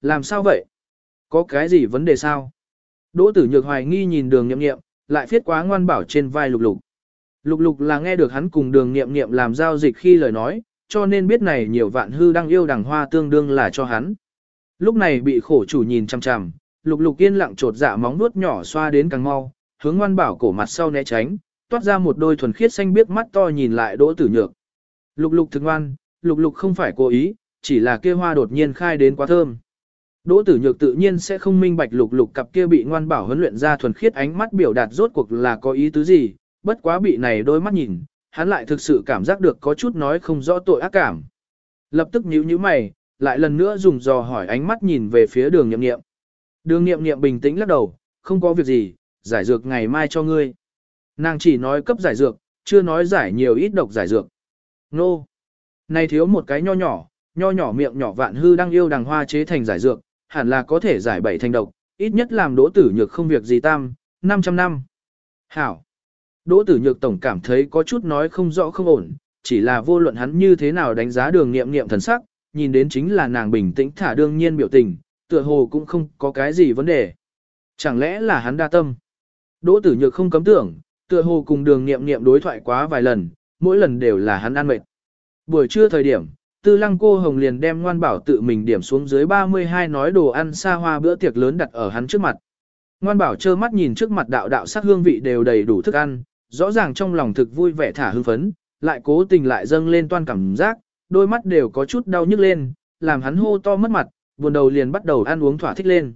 làm sao vậy? Có cái gì vấn đề sao? Đỗ tử nhược hoài nghi nhìn đường nghiệm nghiệm, lại phiết quá ngoan bảo trên vai lục lục. Lục lục là nghe được hắn cùng đường nghiệm nghiệm làm giao dịch khi lời nói, cho nên biết này nhiều vạn hư đang yêu đằng hoa tương đương là cho hắn. Lúc này bị khổ chủ nhìn chằm chằm, lục lục yên lặng trột dạ móng nuốt nhỏ xoa đến càng mau, hướng ngoan bảo cổ mặt sau né tránh, toát ra một đôi thuần khiết xanh biếc mắt to nhìn lại đỗ tử nhược. Lục lục thực ngoan, lục lục không phải cố ý, chỉ là kia hoa đột nhiên khai đến quá thơm. Đỗ tử nhược tự nhiên sẽ không minh bạch lục lục cặp kia bị ngoan bảo huấn luyện ra thuần khiết ánh mắt biểu đạt rốt cuộc là có ý tứ gì, bất quá bị này đôi mắt nhìn, hắn lại thực sự cảm giác được có chút nói không rõ tội ác cảm. Lập tức nhíu nhíu mày, lại lần nữa dùng dò hỏi ánh mắt nhìn về phía đường nghiệm nghiệm. Đường nghiệm nghiệm bình tĩnh lắc đầu, không có việc gì, giải dược ngày mai cho ngươi. Nàng chỉ nói cấp giải dược, chưa nói giải nhiều ít độc giải dược. Nô! Này thiếu một cái nho nhỏ, nho nhỏ miệng nhỏ vạn hư đang yêu đằng hoa chế thành giải dược, hẳn là có thể giải bảy thành độc, ít nhất làm đỗ tử nhược không việc gì tam, 500 năm. Hảo! Đỗ tử nhược tổng cảm thấy có chút nói không rõ không ổn, chỉ là vô luận hắn như thế nào đánh giá đường nghiệm nghiệm thần sắc, nhìn đến chính là nàng bình tĩnh thả đương nhiên biểu tình, tựa hồ cũng không có cái gì vấn đề. Chẳng lẽ là hắn đa tâm? Đỗ tử nhược không cấm tưởng, tựa hồ cùng đường nghiệm nghiệm đối thoại quá vài lần, mỗi lần đều là hắn ăn mệt. Buổi trưa thời điểm, tư lăng cô hồng liền đem ngoan bảo tự mình điểm xuống dưới 32 nói đồ ăn xa hoa bữa tiệc lớn đặt ở hắn trước mặt. Ngoan bảo trơ mắt nhìn trước mặt đạo đạo sắc hương vị đều đầy đủ thức ăn, rõ ràng trong lòng thực vui vẻ thả hưng phấn, lại cố tình lại dâng lên toan cảm giác, đôi mắt đều có chút đau nhức lên, làm hắn hô to mất mặt, buồn đầu liền bắt đầu ăn uống thỏa thích lên.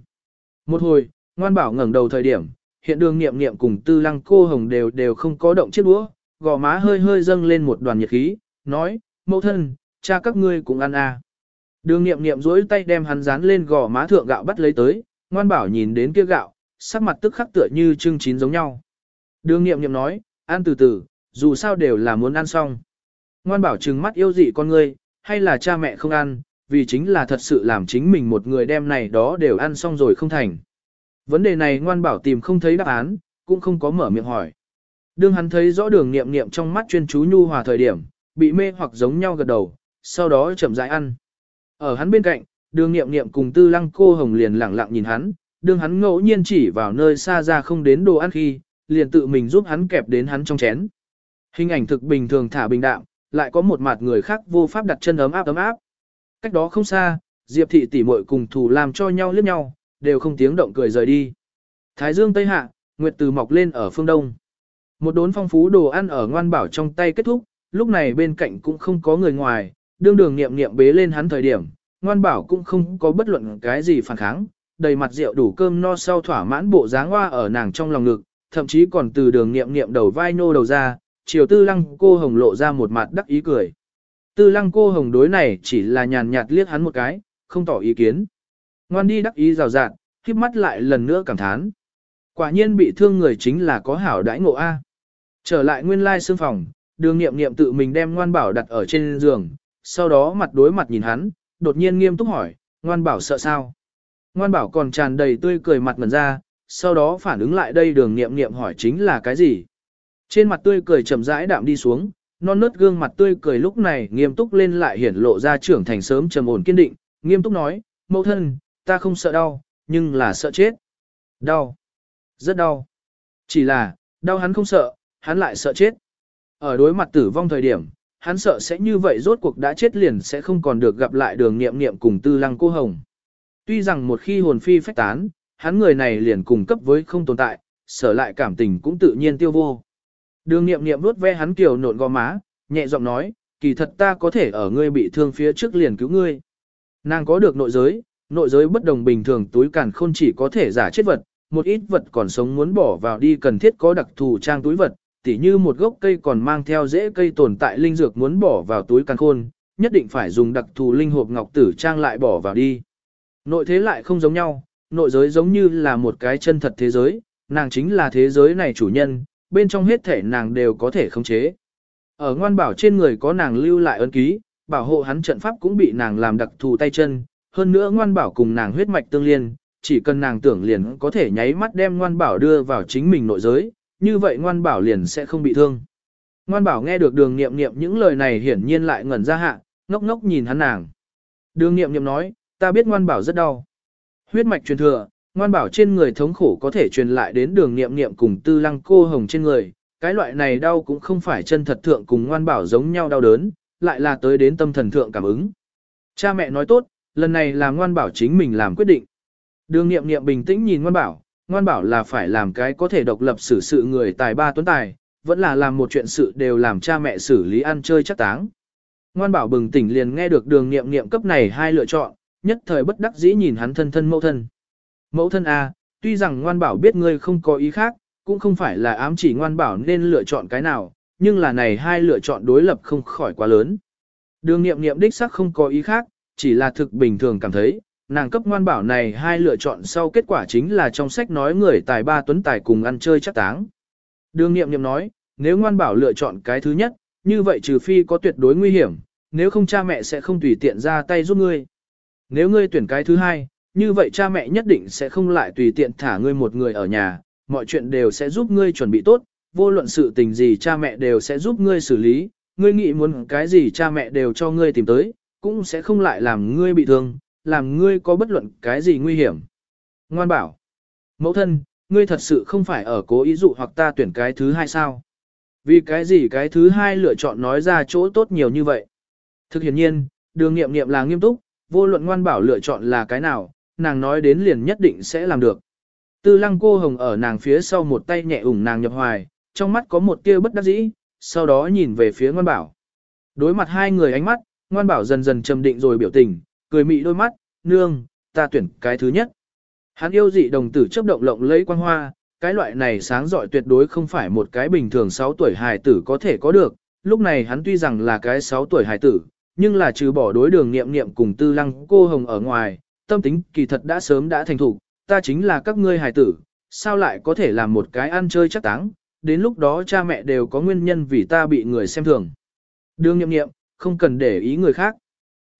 Một hồi, ngoan bảo ngẩng đầu thời điểm, hiện đường nghiệm nghiệm cùng tư lăng cô hồng đều đều không có động chiếc đũa, gò má hơi hơi dâng lên một đoàn nhiệt khí, nói, mẫu thân, cha các ngươi cũng ăn à. Đường nghiệm nghiệm duỗi tay đem hắn dán lên gò má thượng gạo bắt lấy tới, ngoan bảo nhìn đến kia gạo, sắc mặt tức khắc tựa như trưng chín giống nhau. Đường nghiệm nghiệm nói, ăn từ từ, dù sao đều là muốn ăn xong. Ngoan bảo trừng mắt yêu dị con ngươi, hay là cha mẹ không ăn, vì chính là thật sự làm chính mình một người đem này đó đều ăn xong rồi không thành. Vấn đề này ngoan bảo tìm không thấy đáp án, cũng không có mở miệng hỏi. Đương hắn thấy rõ đường nghiệm nghiệm trong mắt chuyên chú nhu hòa thời điểm, bị mê hoặc giống nhau gật đầu, sau đó chậm rãi ăn. Ở hắn bên cạnh, đường nghiệm nghiệm cùng tư lăng cô hồng liền lẳng lặng nhìn hắn, đường hắn ngẫu nhiên chỉ vào nơi xa ra không đến đồ ăn khi, liền tự mình giúp hắn kẹp đến hắn trong chén. Hình ảnh thực bình thường thả bình đạm, lại có một mặt người khác vô pháp đặt chân ấm áp ấm áp. Cách đó không xa, Diệp thị tỷ muội cùng thủ làm cho nhau liếc nhau, đều không tiếng động cười rời đi. Thái dương tây hạ, nguyệt từ mọc lên ở phương đông. Một đốn phong phú đồ ăn ở ngoan bảo trong tay kết thúc, lúc này bên cạnh cũng không có người ngoài, đương đường nghiệm nghiệm bế lên hắn thời điểm, ngoan bảo cũng không có bất luận cái gì phản kháng, đầy mặt rượu đủ cơm no sau thỏa mãn bộ dáng hoa ở nàng trong lòng ngực, thậm chí còn từ đường nghiệm nghiệm đầu vai nô đầu ra, chiều tư lăng cô hồng lộ ra một mặt đắc ý cười. Tư lăng cô hồng đối này chỉ là nhàn nhạt liếc hắn một cái, không tỏ ý kiến. Ngoan đi đắc ý rào rạt, khiếp mắt lại lần nữa cảm thán. Quả nhiên bị thương người chính là có hảo đãi ngộ A. Trở lại nguyên lai xương phòng, đường nghiệm nghiệm tự mình đem ngoan bảo đặt ở trên giường, sau đó mặt đối mặt nhìn hắn, đột nhiên nghiêm túc hỏi, ngoan bảo sợ sao? Ngoan bảo còn tràn đầy tươi cười mặt ngần ra, sau đó phản ứng lại đây đường nghiệm nghiệm hỏi chính là cái gì? Trên mặt tươi cười chậm rãi đạm đi xuống, non nớt gương mặt tươi cười lúc này nghiêm túc lên lại hiển lộ ra trưởng thành sớm trầm ổn kiên định, nghiêm túc nói, mẫu thân, ta không sợ đau, nhưng là sợ chết. Đau. Rất đau. Chỉ là, đau hắn không sợ, hắn lại sợ chết. Ở đối mặt tử vong thời điểm, hắn sợ sẽ như vậy rốt cuộc đã chết liền sẽ không còn được gặp lại đường nghiệm nghiệm cùng tư lăng cô hồng. Tuy rằng một khi hồn phi phách tán, hắn người này liền cùng cấp với không tồn tại, sở lại cảm tình cũng tự nhiên tiêu vô. Đường nghiệm nghiệm vuốt ve hắn kiều nộn gò má, nhẹ giọng nói, kỳ thật ta có thể ở ngươi bị thương phía trước liền cứu ngươi. Nàng có được nội giới, nội giới bất đồng bình thường túi càn không chỉ có thể giả chết vật, một ít vật còn sống muốn bỏ vào đi cần thiết có đặc thù trang túi vật, tỉ như một gốc cây còn mang theo rễ cây tồn tại linh dược muốn bỏ vào túi căn khôn, nhất định phải dùng đặc thù linh hộp ngọc tử trang lại bỏ vào đi. Nội thế lại không giống nhau, nội giới giống như là một cái chân thật thế giới, nàng chính là thế giới này chủ nhân, bên trong hết thể nàng đều có thể khống chế. Ở ngoan bảo trên người có nàng lưu lại ấn ký, bảo hộ hắn trận pháp cũng bị nàng làm đặc thù tay chân, hơn nữa ngoan bảo cùng nàng huyết mạch tương liên, chỉ cần nàng tưởng liền có thể nháy mắt đem ngoan bảo đưa vào chính mình nội giới, như vậy ngoan bảo liền sẽ không bị thương. Ngoan bảo nghe được đường nghiệm nghiệm những lời này hiển nhiên lại ngẩn ra hạ, ngốc ngốc nhìn hắn nàng. Đường nghiệm nghiệm nói, ta biết ngoan bảo rất đau. Huyết mạch truyền thừa, ngoan bảo trên người thống khổ có thể truyền lại đến đường nghiệm nghiệm cùng tư lăng cô hồng trên người. Cái loại này đau cũng không phải chân thật thượng cùng ngoan bảo giống nhau đau đớn, lại là tới đến tâm thần thượng cảm ứng. Cha mẹ nói tốt, lần này là ngoan bảo chính mình làm quyết định. Đường nghiệm nghiệm bình tĩnh nhìn ngoan bảo, ngoan bảo là phải làm cái có thể độc lập xử sự người tài ba tuấn tài, vẫn là làm một chuyện sự đều làm cha mẹ xử lý ăn chơi chắc táng. Ngoan bảo bừng tỉnh liền nghe được đường nghiệm nghiệm cấp này hai lựa chọn, nhất thời bất đắc dĩ nhìn hắn thân thân mẫu thân. Mẫu thân A, à, tuy rằng ngoan bảo biết ngươi không có ý khác, cũng không phải là ám chỉ ngoan bảo nên lựa chọn cái nào, nhưng là này hai lựa chọn đối lập không khỏi quá lớn. Đường nghiệm nghiệm đích sắc không có ý khác, chỉ là thực bình thường cảm thấy, nàng cấp ngoan bảo này hai lựa chọn sau kết quả chính là trong sách nói người tài ba tuấn tài cùng ăn chơi chắc táng. Đường nghiệm nghiệm nói, nếu ngoan bảo lựa chọn cái thứ nhất, như vậy trừ phi có tuyệt đối nguy hiểm, nếu không cha mẹ sẽ không tùy tiện ra tay giúp ngươi. Nếu ngươi tuyển cái thứ hai, như vậy cha mẹ nhất định sẽ không lại tùy tiện thả ngươi một người ở nhà, mọi chuyện đều sẽ giúp ngươi chuẩn bị tốt, vô luận sự tình gì cha mẹ đều sẽ giúp ngươi xử lý, ngươi nghĩ muốn cái gì cha mẹ đều cho ngươi tìm tới, cũng sẽ không lại làm ngươi bị thương, làm ngươi có bất luận cái gì nguy hiểm. Ngoan bảo, mẫu thân, ngươi thật sự không phải ở cố ý dụ hoặc ta tuyển cái thứ hai sao? Vì cái gì cái thứ hai lựa chọn nói ra chỗ tốt nhiều như vậy? Thực hiện nhiên, đường nghiệm nghiệm là nghiêm túc, vô luận ngoan bảo lựa chọn là cái nào, nàng nói đến liền nhất định sẽ làm được. Tư lăng cô hồng ở nàng phía sau một tay nhẹ ủng nàng nhập hoài, trong mắt có một tia bất đắc dĩ, sau đó nhìn về phía ngoan bảo. Đối mặt hai người ánh mắt, ngoan bảo dần dần trầm định rồi biểu tình, cười mị đôi mắt, nương, ta tuyển cái thứ nhất. Hắn yêu dị đồng tử chấp động lộng lấy quang hoa, cái loại này sáng giỏi tuyệt đối không phải một cái bình thường 6 tuổi hài tử có thể có được. Lúc này hắn tuy rằng là cái 6 tuổi hài tử, nhưng là trừ bỏ đối đường nghiệm nghiệm cùng tư lăng cô hồng ở ngoài, tâm tính kỳ thật đã sớm đã thành thủ, ta chính là các ngươi hài tử, sao lại có thể làm một cái ăn chơi chắc táng, đến lúc đó cha mẹ đều có nguyên nhân vì ta bị người xem thường. Đường nghiệm nghiệm, không cần để ý người khác.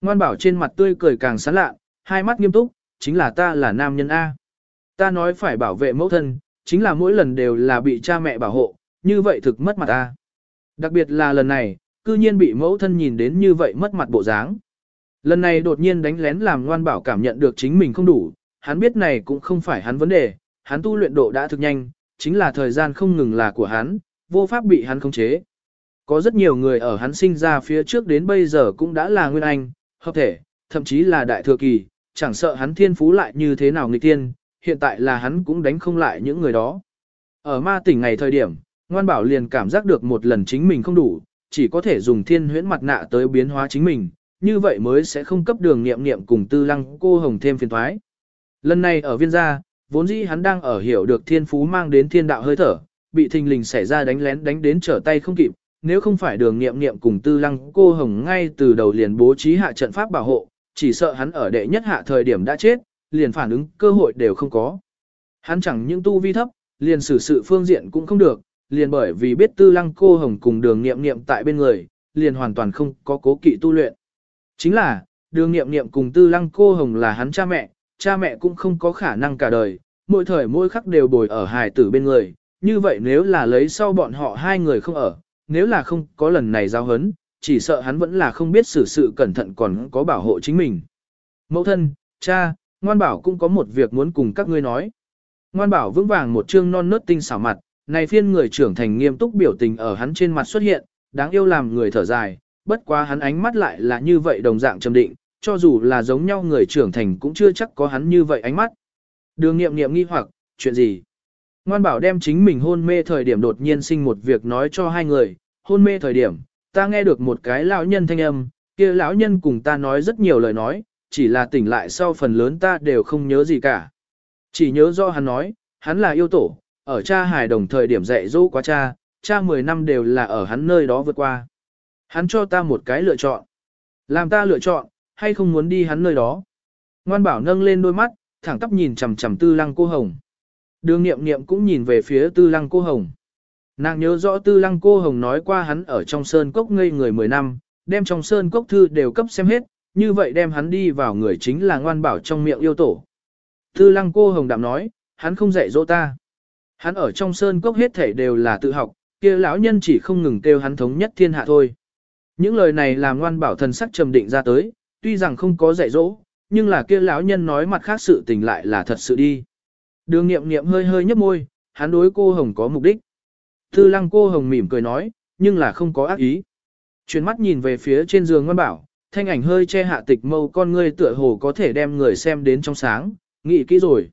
Ngoan bảo trên mặt tươi cười càng sán lạ, hai mắt nghiêm túc, chính là ta là nam nhân A. Ta nói phải bảo vệ mẫu thân, chính là mỗi lần đều là bị cha mẹ bảo hộ, như vậy thực mất mặt A. Đặc biệt là lần này, cư nhiên bị mẫu thân nhìn đến như vậy mất mặt bộ dáng. Lần này đột nhiên đánh lén làm ngoan bảo cảm nhận được chính mình không đủ, hắn biết này cũng không phải hắn vấn đề, hắn tu luyện độ đã thực nhanh, chính là thời gian không ngừng là của hắn, vô pháp bị hắn khống chế. Có rất nhiều người ở hắn sinh ra phía trước đến bây giờ cũng đã là nguyên anh, hợp thể, thậm chí là đại thừa kỳ, chẳng sợ hắn thiên phú lại như thế nào nghịch tiên, hiện tại là hắn cũng đánh không lại những người đó. Ở ma tỉnh ngày thời điểm, ngoan bảo liền cảm giác được một lần chính mình không đủ, chỉ có thể dùng thiên huyễn mặt nạ tới biến hóa chính mình, như vậy mới sẽ không cấp đường nghiệm nghiệm cùng tư lăng cô hồng thêm phiền thoái. Lần này ở viên gia, vốn dĩ hắn đang ở hiểu được thiên phú mang đến thiên đạo hơi thở, bị thình lình xảy ra đánh lén đánh đến trở tay không kịp, nếu không phải đường nghiệm nghiệm cùng tư lăng cô hồng ngay từ đầu liền bố trí hạ trận pháp bảo hộ, chỉ sợ hắn ở đệ nhất hạ thời điểm đã chết, liền phản ứng cơ hội đều không có. Hắn chẳng những tu vi thấp, liền xử sự phương diện cũng không được, liền bởi vì biết tư lăng cô hồng cùng đường nghiệm nghiệm tại bên người, liền hoàn toàn không có cố kỵ tu luyện. Chính là, đường nghiệm nghiệm cùng tư lăng cô hồng là hắn cha mẹ, cha mẹ cũng không có khả năng cả đời, mỗi thời mỗi khắc đều bồi ở hài tử bên người, như vậy nếu là lấy sau bọn họ hai người không ở, nếu là không có lần này giao hấn, chỉ sợ hắn vẫn là không biết xử sự cẩn thận còn có bảo hộ chính mình. Mẫu thân, cha, ngoan bảo cũng có một việc muốn cùng các ngươi nói. Ngoan bảo vững vàng một trương non nớt tinh xảo mặt, này phiên người trưởng thành nghiêm túc biểu tình ở hắn trên mặt xuất hiện, đáng yêu làm người thở dài, bất quá hắn ánh mắt lại là như vậy đồng dạng trầm định, cho dù là giống nhau người trưởng thành cũng chưa chắc có hắn như vậy ánh mắt. Đường nghiệm nghiệm nghi hoặc, chuyện gì? Ngoan bảo đem chính mình hôn mê thời điểm đột nhiên sinh một việc nói cho hai người, hôn mê thời điểm, ta nghe được một cái lão nhân thanh âm, kia lão nhân cùng ta nói rất nhiều lời nói, chỉ là tỉnh lại sau phần lớn ta đều không nhớ gì cả. Chỉ nhớ do hắn nói, hắn là yêu tổ, ở cha hài đồng thời điểm dạy dỗ quá cha, cha 10 năm đều là ở hắn nơi đó vượt qua. Hắn cho ta một cái lựa chọn. Làm ta lựa chọn, hay không muốn đi hắn nơi đó. Ngoan bảo nâng lên đôi mắt, thẳng tắp nhìn chằm chằm tư lăng cô hồng. Đường nghiệm nghiệm cũng nhìn về phía tư lăng cô hồng. Nàng nhớ rõ tư lăng cô hồng nói qua hắn ở trong sơn cốc ngây người 10 năm, đem trong sơn cốc thư đều cấp xem hết, như vậy đem hắn đi vào người chính là ngoan bảo trong miệng yêu tổ. Tư lăng cô hồng đạm nói, hắn không dạy dỗ ta. Hắn ở trong sơn cốc hết thể đều là tự học, kia lão nhân chỉ không ngừng kêu hắn thống nhất thiên hạ thôi. Những lời này làm ngoan bảo thần sắc trầm định ra tới, tuy rằng không có dạy dỗ, nhưng là kia lão nhân nói mặt khác sự tình lại là thật sự đi. Đường nghiệm nghiệm hơi hơi nhấp môi, hắn đối cô Hồng có mục đích. Tư lăng cô Hồng mỉm cười nói, nhưng là không có ác ý. Chuyển mắt nhìn về phía trên giường ngoan bảo, thanh ảnh hơi che hạ tịch mâu con ngươi tựa hồ có thể đem người xem đến trong sáng, nghĩ kỹ rồi.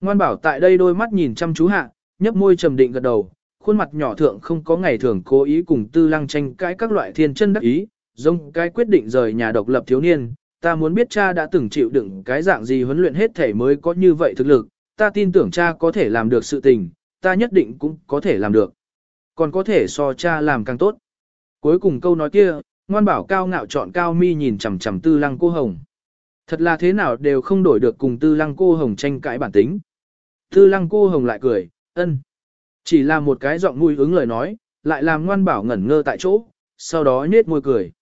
Ngoan bảo tại đây đôi mắt nhìn chăm chú hạ, nhấp môi trầm định gật đầu, khuôn mặt nhỏ thượng không có ngày thường cố ý cùng tư lăng tranh cãi các loại thiên chân đắc ý, giống cái quyết định rời nhà độc lập thiếu niên, ta muốn biết cha đã từng chịu đựng cái dạng gì huấn luyện hết thể mới có như vậy thực lực, ta tin tưởng cha có thể làm được sự tình, ta nhất định cũng có thể làm được. Còn có thể so cha làm càng tốt. Cuối cùng câu nói kia, ngoan bảo cao ngạo chọn cao mi nhìn chằm chằm tư lăng cô hồng. Thật là thế nào đều không đổi được cùng tư lăng cô hồng tranh cãi bản tính. Tư lăng cô hồng lại cười, ân. Chỉ là một cái giọng mùi ứng lời nói, lại làm ngoan bảo ngẩn ngơ tại chỗ, sau đó nhết môi cười.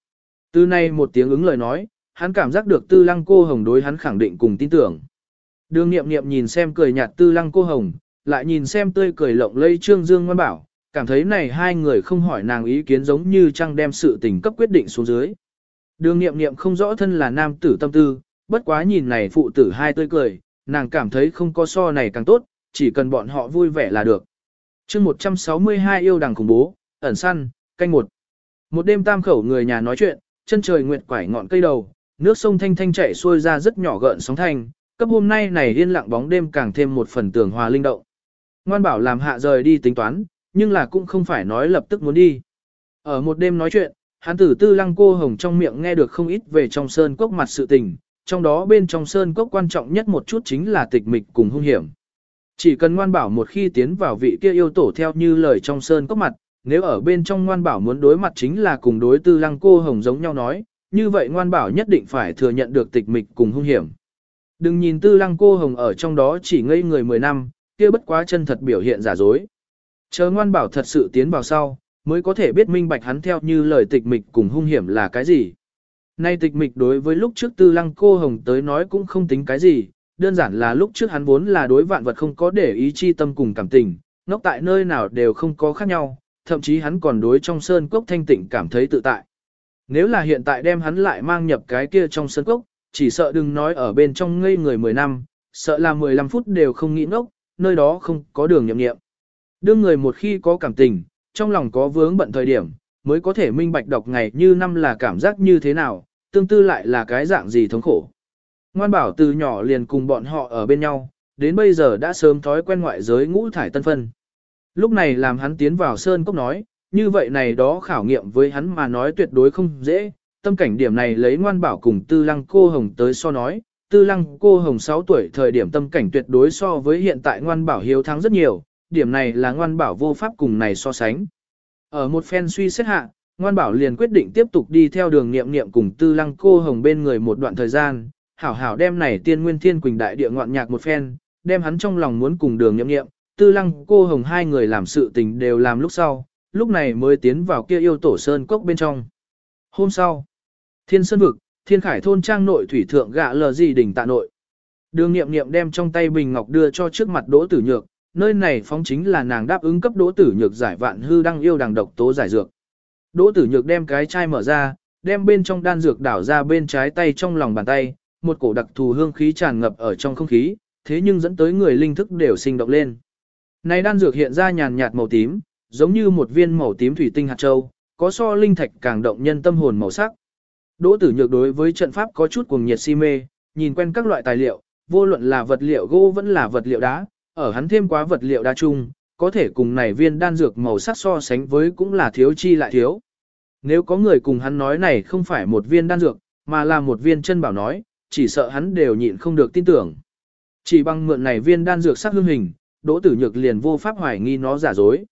Từ nay một tiếng ứng lời nói, hắn cảm giác được tư lăng cô hồng đối hắn khẳng định cùng tin tưởng. Đường nghiệm nghiệm nhìn xem cười nhạt tư lăng cô hồng, lại nhìn xem tươi cười lộng lây trương dương ngoan bảo, cảm thấy này hai người không hỏi nàng ý kiến giống như trăng đem sự tình cấp quyết định xuống dưới. Đường nghiệm nghiệm không rõ thân là nam tử tâm tư, bất quá nhìn này phụ tử hai tươi cười, nàng cảm thấy không có so này càng tốt, chỉ cần bọn họ vui vẻ là được. chương 162 yêu đằng khủng bố, ẩn săn, canh một. Một đêm tam khẩu người nhà nói chuyện, chân trời nguyệt quải ngọn cây đầu, nước sông thanh thanh chảy xuôi ra rất nhỏ gợn sóng thanh, cấp hôm nay này yên lặng bóng đêm càng thêm một phần tường hòa linh động. Ngoan bảo làm hạ rời đi tính toán, nhưng là cũng không phải nói lập tức muốn đi. Ở một đêm nói chuyện, hắn tử tư lăng cô hồng trong miệng nghe được không ít về trong sơn cốc mặt sự tình, trong đó bên trong sơn cốc quan trọng nhất một chút chính là tịch mịch cùng hung hiểm. Chỉ cần ngoan bảo một khi tiến vào vị kia yêu tổ theo như lời trong sơn cốc mặt, nếu ở bên trong ngoan bảo muốn đối mặt chính là cùng đối tư lăng cô hồng giống nhau nói, như vậy ngoan bảo nhất định phải thừa nhận được tịch mịch cùng hung hiểm. Đừng nhìn tư lăng cô hồng ở trong đó chỉ ngây người 10 năm, kia bất quá chân thật biểu hiện giả dối. Chờ ngoan bảo thật sự tiến vào sau, mới có thể biết minh bạch hắn theo như lời tịch mịch cùng hung hiểm là cái gì. Nay tịch mịch đối với lúc trước tư lăng cô hồng tới nói cũng không tính cái gì, đơn giản là lúc trước hắn vốn là đối vạn vật không có để ý chi tâm cùng cảm tình, ngốc tại nơi nào đều không có khác nhau, thậm chí hắn còn đối trong sơn cốc thanh tịnh cảm thấy tự tại. Nếu là hiện tại đem hắn lại mang nhập cái kia trong sơn cốc, chỉ sợ đừng nói ở bên trong ngây người 10 năm, sợ là 15 phút đều không nghĩ ngốc, nơi đó không có đường nhậm nghiệm. Đương người một khi có cảm tình, trong lòng có vướng bận thời điểm, mới có thể minh bạch đọc ngày như năm là cảm giác như thế nào, tương tư lại là cái dạng gì thống khổ. Ngoan bảo từ nhỏ liền cùng bọn họ ở bên nhau, đến bây giờ đã sớm thói quen ngoại giới ngũ thải tân phân. Lúc này làm hắn tiến vào sơn cốc nói, như vậy này đó khảo nghiệm với hắn mà nói tuyệt đối không dễ, tâm cảnh điểm này lấy ngoan bảo cùng tư lăng cô hồng tới so nói, tư lăng cô hồng 6 tuổi thời điểm tâm cảnh tuyệt đối so với hiện tại ngoan bảo hiếu thắng rất nhiều, điểm này là ngoan bảo vô pháp cùng này so sánh. Ở một phen suy xét hạ, ngoan bảo liền quyết định tiếp tục đi theo đường nghiệm nghiệm cùng tư lăng cô hồng bên người một đoạn thời gian, hảo hảo đem này tiên nguyên thiên quỳnh đại địa ngoạn nhạc một phen, đem hắn trong lòng muốn cùng đường nghiệm nghiệm, tư lăng cô hồng hai người làm sự tình đều làm lúc sau, lúc này mới tiến vào kia yêu tổ sơn cốc bên trong. Hôm sau, thiên sơn vực, thiên khải thôn trang nội thủy thượng gạ lờ gì đỉnh tạ nội. Đường nghiệm nghiệm đem trong tay bình ngọc đưa cho trước mặt đỗ tử nhược, nơi này phóng chính là nàng đáp ứng cấp đỗ tử nhược giải vạn hư đăng yêu đằng độc tố giải dược. Đỗ tử nhược đem cái chai mở ra, đem bên trong đan dược đảo ra bên trái tay trong lòng bàn tay, một cổ đặc thù hương khí tràn ngập ở trong không khí, thế nhưng dẫn tới người linh thức đều sinh động lên. Này đan dược hiện ra nhàn nhạt màu tím, giống như một viên màu tím thủy tinh hạt châu, có so linh thạch càng động nhân tâm hồn màu sắc. Đỗ Tử Nhược đối với trận pháp có chút cuồng nhiệt si mê, nhìn quen các loại tài liệu, vô luận là vật liệu gỗ vẫn là vật liệu đá, ở hắn thêm quá vật liệu đa chung, có thể cùng này viên đan dược màu sắc so sánh với cũng là thiếu chi lại thiếu. Nếu có người cùng hắn nói này không phải một viên đan dược, mà là một viên chân bảo nói, chỉ sợ hắn đều nhịn không được tin tưởng. Chỉ bằng mượn này viên đan dược sắc hương hình, Đỗ Tử Nhược liền vô pháp hoài nghi nó giả dối.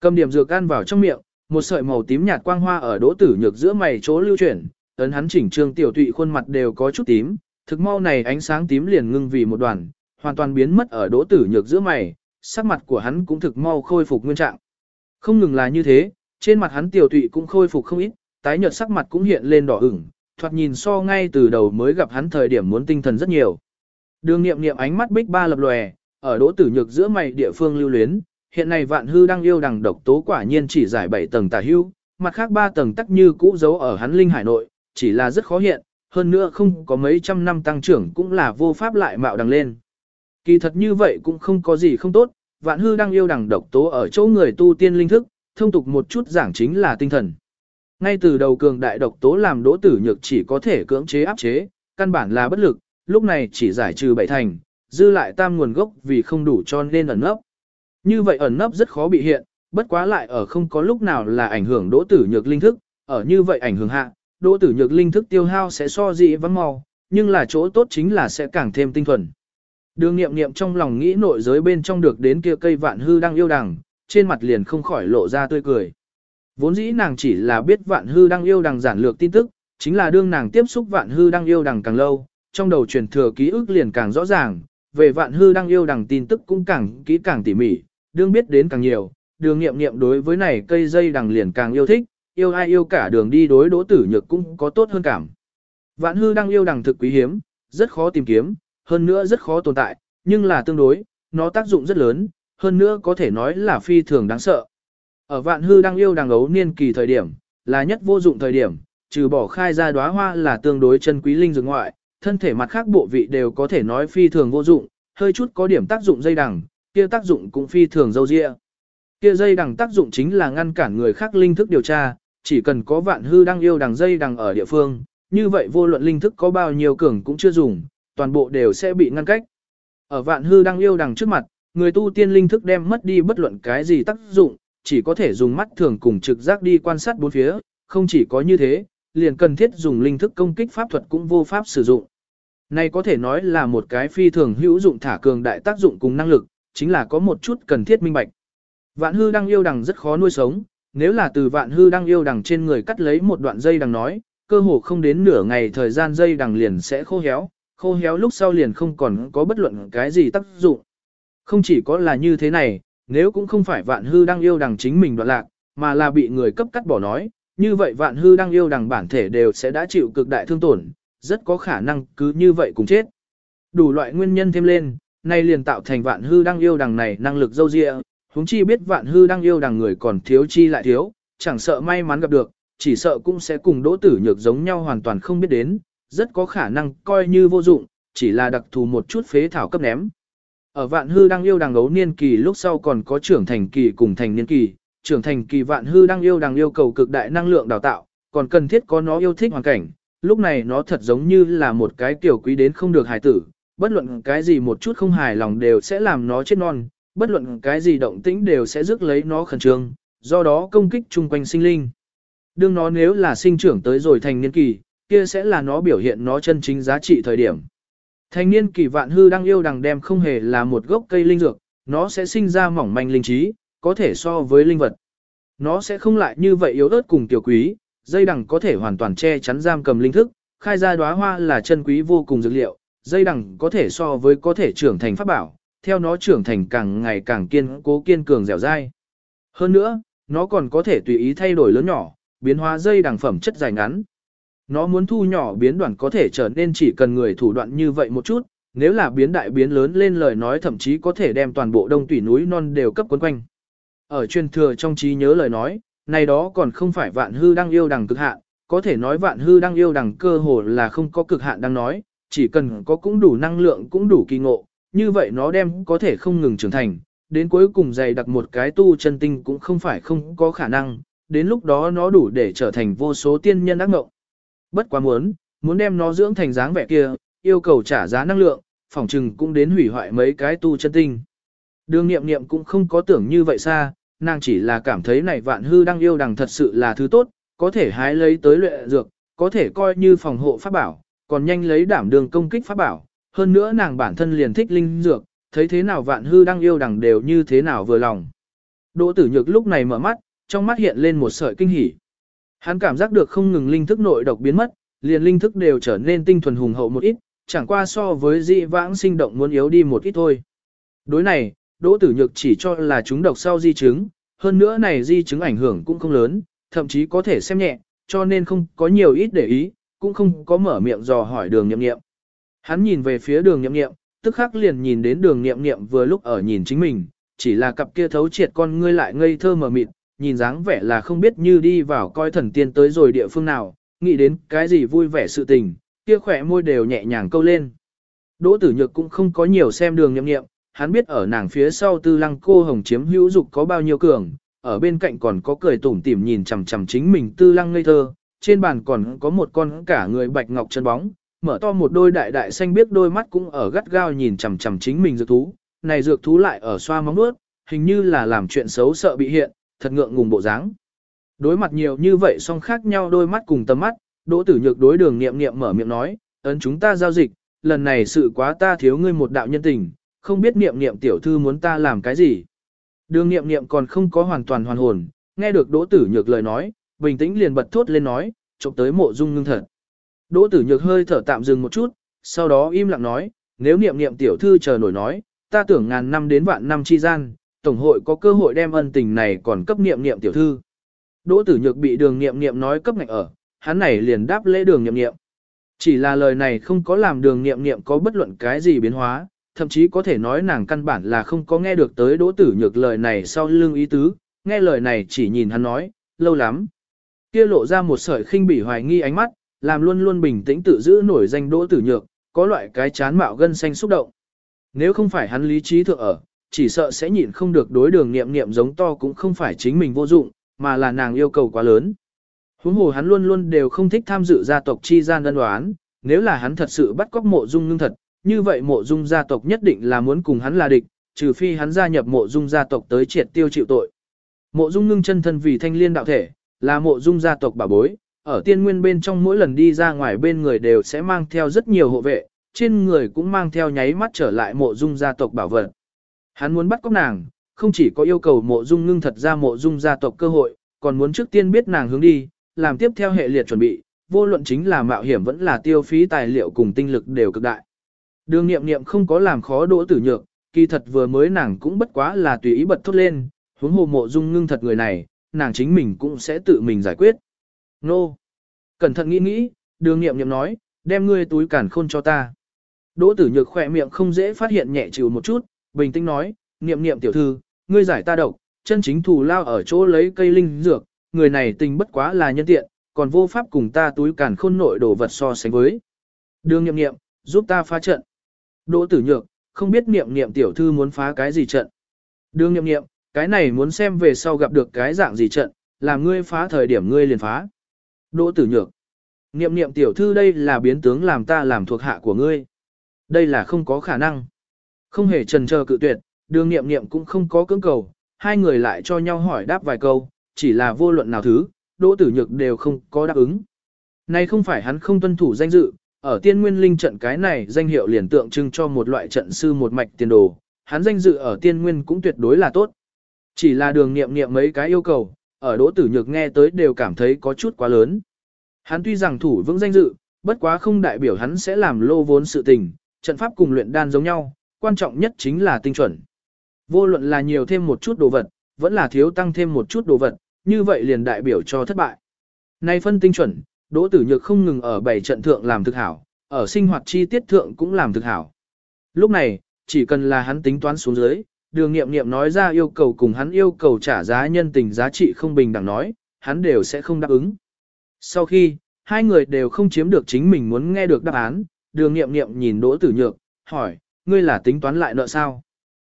Cầm điểm dược ăn vào trong miệng, một sợi màu tím nhạt quang hoa ở Đỗ Tử Nhược giữa mày chỗ lưu chuyển, ấn hắn chỉnh trương tiểu tụy khuôn mặt đều có chút tím, thực mau này ánh sáng tím liền ngưng vì một đoàn, hoàn toàn biến mất ở Đỗ Tử Nhược giữa mày, sắc mặt của hắn cũng thực mau khôi phục nguyên trạng. Không ngừng là như thế, trên mặt hắn tiểu tụy cũng khôi phục không ít, tái nhợt sắc mặt cũng hiện lên đỏ ửng, thoạt nhìn so ngay từ đầu mới gặp hắn thời điểm muốn tinh thần rất nhiều. Đường Nghiệm Nghiệm ánh mắt bích ba lập lòe, ở Đỗ Tử Nhược giữa mày địa phương lưu luyến, hiện nay vạn hư đang yêu đằng độc tố quả nhiên chỉ giải 7 tầng tà hưu, mặt khác 3 tầng tắc như cũ giấu ở hắn linh hải nội, chỉ là rất khó hiện, hơn nữa không có mấy trăm năm tăng trưởng cũng là vô pháp lại mạo đằng lên. Kỳ thật như vậy cũng không có gì không tốt, vạn hư đang yêu đằng độc tố ở chỗ người tu tiên linh thức, thông tục một chút giảng chính là tinh thần. Ngay từ đầu cường đại độc tố làm đỗ tử nhược chỉ có thể cưỡng chế áp chế, căn bản là bất lực, lúc này chỉ giải trừ bảy thành, dư lại tam nguồn gốc vì không đủ cho nên ẩn nấp. Như vậy ẩn nấp rất khó bị hiện, bất quá lại ở không có lúc nào là ảnh hưởng đỗ tử nhược linh thức, ở như vậy ảnh hưởng hạ, đỗ tử nhược linh thức tiêu hao sẽ so dị vắng mau, nhưng là chỗ tốt chính là sẽ càng thêm tinh thuần. Đường nghiệm nghiệm trong lòng nghĩ nội giới bên trong được đến kia cây vạn hư đang yêu đằng, trên mặt liền không khỏi lộ ra tươi cười. Vốn dĩ nàng chỉ là biết vạn hư đang yêu đằng giản lược tin tức, chính là đương nàng tiếp xúc vạn hư đang yêu đằng càng lâu, trong đầu truyền thừa ký ức liền càng rõ ràng, về vạn hư đang yêu đằng tin tức cũng càng kỹ càng tỉ mỉ, đương biết đến càng nhiều, đường nghiệm nghiệm đối với này cây dây đằng liền càng yêu thích, yêu ai yêu cả đường đi đối đỗ tử nhược cũng có tốt hơn cảm. Vạn hư đang yêu đằng thực quý hiếm, rất khó tìm kiếm, hơn nữa rất khó tồn tại, nhưng là tương đối, nó tác dụng rất lớn, hơn nữa có thể nói là phi thường đáng sợ. Ở vạn hư đang yêu đằng ấu niên kỳ thời điểm, là nhất vô dụng thời điểm, trừ bỏ khai ra đóa hoa là tương đối chân quý linh dược ngoại, thân thể mặt khác bộ vị đều có thể nói phi thường vô dụng, hơi chút có điểm tác dụng dây đằng, kia tác dụng cũng phi thường dâu dịa. Kia dây đằng tác dụng chính là ngăn cản người khác linh thức điều tra, chỉ cần có vạn hư đang yêu đằng dây đằng ở địa phương, như vậy vô luận linh thức có bao nhiêu cường cũng chưa dùng, toàn bộ đều sẽ bị ngăn cách. Ở vạn hư đang yêu đằng trước mặt, người tu tiên linh thức đem mất đi bất luận cái gì tác dụng, chỉ có thể dùng mắt thường cùng trực giác đi quan sát bốn phía, không chỉ có như thế, liền cần thiết dùng linh thức công kích pháp thuật cũng vô pháp sử dụng. Này có thể nói là một cái phi thường hữu dụng thả cường đại tác dụng cùng năng lực, chính là có một chút cần thiết minh bạch. Vạn hư đang yêu đằng rất khó nuôi sống, nếu là từ vạn hư đang yêu đằng trên người cắt lấy một đoạn dây đằng nói, cơ hồ không đến nửa ngày thời gian dây đằng liền sẽ khô héo, khô héo lúc sau liền không còn có bất luận cái gì tác dụng. Không chỉ có là như thế này, nếu cũng không phải vạn hư đang yêu đằng chính mình đoạn lạc, mà là bị người cấp cắt bỏ nói, như vậy vạn hư đang yêu đằng bản thể đều sẽ đã chịu cực đại thương tổn, rất có khả năng cứ như vậy cùng chết. Đủ loại nguyên nhân thêm lên, nay liền tạo thành vạn hư đang yêu đằng này năng lực dâu dịa, huống chi biết vạn hư đang yêu đằng người còn thiếu chi lại thiếu, chẳng sợ may mắn gặp được, chỉ sợ cũng sẽ cùng đỗ tử nhược giống nhau hoàn toàn không biết đến, rất có khả năng coi như vô dụng, chỉ là đặc thù một chút phế thảo cấp ném. Ở vạn hư đang yêu đằng ấu niên kỳ lúc sau còn có trưởng thành kỳ cùng thành niên kỳ, trưởng thành kỳ vạn hư đang yêu đằng yêu cầu cực đại năng lượng đào tạo, còn cần thiết có nó yêu thích hoàn cảnh, lúc này nó thật giống như là một cái tiểu quý đến không được hài tử, bất luận cái gì một chút không hài lòng đều sẽ làm nó chết non, bất luận cái gì động tĩnh đều sẽ rước lấy nó khẩn trương, do đó công kích chung quanh sinh linh. Đương nó nếu là sinh trưởng tới rồi thành niên kỳ, kia sẽ là nó biểu hiện nó chân chính giá trị thời điểm. Thành niên kỳ vạn hư đang yêu đằng đem không hề là một gốc cây linh dược, nó sẽ sinh ra mỏng manh linh trí, có thể so với linh vật. Nó sẽ không lại như vậy yếu ớt cùng tiểu quý, dây đằng có thể hoàn toàn che chắn giam cầm linh thức, khai ra đóa hoa là chân quý vô cùng dược liệu, dây đằng có thể so với có thể trưởng thành pháp bảo, theo nó trưởng thành càng ngày càng kiên cố kiên cường dẻo dai. Hơn nữa, nó còn có thể tùy ý thay đổi lớn nhỏ, biến hóa dây đằng phẩm chất dài ngắn. Nó muốn thu nhỏ biến đoạn có thể trở nên chỉ cần người thủ đoạn như vậy một chút, nếu là biến đại biến lớn lên lời nói thậm chí có thể đem toàn bộ đông tủy núi non đều cấp quấn quanh. Ở truyền thừa trong trí nhớ lời nói, này đó còn không phải vạn hư đang yêu đằng cực hạn, có thể nói vạn hư đang yêu đằng cơ hồ là không có cực hạn đang nói, chỉ cần có cũng đủ năng lượng cũng đủ kỳ ngộ, như vậy nó đem có thể không ngừng trưởng thành, đến cuối cùng dày đặc một cái tu chân tinh cũng không phải không có khả năng, đến lúc đó nó đủ để trở thành vô số tiên nhân ác ngộng. Bất quá muốn, muốn đem nó dưỡng thành dáng vẻ kia, yêu cầu trả giá năng lượng, phỏng trừng cũng đến hủy hoại mấy cái tu chân tinh. Đường nghiệm nghiệm cũng không có tưởng như vậy xa, nàng chỉ là cảm thấy này vạn hư đang yêu đằng thật sự là thứ tốt, có thể hái lấy tới luyện dược, có thể coi như phòng hộ pháp bảo, còn nhanh lấy đảm đường công kích pháp bảo. Hơn nữa nàng bản thân liền thích linh dược, thấy thế nào vạn hư đang yêu đằng đều như thế nào vừa lòng. Đỗ tử nhược lúc này mở mắt, trong mắt hiện lên một sợi kinh hỉ. Hắn cảm giác được không ngừng linh thức nội độc biến mất, liền linh thức đều trở nên tinh thuần hùng hậu một ít, chẳng qua so với dị vãng sinh động muốn yếu đi một ít thôi. Đối này, Đỗ Tử Nhược chỉ cho là chúng độc sau di chứng, hơn nữa này di chứng ảnh hưởng cũng không lớn, thậm chí có thể xem nhẹ, cho nên không có nhiều ít để ý, cũng không có mở miệng dò hỏi đường nhậm nghiệm. Hắn nhìn về phía đường nghiệm nghiệm, tức khắc liền nhìn đến đường nghiệm nghiệm vừa lúc ở nhìn chính mình, chỉ là cặp kia thấu triệt con ngươi lại ngây thơ mờ mịt, nhìn dáng vẻ là không biết như đi vào coi thần tiên tới rồi địa phương nào, nghĩ đến cái gì vui vẻ sự tình, kia khỏe môi đều nhẹ nhàng câu lên. Đỗ tử nhược cũng không có nhiều xem đường nhậm nghiệm, hắn biết ở nàng phía sau tư lăng cô hồng chiếm hữu dục có bao nhiêu cường, ở bên cạnh còn có cười tủm tỉm nhìn chằm chằm chính mình tư lăng ngây thơ, trên bàn còn có một con cả người bạch ngọc chân bóng, mở to một đôi đại đại xanh biếc đôi mắt cũng ở gắt gao nhìn chằm chằm chính mình dược thú, này dược thú lại ở xoa móng nuốt, hình như là làm chuyện xấu sợ bị hiện, thật ngượng ngùng bộ dáng. Đối mặt nhiều như vậy song khác nhau đôi mắt cùng tầm mắt, Đỗ Tử Nhược đối đường nghiệm nghiệm mở miệng nói, ấn chúng ta giao dịch, lần này sự quá ta thiếu ngươi một đạo nhân tình, không biết niệm niệm tiểu thư muốn ta làm cái gì. Đường niệm niệm còn không có hoàn toàn hoàn hồn, nghe được Đỗ Tử Nhược lời nói, bình tĩnh liền bật thốt lên nói, chụp tới mộ dung ngưng thật. Đỗ Tử Nhược hơi thở tạm dừng một chút, sau đó im lặng nói, nếu niệm niệm tiểu thư chờ nổi nói, ta tưởng ngàn năm đến vạn năm chi gian, tổng hội có cơ hội đem ân tình này còn cấp niệm niệm tiểu thư. Đỗ Tử Nhược bị đường niệm niệm nói cấp ngạch ở, hắn này liền đáp lễ đường niệm niệm. Chỉ là lời này không có làm đường niệm niệm có bất luận cái gì biến hóa, thậm chí có thể nói nàng căn bản là không có nghe được tới đỗ tử nhược lời này sau lưng ý tứ, nghe lời này chỉ nhìn hắn nói, lâu lắm. Kia lộ ra một sợi khinh bỉ hoài nghi ánh mắt, làm luôn luôn bình tĩnh tự giữ nổi danh đỗ tử nhược, có loại cái chán mạo gân xanh xúc động. Nếu không phải hắn lý trí thượng ở, chỉ sợ sẽ nhịn không được đối đường niệm niệm giống to cũng không phải chính mình vô dụng, mà là nàng yêu cầu quá lớn. Huống hồ hắn luôn luôn đều không thích tham dự gia tộc chi gian ân đoán, nếu là hắn thật sự bắt cóc mộ dung ngưng thật, như vậy mộ dung gia tộc nhất định là muốn cùng hắn là địch, trừ phi hắn gia nhập mộ dung gia tộc tới triệt tiêu chịu tội. Mộ dung ngưng chân thân vì thanh liên đạo thể, là mộ dung gia tộc bà bối, ở tiên nguyên bên trong mỗi lần đi ra ngoài bên người đều sẽ mang theo rất nhiều hộ vệ, trên người cũng mang theo nháy mắt trở lại mộ dung gia tộc bảo vật. Hắn muốn bắt cóc nàng, không chỉ có yêu cầu mộ dung ngưng thật ra mộ dung gia tộc cơ hội, còn muốn trước tiên biết nàng hướng đi, làm tiếp theo hệ liệt chuẩn bị, vô luận chính là mạo hiểm vẫn là tiêu phí tài liệu cùng tinh lực đều cực đại. Đường nghiệm nghiệm không có làm khó đỗ tử nhược, kỳ thật vừa mới nàng cũng bất quá là tùy ý bật thốt lên, huống hồ mộ dung ngưng thật người này, nàng chính mình cũng sẽ tự mình giải quyết. Nô! Cẩn thận nghĩ nghĩ, đường nghiệm nghiệm nói, đem ngươi túi cản khôn cho ta. Đỗ tử nhược khỏe miệng không dễ phát hiện nhẹ chịu một chút, bình tĩnh nói, niệm niệm tiểu thư, ngươi giải ta độc, chân chính thù lao ở chỗ lấy cây linh dược, người này tình bất quá là nhân tiện, còn vô pháp cùng ta túi cản khôn nội đồ vật so sánh với. Đường niệm niệm, giúp ta phá trận. Đỗ tử nhược, không biết niệm niệm tiểu thư muốn phá cái gì trận. Đường niệm niệm, cái này muốn xem về sau gặp được cái dạng gì trận, làm ngươi phá thời điểm ngươi liền phá. Đỗ tử nhược, niệm niệm tiểu thư đây là biến tướng làm ta làm thuộc hạ của ngươi. Đây là không có khả năng. Không hề trần chờ cự tuyệt, đường niệm niệm cũng không có cưỡng cầu, hai người lại cho nhau hỏi đáp vài câu, chỉ là vô luận nào thứ, đỗ tử nhược đều không có đáp ứng. Này không phải hắn không tuân thủ danh dự, ở tiên nguyên linh trận cái này danh hiệu liền tượng trưng cho một loại trận sư một mạch tiền đồ, hắn danh dự ở tiên nguyên cũng tuyệt đối là tốt. Chỉ là đường nghiệm nghiệm mấy cái yêu cầu, ở đỗ tử nhược nghe tới đều cảm thấy có chút quá lớn. Hắn tuy rằng thủ vững danh dự, bất quá không đại biểu hắn sẽ làm lô vốn sự tình, trận pháp cùng luyện đan giống nhau, quan trọng nhất chính là tinh chuẩn. Vô luận là nhiều thêm một chút đồ vật, vẫn là thiếu tăng thêm một chút đồ vật, như vậy liền đại biểu cho thất bại. Nay phân tinh chuẩn, Đỗ Tử Nhược không ngừng ở bảy trận thượng làm thực hảo, ở sinh hoạt chi tiết thượng cũng làm thực hảo. Lúc này, chỉ cần là hắn tính toán xuống dưới, đường nghiệm nghiệm nói ra yêu cầu cùng hắn yêu cầu trả giá nhân tình giá trị không bình đẳng nói, hắn đều sẽ không đáp ứng. Sau khi, hai người đều không chiếm được chính mình muốn nghe được đáp án, đường nghiệm nghiệm nhìn Đỗ Tử Nhược, hỏi, ngươi là tính toán lại nợ sao?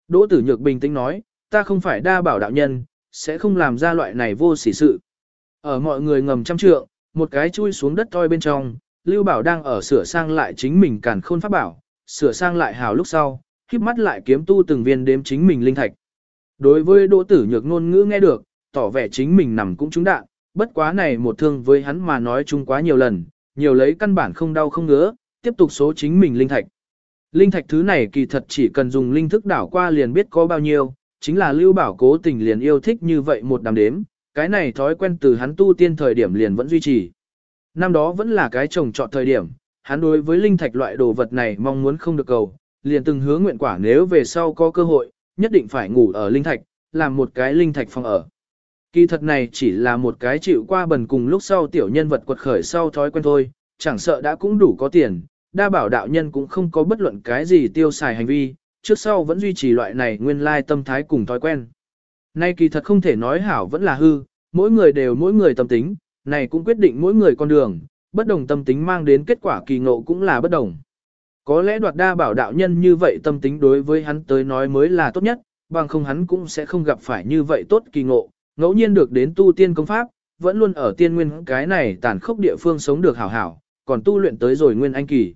Đỗ Tử Nhược bình tĩnh nói, ta không phải đa bảo đạo nhân, sẽ không làm ra loại này vô sỉ sự. Ở mọi người ngầm trăm trượng, một cái chui xuống đất toi bên trong, Lưu Bảo đang ở sửa sang lại chính mình càn khôn pháp bảo, sửa sang lại hào lúc sau, híp mắt lại kiếm tu từng viên đếm chính mình linh thạch. Đối với Đỗ Tử Nhược ngôn ngữ nghe được, tỏ vẻ chính mình nằm cũng trúng đạn, bất quá này một thương với hắn mà nói chung quá nhiều lần, nhiều lấy căn bản không đau không ngứa, tiếp tục số chính mình linh thạch. Linh thạch thứ này kỳ thật chỉ cần dùng linh thức đảo qua liền biết có bao nhiêu, chính là Lưu Bảo cố tình liền yêu thích như vậy một đám đếm, cái này thói quen từ hắn tu tiên thời điểm liền vẫn duy trì. Năm đó vẫn là cái trồng trọt thời điểm, hắn đối với linh thạch loại đồ vật này mong muốn không được cầu, liền từng hứa nguyện quả nếu về sau có cơ hội, nhất định phải ngủ ở linh thạch, làm một cái linh thạch phòng ở. Kỳ thật này chỉ là một cái chịu qua bần cùng lúc sau tiểu nhân vật quật khởi sau thói quen thôi, chẳng sợ đã cũng đủ có tiền, đa bảo đạo nhân cũng không có bất luận cái gì tiêu xài hành vi, trước sau vẫn duy trì loại này nguyên lai tâm thái cùng thói quen. Nay kỳ thật không thể nói hảo vẫn là hư, mỗi người đều mỗi người tâm tính, này cũng quyết định mỗi người con đường, bất đồng tâm tính mang đến kết quả kỳ ngộ cũng là bất đồng. Có lẽ đoạt đa bảo đạo nhân như vậy tâm tính đối với hắn tới nói mới là tốt nhất, bằng không hắn cũng sẽ không gặp phải như vậy tốt kỳ ngộ, ngẫu nhiên được đến tu tiên công pháp, vẫn luôn ở tiên nguyên cái này tàn khốc địa phương sống được hảo hảo, còn tu luyện tới rồi nguyên anh kỳ.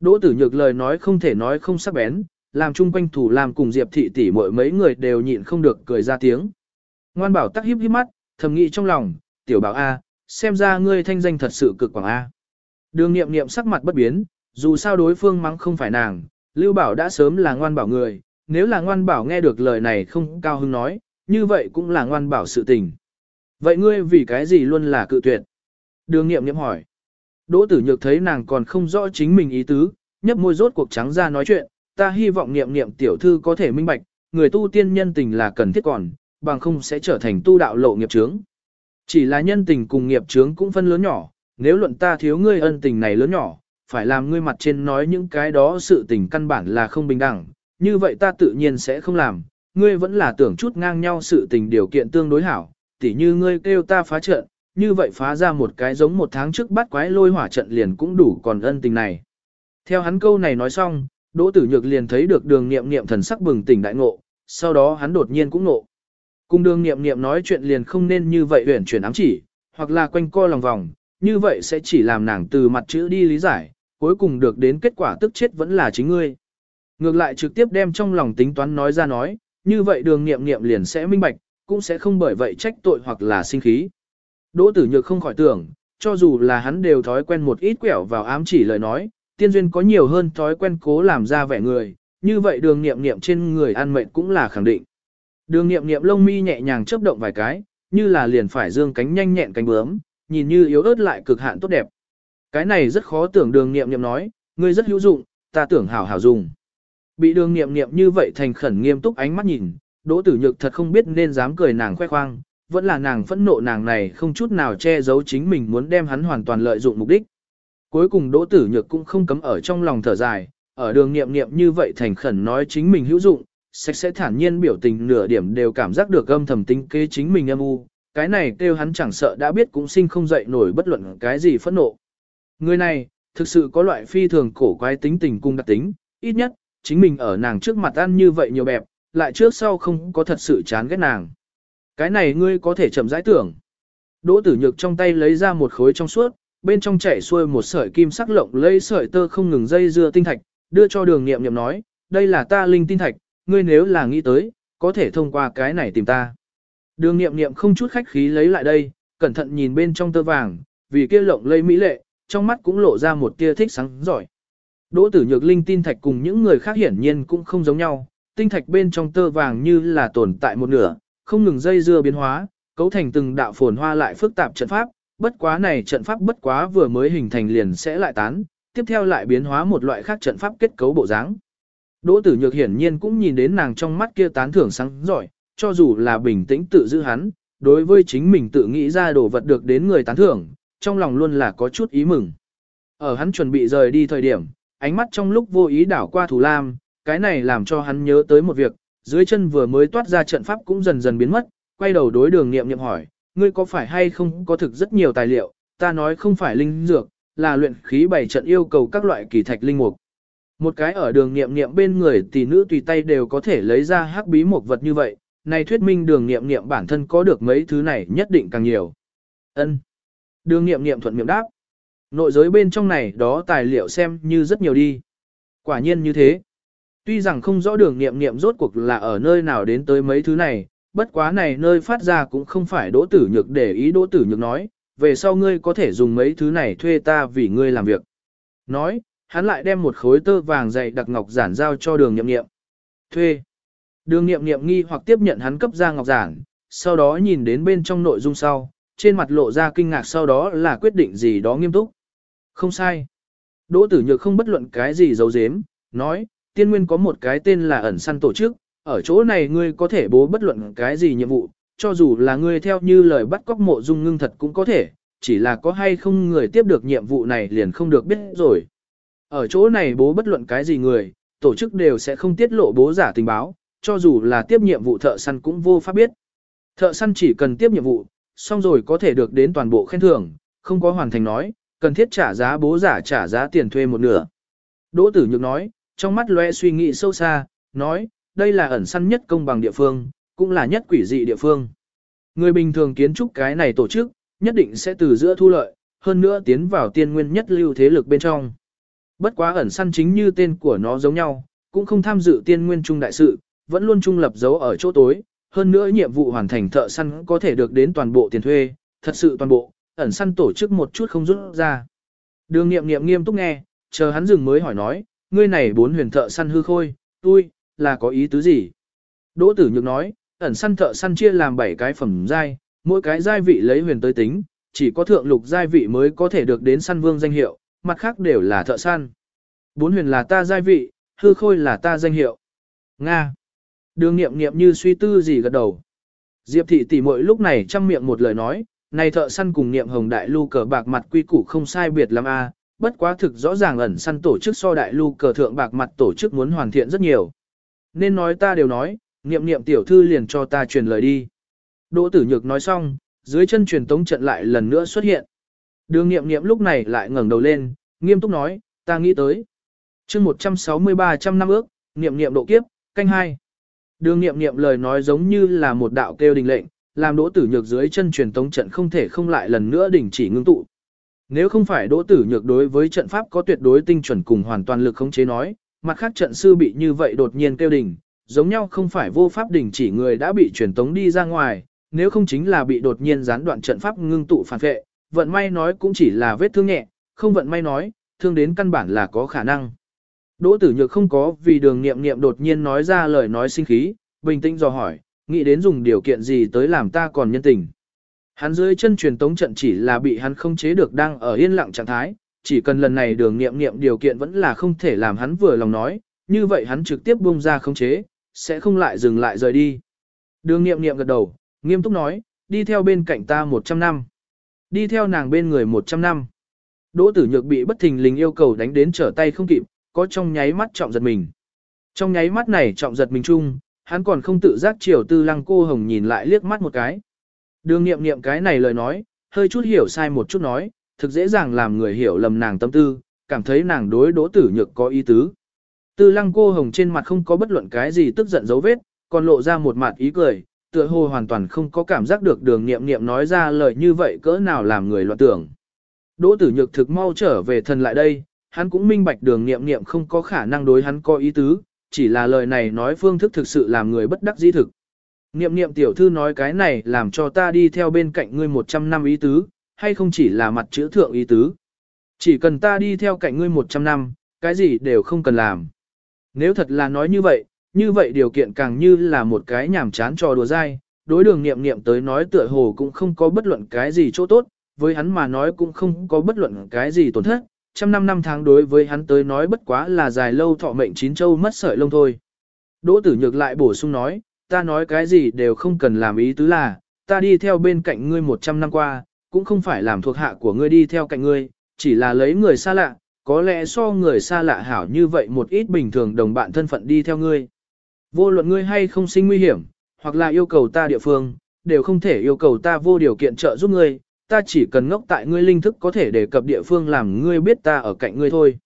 Đỗ tử nhược lời nói không thể nói không sắc bén, làm chung quanh thủ làm cùng Diệp thị tỷ mỗi mấy người đều nhịn không được cười ra tiếng. Ngoan bảo tắc híp híp mắt, thầm nghĩ trong lòng, tiểu bảo A, xem ra ngươi thanh danh thật sự cực quảng A. Đường nghiệm nghiệm sắc mặt bất biến, dù sao đối phương mắng không phải nàng, Lưu Bảo đã sớm là ngoan bảo người, nếu là ngoan bảo nghe được lời này không cao hứng nói, như vậy cũng là ngoan bảo sự tình. Vậy ngươi vì cái gì luôn là cự tuyệt? Đường nghiệm nghiệm hỏi. Đỗ tử nhược thấy nàng còn không rõ chính mình ý tứ, nhấp môi rốt cuộc trắng ra nói chuyện, ta hy vọng nghiệm nghiệm tiểu thư có thể minh bạch, người tu tiên nhân tình là cần thiết còn, bằng không sẽ trở thành tu đạo lộ nghiệp trướng. Chỉ là nhân tình cùng nghiệp trướng cũng phân lớn nhỏ, nếu luận ta thiếu ngươi ân tình này lớn nhỏ, phải làm ngươi mặt trên nói những cái đó sự tình căn bản là không bình đẳng, như vậy ta tự nhiên sẽ không làm, ngươi vẫn là tưởng chút ngang nhau sự tình điều kiện tương đối hảo, tỉ như ngươi kêu ta phá trận, như vậy phá ra một cái giống một tháng trước bắt quái lôi hỏa trận liền cũng đủ còn ân tình này. Theo hắn câu này nói xong, Đỗ Tử Nhược liền thấy được đường nghiệm nghiệm thần sắc bừng tỉnh đại ngộ, sau đó hắn đột nhiên cũng ngộ. Cùng đường nghiệm nghiệm nói chuyện liền không nên như vậy huyển chuyển ám chỉ, hoặc là quanh co lòng vòng, như vậy sẽ chỉ làm nàng từ mặt chữ đi lý giải, cuối cùng được đến kết quả tức chết vẫn là chính ngươi. Ngược lại trực tiếp đem trong lòng tính toán nói ra nói, như vậy đường nghiệm nghiệm liền sẽ minh bạch, cũng sẽ không bởi vậy trách tội hoặc là sinh khí. Đỗ tử nhược không khỏi tưởng, cho dù là hắn đều thói quen một ít quẻo vào ám chỉ lời nói, tiên duyên có nhiều hơn thói quen cố làm ra vẻ người, như vậy đường nghiệm nghiệm trên người ăn mệnh cũng là khẳng định. Đường nghiệm nghiệm lông mi nhẹ nhàng chớp động vài cái, như là liền phải dương cánh nhanh nhẹn cánh bướm, nhìn như yếu ớt lại cực hạn tốt đẹp. Cái này rất khó tưởng đường nghiệm nghiệm nói, ngươi rất hữu dụng, ta tưởng hảo hảo dùng. Bị đường nghiệm nghiệm như vậy thành khẩn nghiêm túc ánh mắt nhìn, đỗ tử nhược thật không biết nên dám cười nàng khoe khoang, vẫn là nàng phẫn nộ nàng này không chút nào che giấu chính mình muốn đem hắn hoàn toàn lợi dụng mục đích. Cuối cùng đỗ tử nhược cũng không cấm ở trong lòng thở dài, ở đường nghiệm nghiệm như vậy thành khẩn nói chính mình hữu dụng, sạch sẽ thản nhiên biểu tình nửa điểm đều cảm giác được âm thầm tính kế chính mình âm u, cái này kêu hắn chẳng sợ đã biết cũng sinh không dậy nổi bất luận cái gì phẫn nộ. Người này, thực sự có loại phi thường cổ quái tính tình cung đặc tính, ít nhất, chính mình ở nàng trước mặt ăn như vậy nhiều bẹp, lại trước sau không có thật sự chán ghét nàng. Cái này ngươi có thể chậm rãi tưởng. Đỗ tử nhược trong tay lấy ra một khối trong suốt, bên trong chảy xuôi một sợi kim sắc lộng lấy sợi tơ không ngừng dây dưa tinh thạch, đưa cho đường nghiệm nghiệm nói, đây là ta linh tinh thạch, ngươi nếu là nghĩ tới, có thể thông qua cái này tìm ta. Đường nghiệm nghiệm không chút khách khí lấy lại đây, cẩn thận nhìn bên trong tơ vàng, vì kia lộng lây mỹ lệ, trong mắt cũng lộ ra một tia thích sáng giỏi. Đỗ tử nhược linh tin thạch cùng những người khác hiển nhiên cũng không giống nhau, tinh thạch bên trong tơ vàng như là tồn tại một nửa, không ngừng dây dưa biến hóa, cấu thành từng đạo phồn hoa lại phức tạp trận pháp, bất quá này trận pháp bất quá vừa mới hình thành liền sẽ lại tán, tiếp theo lại biến hóa một loại khác trận pháp kết cấu bộ dáng. Đỗ tử nhược hiển nhiên cũng nhìn đến nàng trong mắt kia tán thưởng sáng giỏi, cho dù là bình tĩnh tự giữ hắn, đối với chính mình tự nghĩ ra đồ vật được đến người tán thưởng, trong lòng luôn là có chút ý mừng. Ở hắn chuẩn bị rời đi thời điểm, ánh mắt trong lúc vô ý đảo qua Thù Lam, cái này làm cho hắn nhớ tới một việc, dưới chân vừa mới toát ra trận pháp cũng dần dần biến mất, quay đầu đối đường nghiệm nghiệm hỏi, ngươi có phải hay không có thực rất nhiều tài liệu, ta nói không phải linh dược, là luyện khí bảy trận yêu cầu các loại kỳ thạch linh mục. Một cái ở đường nghiệm nghiệm bên người tỷ nữ tùy tay đều có thể lấy ra hắc bí một vật như vậy, này thuyết minh đường nghiệm nghiệm bản thân có được mấy thứ này nhất định càng nhiều. Ân. Đường nghiệm nghiệm thuận miệng đáp. Nội giới bên trong này đó tài liệu xem như rất nhiều đi. Quả nhiên như thế. Tuy rằng không rõ đường nghiệm nghiệm rốt cuộc là ở nơi nào đến tới mấy thứ này, bất quá này nơi phát ra cũng không phải đỗ tử nhược để ý đỗ tử nhược nói, về sau ngươi có thể dùng mấy thứ này thuê ta vì ngươi làm việc. Nói, hắn lại đem một khối tơ vàng dày đặc ngọc giản giao cho đường nghiệm nghiệm. Thuê. Đường nghiệm nghiệm nghi hoặc tiếp nhận hắn cấp ra ngọc giản, sau đó nhìn đến bên trong nội dung sau, trên mặt lộ ra kinh ngạc sau đó là quyết định gì đó nghiêm túc. Không sai. Đỗ tử nhược không bất luận cái gì giấu giếm, nói, tiên nguyên có một cái tên là ẩn săn tổ chức, ở chỗ này ngươi có thể bố bất luận cái gì nhiệm vụ, cho dù là ngươi theo như lời bắt cóc mộ dung ngưng thật cũng có thể, chỉ là có hay không người tiếp được nhiệm vụ này liền không được biết rồi. Ở chỗ này bố bất luận cái gì người, tổ chức đều sẽ không tiết lộ bố giả tình báo, cho dù là tiếp nhiệm vụ thợ săn cũng vô pháp biết. Thợ săn chỉ cần tiếp nhiệm vụ, xong rồi có thể được đến toàn bộ khen thưởng, không có hoàn thành nói, Cần thiết trả giá bố giả trả giá tiền thuê một nửa. Đỗ tử nhược nói, trong mắt lóe suy nghĩ sâu xa, nói, đây là ẩn săn nhất công bằng địa phương, cũng là nhất quỷ dị địa phương. Người bình thường kiến trúc cái này tổ chức, nhất định sẽ từ giữa thu lợi, hơn nữa tiến vào tiên nguyên nhất lưu thế lực bên trong. Bất quá ẩn săn chính như tên của nó giống nhau, cũng không tham dự tiên nguyên trung đại sự, vẫn luôn trung lập dấu ở chỗ tối, hơn nữa nhiệm vụ hoàn thành thợ săn có thể được đến toàn bộ tiền thuê, thật sự toàn bộ, ẩn săn tổ chức một chút không rút ra. Đường nghiệm nghiệm nghiêm túc nghe, chờ hắn dừng mới hỏi nói, ngươi này bốn huyền thợ săn hư khôi, tôi, là có ý tứ gì? Đỗ tử nhược nói, ẩn săn thợ săn chia làm 7 cái phẩm giai, mỗi cái giai vị lấy huyền tới tính, chỉ có thượng lục giai vị mới có thể được đến săn vương danh hiệu, mặt khác đều là thợ săn. Bốn huyền là ta giai vị, hư khôi là ta danh hiệu. Nga. Đường nghiệm nghiệm như suy tư gì gật đầu. Diệp thị tỷ muội lúc này chăm miệng một lời nói, này thợ săn cùng niệm hồng đại lưu cờ bạc mặt quy củ không sai biệt lắm a, bất quá thực rõ ràng ẩn săn tổ chức so đại lưu cờ thượng bạc mặt tổ chức muốn hoàn thiện rất nhiều. Nên nói ta đều nói, niệm niệm tiểu thư liền cho ta truyền lời đi. Đỗ tử nhược nói xong, dưới chân truyền tống trận lại lần nữa xuất hiện. Đường niệm niệm lúc này lại ngẩng đầu lên, nghiêm túc nói, ta nghĩ tới. chương 163 trăm năm ước, niệm niệm độ kiếp, canh hai. Đường niệm niệm lời nói giống như là một đạo kêu đình lệnh, làm đỗ tử nhược dưới chân truyền tống trận không thể không lại lần nữa đình chỉ ngưng tụ. Nếu không phải đỗ tử nhược đối với trận pháp có tuyệt đối tinh chuẩn cùng hoàn toàn lực khống chế nói, mặt khác trận sư bị như vậy đột nhiên kêu đình, giống nhau không phải vô pháp đình chỉ người đã bị truyền tống đi ra ngoài, nếu không chính là bị đột nhiên gián đoạn trận pháp ngưng tụ phản vệ, vận may nói cũng chỉ là vết thương nhẹ, không vận may nói, thương đến căn bản là có khả năng. Đỗ tử nhược không có vì đường nghiệm nghiệm đột nhiên nói ra lời nói sinh khí, bình tĩnh dò hỏi, nghĩ đến dùng điều kiện gì tới làm ta còn nhân tình. Hắn dưới chân truyền tống trận chỉ là bị hắn không chế được đang ở yên lặng trạng thái, chỉ cần lần này đường nghiệm nghiệm điều kiện vẫn là không thể làm hắn vừa lòng nói, như vậy hắn trực tiếp buông ra không chế, sẽ không lại dừng lại rời đi. Đường nghiệm nghiệm gật đầu, nghiêm túc nói, đi theo bên cạnh ta 100 năm. Đi theo nàng bên người 100 năm. Đỗ tử nhược bị bất thình lình yêu cầu đánh đến trở tay không kịp, có trong nháy mắt trọng giật mình. Trong nháy mắt này trọng giật mình chung, hắn còn không tự giác chiều tư lăng cô hồng nhìn lại liếc mắt một cái. Đường nghiệm nghiệm cái này lời nói, hơi chút hiểu sai một chút nói, thực dễ dàng làm người hiểu lầm nàng tâm tư, cảm thấy nàng đối đỗ tử nhược có ý tứ. Tư lăng cô hồng trên mặt không có bất luận cái gì tức giận dấu vết, còn lộ ra một mặt ý cười, tựa hồ hoàn toàn không có cảm giác được đường nghiệm nghiệm nói ra lời như vậy cỡ nào làm người loạn tưởng. Đỗ tử nhược thực mau trở về thần lại đây, hắn cũng minh bạch đường nghiệm nghiệm không có khả năng đối hắn có ý tứ, chỉ là lời này nói phương thức thực sự làm người bất đắc dĩ thực. Niệm niệm tiểu thư nói cái này làm cho ta đi theo bên cạnh ngươi 100 năm ý tứ, hay không chỉ là mặt chữ thượng ý tứ. Chỉ cần ta đi theo cạnh ngươi 100 năm, cái gì đều không cần làm. Nếu thật là nói như vậy, như vậy điều kiện càng như là một cái nhảm chán trò đùa dai, đối đường niệm niệm tới nói tựa hồ cũng không có bất luận cái gì chỗ tốt, với hắn mà nói cũng không có bất luận cái gì tổn thất, trăm năm năm tháng đối với hắn tới nói bất quá là dài lâu thọ mệnh chín châu mất sợi lông thôi. Đỗ tử nhược lại bổ sung nói, ta nói cái gì đều không cần làm ý tứ là, ta đi theo bên cạnh ngươi một trăm năm qua, cũng không phải làm thuộc hạ của ngươi đi theo cạnh ngươi, chỉ là lấy người xa lạ, có lẽ so người xa lạ hảo như vậy một ít bình thường đồng bạn thân phận đi theo ngươi. Vô luận ngươi hay không sinh nguy hiểm, hoặc là yêu cầu ta địa phương, đều không thể yêu cầu ta vô điều kiện trợ giúp ngươi, ta chỉ cần ngốc tại ngươi linh thức có thể đề cập địa phương làm ngươi biết ta ở cạnh ngươi thôi.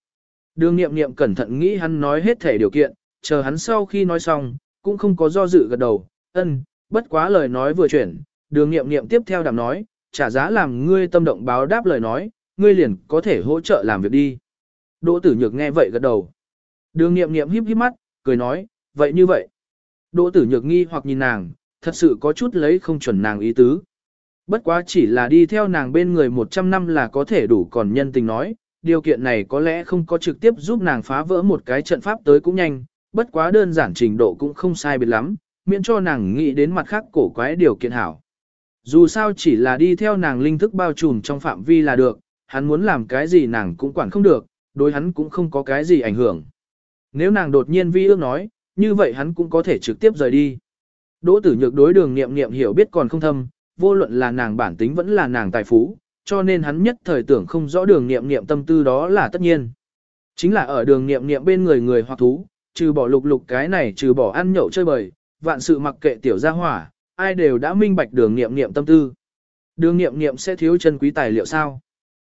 Đường nghiệm nghiệm cẩn thận nghĩ hắn nói hết thể điều kiện, chờ hắn sau khi nói xong, cũng không có do dự gật đầu, ân, bất quá lời nói vừa chuyển, đường nghiệm nghiệm tiếp theo đàm nói, trả giá làm ngươi tâm động báo đáp lời nói, ngươi liền có thể hỗ trợ làm việc đi. Đỗ tử nhược nghe vậy gật đầu. Đường nghiệm nghiệm híp híp mắt, cười nói, vậy như vậy. Đỗ tử nhược nghi hoặc nhìn nàng, thật sự có chút lấy không chuẩn nàng ý tứ. Bất quá chỉ là đi theo nàng bên người 100 năm là có thể đủ còn nhân tình nói, điều kiện này có lẽ không có trực tiếp giúp nàng phá vỡ một cái trận pháp tới cũng nhanh, bất quá đơn giản trình độ cũng không sai biệt lắm, miễn cho nàng nghĩ đến mặt khác cổ quái điều kiện hảo. Dù sao chỉ là đi theo nàng linh thức bao trùm trong phạm vi là được, hắn muốn làm cái gì nàng cũng quản không được, đối hắn cũng không có cái gì ảnh hưởng. Nếu nàng đột nhiên vi ước nói, như vậy hắn cũng có thể trực tiếp rời đi. Đỗ tử nhược đối đường nghiệm nghiệm hiểu biết còn không thâm, vô luận là nàng bản tính vẫn là nàng tài phú, cho nên hắn nhất thời tưởng không rõ đường nghiệm nghiệm tâm tư đó là tất nhiên. Chính là ở đường nghiệm nghiệm bên người người hoặc thú, trừ bỏ lục lục cái này trừ bỏ ăn nhậu chơi bời, vạn sự mặc kệ tiểu gia hỏa, ai đều đã minh bạch đường nghiệm nghiệm tâm tư. Đường nghiệm nghiệm sẽ thiếu chân quý tài liệu sao?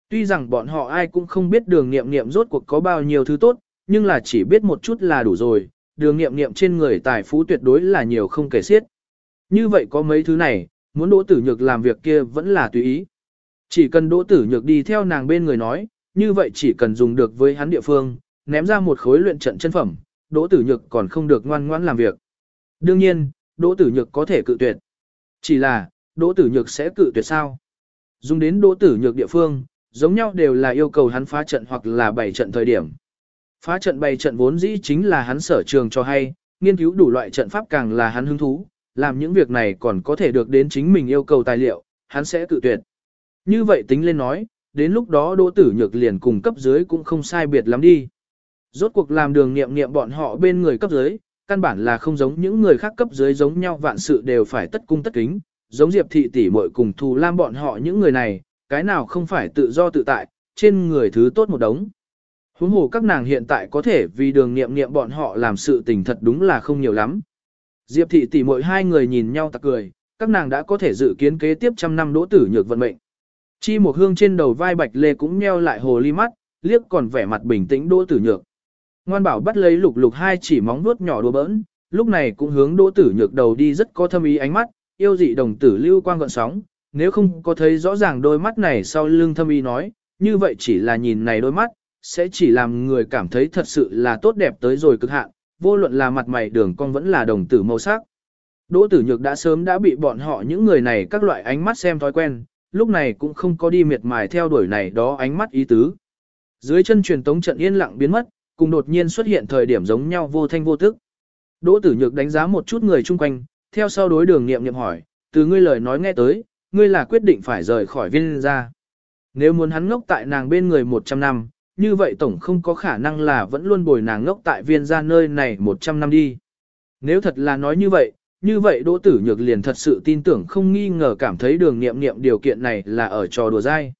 Tuy rằng bọn họ ai cũng không biết đường nghiệm nghiệm rốt cuộc có bao nhiêu thứ tốt, nhưng là chỉ biết một chút là đủ rồi, đường nghiệm nghiệm trên người tài phú tuyệt đối là nhiều không kể xiết. Như vậy có mấy thứ này, muốn đỗ tử nhược làm việc kia vẫn là tùy ý. Chỉ cần đỗ tử nhược đi theo nàng bên người nói, như vậy chỉ cần dùng được với hắn địa phương, ném ra một khối luyện trận chân phẩm, đỗ tử nhược còn không được ngoan ngoãn làm việc. Đương nhiên, đỗ tử nhược có thể cự tuyệt. Chỉ là, đỗ tử nhược sẽ cự tuyệt sao? Dùng đến đỗ tử nhược địa phương, giống nhau đều là yêu cầu hắn phá trận hoặc là bày trận thời điểm. Phá trận bày trận vốn dĩ chính là hắn sở trường cho hay, nghiên cứu đủ loại trận pháp càng là hắn hứng thú, làm những việc này còn có thể được đến chính mình yêu cầu tài liệu, hắn sẽ tự tuyệt. Như vậy tính lên nói, đến lúc đó đỗ tử nhược liền cùng cấp dưới cũng không sai biệt lắm đi. Rốt cuộc làm đường nghiệm nghiệm bọn họ bên người cấp dưới, căn bản là không giống những người khác cấp dưới giống nhau vạn sự đều phải tất cung tất kính, giống Diệp thị tỷ muội cùng thù lam bọn họ những người này, cái nào không phải tự do tự tại, trên người thứ tốt một đống. Huống hồ các nàng hiện tại có thể vì đường nghiệm nghiệm bọn họ làm sự tình thật đúng là không nhiều lắm. Diệp thị tỷ muội hai người nhìn nhau tặc cười, các nàng đã có thể dự kiến kế tiếp trăm năm đỗ tử nhược vận mệnh. Chi một hương trên đầu vai bạch lê cũng nheo lại hồ ly mắt, liếc còn vẻ mặt bình tĩnh đỗ tử nhược. Ngoan bảo bắt lấy lục lục hai chỉ móng vuốt nhỏ đùa bỡn, lúc này cũng hướng đỗ tử nhược đầu đi rất có thâm ý ánh mắt, yêu dị đồng tử lưu quang gợn sóng, nếu không có thấy rõ ràng đôi mắt này sau lưng thâm ý nói, như vậy chỉ là nhìn này đôi mắt, sẽ chỉ làm người cảm thấy thật sự là tốt đẹp tới rồi cực hạn, vô luận là mặt mày đường cong vẫn là đồng tử màu sắc. Đỗ tử nhược đã sớm đã bị bọn họ những người này các loại ánh mắt xem thói quen, lúc này cũng không có đi miệt mài theo đuổi này đó ánh mắt ý tứ. Dưới chân truyền tống trận yên lặng biến mất, cùng đột nhiên xuất hiện thời điểm giống nhau vô thanh vô tức. Đỗ tử nhược đánh giá một chút người chung quanh, theo sau đối đường nghiệm nghiệm hỏi, từ ngươi lời nói nghe tới, ngươi là quyết định phải rời khỏi viên ra. Nếu muốn hắn ngốc tại nàng bên người 100 năm, như vậy tổng không có khả năng là vẫn luôn bồi nàng ngốc tại viên gia nơi này 100 năm đi. Nếu thật là nói như vậy, như vậy Đỗ Tử Nhược liền thật sự tin tưởng không nghi ngờ cảm thấy đường nghiệm nghiệm điều kiện này là ở trò đùa dai.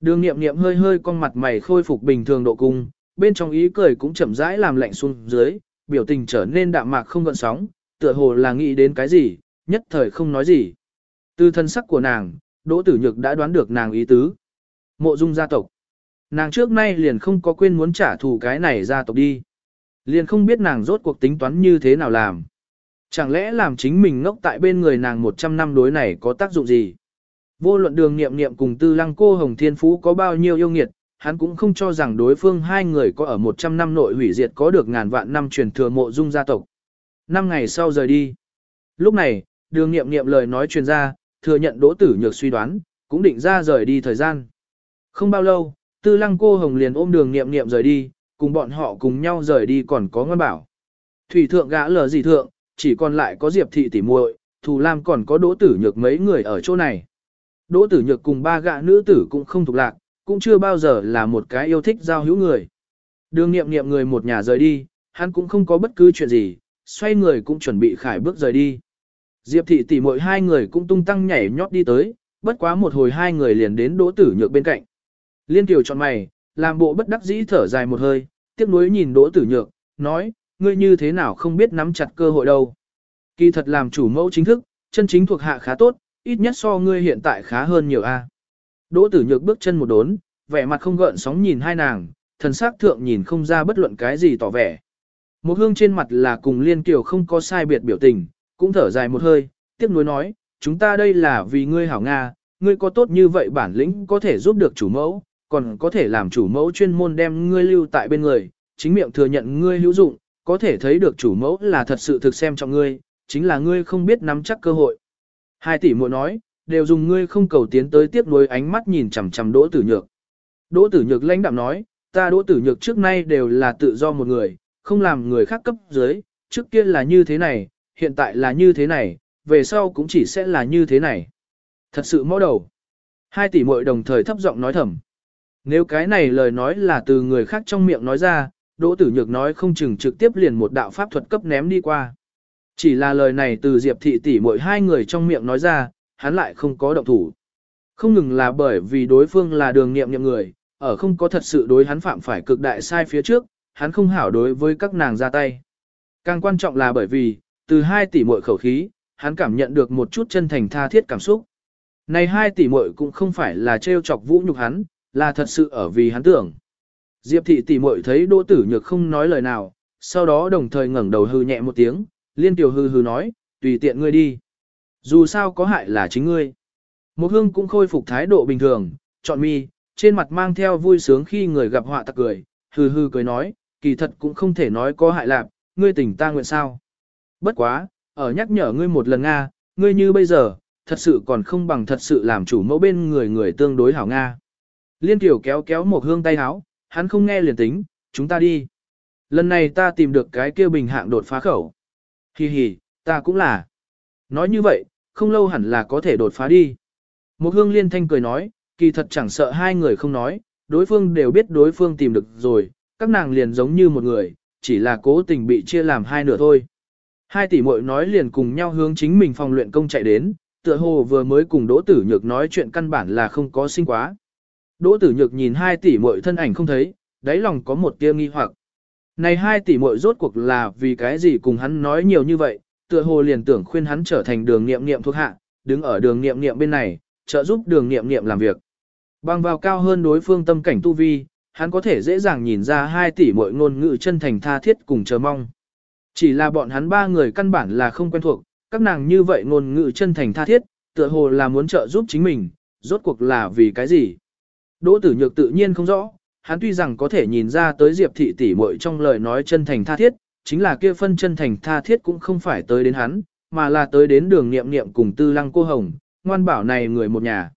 Đường nghiệm nghiệm hơi hơi con mặt mày khôi phục bình thường độ cung, bên trong ý cười cũng chậm rãi làm lạnh xuống dưới, biểu tình trở nên đạm mạc không gợn sóng, tựa hồ là nghĩ đến cái gì, nhất thời không nói gì. Từ thân sắc của nàng, Đỗ Tử Nhược đã đoán được nàng ý tứ. Mộ dung gia tộc. Nàng trước nay liền không có quên muốn trả thù cái này gia tộc đi. Liền không biết nàng rốt cuộc tính toán như thế nào làm. Chẳng lẽ làm chính mình ngốc tại bên người nàng 100 năm đối này có tác dụng gì? Vô luận đường nghiệm nghiệm cùng tư lăng cô Hồng Thiên Phú có bao nhiêu yêu nghiệt, hắn cũng không cho rằng đối phương hai người có ở 100 năm nội hủy diệt có được ngàn vạn năm truyền thừa mộ dung gia tộc. Năm ngày sau rời đi. Lúc này, đường nghiệm nghiệm lời nói truyền ra, thừa nhận đỗ tử nhược suy đoán, cũng định ra rời đi thời gian. Không bao lâu, tư lăng cô hồng liền ôm đường nghiệm nghiệm rời đi, cùng bọn họ cùng nhau rời đi còn có ngoan bảo. Thủy thượng gã lờ gì thượng, chỉ còn lại có diệp thị tỉ muội, thù lam còn có đỗ tử nhược mấy người ở chỗ này. Đỗ tử nhược cùng ba gã nữ tử cũng không thuộc lạc, cũng chưa bao giờ là một cái yêu thích giao hữu người. Đường nghiệm nghiệm người một nhà rời đi, hắn cũng không có bất cứ chuyện gì, xoay người cũng chuẩn bị khải bước rời đi. Diệp thị tỷ muội hai người cũng tung tăng nhảy nhót đi tới, bất quá một hồi hai người liền đến đỗ tử nhược bên cạnh. Liên tiểu chọn mày, làm bộ bất đắc dĩ thở dài một hơi, tiếc nuối nhìn đỗ tử nhược, nói, ngươi như thế nào không biết nắm chặt cơ hội đâu. Kỳ thật làm chủ mẫu chính thức, chân chính thuộc hạ khá tốt, ít nhất so ngươi hiện tại khá hơn nhiều a. Đỗ tử nhược bước chân một đốn, vẻ mặt không gợn sóng nhìn hai nàng, thần sắc thượng nhìn không ra bất luận cái gì tỏ vẻ. Một hương trên mặt là cùng liên kiều không có sai biệt biểu tình, cũng thở dài một hơi, tiếc nuối nói, chúng ta đây là vì ngươi hảo Nga, ngươi có tốt như vậy bản lĩnh có thể giúp được chủ mẫu, còn có thể làm chủ mẫu chuyên môn đem ngươi lưu tại bên người, chính miệng thừa nhận ngươi hữu dụng, có thể thấy được chủ mẫu là thật sự thực xem trọng ngươi, chính là ngươi không biết nắm chắc cơ hội. Hai tỷ muội nói, đều dùng ngươi không cầu tiến tới tiếp nối ánh mắt nhìn chằm chằm Đỗ Tử Nhược. Đỗ Tử Nhược lãnh đạm nói, ta Đỗ Tử Nhược trước nay đều là tự do một người, không làm người khác cấp dưới, trước kia là như thế này, hiện tại là như thế này, về sau cũng chỉ sẽ là như thế này. Thật sự mõ đầu. Hai tỷ muội đồng thời thấp giọng nói thầm. Nếu cái này lời nói là từ người khác trong miệng nói ra, Đỗ Tử Nhược nói không chừng trực tiếp liền một đạo pháp thuật cấp ném đi qua. Chỉ là lời này từ Diệp thị tỷ muội hai người trong miệng nói ra, hắn lại không có động thủ. Không ngừng là bởi vì đối phương là đường nghiệm nghiệm người, ở không có thật sự đối hắn phạm phải cực đại sai phía trước, hắn không hảo đối với các nàng ra tay. Càng quan trọng là bởi vì, từ hai tỷ muội khẩu khí, hắn cảm nhận được một chút chân thành tha thiết cảm xúc. Này hai tỷ muội cũng không phải là trêu chọc vũ nhục hắn, là thật sự ở vì hắn tưởng. Diệp thị tỷ muội thấy Đỗ Tử Nhược không nói lời nào, sau đó đồng thời ngẩng đầu hư nhẹ một tiếng, liên tiểu hư hư nói, tùy tiện ngươi đi. Dù sao có hại là chính ngươi. Một hương cũng khôi phục thái độ bình thường, chọn mi, trên mặt mang theo vui sướng khi người gặp họa tặc cười, hư hư cười nói, kỳ thật cũng không thể nói có hại lạc, ngươi tỉnh ta nguyện sao. Bất quá, ở nhắc nhở ngươi một lần Nga, ngươi như bây giờ, thật sự còn không bằng thật sự làm chủ mẫu bên người người tương đối hảo Nga. Liên tiểu kéo kéo một hương tay háo, hắn không nghe liền tính, chúng ta đi. Lần này ta tìm được cái kia bình hạng đột phá khẩu. Hi hi, ta cũng là. Nói như vậy, không lâu hẳn là có thể đột phá đi. Một hương liên thanh cười nói, kỳ thật chẳng sợ hai người không nói, đối phương đều biết đối phương tìm được rồi, các nàng liền giống như một người, chỉ là cố tình bị chia làm hai nửa thôi. Hai tỷ muội nói liền cùng nhau hướng chính mình phòng luyện công chạy đến, tựa hồ vừa mới cùng Đỗ Tử Nhược nói chuyện căn bản là không có sinh quá. Đỗ Tử Nhược nhìn hai tỷ muội thân ảnh không thấy, đáy lòng có một tia nghi hoặc. Này hai tỷ muội rốt cuộc là vì cái gì cùng hắn nói nhiều như vậy, tựa hồ liền tưởng khuyên hắn trở thành đường nghiệm nghiệm thuộc hạ, đứng ở đường nghiệm nghiệm bên này, trợ giúp đường nghiệm nghiệm làm việc. Bằng vào cao hơn đối phương tâm cảnh tu vi, hắn có thể dễ dàng nhìn ra hai tỷ muội ngôn ngữ chân thành tha thiết cùng chờ mong. Chỉ là bọn hắn ba người căn bản là không quen thuộc, các nàng như vậy ngôn ngữ chân thành tha thiết, tựa hồ là muốn trợ giúp chính mình, rốt cuộc là vì cái gì. Đỗ tử nhược tự nhiên không rõ, hắn tuy rằng có thể nhìn ra tới Diệp thị tỷ muội trong lời nói chân thành tha thiết, chính là kia phân chân thành tha thiết cũng không phải tới đến hắn, mà là tới đến đường niệm niệm cùng tư lăng cô hồng, ngoan bảo này người một nhà.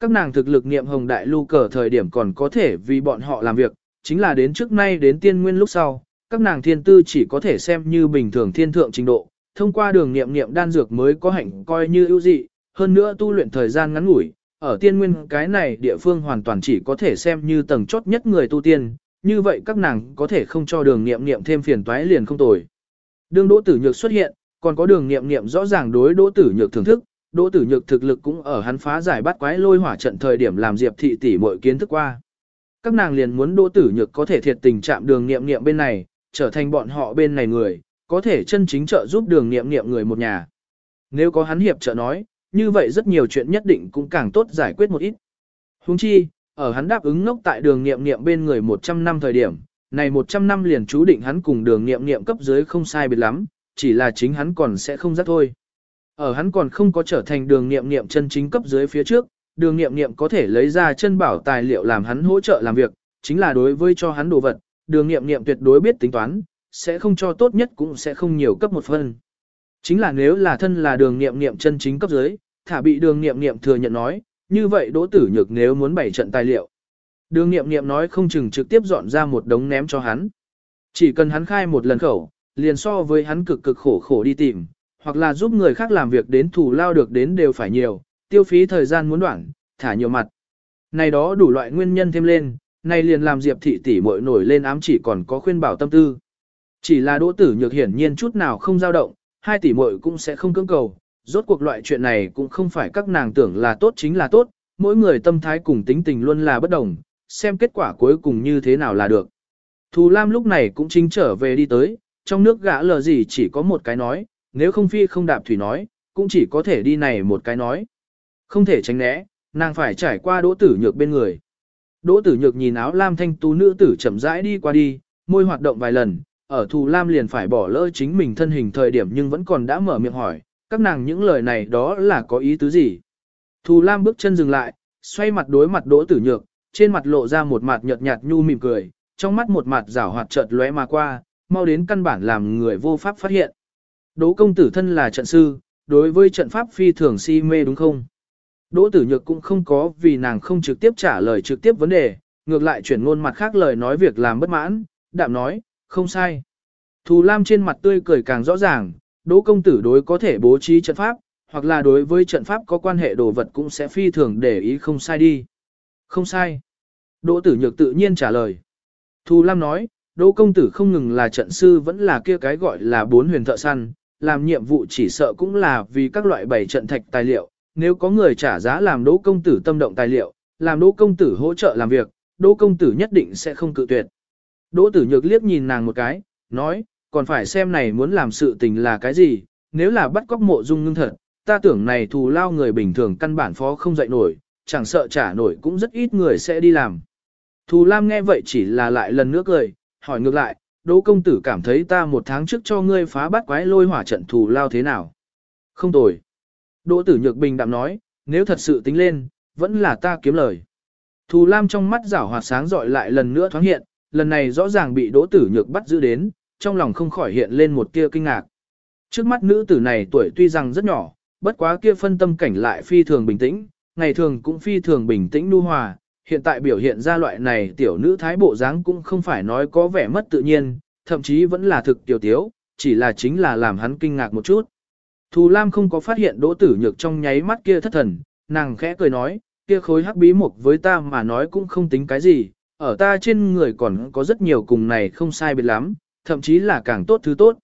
Các nàng thực lực niệm hồng đại lưu cờ thời điểm còn có thể vì bọn họ làm việc, chính là đến trước nay đến tiên nguyên lúc sau, các nàng thiên tư chỉ có thể xem như bình thường thiên thượng trình độ, thông qua đường niệm niệm đan dược mới có hạnh coi như ưu dị, hơn nữa tu luyện thời gian ngắn ngủi, ở tiên nguyên cái này địa phương hoàn toàn chỉ có thể xem như tầng chốt nhất người tu tiên, như vậy các nàng có thể không cho đường niệm niệm thêm phiền toái liền không tồi. Đường đỗ tử nhược xuất hiện, còn có đường niệm niệm rõ ràng đối đỗ tử nhược thưởng thức, đỗ tử nhược thực lực cũng ở hắn phá giải bắt quái lôi hỏa trận thời điểm làm diệp thị tỷ mọi kiến thức qua. Các nàng liền muốn đỗ tử nhược có thể thiệt tình chạm đường niệm niệm bên này, trở thành bọn họ bên này người, có thể chân chính trợ giúp đường niệm niệm người một nhà. Nếu có hắn hiệp trợ nói, như vậy rất nhiều chuyện nhất định cũng càng tốt giải quyết một ít. Huống chi, ở hắn đáp ứng ngốc tại đường nghiệm nghiệm bên người 100 năm thời điểm, này 100 năm liền chú định hắn cùng đường nghiệm nghiệm cấp dưới không sai biệt lắm, chỉ là chính hắn còn sẽ không rất thôi. Ở hắn còn không có trở thành đường nghiệm nghiệm chân chính cấp dưới phía trước, đường nghiệm nghiệm có thể lấy ra chân bảo tài liệu làm hắn hỗ trợ làm việc, chính là đối với cho hắn đồ vật, đường nghiệm nghiệm tuyệt đối biết tính toán, sẽ không cho tốt nhất cũng sẽ không nhiều cấp một phần. Chính là nếu là thân là đường nghiệm nghiệm chân chính cấp dưới, thả bị đường nghiệm nghiệm thừa nhận nói, như vậy đỗ tử nhược nếu muốn bày trận tài liệu. Đường nghiệm nghiệm nói không chừng trực tiếp dọn ra một đống ném cho hắn. Chỉ cần hắn khai một lần khẩu, liền so với hắn cực cực khổ khổ đi tìm, hoặc là giúp người khác làm việc đến thủ lao được đến đều phải nhiều, tiêu phí thời gian muốn đoạn, thả nhiều mặt. Này đó đủ loại nguyên nhân thêm lên, này liền làm Diệp thị tỷ muội nổi lên ám chỉ còn có khuyên bảo tâm tư. Chỉ là đỗ tử nhược hiển nhiên chút nào không dao động, hai tỷ muội cũng sẽ không cưỡng cầu, rốt cuộc loại chuyện này cũng không phải các nàng tưởng là tốt chính là tốt, mỗi người tâm thái cùng tính tình luôn là bất đồng, xem kết quả cuối cùng như thế nào là được. Thù Lam lúc này cũng chính trở về đi tới, trong nước gã lờ gì chỉ có một cái nói, nếu không phi không đạp thủy nói, cũng chỉ có thể đi này một cái nói. Không thể tránh né, nàng phải trải qua đỗ tử nhược bên người. Đỗ tử nhược nhìn áo lam thanh tú nữ tử chậm rãi đi qua đi, môi hoạt động vài lần, ở thù lam liền phải bỏ lỡ chính mình thân hình thời điểm nhưng vẫn còn đã mở miệng hỏi, các nàng những lời này đó là có ý tứ gì. Thù lam bước chân dừng lại, xoay mặt đối mặt đỗ tử nhược, trên mặt lộ ra một mặt nhợt nhạt nhu mỉm cười, trong mắt một mặt rảo hoạt chợt lóe mà qua, mau đến căn bản làm người vô pháp phát hiện. Đỗ công tử thân là trận sư, đối với trận pháp phi thường si mê đúng không? Đỗ tử nhược cũng không có vì nàng không trực tiếp trả lời trực tiếp vấn đề, ngược lại chuyển ngôn mặt khác lời nói việc làm bất mãn, đạm nói, không sai. Thù Lam trên mặt tươi cười càng rõ ràng, Đỗ công tử đối có thể bố trí trận pháp, hoặc là đối với trận pháp có quan hệ đồ vật cũng sẽ phi thường để ý không sai đi. Không sai. Đỗ tử nhược tự nhiên trả lời. Thù Lam nói, Đỗ công tử không ngừng là trận sư vẫn là kia cái gọi là bốn huyền thợ săn, làm nhiệm vụ chỉ sợ cũng là vì các loại bảy trận thạch tài liệu, nếu có người trả giá làm Đỗ công tử tâm động tài liệu, làm Đỗ công tử hỗ trợ làm việc, Đỗ công tử nhất định sẽ không cự tuyệt. Đỗ tử nhược liếc nhìn nàng một cái, nói, còn phải xem này muốn làm sự tình là cái gì, nếu là bắt cóc mộ dung ngưng thật, ta tưởng này thù lao người bình thường căn bản phó không dậy nổi, chẳng sợ trả nổi cũng rất ít người sẽ đi làm. Thù Lam nghe vậy chỉ là lại lần nữa cười, hỏi ngược lại, Đỗ công tử cảm thấy ta một tháng trước cho ngươi phá bắt quái lôi hỏa trận thù lao thế nào? Không tồi. Đỗ tử nhược bình đạm nói, nếu thật sự tính lên, vẫn là ta kiếm lời. Thù Lam trong mắt rảo hoạt sáng dọi lại lần nữa thoáng hiện, lần này rõ ràng bị Đỗ Tử Nhược bắt giữ đến, trong lòng không khỏi hiện lên một tia kinh ngạc. Trước mắt nữ tử này tuổi tuy rằng rất nhỏ, bất quá kia phân tâm cảnh lại phi thường bình tĩnh, ngày thường cũng phi thường bình tĩnh nu hòa, hiện tại biểu hiện ra loại này tiểu nữ thái bộ dáng cũng không phải nói có vẻ mất tự nhiên, thậm chí vẫn là thực tiểu tiếu, chỉ là chính là làm hắn kinh ngạc một chút. Thù Lam không có phát hiện Đỗ Tử Nhược trong nháy mắt kia thất thần, nàng khẽ cười nói, kia khối hắc bí mục với ta mà nói cũng không tính cái gì, ở ta trên người còn có rất nhiều cùng này không sai biệt lắm, thậm chí là càng tốt thứ tốt.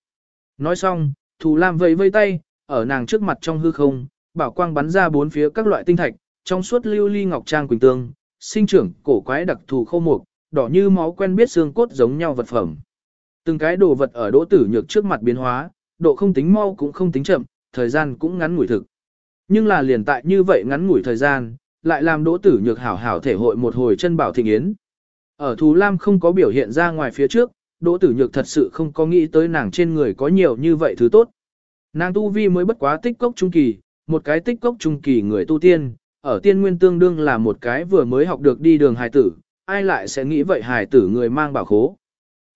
Nói xong, Thù Lam vẫy vây tay, ở nàng trước mặt trong hư không, bảo quang bắn ra bốn phía các loại tinh thạch, trong suốt lưu ly ngọc trang quỳnh tương, sinh trưởng cổ quái đặc thù khô mục, đỏ như máu quen biết xương cốt giống nhau vật phẩm. Từng cái đồ vật ở đỗ tử nhược trước mặt biến hóa, độ không tính mau cũng không tính chậm, thời gian cũng ngắn ngủi thực. Nhưng là liền tại như vậy ngắn ngủi thời gian, lại làm đỗ tử nhược hảo hảo thể hội một hồi chân bảo thịnh yến. Ở Thù Lam không có biểu hiện ra ngoài phía trước, đỗ tử nhược thật sự không có nghĩ tới nàng trên người có nhiều như vậy thứ tốt. Nàng tu vi mới bất quá tích cốc trung kỳ, một cái tích cốc trung kỳ người tu tiên, ở tiên nguyên tương đương là một cái vừa mới học được đi đường hài tử, ai lại sẽ nghĩ vậy hài tử người mang bảo khố.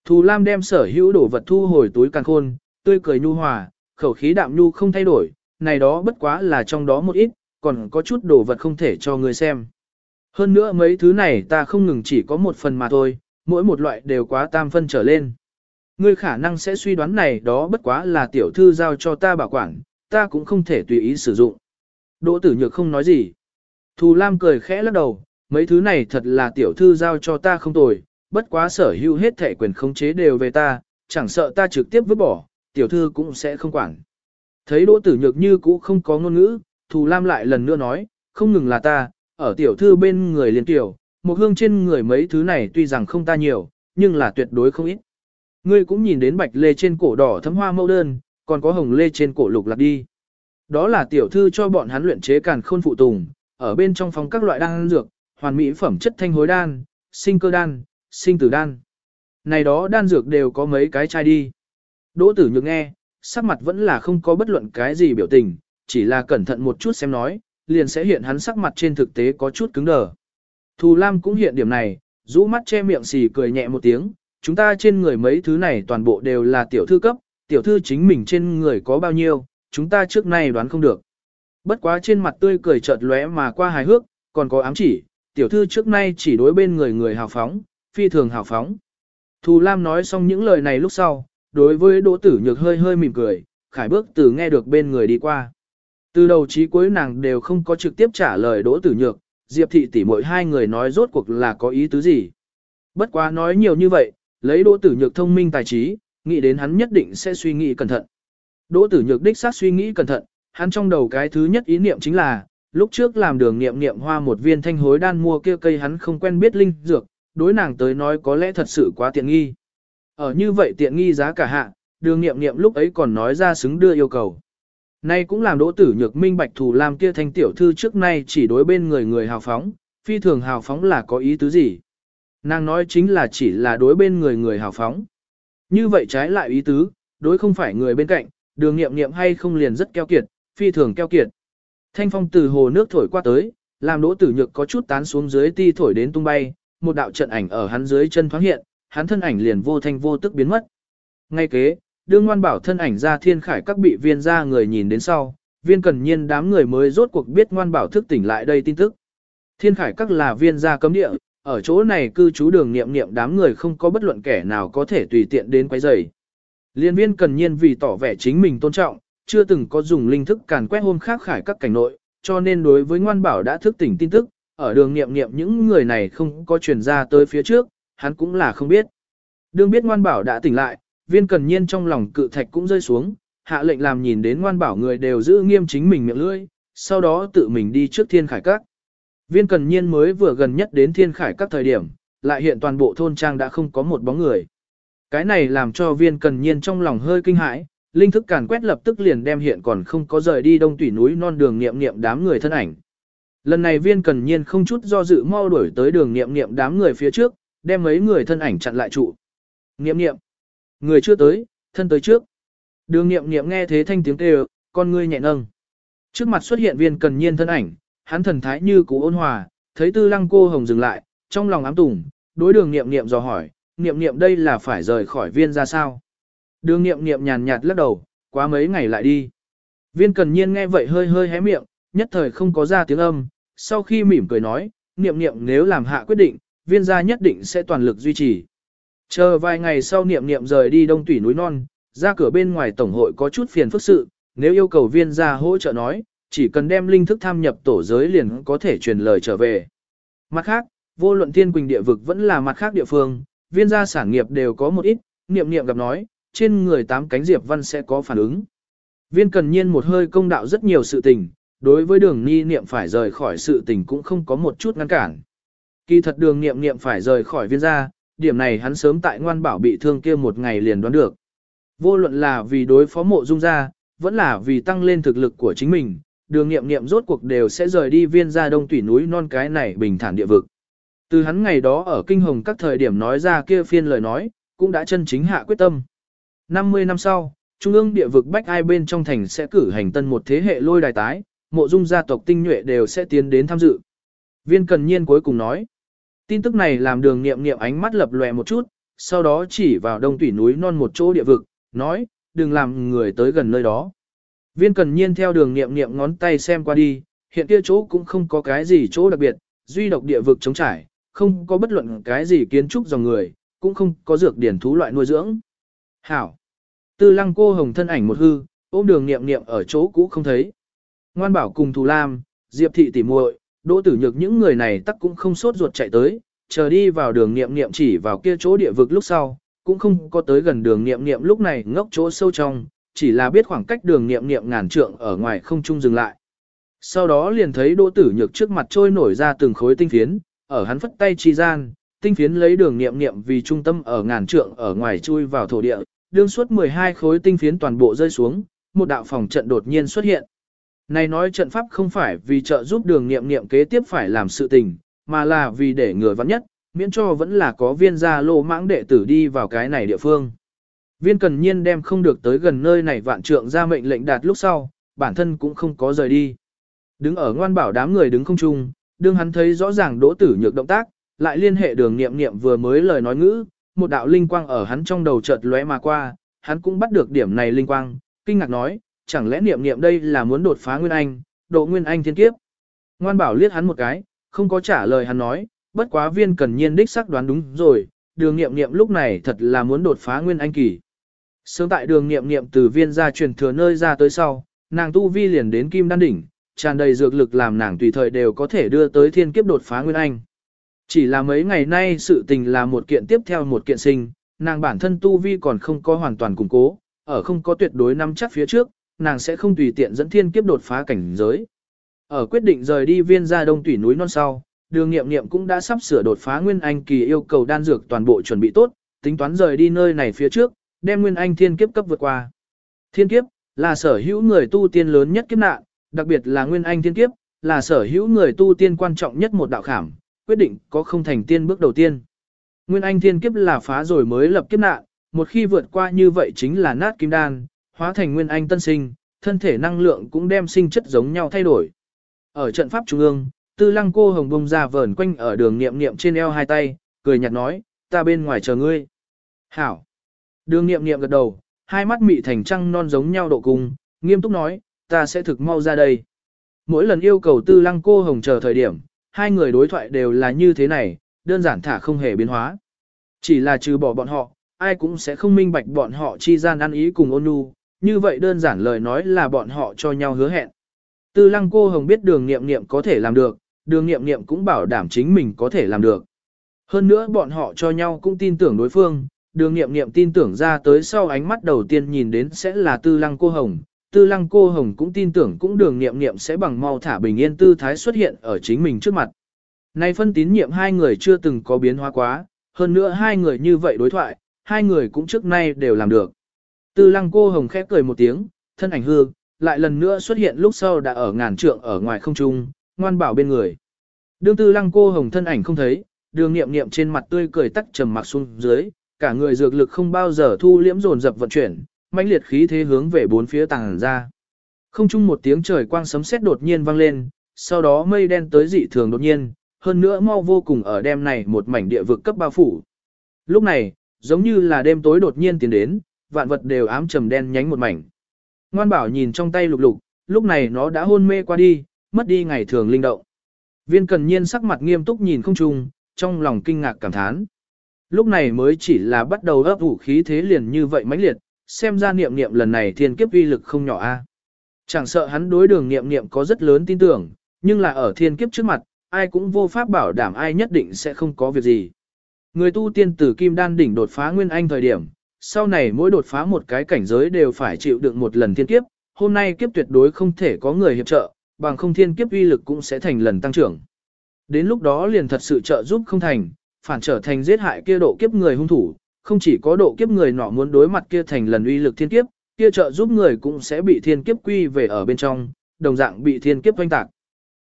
Thù Lam đem sở hữu đồ vật thu hồi túi càng khôn, tươi cười nhu hòa, khẩu khí đạm nhu không thay đổi, này đó bất quá là trong đó một ít, còn có chút đồ vật không thể cho người xem. Hơn nữa mấy thứ này ta không ngừng chỉ có một phần mà thôi, mỗi một loại đều quá tam phân trở lên. Ngươi khả năng sẽ suy đoán này đó bất quá là tiểu thư giao cho ta bảo quản, ta cũng không thể tùy ý sử dụng. Đỗ tử nhược không nói gì. Thù Lam cười khẽ lắc đầu, mấy thứ này thật là tiểu thư giao cho ta không tồi, bất quá sở hữu hết thể quyền khống chế đều về ta, chẳng sợ ta trực tiếp vứt bỏ, tiểu thư cũng sẽ không quản. Thấy đỗ tử nhược như cũ không có ngôn ngữ, Thù Lam lại lần nữa nói, không ngừng là ta, ở tiểu thư bên người liên tiểu, một hương trên người mấy thứ này tuy rằng không ta nhiều, nhưng là tuyệt đối không ít. Ngươi cũng nhìn đến bạch lê trên cổ đỏ thấm hoa mẫu đơn, còn có hồng lê trên cổ lục lạc đi. Đó là tiểu thư cho bọn hắn luyện chế càn khôn phụ tùng, ở bên trong phòng các loại đan dược, hoàn mỹ phẩm chất thanh hối đan, sinh cơ đan, sinh tử đan. Này đó đan dược đều có mấy cái chai đi. Đỗ tử nhược nghe, sắc mặt vẫn là không có bất luận cái gì biểu tình, chỉ là cẩn thận một chút xem nói, liền sẽ hiện hắn sắc mặt trên thực tế có chút cứng đờ. Thù Lam cũng hiện điểm này, rũ mắt che miệng xì cười nhẹ một tiếng, chúng ta trên người mấy thứ này toàn bộ đều là tiểu thư cấp, tiểu thư chính mình trên người có bao nhiêu, chúng ta trước nay đoán không được. Bất quá trên mặt tươi cười chợt lóe mà qua hài hước, còn có ám chỉ, tiểu thư trước nay chỉ đối bên người người hào phóng, phi thường hào phóng. Thù Lam nói xong những lời này lúc sau, đối với Đỗ Tử Nhược hơi hơi mỉm cười, khải bước từ nghe được bên người đi qua. Từ đầu chí cuối nàng đều không có trực tiếp trả lời Đỗ Tử Nhược, Diệp Thị tỷ mỗi hai người nói rốt cuộc là có ý tứ gì. Bất quá nói nhiều như vậy, lấy Đỗ Tử Nhược thông minh tài trí, nghĩ đến hắn nhất định sẽ suy nghĩ cẩn thận. Đỗ Tử Nhược đích xác suy nghĩ cẩn thận, hắn trong đầu cái thứ nhất ý niệm chính là, lúc trước làm đường niệm niệm hoa một viên thanh hối đan mua kia cây hắn không quen biết linh dược, đối nàng tới nói có lẽ thật sự quá tiện nghi. Ở như vậy tiện nghi giá cả hạ, đường niệm niệm lúc ấy còn nói ra xứng đưa yêu cầu. Nay cũng làm đỗ tử nhược minh bạch thù làm kia thanh tiểu thư trước nay chỉ đối bên người người hào phóng, phi thường hào phóng là có ý tứ gì. Nàng nói chính là chỉ là đối bên người người hào phóng. Như vậy trái lại ý tứ, đối không phải người bên cạnh, đường nghiệm nghiệm hay không liền rất keo kiệt, phi thường keo kiệt. Thanh phong từ hồ nước thổi qua tới, làm đỗ tử nhược có chút tán xuống dưới ti thổi đến tung bay, một đạo trận ảnh ở hắn dưới chân thoáng hiện, hắn thân ảnh liền vô thanh vô tức biến mất. Ngay kế, đương ngoan bảo thân ảnh ra thiên khải các bị viên ra người nhìn đến sau, viên cần nhiên đám người mới rốt cuộc biết ngoan bảo thức tỉnh lại đây tin tức. Thiên khải các là viên gia cấm địa, ở chỗ này cư trú đường niệm niệm đám người không có bất luận kẻ nào có thể tùy tiện đến quấy rầy. Liên viên cần nhiên vì tỏ vẻ chính mình tôn trọng, chưa từng có dùng linh thức càn quét hôm khác khải các cảnh nội, cho nên đối với ngoan bảo đã thức tỉnh tin tức, ở đường niệm niệm những người này không có truyền ra tới phía trước, hắn cũng là không biết. Đương biết ngoan bảo đã tỉnh lại, viên cần nhiên trong lòng cự thạch cũng rơi xuống, hạ lệnh làm nhìn đến ngoan bảo người đều giữ nghiêm chính mình miệng lưỡi, sau đó tự mình đi trước thiên khải các. Viên cần nhiên mới vừa gần nhất đến thiên khải các thời điểm, lại hiện toàn bộ thôn trang đã không có một bóng người. Cái này làm cho viên cần nhiên trong lòng hơi kinh hãi, linh thức càn quét lập tức liền đem hiện còn không có rời đi đông tủy núi non đường niệm niệm đám người thân ảnh. Lần này viên cần nhiên không chút do dự mau đuổi tới đường nghiệm nghiệm đám người phía trước, đem mấy người thân ảnh chặn lại trụ. Nghiệm nghiệm. Người chưa tới, thân tới trước. Đường nghiệm nghiệm nghe thế thanh tiếng kêu, con ngươi nhẹ nâng. Trước mặt xuất hiện viên cần nhiên thân ảnh, hắn thần thái như cũ ôn hòa, thấy tư lăng cô hồng dừng lại, trong lòng ám tùng, đối đường nghiệm nghiệm dò hỏi, nghiệm nghiệm đây là phải rời khỏi viên ra sao. Đường nghiệm nghiệm nhàn nhạt lắc đầu, quá mấy ngày lại đi. Viên cần nhiên nghe vậy hơi hơi hé miệng, nhất thời không có ra tiếng âm, sau khi mỉm cười nói, niệm niệm nếu làm hạ quyết định, viên gia nhất định sẽ toàn lực duy trì. Chờ vài ngày sau niệm niệm rời đi đông tủy núi non, ra cửa bên ngoài tổng hội có chút phiền phức sự, nếu yêu cầu viên gia hỗ trợ nói, chỉ cần đem linh thức tham nhập tổ giới liền có thể truyền lời trở về. Mặt khác, vô luận thiên quỳnh địa vực vẫn là mặt khác địa phương, viên gia sản nghiệp đều có một ít, niệm niệm gặp nói, trên người tám cánh diệp văn sẽ có phản ứng. Viên cần nhiên một hơi công đạo rất nhiều sự tình, đối với đường ni niệm phải rời khỏi sự tình cũng không có một chút ngăn cản. Kỳ thật đường niệm niệm phải rời khỏi viên gia, điểm này hắn sớm tại ngoan bảo bị thương kia một ngày liền đoán được. Vô luận là vì đối phó mộ dung gia, vẫn là vì tăng lên thực lực của chính mình, đường niệm niệm rốt cuộc đều sẽ rời đi viên gia đông tủy núi non cái này bình thản địa vực. Từ hắn ngày đó ở kinh hồng các thời điểm nói ra kia phiên lời nói, cũng đã chân chính hạ quyết tâm. 50 năm sau, Trung ương địa vực Bách Ai bên trong thành sẽ cử hành tân một thế hệ lôi đài tái, mộ dung gia tộc tinh nhuệ đều sẽ tiến đến tham dự. Viên cần nhiên cuối cùng nói. Tin tức này làm đường nghiệm nghiệm ánh mắt lập lòe một chút, sau đó chỉ vào đông tủy núi non một chỗ địa vực, nói, đừng làm người tới gần nơi đó. Viên cần nhiên theo đường nghiệm nghiệm ngón tay xem qua đi, hiện kia chỗ cũng không có cái gì chỗ đặc biệt, duy độc địa vực chống trải, không có bất luận cái gì kiến trúc dòng người, cũng không có dược điển thú loại nuôi dưỡng. Hảo! Tư lăng cô hồng thân ảnh một hư, ôm đường nghiệm nghiệm ở chỗ cũ không thấy. Ngoan bảo cùng Thù Lam, Diệp thị tỉ muội, Đỗ Tử Nhược những người này tắc cũng không sốt ruột chạy tới, chờ đi vào đường niệm niệm chỉ vào kia chỗ địa vực lúc sau, cũng không có tới gần đường niệm niệm lúc này ngốc chỗ sâu trong, chỉ là biết khoảng cách đường niệm niệm ngàn trượng ở ngoài không trung dừng lại. Sau đó liền thấy Đỗ Tử Nhược trước mặt trôi nổi ra từng khối tinh phiến, ở hắn phất tay chi gian, tinh phiến lấy đường niệm niệm vì trung tâm ở ngàn trượng ở ngoài chui vào thổ địa, đương suốt 12 khối tinh phiến toàn bộ rơi xuống, một đạo phòng trận đột nhiên xuất hiện. Này nói trận pháp không phải vì trợ giúp đường nghiệm nghiệm kế tiếp phải làm sự tình, mà là vì để ngừa vắn nhất, miễn cho vẫn là có viên gia lô mãng đệ tử đi vào cái này địa phương. Viên cần nhiên đem không được tới gần nơi này vạn trượng ra mệnh lệnh đạt lúc sau, bản thân cũng không có rời đi. Đứng ở ngoan bảo đám người đứng không chung, đương hắn thấy rõ ràng đỗ tử nhược động tác, lại liên hệ đường nghiệm nghiệm vừa mới lời nói ngữ, một đạo linh quang ở hắn trong đầu chợt lóe mà qua, hắn cũng bắt được điểm này linh quang, kinh ngạc nói, chẳng lẽ niệm niệm đây là muốn đột phá Nguyên Anh, độ Nguyên Anh thiên kiếp. Ngoan bảo liếc hắn một cái, không có trả lời hắn nói, bất quá viên cần nhiên đích xác đoán đúng rồi, đường niệm niệm lúc này thật là muốn đột phá Nguyên Anh kỳ. Sớm tại đường niệm niệm từ viên ra truyền thừa nơi ra tới sau, nàng tu vi liền đến kim đan đỉnh, tràn đầy dược lực làm nàng tùy thời đều có thể đưa tới thiên kiếp đột phá Nguyên Anh. Chỉ là mấy ngày nay sự tình là một kiện tiếp theo một kiện sinh, nàng bản thân tu vi còn không có hoàn toàn củng cố, ở không có tuyệt đối nắm chắc phía trước, nàng sẽ không tùy tiện dẫn thiên kiếp đột phá cảnh giới. Ở quyết định rời đi viên gia đông tủy núi non sau, đường nghiệm nghiệm cũng đã sắp sửa đột phá nguyên anh kỳ yêu cầu đan dược toàn bộ chuẩn bị tốt, tính toán rời đi nơi này phía trước, đem nguyên anh thiên kiếp cấp vượt qua. Thiên kiếp là sở hữu người tu tiên lớn nhất kiếp nạn, đặc biệt là nguyên anh thiên kiếp, là sở hữu người tu tiên quan trọng nhất một đạo khảm, quyết định có không thành tiên bước đầu tiên. Nguyên anh thiên kiếp là phá rồi mới lập kiếp nạn, một khi vượt qua như vậy chính là nát kim đan, hóa thành nguyên anh tân sinh, thân thể năng lượng cũng đem sinh chất giống nhau thay đổi. Ở trận pháp trung ương, tư lăng cô hồng bông ra vờn quanh ở đường niệm niệm trên eo hai tay, cười nhạt nói, ta bên ngoài chờ ngươi. Hảo. Đường niệm niệm gật đầu, hai mắt mị thành trăng non giống nhau độ cùng, nghiêm túc nói, ta sẽ thực mau ra đây. Mỗi lần yêu cầu tư lăng cô hồng chờ thời điểm, hai người đối thoại đều là như thế này, đơn giản thả không hề biến hóa. Chỉ là trừ bỏ bọn họ, ai cũng sẽ không minh bạch bọn họ chi gian ăn ý cùng ôn nhu, như vậy đơn giản lời nói là bọn họ cho nhau hứa hẹn. Tư lăng cô hồng biết đường nghiệm nghiệm có thể làm được, đường nghiệm nghiệm cũng bảo đảm chính mình có thể làm được. Hơn nữa bọn họ cho nhau cũng tin tưởng đối phương, đường nghiệm nghiệm tin tưởng ra tới sau ánh mắt đầu tiên nhìn đến sẽ là tư lăng cô hồng. Tư lăng cô hồng cũng tin tưởng cũng đường nghiệm nghiệm sẽ bằng mau thả bình yên tư thái xuất hiện ở chính mình trước mặt. Nay phân tín nhiệm hai người chưa từng có biến hóa quá, hơn nữa hai người như vậy đối thoại, hai người cũng trước nay đều làm được. Tư lăng cô hồng khẽ cười một tiếng, thân ảnh hư, lại lần nữa xuất hiện lúc sau đã ở ngàn trượng ở ngoài không trung, ngoan bảo bên người. Đương tư lăng cô hồng thân ảnh không thấy, đường nghiệm nghiệm trên mặt tươi cười tắc trầm mặc xuống dưới, cả người dược lực không bao giờ thu liễm dồn dập vận chuyển, mãnh liệt khí thế hướng về bốn phía tàng ra. Không chung một tiếng trời quang sấm sét đột nhiên vang lên, sau đó mây đen tới dị thường đột nhiên, hơn nữa mau vô cùng ở đêm này một mảnh địa vực cấp bao phủ. Lúc này, giống như là đêm tối đột nhiên tiến đến, vạn vật đều ám trầm đen nhánh một mảnh. Ngoan bảo nhìn trong tay lục lục, lúc này nó đã hôn mê qua đi, mất đi ngày thường linh động. Viên cần nhiên sắc mặt nghiêm túc nhìn không trung, trong lòng kinh ngạc cảm thán. Lúc này mới chỉ là bắt đầu ấp ủ khí thế liền như vậy mãnh liệt, xem ra niệm niệm lần này thiên kiếp uy lực không nhỏ a. Chẳng sợ hắn đối đường niệm niệm có rất lớn tin tưởng, nhưng là ở thiên kiếp trước mặt, ai cũng vô pháp bảo đảm ai nhất định sẽ không có việc gì. Người tu tiên tử kim đan đỉnh đột phá nguyên anh thời điểm, sau này mỗi đột phá một cái cảnh giới đều phải chịu đựng một lần thiên kiếp, hôm nay kiếp tuyệt đối không thể có người hiệp trợ, bằng không thiên kiếp uy lực cũng sẽ thành lần tăng trưởng. Đến lúc đó liền thật sự trợ giúp không thành, phản trở thành giết hại kia độ kiếp người hung thủ, không chỉ có độ kiếp người nọ muốn đối mặt kia thành lần uy lực thiên kiếp, kia trợ giúp người cũng sẽ bị thiên kiếp quy về ở bên trong, đồng dạng bị thiên kiếp oanh tạc.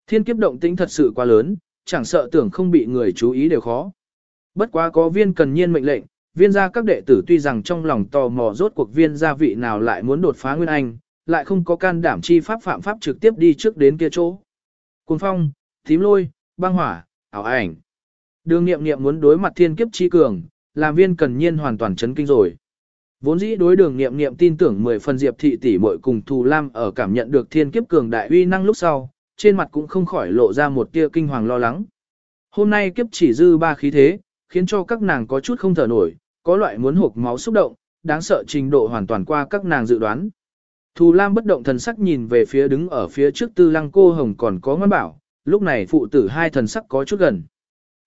Thiên kiếp động tĩnh thật sự quá lớn, chẳng sợ tưởng không bị người chú ý đều khó. Bất quá có viên cần nhiên mệnh lệnh, viên gia các đệ tử tuy rằng trong lòng tò mò rốt cuộc viên gia vị nào lại muốn đột phá nguyên anh, lại không có can đảm chi pháp phạm pháp trực tiếp đi trước đến kia chỗ. Cuồng phong, tím lôi, băng hỏa, ảo ảnh. Đường nghiệm nghiệm muốn đối mặt thiên kiếp chi cường, làm viên cần nhiên hoàn toàn chấn kinh rồi. Vốn dĩ đối đường nghiệm nghiệm tin tưởng 10 phần diệp thị tỷ muội cùng thù lam ở cảm nhận được thiên kiếp cường đại uy năng lúc sau, trên mặt cũng không khỏi lộ ra một tia kinh hoàng lo lắng. Hôm nay kiếp chỉ dư ba khí thế, khiến cho các nàng có chút không thở nổi, có loại muốn hộp máu xúc động, đáng sợ trình độ hoàn toàn qua các nàng dự đoán. Thù Lam bất động thần sắc nhìn về phía đứng ở phía trước tư lăng cô hồng còn có ngoan bảo, lúc này phụ tử hai thần sắc có chút gần.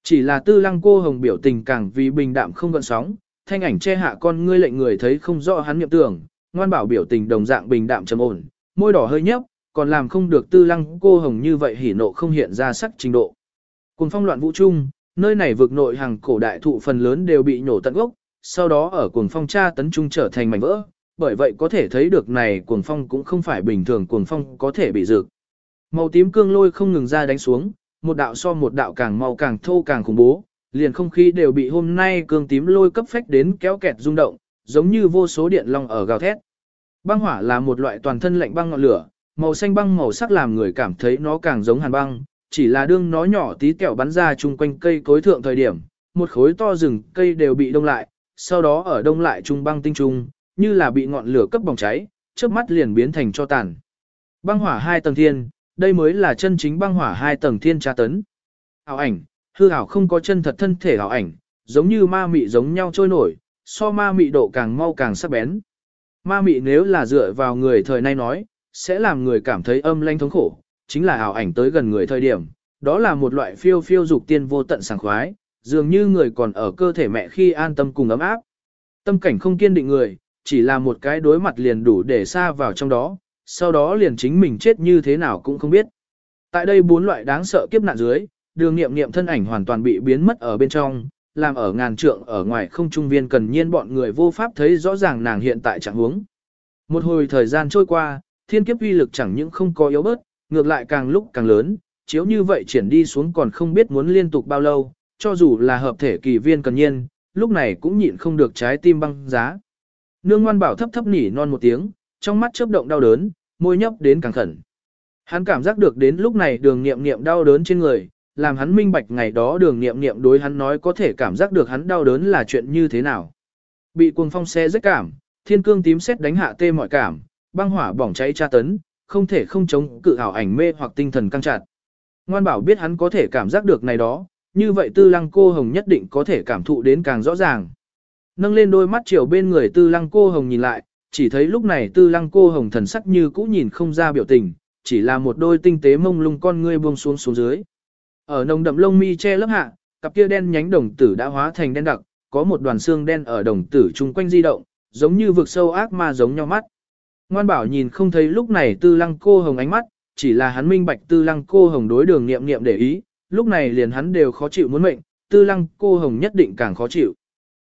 Chỉ là tư lăng cô hồng biểu tình càng vì bình đạm không gợn sóng, thanh ảnh che hạ con ngươi lệnh người thấy không rõ hắn niệm tưởng, ngoan bảo biểu tình đồng dạng bình đạm trầm ổn, môi đỏ hơi nhấp, còn làm không được tư lăng cô hồng như vậy hỉ nộ không hiện ra sắc trình độ. Cùng phong loạn vũ trung, nơi này vực nội hàng cổ đại thụ phần lớn đều bị nhổ tận gốc, sau đó ở cuồng phong tra tấn trung trở thành mảnh vỡ, bởi vậy có thể thấy được này cuồng phong cũng không phải bình thường cuồng phong có thể bị dược. Màu tím cương lôi không ngừng ra đánh xuống, một đạo so một đạo càng mau càng thô càng khủng bố, liền không khí đều bị hôm nay cương tím lôi cấp phách đến kéo kẹt rung động, giống như vô số điện long ở gào thét. Băng hỏa là một loại toàn thân lạnh băng ngọn lửa, màu xanh băng màu sắc làm người cảm thấy nó càng giống hàn băng, chỉ là đương nó nhỏ tí kẹo bắn ra chung quanh cây cối thượng thời điểm, một khối to rừng cây đều bị đông lại, sau đó ở đông lại trung băng tinh trung, như là bị ngọn lửa cấp bỏng cháy, chớp mắt liền biến thành cho tàn. Băng hỏa hai tầng thiên, đây mới là chân chính băng hỏa hai tầng thiên tra tấn. Ảo ảnh, hư ảo không có chân thật thân thể ảo ảnh, giống như ma mị giống nhau trôi nổi, so ma mị độ càng mau càng sắc bén. Ma mị nếu là dựa vào người thời nay nói, sẽ làm người cảm thấy âm lanh thống khổ, chính là ảo ảnh tới gần người thời điểm, đó là một loại phiêu phiêu dục tiên vô tận sảng khoái, dường như người còn ở cơ thể mẹ khi an tâm cùng ấm áp. Tâm cảnh không kiên định người, chỉ là một cái đối mặt liền đủ để xa vào trong đó, sau đó liền chính mình chết như thế nào cũng không biết. Tại đây bốn loại đáng sợ kiếp nạn dưới, đường nghiệm nghiệm thân ảnh hoàn toàn bị biến mất ở bên trong, làm ở ngàn trượng ở ngoài không trung viên cần nhiên bọn người vô pháp thấy rõ ràng nàng hiện tại trạng huống. Một hồi thời gian trôi qua, thiên kiếp uy lực chẳng những không có yếu bớt, ngược lại càng lúc càng lớn, chiếu như vậy triển đi xuống còn không biết muốn liên tục bao lâu, cho dù là hợp thể kỳ viên cần nhiên, lúc này cũng nhịn không được trái tim băng giá. Nương ngoan bảo thấp thấp nỉ non một tiếng, trong mắt chớp động đau đớn, môi nhấp đến càng khẩn. Hắn cảm giác được đến lúc này đường nghiệm nghiệm đau đớn trên người, làm hắn minh bạch ngày đó đường nghiệm nghiệm đối hắn nói có thể cảm giác được hắn đau đớn là chuyện như thế nào. Bị cuồng phong xe rất cảm, thiên cương tím xét đánh hạ tê mọi cảm, băng hỏa bỏng cháy tra tấn, không thể không chống cự ảo ảnh mê hoặc tinh thần căng chặt. Ngoan bảo biết hắn có thể cảm giác được này đó, như vậy tư lăng cô hồng nhất định có thể cảm thụ đến càng rõ ràng. Nâng lên đôi mắt chiều bên người tư lăng cô hồng nhìn lại, chỉ thấy lúc này tư lăng cô hồng thần sắc như cũ nhìn không ra biểu tình, chỉ là một đôi tinh tế mông lung con ngươi buông xuống xuống dưới. Ở nồng đậm lông mi che lớp hạ, cặp kia đen nhánh đồng tử đã hóa thành đen đặc, có một đoàn xương đen ở đồng tử chung quanh di động, giống như vực sâu ác ma giống nhau mắt. Ngoan bảo nhìn không thấy lúc này tư lăng cô hồng ánh mắt, chỉ là hắn minh bạch tư lăng cô hồng đối đường nghiệm nghiệm để ý, lúc này liền hắn đều khó chịu muốn mệnh, tư lăng cô hồng nhất định càng khó chịu.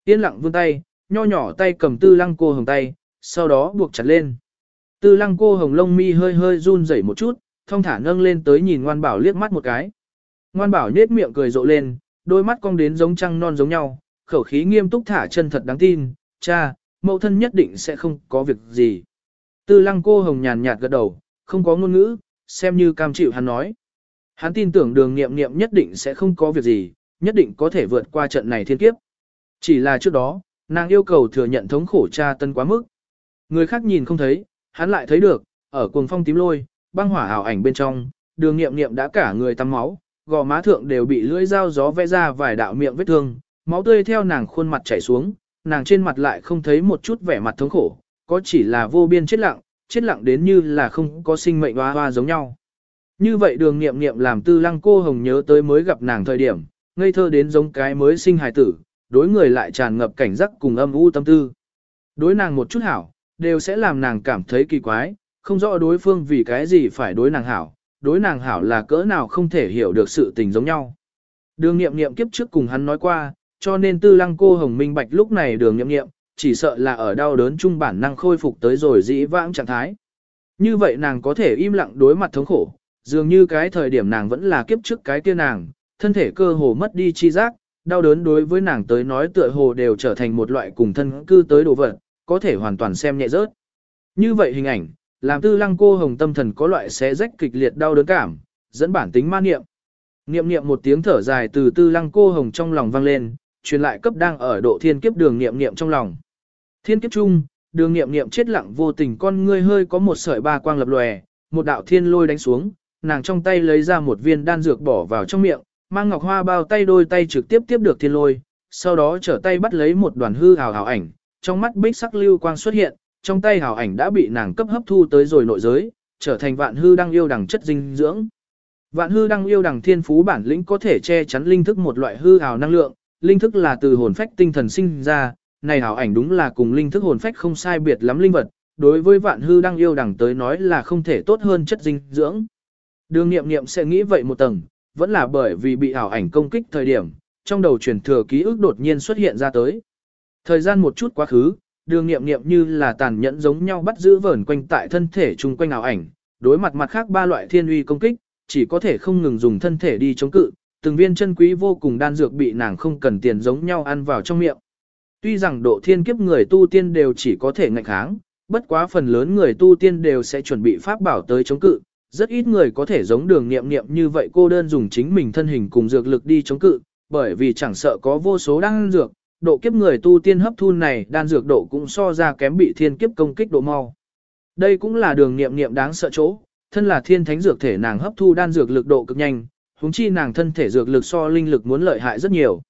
Yên lặng vươn tay, nho nhỏ tay cầm tư lăng cô hồng tay, sau đó buộc chặt lên. Tư lăng cô hồng lông mi hơi hơi run rẩy một chút, thông thả nâng lên tới nhìn ngoan bảo liếc mắt một cái. Ngoan bảo nhếch miệng cười rộ lên, đôi mắt cong đến giống trăng non giống nhau, khẩu khí nghiêm túc thả chân thật đáng tin, cha, mẫu thân nhất định sẽ không có việc gì. Tư lăng cô hồng nhàn nhạt gật đầu, không có ngôn ngữ, xem như cam chịu hắn nói. Hắn tin tưởng đường nghiệm nghiệm nhất định sẽ không có việc gì, nhất định có thể vượt qua trận này thiên kiếp. Chỉ là trước đó, nàng yêu cầu thừa nhận thống khổ cha tân quá mức. Người khác nhìn không thấy, hắn lại thấy được, ở cuồng phong tím lôi, băng hỏa ảo ảnh bên trong, đường nghiệm nghiệm đã cả người tắm máu, gò má thượng đều bị lưỡi dao gió vẽ ra vài đạo miệng vết thương, máu tươi theo nàng khuôn mặt chảy xuống, nàng trên mặt lại không thấy một chút vẻ mặt thống khổ, có chỉ là vô biên chết lặng, chết lặng đến như là không có sinh mệnh hoa hoa giống nhau. Như vậy đường nghiệm nghiệm làm tư lăng cô hồng nhớ tới mới gặp nàng thời điểm, ngây thơ đến giống cái mới sinh hài tử, đối người lại tràn ngập cảnh giác cùng âm u tâm tư. Đối nàng một chút hảo, đều sẽ làm nàng cảm thấy kỳ quái, không rõ đối phương vì cái gì phải đối nàng hảo, đối nàng hảo là cỡ nào không thể hiểu được sự tình giống nhau. Đường nghiệm nghiệm kiếp trước cùng hắn nói qua, cho nên tư lăng cô hồng minh bạch lúc này đường nghiệm nghiệm, chỉ sợ là ở đau đớn chung bản năng khôi phục tới rồi dĩ vãng trạng thái. Như vậy nàng có thể im lặng đối mặt thống khổ, dường như cái thời điểm nàng vẫn là kiếp trước cái kia nàng, thân thể cơ hồ mất đi chi giác, đau đớn đối với nàng tới nói tựa hồ đều trở thành một loại cùng thân cư tới đồ vật, có thể hoàn toàn xem nhẹ rớt. Như vậy hình ảnh, làm tư lăng cô hồng tâm thần có loại xé rách kịch liệt đau đớn cảm, dẫn bản tính ma niệm. Niệm niệm một tiếng thở dài từ tư lăng cô hồng trong lòng vang lên, truyền lại cấp đang ở độ thiên kiếp đường niệm niệm trong lòng. Thiên kiếp chung, đường niệm niệm chết lặng vô tình con ngươi hơi có một sợi ba quang lập lòe, một đạo thiên lôi đánh xuống, nàng trong tay lấy ra một viên đan dược bỏ vào trong miệng, mang ngọc hoa bao tay đôi tay trực tiếp tiếp được thiên lôi, sau đó trở tay bắt lấy một đoàn hư hào hào ảnh, trong mắt bích sắc lưu quang xuất hiện, trong tay hào ảnh đã bị nàng cấp hấp thu tới rồi nội giới, trở thành vạn hư đang yêu đằng chất dinh dưỡng. Vạn hư đang yêu đằng thiên phú bản lĩnh có thể che chắn linh thức một loại hư hào năng lượng, linh thức là từ hồn phách tinh thần sinh ra, này hào ảnh đúng là cùng linh thức hồn phách không sai biệt lắm linh vật, đối với vạn hư đang yêu đằng tới nói là không thể tốt hơn chất dinh dưỡng. Đường nghiệm nghiệm sẽ nghĩ vậy một tầng, vẫn là bởi vì bị ảo ảnh công kích thời điểm, trong đầu truyền thừa ký ức đột nhiên xuất hiện ra tới. Thời gian một chút quá khứ, đường nghiệm nghiệm như là tàn nhẫn giống nhau bắt giữ vờn quanh tại thân thể chung quanh ảo ảnh, đối mặt mặt khác ba loại thiên uy công kích, chỉ có thể không ngừng dùng thân thể đi chống cự, từng viên chân quý vô cùng đan dược bị nàng không cần tiền giống nhau ăn vào trong miệng. Tuy rằng độ thiên kiếp người tu tiên đều chỉ có thể ngạnh kháng, bất quá phần lớn người tu tiên đều sẽ chuẩn bị pháp bảo tới chống cự, rất ít người có thể giống đường nghiệm nghiệm như vậy cô đơn dùng chính mình thân hình cùng dược lực đi chống cự, bởi vì chẳng sợ có vô số đan dược, độ kiếp người tu tiên hấp thu này đan dược độ cũng so ra kém bị thiên kiếp công kích độ mau. Đây cũng là đường nghiệm nghiệm đáng sợ chỗ, thân là thiên thánh dược thể nàng hấp thu đan dược lực độ cực nhanh, huống chi nàng thân thể dược lực so linh lực muốn lợi hại rất nhiều.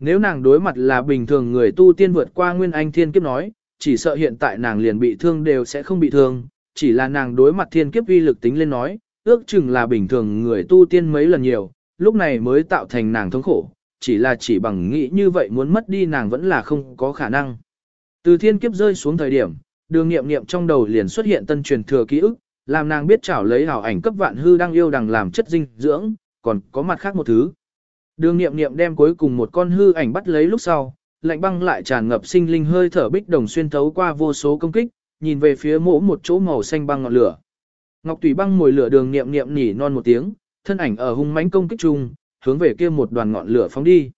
Nếu nàng đối mặt là bình thường người tu tiên vượt qua nguyên anh thiên kiếp nói, chỉ sợ hiện tại nàng liền bị thương đều sẽ không bị thương, chỉ là nàng đối mặt thiên kiếp uy lực tính lên nói, ước chừng là bình thường người tu tiên mấy lần nhiều, lúc này mới tạo thành nàng thống khổ, chỉ là chỉ bằng nghĩ như vậy muốn mất đi nàng vẫn là không có khả năng. Từ thiên kiếp rơi xuống thời điểm, đường nghiệm nghiệm trong đầu liền xuất hiện tân truyền thừa ký ức, làm nàng biết chảo lấy hảo ảnh cấp vạn hư đang yêu đằng làm chất dinh dưỡng, còn có mặt khác một thứ. Đường nghiệm nghiệm đem cuối cùng một con hư ảnh bắt lấy lúc sau, lạnh băng lại tràn ngập sinh linh hơi thở bích đồng xuyên thấu qua vô số công kích, nhìn về phía mỗ một chỗ màu xanh băng ngọn lửa. Ngọc Tùy băng mồi lửa đường niệm niệm nỉ non một tiếng, thân ảnh ở hung mãnh công kích chung, hướng về kia một đoàn ngọn lửa phóng đi.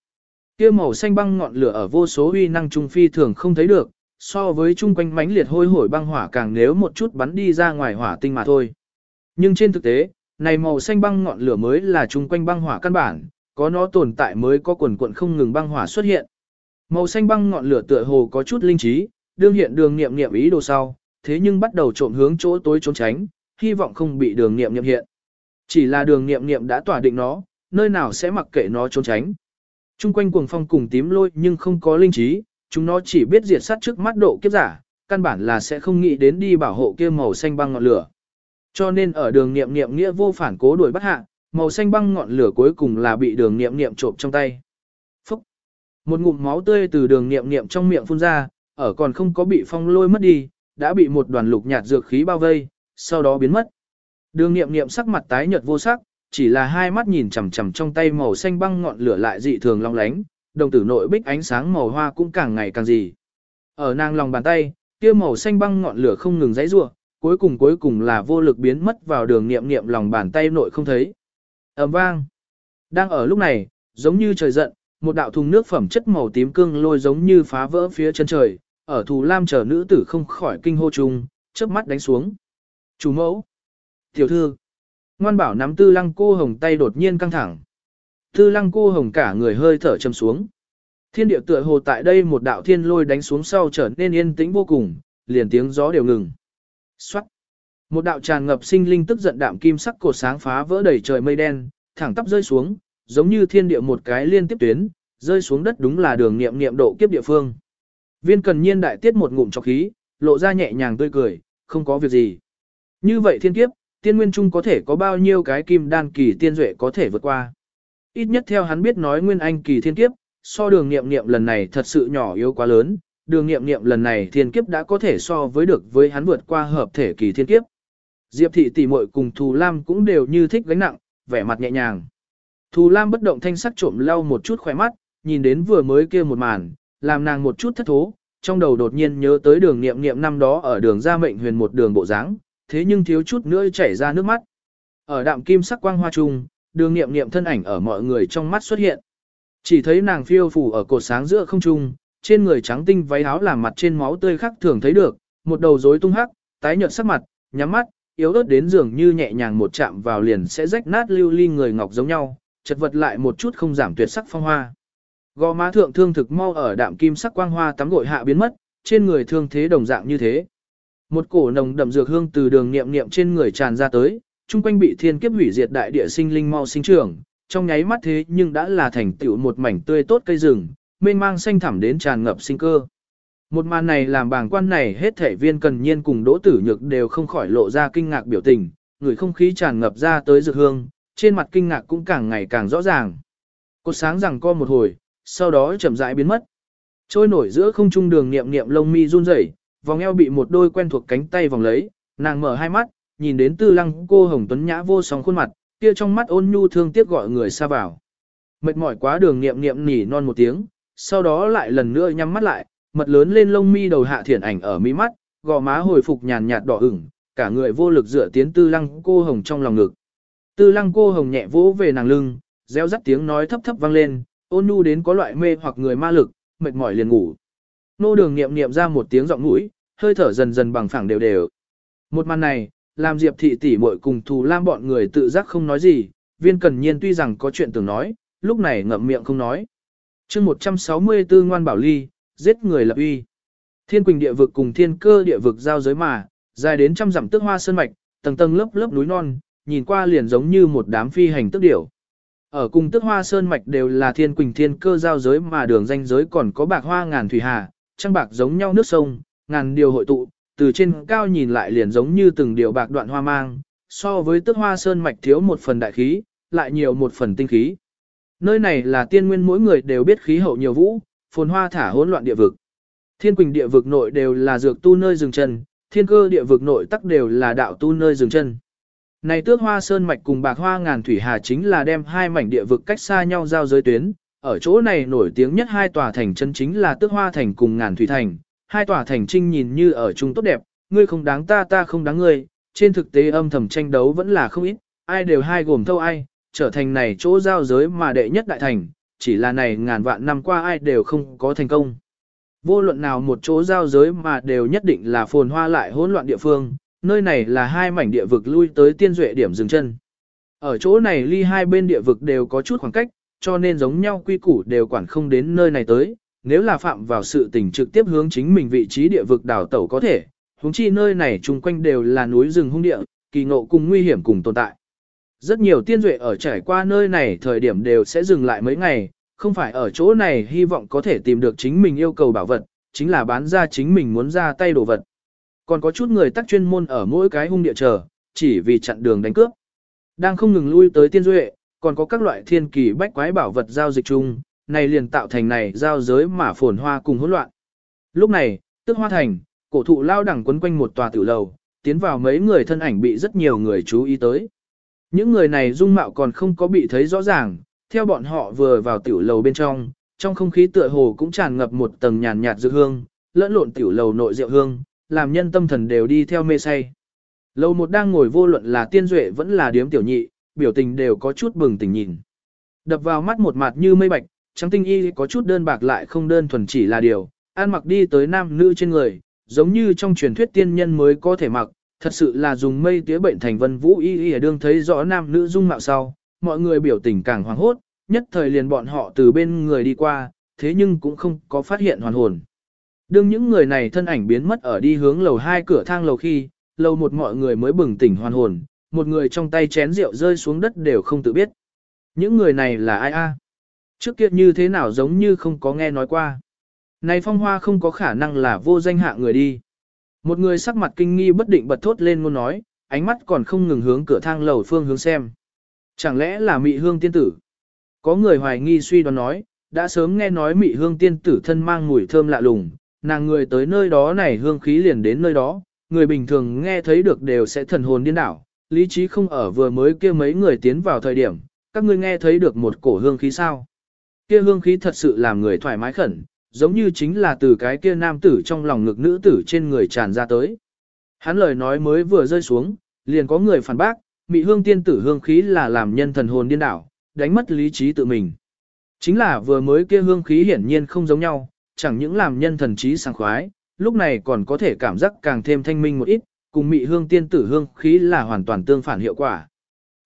Kia màu xanh băng ngọn lửa ở vô số uy năng trung phi thường không thấy được, so với chung quanh mãnh liệt hôi hổi băng hỏa càng nếu một chút bắn đi ra ngoài hỏa tinh mà thôi. Nhưng trên thực tế, này màu xanh băng ngọn lửa mới là chung quanh băng hỏa căn bản, có nó tồn tại mới có quần quận không ngừng băng hỏa xuất hiện. Màu xanh băng ngọn lửa tựa hồ có chút linh trí, đương hiện đường nghiệm nghiệm ý đồ sau, thế nhưng bắt đầu trộm hướng chỗ tối trốn tránh, hy vọng không bị đường nghiệm nghiệm hiện. Chỉ là đường nghiệm nghiệm đã tỏa định nó, nơi nào sẽ mặc kệ nó trốn tránh. Trung quanh cuồng phong cùng tím lôi nhưng không có linh trí, chúng nó chỉ biết diệt sát trước mắt độ kiếp giả, căn bản là sẽ không nghĩ đến đi bảo hộ kia màu xanh băng ngọn lửa. Cho nên ở đường nghiệm nghiệm nghĩa vô phản cố đuổi bắt hạ, màu xanh băng ngọn lửa cuối cùng là bị đường nghiệm nghiệm trộm trong tay. Phúc! Một ngụm máu tươi từ đường nghiệm nghiệm trong miệng phun ra, ở còn không có bị phong lôi mất đi, đã bị một đoàn lục nhạt dược khí bao vây, sau đó biến mất. Đường nghiệm nghiệm sắc mặt tái nhợt vô sắc, chỉ là hai mắt nhìn chằm chằm trong tay màu xanh băng ngọn lửa lại dị thường long lánh, đồng tử nội bích ánh sáng màu hoa cũng càng ngày càng dị. Ở nàng lòng bàn tay, kia màu xanh băng ngọn lửa không ngừng dãy rủa, cuối cùng cuối cùng là vô lực biến mất vào đường nghiệm nghiệm lòng bàn tay nội không thấy. ầm vang. Đang ở lúc này, giống như trời giận, một đạo thùng nước phẩm chất màu tím cương lôi giống như phá vỡ phía chân trời, ở thù lam chờ nữ tử không khỏi kinh hô chung, chớp mắt đánh xuống. Chủ mẫu. Tiểu thư. Ngoan bảo nắm tư lăng cô hồng tay đột nhiên căng thẳng. Tư lăng cô hồng cả người hơi thở châm xuống. Thiên địa tựa hồ tại đây một đạo thiên lôi đánh xuống sau trở nên yên tĩnh vô cùng, liền tiếng gió đều ngừng. Xoát. Một đạo tràn ngập sinh linh tức giận đạm kim sắc cột sáng phá vỡ đầy trời mây đen, thẳng tắp rơi xuống, giống như thiên địa một cái liên tiếp tuyến, rơi xuống đất đúng là đường niệm niệm độ kiếp địa phương. Viên cần nhiên đại tiết một ngụm chọc khí, lộ ra nhẹ nhàng tươi cười, không có việc gì. Như vậy thiên kiếp, tiên nguyên trung có thể có bao nhiêu cái kim đan kỳ tiên duệ có thể vượt qua. Ít nhất theo hắn biết nói nguyên anh kỳ thiên kiếp, so đường nghiệm nghiệm lần này thật sự nhỏ yếu quá lớn, đường nghiệm nghiệm lần này thiên kiếp đã có thể so với được với hắn vượt qua hợp thể kỳ thiên kiếp. Diệp thị tỷ muội cùng Thù Lam cũng đều như thích gánh nặng, vẻ mặt nhẹ nhàng. Thù Lam bất động thanh sắc trộm lau một chút khóe mắt, nhìn đến vừa mới kia một màn, làm nàng một chút thất thố, trong đầu đột nhiên nhớ tới đường nghiệm nghiệm năm đó ở đường gia mệnh huyền một đường bộ dáng, thế nhưng thiếu chút nữa chảy ra nước mắt. Ở đạm kim sắc quang hoa trung, đường nghiệm nghiệm thân ảnh ở mọi người trong mắt xuất hiện. Chỉ thấy nàng phiêu phủ ở cột sáng giữa không trung, trên người trắng tinh váy áo làm mặt trên máu tươi khắc thường thấy được, một đầu rối tung hắc, tái nhợt sắc mặt, nhắm mắt, yếu ớt đến dường như nhẹ nhàng một chạm vào liền sẽ rách nát lưu ly người ngọc giống nhau, chật vật lại một chút không giảm tuyệt sắc phong hoa. Gò má thượng thương thực mau ở đạm kim sắc quang hoa tắm gội hạ biến mất, trên người thương thế đồng dạng như thế. Một cổ nồng đậm dược hương từ đường niệm niệm trên người tràn ra tới, chung quanh bị thiên kiếp hủy diệt đại địa sinh linh mau sinh trưởng, trong nháy mắt thế nhưng đã là thành tựu một mảnh tươi tốt cây rừng, mênh mang xanh thẳm đến tràn ngập sinh cơ. Một màn này làm bàng quan này hết thể viên cần nhiên cùng đỗ tử nhược đều không khỏi lộ ra kinh ngạc biểu tình, người không khí tràn ngập ra tới dược hương, trên mặt kinh ngạc cũng càng ngày càng rõ ràng. Cột sáng rằng co một hồi, sau đó chậm rãi biến mất. Trôi nổi giữa không trung đường niệm niệm lông mi run rẩy, vòng eo bị một đôi quen thuộc cánh tay vòng lấy, nàng mở hai mắt, nhìn đến tư lăng cô hồng tuấn nhã vô song khuôn mặt, kia trong mắt ôn nhu thương tiếc gọi người xa vào. Mệt mỏi quá đường niệm niệm nỉ non một tiếng, sau đó lại lần nữa nhắm mắt lại, mật lớn lên lông mi đầu hạ thiển ảnh ở mi mắt, gò má hồi phục nhàn nhạt đỏ ửng, cả người vô lực dựa tiến tư lăng cô hồng trong lòng ngực. Tư lăng cô hồng nhẹ vỗ về nàng lưng, reo rắt tiếng nói thấp thấp vang lên, ôn nhu đến có loại mê hoặc người ma lực, mệt mỏi liền ngủ. Nô đường niệm niệm ra một tiếng giọng mũi, hơi thở dần dần bằng phẳng đều đều. Một màn này, làm Diệp thị tỷ muội cùng thù lam bọn người tự giác không nói gì, viên cần nhiên tuy rằng có chuyện tưởng nói, lúc này ngậm miệng không nói. chương 164 ngoan bảo ly, giết người lập uy. Thiên quỳnh địa vực cùng thiên cơ địa vực giao giới mà, dài đến trăm dặm tước hoa sơn mạch, tầng tầng lớp lớp núi non, nhìn qua liền giống như một đám phi hành tức điểu. Ở cùng tức hoa sơn mạch đều là thiên quỳnh thiên cơ giao giới mà đường danh giới còn có bạc hoa ngàn thủy hà, trăng bạc giống nhau nước sông, ngàn điều hội tụ, từ trên cao nhìn lại liền giống như từng điều bạc đoạn hoa mang, so với tức hoa sơn mạch thiếu một phần đại khí, lại nhiều một phần tinh khí. Nơi này là tiên nguyên mỗi người đều biết khí hậu nhiều vũ, phồn hoa thả hỗn loạn địa vực. Thiên quỳnh địa vực nội đều là dược tu nơi dừng chân, thiên cơ địa vực nội tắc đều là đạo tu nơi dừng chân. Này tước hoa sơn mạch cùng bạc hoa ngàn thủy hà chính là đem hai mảnh địa vực cách xa nhau giao giới tuyến, ở chỗ này nổi tiếng nhất hai tòa thành chân chính là tước hoa thành cùng ngàn thủy thành, hai tòa thành trinh nhìn như ở chung tốt đẹp, ngươi không đáng ta ta không đáng ngươi, trên thực tế âm thầm tranh đấu vẫn là không ít, ai đều hai gồm thâu ai, trở thành này chỗ giao giới mà đệ nhất đại thành, chỉ là này ngàn vạn năm qua ai đều không có thành công. Vô luận nào một chỗ giao giới mà đều nhất định là phồn hoa lại hỗn loạn địa phương, nơi này là hai mảnh địa vực lui tới tiên duệ điểm dừng chân. Ở chỗ này ly hai bên địa vực đều có chút khoảng cách, cho nên giống nhau quy củ đều quản không đến nơi này tới, nếu là phạm vào sự tình trực tiếp hướng chính mình vị trí địa vực đảo tẩu có thể, huống chi nơi này chung quanh đều là núi rừng hung địa, kỳ ngộ cùng nguy hiểm cùng tồn tại. Rất nhiều tiên duệ ở trải qua nơi này thời điểm đều sẽ dừng lại mấy ngày, không phải ở chỗ này hy vọng có thể tìm được chính mình yêu cầu bảo vật, chính là bán ra chính mình muốn ra tay đồ vật. Còn có chút người tác chuyên môn ở mỗi cái hung địa chờ, chỉ vì chặn đường đánh cướp. Đang không ngừng lui tới tiên duệ, còn có các loại thiên kỳ bách quái bảo vật giao dịch chung, này liền tạo thành này giao giới mà phồn hoa cùng hỗn loạn. Lúc này, tức hoa thành, cổ thụ lao đẳng quấn quanh một tòa tử lầu, tiến vào mấy người thân ảnh bị rất nhiều người chú ý tới. Những người này dung mạo còn không có bị thấy rõ ràng, theo bọn họ vừa vào tiểu lầu bên trong, trong không khí tựa hồ cũng tràn ngập một tầng nhàn nhạt dược hương, lẫn lộn tiểu lầu nội rượu hương, làm nhân tâm thần đều đi theo mê say. Lầu một đang ngồi vô luận là tiên duệ vẫn là điếm tiểu nhị, biểu tình đều có chút bừng tỉnh nhìn. Đập vào mắt một mặt như mây bạch, trắng tinh y có chút đơn bạc lại không đơn thuần chỉ là điều, an mặc đi tới nam nữ trên người, giống như trong truyền thuyết tiên nhân mới có thể mặc, thật sự là dùng mây tía bệnh thành vân vũ y y đương thấy rõ nam nữ dung mạo sau, mọi người biểu tình càng hoảng hốt, nhất thời liền bọn họ từ bên người đi qua, thế nhưng cũng không có phát hiện hoàn hồn. Đương những người này thân ảnh biến mất ở đi hướng lầu hai cửa thang lầu khi, lầu một mọi người mới bừng tỉnh hoàn hồn, một người trong tay chén rượu rơi xuống đất đều không tự biết. Những người này là ai a? Trước kia như thế nào giống như không có nghe nói qua. Này phong hoa không có khả năng là vô danh hạ người đi. Một người sắc mặt kinh nghi bất định bật thốt lên ngôn nói, ánh mắt còn không ngừng hướng cửa thang lầu phương hướng xem. Chẳng lẽ là mị hương tiên tử? Có người hoài nghi suy đoán nói, đã sớm nghe nói mị hương tiên tử thân mang mùi thơm lạ lùng, nàng người tới nơi đó này hương khí liền đến nơi đó, người bình thường nghe thấy được đều sẽ thần hồn điên đảo, lý trí không ở vừa mới kia mấy người tiến vào thời điểm, các ngươi nghe thấy được một cổ hương khí sao. Kia hương khí thật sự làm người thoải mái khẩn, giống như chính là từ cái kia nam tử trong lòng ngực nữ tử trên người tràn ra tới. Hắn lời nói mới vừa rơi xuống, liền có người phản bác, mị hương tiên tử hương khí là làm nhân thần hồn điên đảo, đánh mất lý trí tự mình. Chính là vừa mới kia hương khí hiển nhiên không giống nhau, chẳng những làm nhân thần trí sảng khoái, lúc này còn có thể cảm giác càng thêm thanh minh một ít, cùng mị hương tiên tử hương khí là hoàn toàn tương phản hiệu quả.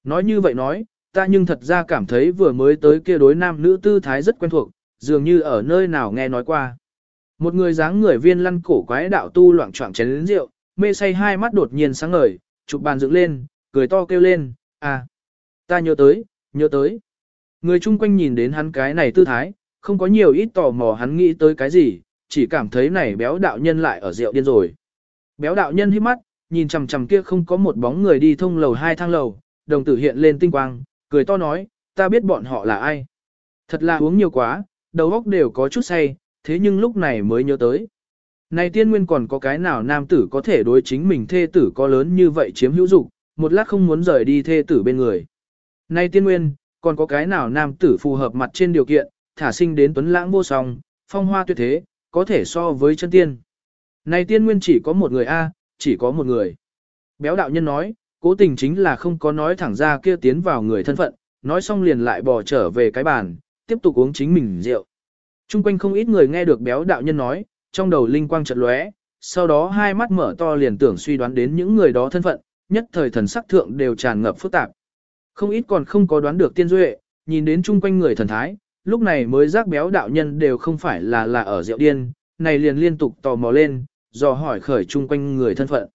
Nói như vậy nói, ta nhưng thật ra cảm thấy vừa mới tới kia đối nam nữ tư thái rất quen thuộc, dường như ở nơi nào nghe nói qua. Một người dáng người viên lăn cổ quái đạo tu loạn trọng chén lĩnh rượu, mê say hai mắt đột nhiên sáng ngời, chụp bàn dựng lên, cười to kêu lên, à, ta nhớ tới, nhớ tới. Người chung quanh nhìn đến hắn cái này tư thái, không có nhiều ít tò mò hắn nghĩ tới cái gì, chỉ cảm thấy này béo đạo nhân lại ở rượu điên rồi. Béo đạo nhân hít mắt, nhìn chằm chằm kia không có một bóng người đi thông lầu hai thang lầu, đồng tử hiện lên tinh quang, cười to nói, ta biết bọn họ là ai. Thật là uống nhiều quá, đầu óc đều có chút say, thế nhưng lúc này mới nhớ tới. Này tiên nguyên còn có cái nào nam tử có thể đối chính mình thê tử có lớn như vậy chiếm hữu dục, một lát không muốn rời đi thê tử bên người. Này tiên nguyên, còn có cái nào nam tử phù hợp mặt trên điều kiện, thả sinh đến tuấn lãng vô song, phong hoa tuyệt thế, có thể so với chân tiên. Này tiên nguyên chỉ có một người A, chỉ có một người. Béo đạo nhân nói, cố tình chính là không có nói thẳng ra kia tiến vào người thân phận, nói xong liền lại bỏ trở về cái bàn, tiếp tục uống chính mình rượu. Trung quanh không ít người nghe được béo đạo nhân nói, trong đầu linh quang chợt lóe, sau đó hai mắt mở to liền tưởng suy đoán đến những người đó thân phận, nhất thời thần sắc thượng đều tràn ngập phức tạp. Không ít còn không có đoán được tiên duệ, nhìn đến chung quanh người thần thái, lúc này mới giác béo đạo nhân đều không phải là là ở rượu điên, này liền liên tục tò mò lên, dò hỏi khởi chung quanh người thân phận.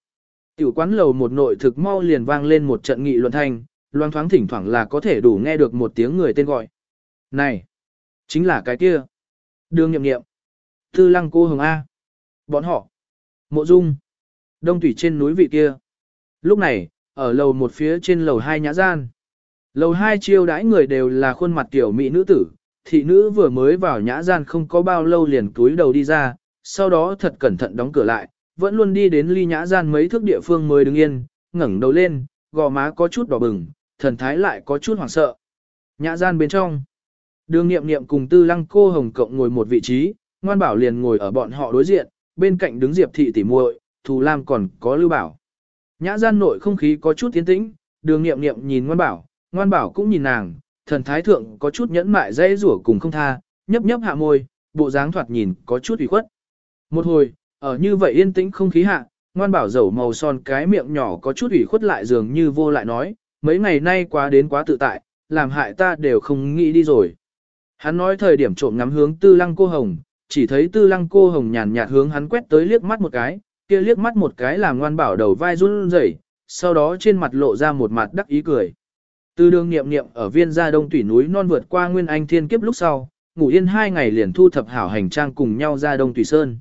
Tiểu quán lầu một nội thực mau liền vang lên một trận nghị luận thanh, loang thoáng thỉnh thoảng là có thể đủ nghe được một tiếng người tên gọi. Này, chính là cái kia. Đường nhậm nghiệm. Tư lăng cô hồng A. Bọn họ. Mộ dung. Đông thủy trên núi vị kia. Lúc này, ở lầu một phía trên lầu hai nhã gian. Lầu hai chiêu đãi người đều là khuôn mặt tiểu mỹ nữ tử, thị nữ vừa mới vào nhã gian không có bao lâu liền túi đầu đi ra, sau đó thật cẩn thận đóng cửa lại, vẫn luôn đi đến ly nhã gian mấy thước địa phương mới đứng yên, ngẩng đầu lên, gò má có chút đỏ bừng, thần thái lại có chút hoảng sợ. Nhã gian bên trong, đường nghiệm nghiệm cùng tư lăng cô hồng cộng ngồi một vị trí, ngoan bảo liền ngồi ở bọn họ đối diện, bên cạnh đứng diệp thị tỉ muội, thù lam còn có lưu bảo. Nhã gian nội không khí có chút tiến tĩnh, đường nghiệm nghiệm nhìn ngoan bảo, ngoan bảo cũng nhìn nàng, thần thái thượng có chút nhẫn mại dây rủa cùng không tha, nhấp nhấp hạ môi, bộ dáng thoạt nhìn có chút ủy khuất. Một hồi, ở như vậy yên tĩnh không khí hạ, ngoan bảo dầu màu son cái miệng nhỏ có chút ủy khuất lại dường như vô lại nói, mấy ngày nay quá đến quá tự tại, làm hại ta đều không nghĩ đi rồi. Hắn nói thời điểm trộm ngắm hướng tư lăng cô hồng, chỉ thấy tư lăng cô hồng nhàn nhạt hướng hắn quét tới liếc mắt một cái, kia liếc mắt một cái làm ngoan bảo đầu vai run rẩy, sau đó trên mặt lộ ra một mặt đắc ý cười. Từ đường nghiệm nghiệm ở viên gia đông tủy núi non vượt qua nguyên anh thiên kiếp lúc sau, ngủ yên hai ngày liền thu thập hảo hành trang cùng nhau ra đông tủy sơn.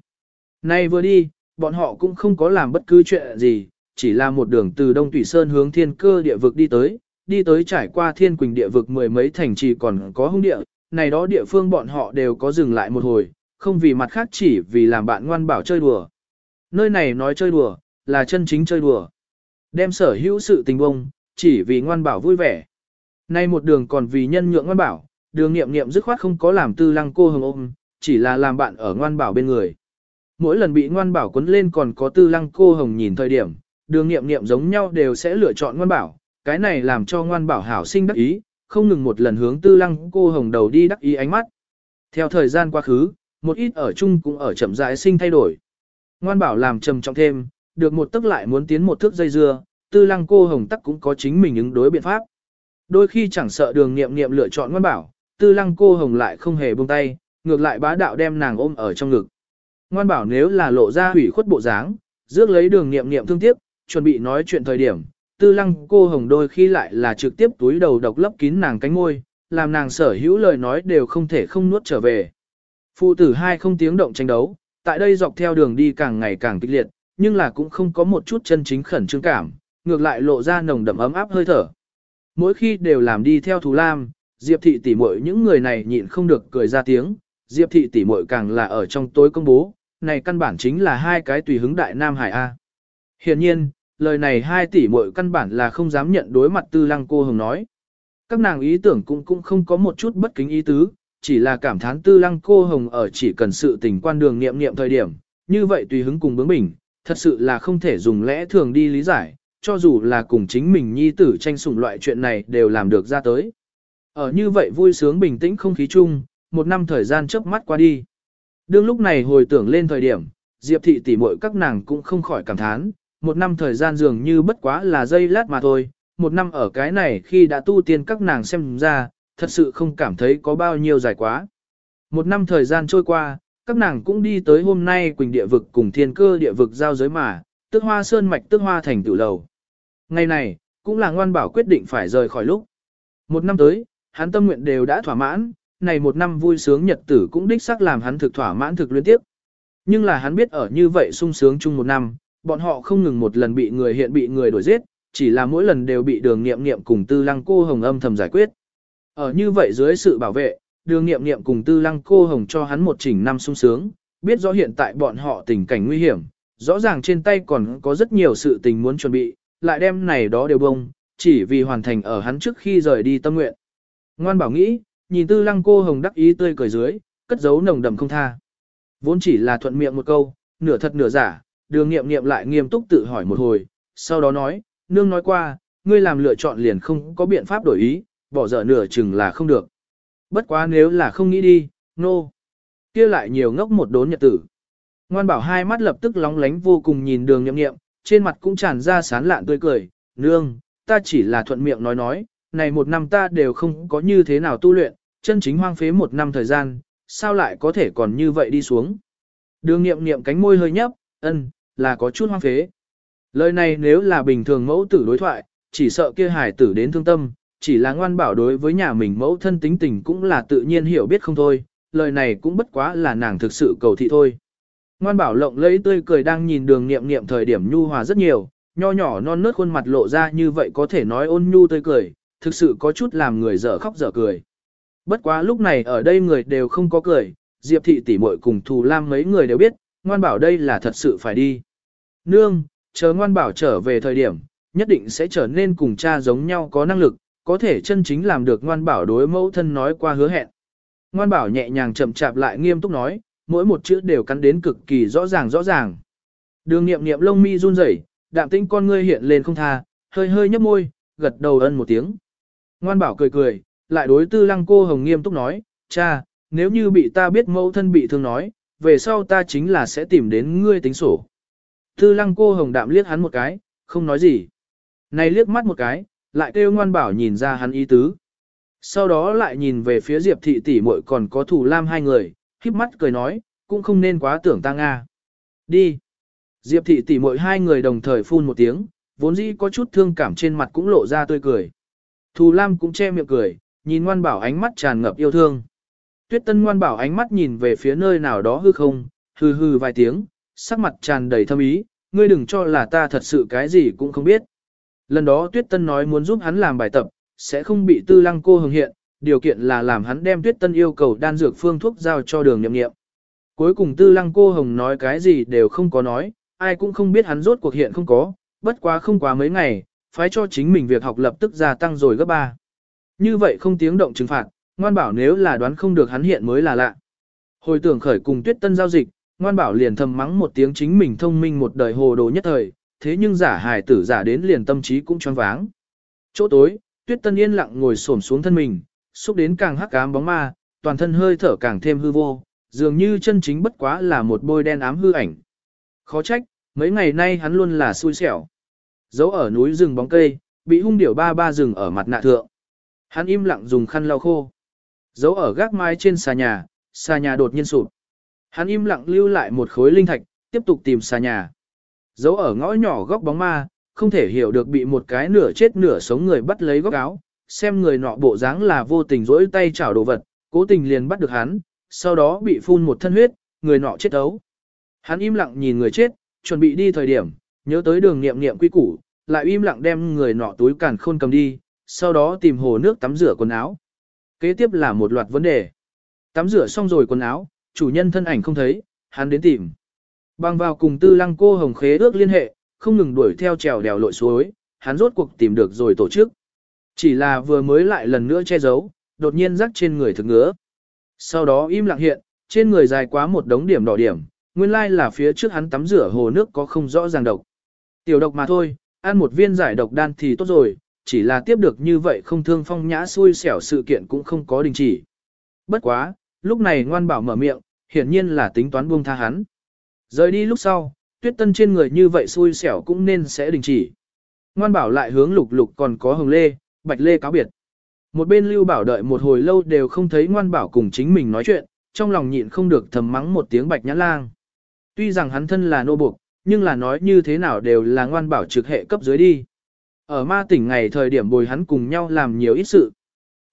Nay vừa đi, bọn họ cũng không có làm bất cứ chuyện gì, chỉ là một đường từ đông tủy sơn hướng thiên cơ địa vực đi tới, đi tới trải qua thiên quỳnh địa vực mười mấy thành trì còn có hung địa, này đó địa phương bọn họ đều có dừng lại một hồi, không vì mặt khác chỉ vì làm bạn ngoan bảo chơi đùa. Nơi này nói chơi đùa, là chân chính chơi đùa. Đem sở hữu sự tình bông, chỉ vì ngoan bảo vui vẻ. Nay một đường còn vì nhân nhượng ngoan bảo, đường nghiệm nghiệm dứt khoát không có làm tư lăng cô hồng ôm, chỉ là làm bạn ở ngoan bảo bên người. Mỗi lần bị ngoan bảo quấn lên còn có tư lăng cô hồng nhìn thời điểm, đường nghiệm nghiệm giống nhau đều sẽ lựa chọn ngoan bảo, cái này làm cho ngoan bảo hảo sinh đắc ý, không ngừng một lần hướng tư lăng cô hồng đầu đi đắc ý ánh mắt. Theo thời gian quá khứ, một ít ở chung cũng ở chậm rãi sinh thay đổi. Ngoan bảo làm trầm trọng thêm, được một tức lại muốn tiến một thước dây dưa, tư lăng cô hồng tắc cũng có chính mình ứng đối biện pháp. Đôi khi chẳng sợ đường nghiệm nghiệm lựa chọn ngoan bảo, tư lăng cô hồng lại không hề buông tay, ngược lại bá đạo đem nàng ôm ở trong ngực. Ngoan bảo nếu là lộ ra hủy khuất bộ dáng, rước lấy đường nghiệm nghiệm thương tiếc, chuẩn bị nói chuyện thời điểm, tư lăng cô hồng đôi khi lại là trực tiếp túi đầu độc lấp kín nàng cánh môi, làm nàng sở hữu lời nói đều không thể không nuốt trở về. Phụ tử hai không tiếng động tranh đấu, tại đây dọc theo đường đi càng ngày càng kịch liệt, nhưng là cũng không có một chút chân chính khẩn trương cảm, ngược lại lộ ra nồng đậm ấm áp hơi thở. Mỗi khi đều làm đi theo thù lam, Diệp thị tỷ muội những người này nhịn không được cười ra tiếng, Diệp thị tỷ muội càng là ở trong tối công bố, này căn bản chính là hai cái tùy hứng đại nam hải A. Hiện nhiên, lời này hai tỷ muội căn bản là không dám nhận đối mặt tư lăng cô hồng nói. Các nàng ý tưởng cũng cũng không có một chút bất kính ý tứ, chỉ là cảm thán tư lăng cô hồng ở chỉ cần sự tình quan đường nghiệm nghiệm thời điểm, như vậy tùy hứng cùng bướng bỉnh, thật sự là không thể dùng lẽ thường đi lý giải, cho dù là cùng chính mình nhi tử tranh sủng loại chuyện này đều làm được ra tới. Ở như vậy vui sướng bình tĩnh không khí chung, một năm thời gian chớp mắt qua đi. Đương lúc này hồi tưởng lên thời điểm, Diệp thị tỷ muội các nàng cũng không khỏi cảm thán, một năm thời gian dường như bất quá là giây lát mà thôi, một năm ở cái này khi đã tu tiên các nàng xem ra, thật sự không cảm thấy có bao nhiêu dài quá. Một năm thời gian trôi qua, các nàng cũng đi tới hôm nay Quỳnh địa vực cùng thiên cơ địa vực giao giới mà, tức hoa sơn mạch tức hoa thành tự lầu. Ngày này, cũng là ngoan bảo quyết định phải rời khỏi lúc. Một năm tới, hắn tâm nguyện đều đã thỏa mãn, này một năm vui sướng nhật tử cũng đích xác làm hắn thực thỏa mãn thực liên tiếp. Nhưng là hắn biết ở như vậy sung sướng chung một năm, bọn họ không ngừng một lần bị người hiện bị người đuổi giết, chỉ là mỗi lần đều bị đường nghiệm nghiệm cùng tư lăng cô hồng âm thầm giải quyết. Ở như vậy dưới sự bảo vệ, đường nghiệm nghiệm cùng tư lăng cô hồng cho hắn một chỉnh năm sung sướng, biết rõ hiện tại bọn họ tình cảnh nguy hiểm, rõ ràng trên tay còn có rất nhiều sự tình muốn chuẩn bị, lại đem này đó đều bông, chỉ vì hoàn thành ở hắn trước khi rời đi tâm nguyện. Ngoan bảo nghĩ, nhìn tư lăng cô hồng đắc ý tươi cười dưới, cất giấu nồng đầm không tha. Vốn chỉ là thuận miệng một câu, nửa thật nửa giả, đường nghiệm nghiệm lại nghiêm túc tự hỏi một hồi, sau đó nói, nương nói qua, ngươi làm lựa chọn liền không có biện pháp đổi ý, bỏ dở nửa chừng là không được. Bất quá nếu là không nghĩ đi, nô. No. kia lại nhiều ngốc một đốn nhật tử. Ngoan bảo hai mắt lập tức lóng lánh vô cùng nhìn đường nhậm nghiệm, trên mặt cũng tràn ra sán lạn tươi cười, nương, ta chỉ là thuận miệng nói nói, này một năm ta đều không có như thế nào tu luyện, chân chính hoang phế một năm thời gian, sao lại có thể còn như vậy đi xuống. Đường nghiệm nghiệm cánh môi hơi nhấp, ân, là có chút hoang phế. Lời này nếu là bình thường mẫu tử đối thoại, chỉ sợ kia hải tử đến thương tâm, chỉ là ngoan bảo đối với nhà mình mẫu thân tính tình cũng là tự nhiên hiểu biết không thôi, lời này cũng bất quá là nàng thực sự cầu thị thôi. Ngoan bảo lộng lấy tươi cười đang nhìn đường nghiệm nghiệm thời điểm nhu hòa rất nhiều, nho nhỏ non nớt khuôn mặt lộ ra như vậy có thể nói ôn nhu tươi cười, thực sự có chút làm người dở khóc dở cười. Bất quá lúc này ở đây người đều không có cười, Diệp thị tỷ muội cùng Thù Lam mấy người đều biết, ngoan bảo đây là thật sự phải đi. Nương, chờ ngoan bảo trở về thời điểm, nhất định sẽ trở nên cùng cha giống nhau có năng lực, có thể chân chính làm được ngoan bảo đối mẫu thân nói qua hứa hẹn. Ngoan bảo nhẹ nhàng chậm chạp lại nghiêm túc nói, mỗi một chữ đều cắn đến cực kỳ rõ ràng rõ ràng. Đường nghiệm nghiệm lông mi run rẩy, đạm tĩnh con ngươi hiện lên không tha, hơi hơi nhấp môi, gật đầu ân một tiếng. Ngoan bảo cười cười, lại đối tư lăng cô hồng nghiêm túc nói, cha, nếu như bị ta biết mẫu thân bị thương nói, về sau ta chính là sẽ tìm đến ngươi tính sổ. Tư lăng cô hồng đạm liếc hắn một cái, không nói gì. Này liếc mắt một cái, lại kêu ngoan bảo nhìn ra hắn ý tứ. Sau đó lại nhìn về phía Diệp thị tỷ muội còn có thủ lam hai người, híp mắt cười nói, cũng không nên quá tưởng ta Nga. Đi. Diệp thị tỷ mỗi hai người đồng thời phun một tiếng, vốn dĩ có chút thương cảm trên mặt cũng lộ ra tươi cười. Thù Lam cũng che miệng cười, nhìn ngoan bảo ánh mắt tràn ngập yêu thương. Tuyết tân ngoan bảo ánh mắt nhìn về phía nơi nào đó hư không, hư hư vài tiếng, sắc mặt tràn đầy thâm ý, ngươi đừng cho là ta thật sự cái gì cũng không biết. Lần đó Tuyết Tân nói muốn giúp hắn làm bài tập, sẽ không bị tư lăng cô hưởng hiện, điều kiện là làm hắn đem Tuyết Tân yêu cầu đan dược phương thuốc giao cho đường nhậm nghiệm. Cuối cùng tư lăng cô hồng nói cái gì đều không có nói, ai cũng không biết hắn rốt cuộc hiện không có, bất quá không quá mấy ngày, phái cho chính mình việc học lập tức gia tăng rồi gấp ba. Như vậy không tiếng động trừng phạt, ngoan bảo nếu là đoán không được hắn hiện mới là lạ. Hồi tưởng khởi cùng tuyết tân giao dịch, ngoan bảo liền thầm mắng một tiếng chính mình thông minh một đời hồ đồ nhất thời, thế nhưng giả hài tử giả đến liền tâm trí cũng choáng váng. Chỗ tối, Tuyết Tân yên lặng ngồi xổm xuống thân mình, xúc đến càng hắc ám bóng ma, toàn thân hơi thở càng thêm hư vô, dường như chân chính bất quá là một bôi đen ám hư ảnh. Khó trách, mấy ngày nay hắn luôn là xui xẻo. Giấu ở núi rừng bóng cây, bị hung điểu ba ba rừng ở mặt nạ thượng. Hắn im lặng dùng khăn lau khô. Giấu ở gác mái trên xà nhà, xà nhà đột nhiên sụp. Hắn im lặng lưu lại một khối linh thạch, tiếp tục tìm xà nhà. Giấu ở ngõ nhỏ góc bóng ma, không thể hiểu được bị một cái nửa chết nửa sống người bắt lấy góc áo, xem người nọ bộ dáng là vô tình rỗi tay chảo đồ vật, cố tình liền bắt được hắn, sau đó bị phun một thân huyết, người nọ chết ấu. Hắn im lặng nhìn người chết, chuẩn bị đi thời điểm, nhớ tới đường nghiệm nghiệm quy củ, lại im lặng đem người nọ túi càn khôn cầm đi, sau đó tìm hồ nước tắm rửa quần áo. Kế tiếp là một loạt vấn đề. Tắm rửa xong rồi quần áo, chủ nhân thân ảnh không thấy, hắn đến tìm. Bằng vào cùng tư lăng cô hồng khế ước liên hệ, không ngừng đuổi theo trèo đèo lội suối, hắn rốt cuộc tìm được rồi tổ chức. Chỉ là vừa mới lại lần nữa che giấu, đột nhiên rắc trên người thực ngứa. Sau đó im lặng hiện, trên người dài quá một đống điểm đỏ điểm, nguyên lai là phía trước hắn tắm rửa hồ nước có không rõ ràng độc. Tiểu độc mà thôi, ăn một viên giải độc đan thì tốt rồi, chỉ là tiếp được như vậy không thương phong nhã xui xẻo sự kiện cũng không có đình chỉ. Bất quá, lúc này ngoan bảo mở miệng, hiển nhiên là tính toán buông tha hắn. Rời đi lúc sau, tuyết tân trên người như vậy xui xẻo cũng nên sẽ đình chỉ. Ngoan bảo lại hướng lục lục còn có hồng lê, bạch lê cáo biệt. Một bên lưu bảo đợi một hồi lâu đều không thấy ngoan bảo cùng chính mình nói chuyện, trong lòng nhịn không được thầm mắng một tiếng bạch nhã lang. Tuy rằng hắn thân là nô buộc, nhưng là nói như thế nào đều là ngoan bảo trực hệ cấp dưới đi. Ở ma tỉnh ngày thời điểm bồi hắn cùng nhau làm nhiều ít sự.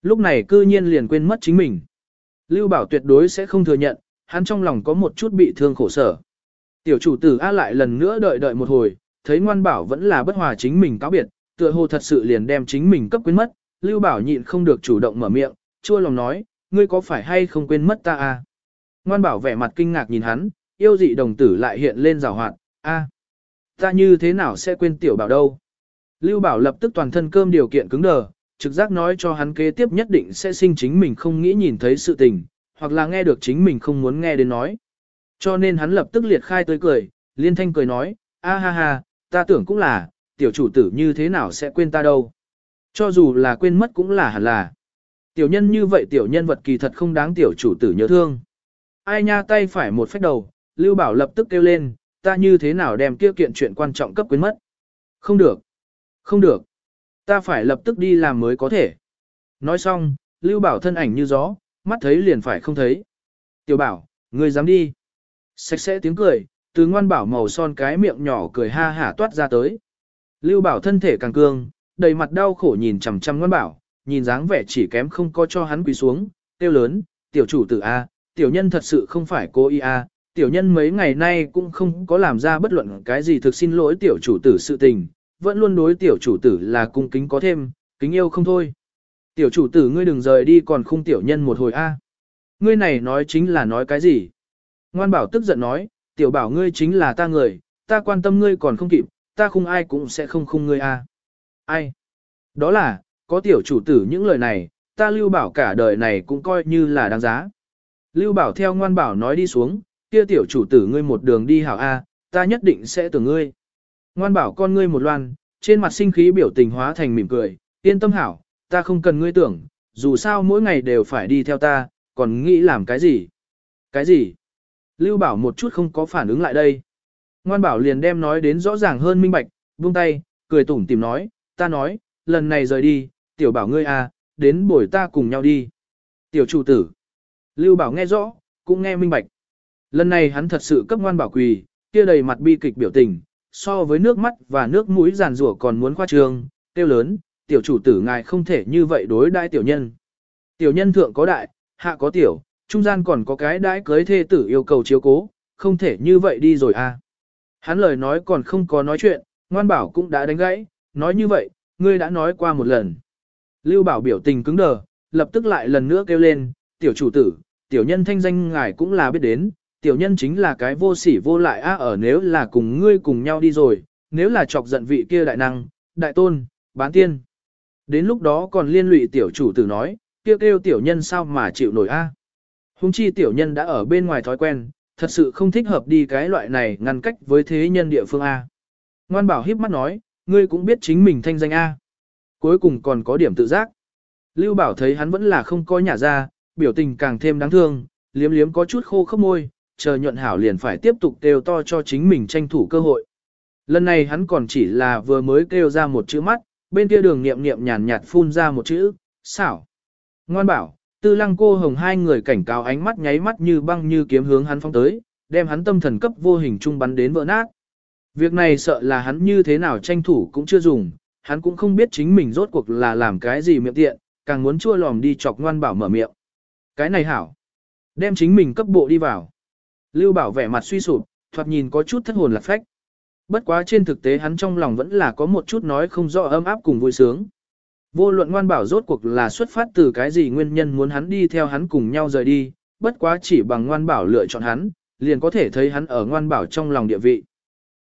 Lúc này cư nhiên liền quên mất chính mình. Lưu bảo tuyệt đối sẽ không thừa nhận, hắn trong lòng có một chút bị thương khổ sở. Tiểu chủ tử A lại lần nữa đợi đợi một hồi, thấy ngoan bảo vẫn là bất hòa chính mình cáo biệt, tựa hồ thật sự liền đem chính mình cấp quên mất, Lưu Bảo nhịn không được chủ động mở miệng, chua lòng nói, ngươi có phải hay không quên mất ta à? Ngoan bảo vẻ mặt kinh ngạc nhìn hắn, yêu dị đồng tử lại hiện lên rào hoạt, a, ta như thế nào sẽ quên tiểu bảo đâu? Lưu Bảo lập tức toàn thân cơm điều kiện cứng đờ, trực giác nói cho hắn kế tiếp nhất định sẽ sinh chính mình không nghĩ nhìn thấy sự tình, hoặc là nghe được chính mình không muốn nghe đến nói. Cho nên hắn lập tức liệt khai tới cười, liên thanh cười nói, a ha ha, ta tưởng cũng là, tiểu chủ tử như thế nào sẽ quên ta đâu. Cho dù là quên mất cũng là hẳn là. Tiểu nhân như vậy tiểu nhân vật kỳ thật không đáng tiểu chủ tử nhớ thương. Ai nha tay phải một phách đầu, Lưu Bảo lập tức kêu lên, ta như thế nào đem kia kiện chuyện quan trọng cấp quên mất. Không được. Không được. Ta phải lập tức đi làm mới có thể. Nói xong, Lưu Bảo thân ảnh như gió, mắt thấy liền phải không thấy. Tiểu Bảo, ngươi dám đi. Sạch sẽ tiếng cười, từ ngoan bảo màu son cái miệng nhỏ cười ha hả toát ra tới. Lưu Bảo thân thể càng cương, đầy mặt đau khổ nhìn chằm chằm ngoan bảo, nhìn dáng vẻ chỉ kém không có cho hắn quỳ xuống, tiêu lớn, tiểu chủ tử A, tiểu nhân thật sự không phải cô y A, tiểu nhân mấy ngày nay cũng không có làm ra bất luận cái gì thực xin lỗi tiểu chủ tử sự tình, vẫn luôn đối tiểu chủ tử là cung kính có thêm, kính yêu không thôi. Tiểu chủ tử ngươi đừng rời đi còn khung tiểu nhân một hồi A. Ngươi này nói chính là nói cái gì? Ngoan bảo tức giận nói, tiểu bảo ngươi chính là ta người, ta quan tâm ngươi còn không kịp, ta khung ai cũng sẽ không khung ngươi A. À. Ai? Đó là, có tiểu chủ tử những lời này, ta lưu bảo cả đời này cũng coi như là đáng giá. Lưu bảo theo ngoan bảo nói đi xuống, kia tiểu chủ tử ngươi một đường đi hảo A, à, ta nhất định sẽ tưởng ngươi. Ngoan bảo con ngươi một loan, trên mặt sinh khí biểu tình hóa thành mỉm cười, yên tâm hảo, ta không cần ngươi tưởng, dù sao mỗi ngày đều phải đi theo ta, còn nghĩ làm cái gì? Cái gì? Lưu bảo một chút không có phản ứng lại đây. Ngoan bảo liền đem nói đến rõ ràng hơn minh bạch, buông tay, cười tủm tìm nói, ta nói, lần này rời đi, tiểu bảo ngươi à, đến bồi ta cùng nhau đi. Tiểu chủ tử. Lưu bảo nghe rõ, cũng nghe minh bạch. Lần này hắn thật sự cấp ngoan bảo quỳ, kia đầy mặt bi kịch biểu tình, so với nước mắt và nước mũi giàn rủa còn muốn khoa trương, tiêu lớn, tiểu chủ tử ngài không thể như vậy đối đãi tiểu nhân. Tiểu nhân thượng có đại, hạ có tiểu, trung gian còn có cái đãi cưới thê tử yêu cầu chiếu cố, không thể như vậy đi rồi à. Hắn lời nói còn không có nói chuyện, ngoan bảo cũng đã đánh gãy, nói như vậy, ngươi đã nói qua một lần. Lưu Bảo biểu tình cứng đờ, lập tức lại lần nữa kêu lên, tiểu chủ tử, tiểu nhân thanh danh ngài cũng là biết đến, tiểu nhân chính là cái vô sỉ vô lại á ở nếu là cùng ngươi cùng nhau đi rồi, nếu là chọc giận vị kia đại năng, đại tôn, bán tiên. Đến lúc đó còn liên lụy tiểu chủ tử nói, kêu kêu tiểu nhân sao mà chịu nổi a? Hùng chi tiểu nhân đã ở bên ngoài thói quen, thật sự không thích hợp đi cái loại này ngăn cách với thế nhân địa phương A. Ngoan bảo híp mắt nói, ngươi cũng biết chính mình thanh danh A. Cuối cùng còn có điểm tự giác. Lưu bảo thấy hắn vẫn là không có nhà ra, biểu tình càng thêm đáng thương, liếm liếm có chút khô khốc môi, chờ nhuận hảo liền phải tiếp tục kêu to cho chính mình tranh thủ cơ hội. Lần này hắn còn chỉ là vừa mới kêu ra một chữ mắt, bên kia đường nghiệm nghiệm nhàn nhạt phun ra một chữ, xảo. Ngoan bảo, tư lăng cô hồng hai người cảnh cáo ánh mắt nháy mắt như băng như kiếm hướng hắn phong tới, đem hắn tâm thần cấp vô hình trung bắn đến vỡ nát. Việc này sợ là hắn như thế nào tranh thủ cũng chưa dùng, hắn cũng không biết chính mình rốt cuộc là làm cái gì miệng tiện, càng muốn chua lòm đi chọc ngoan bảo mở miệng. Cái này hảo. Đem chính mình cấp bộ đi vào. Lưu bảo vẻ mặt suy sụp, thoạt nhìn có chút thất hồn lạc phách. Bất quá trên thực tế hắn trong lòng vẫn là có một chút nói không rõ ấm áp cùng vui sướng. Vô luận ngoan bảo rốt cuộc là xuất phát từ cái gì nguyên nhân muốn hắn đi theo hắn cùng nhau rời đi, bất quá chỉ bằng ngoan bảo lựa chọn hắn, liền có thể thấy hắn ở ngoan bảo trong lòng địa vị.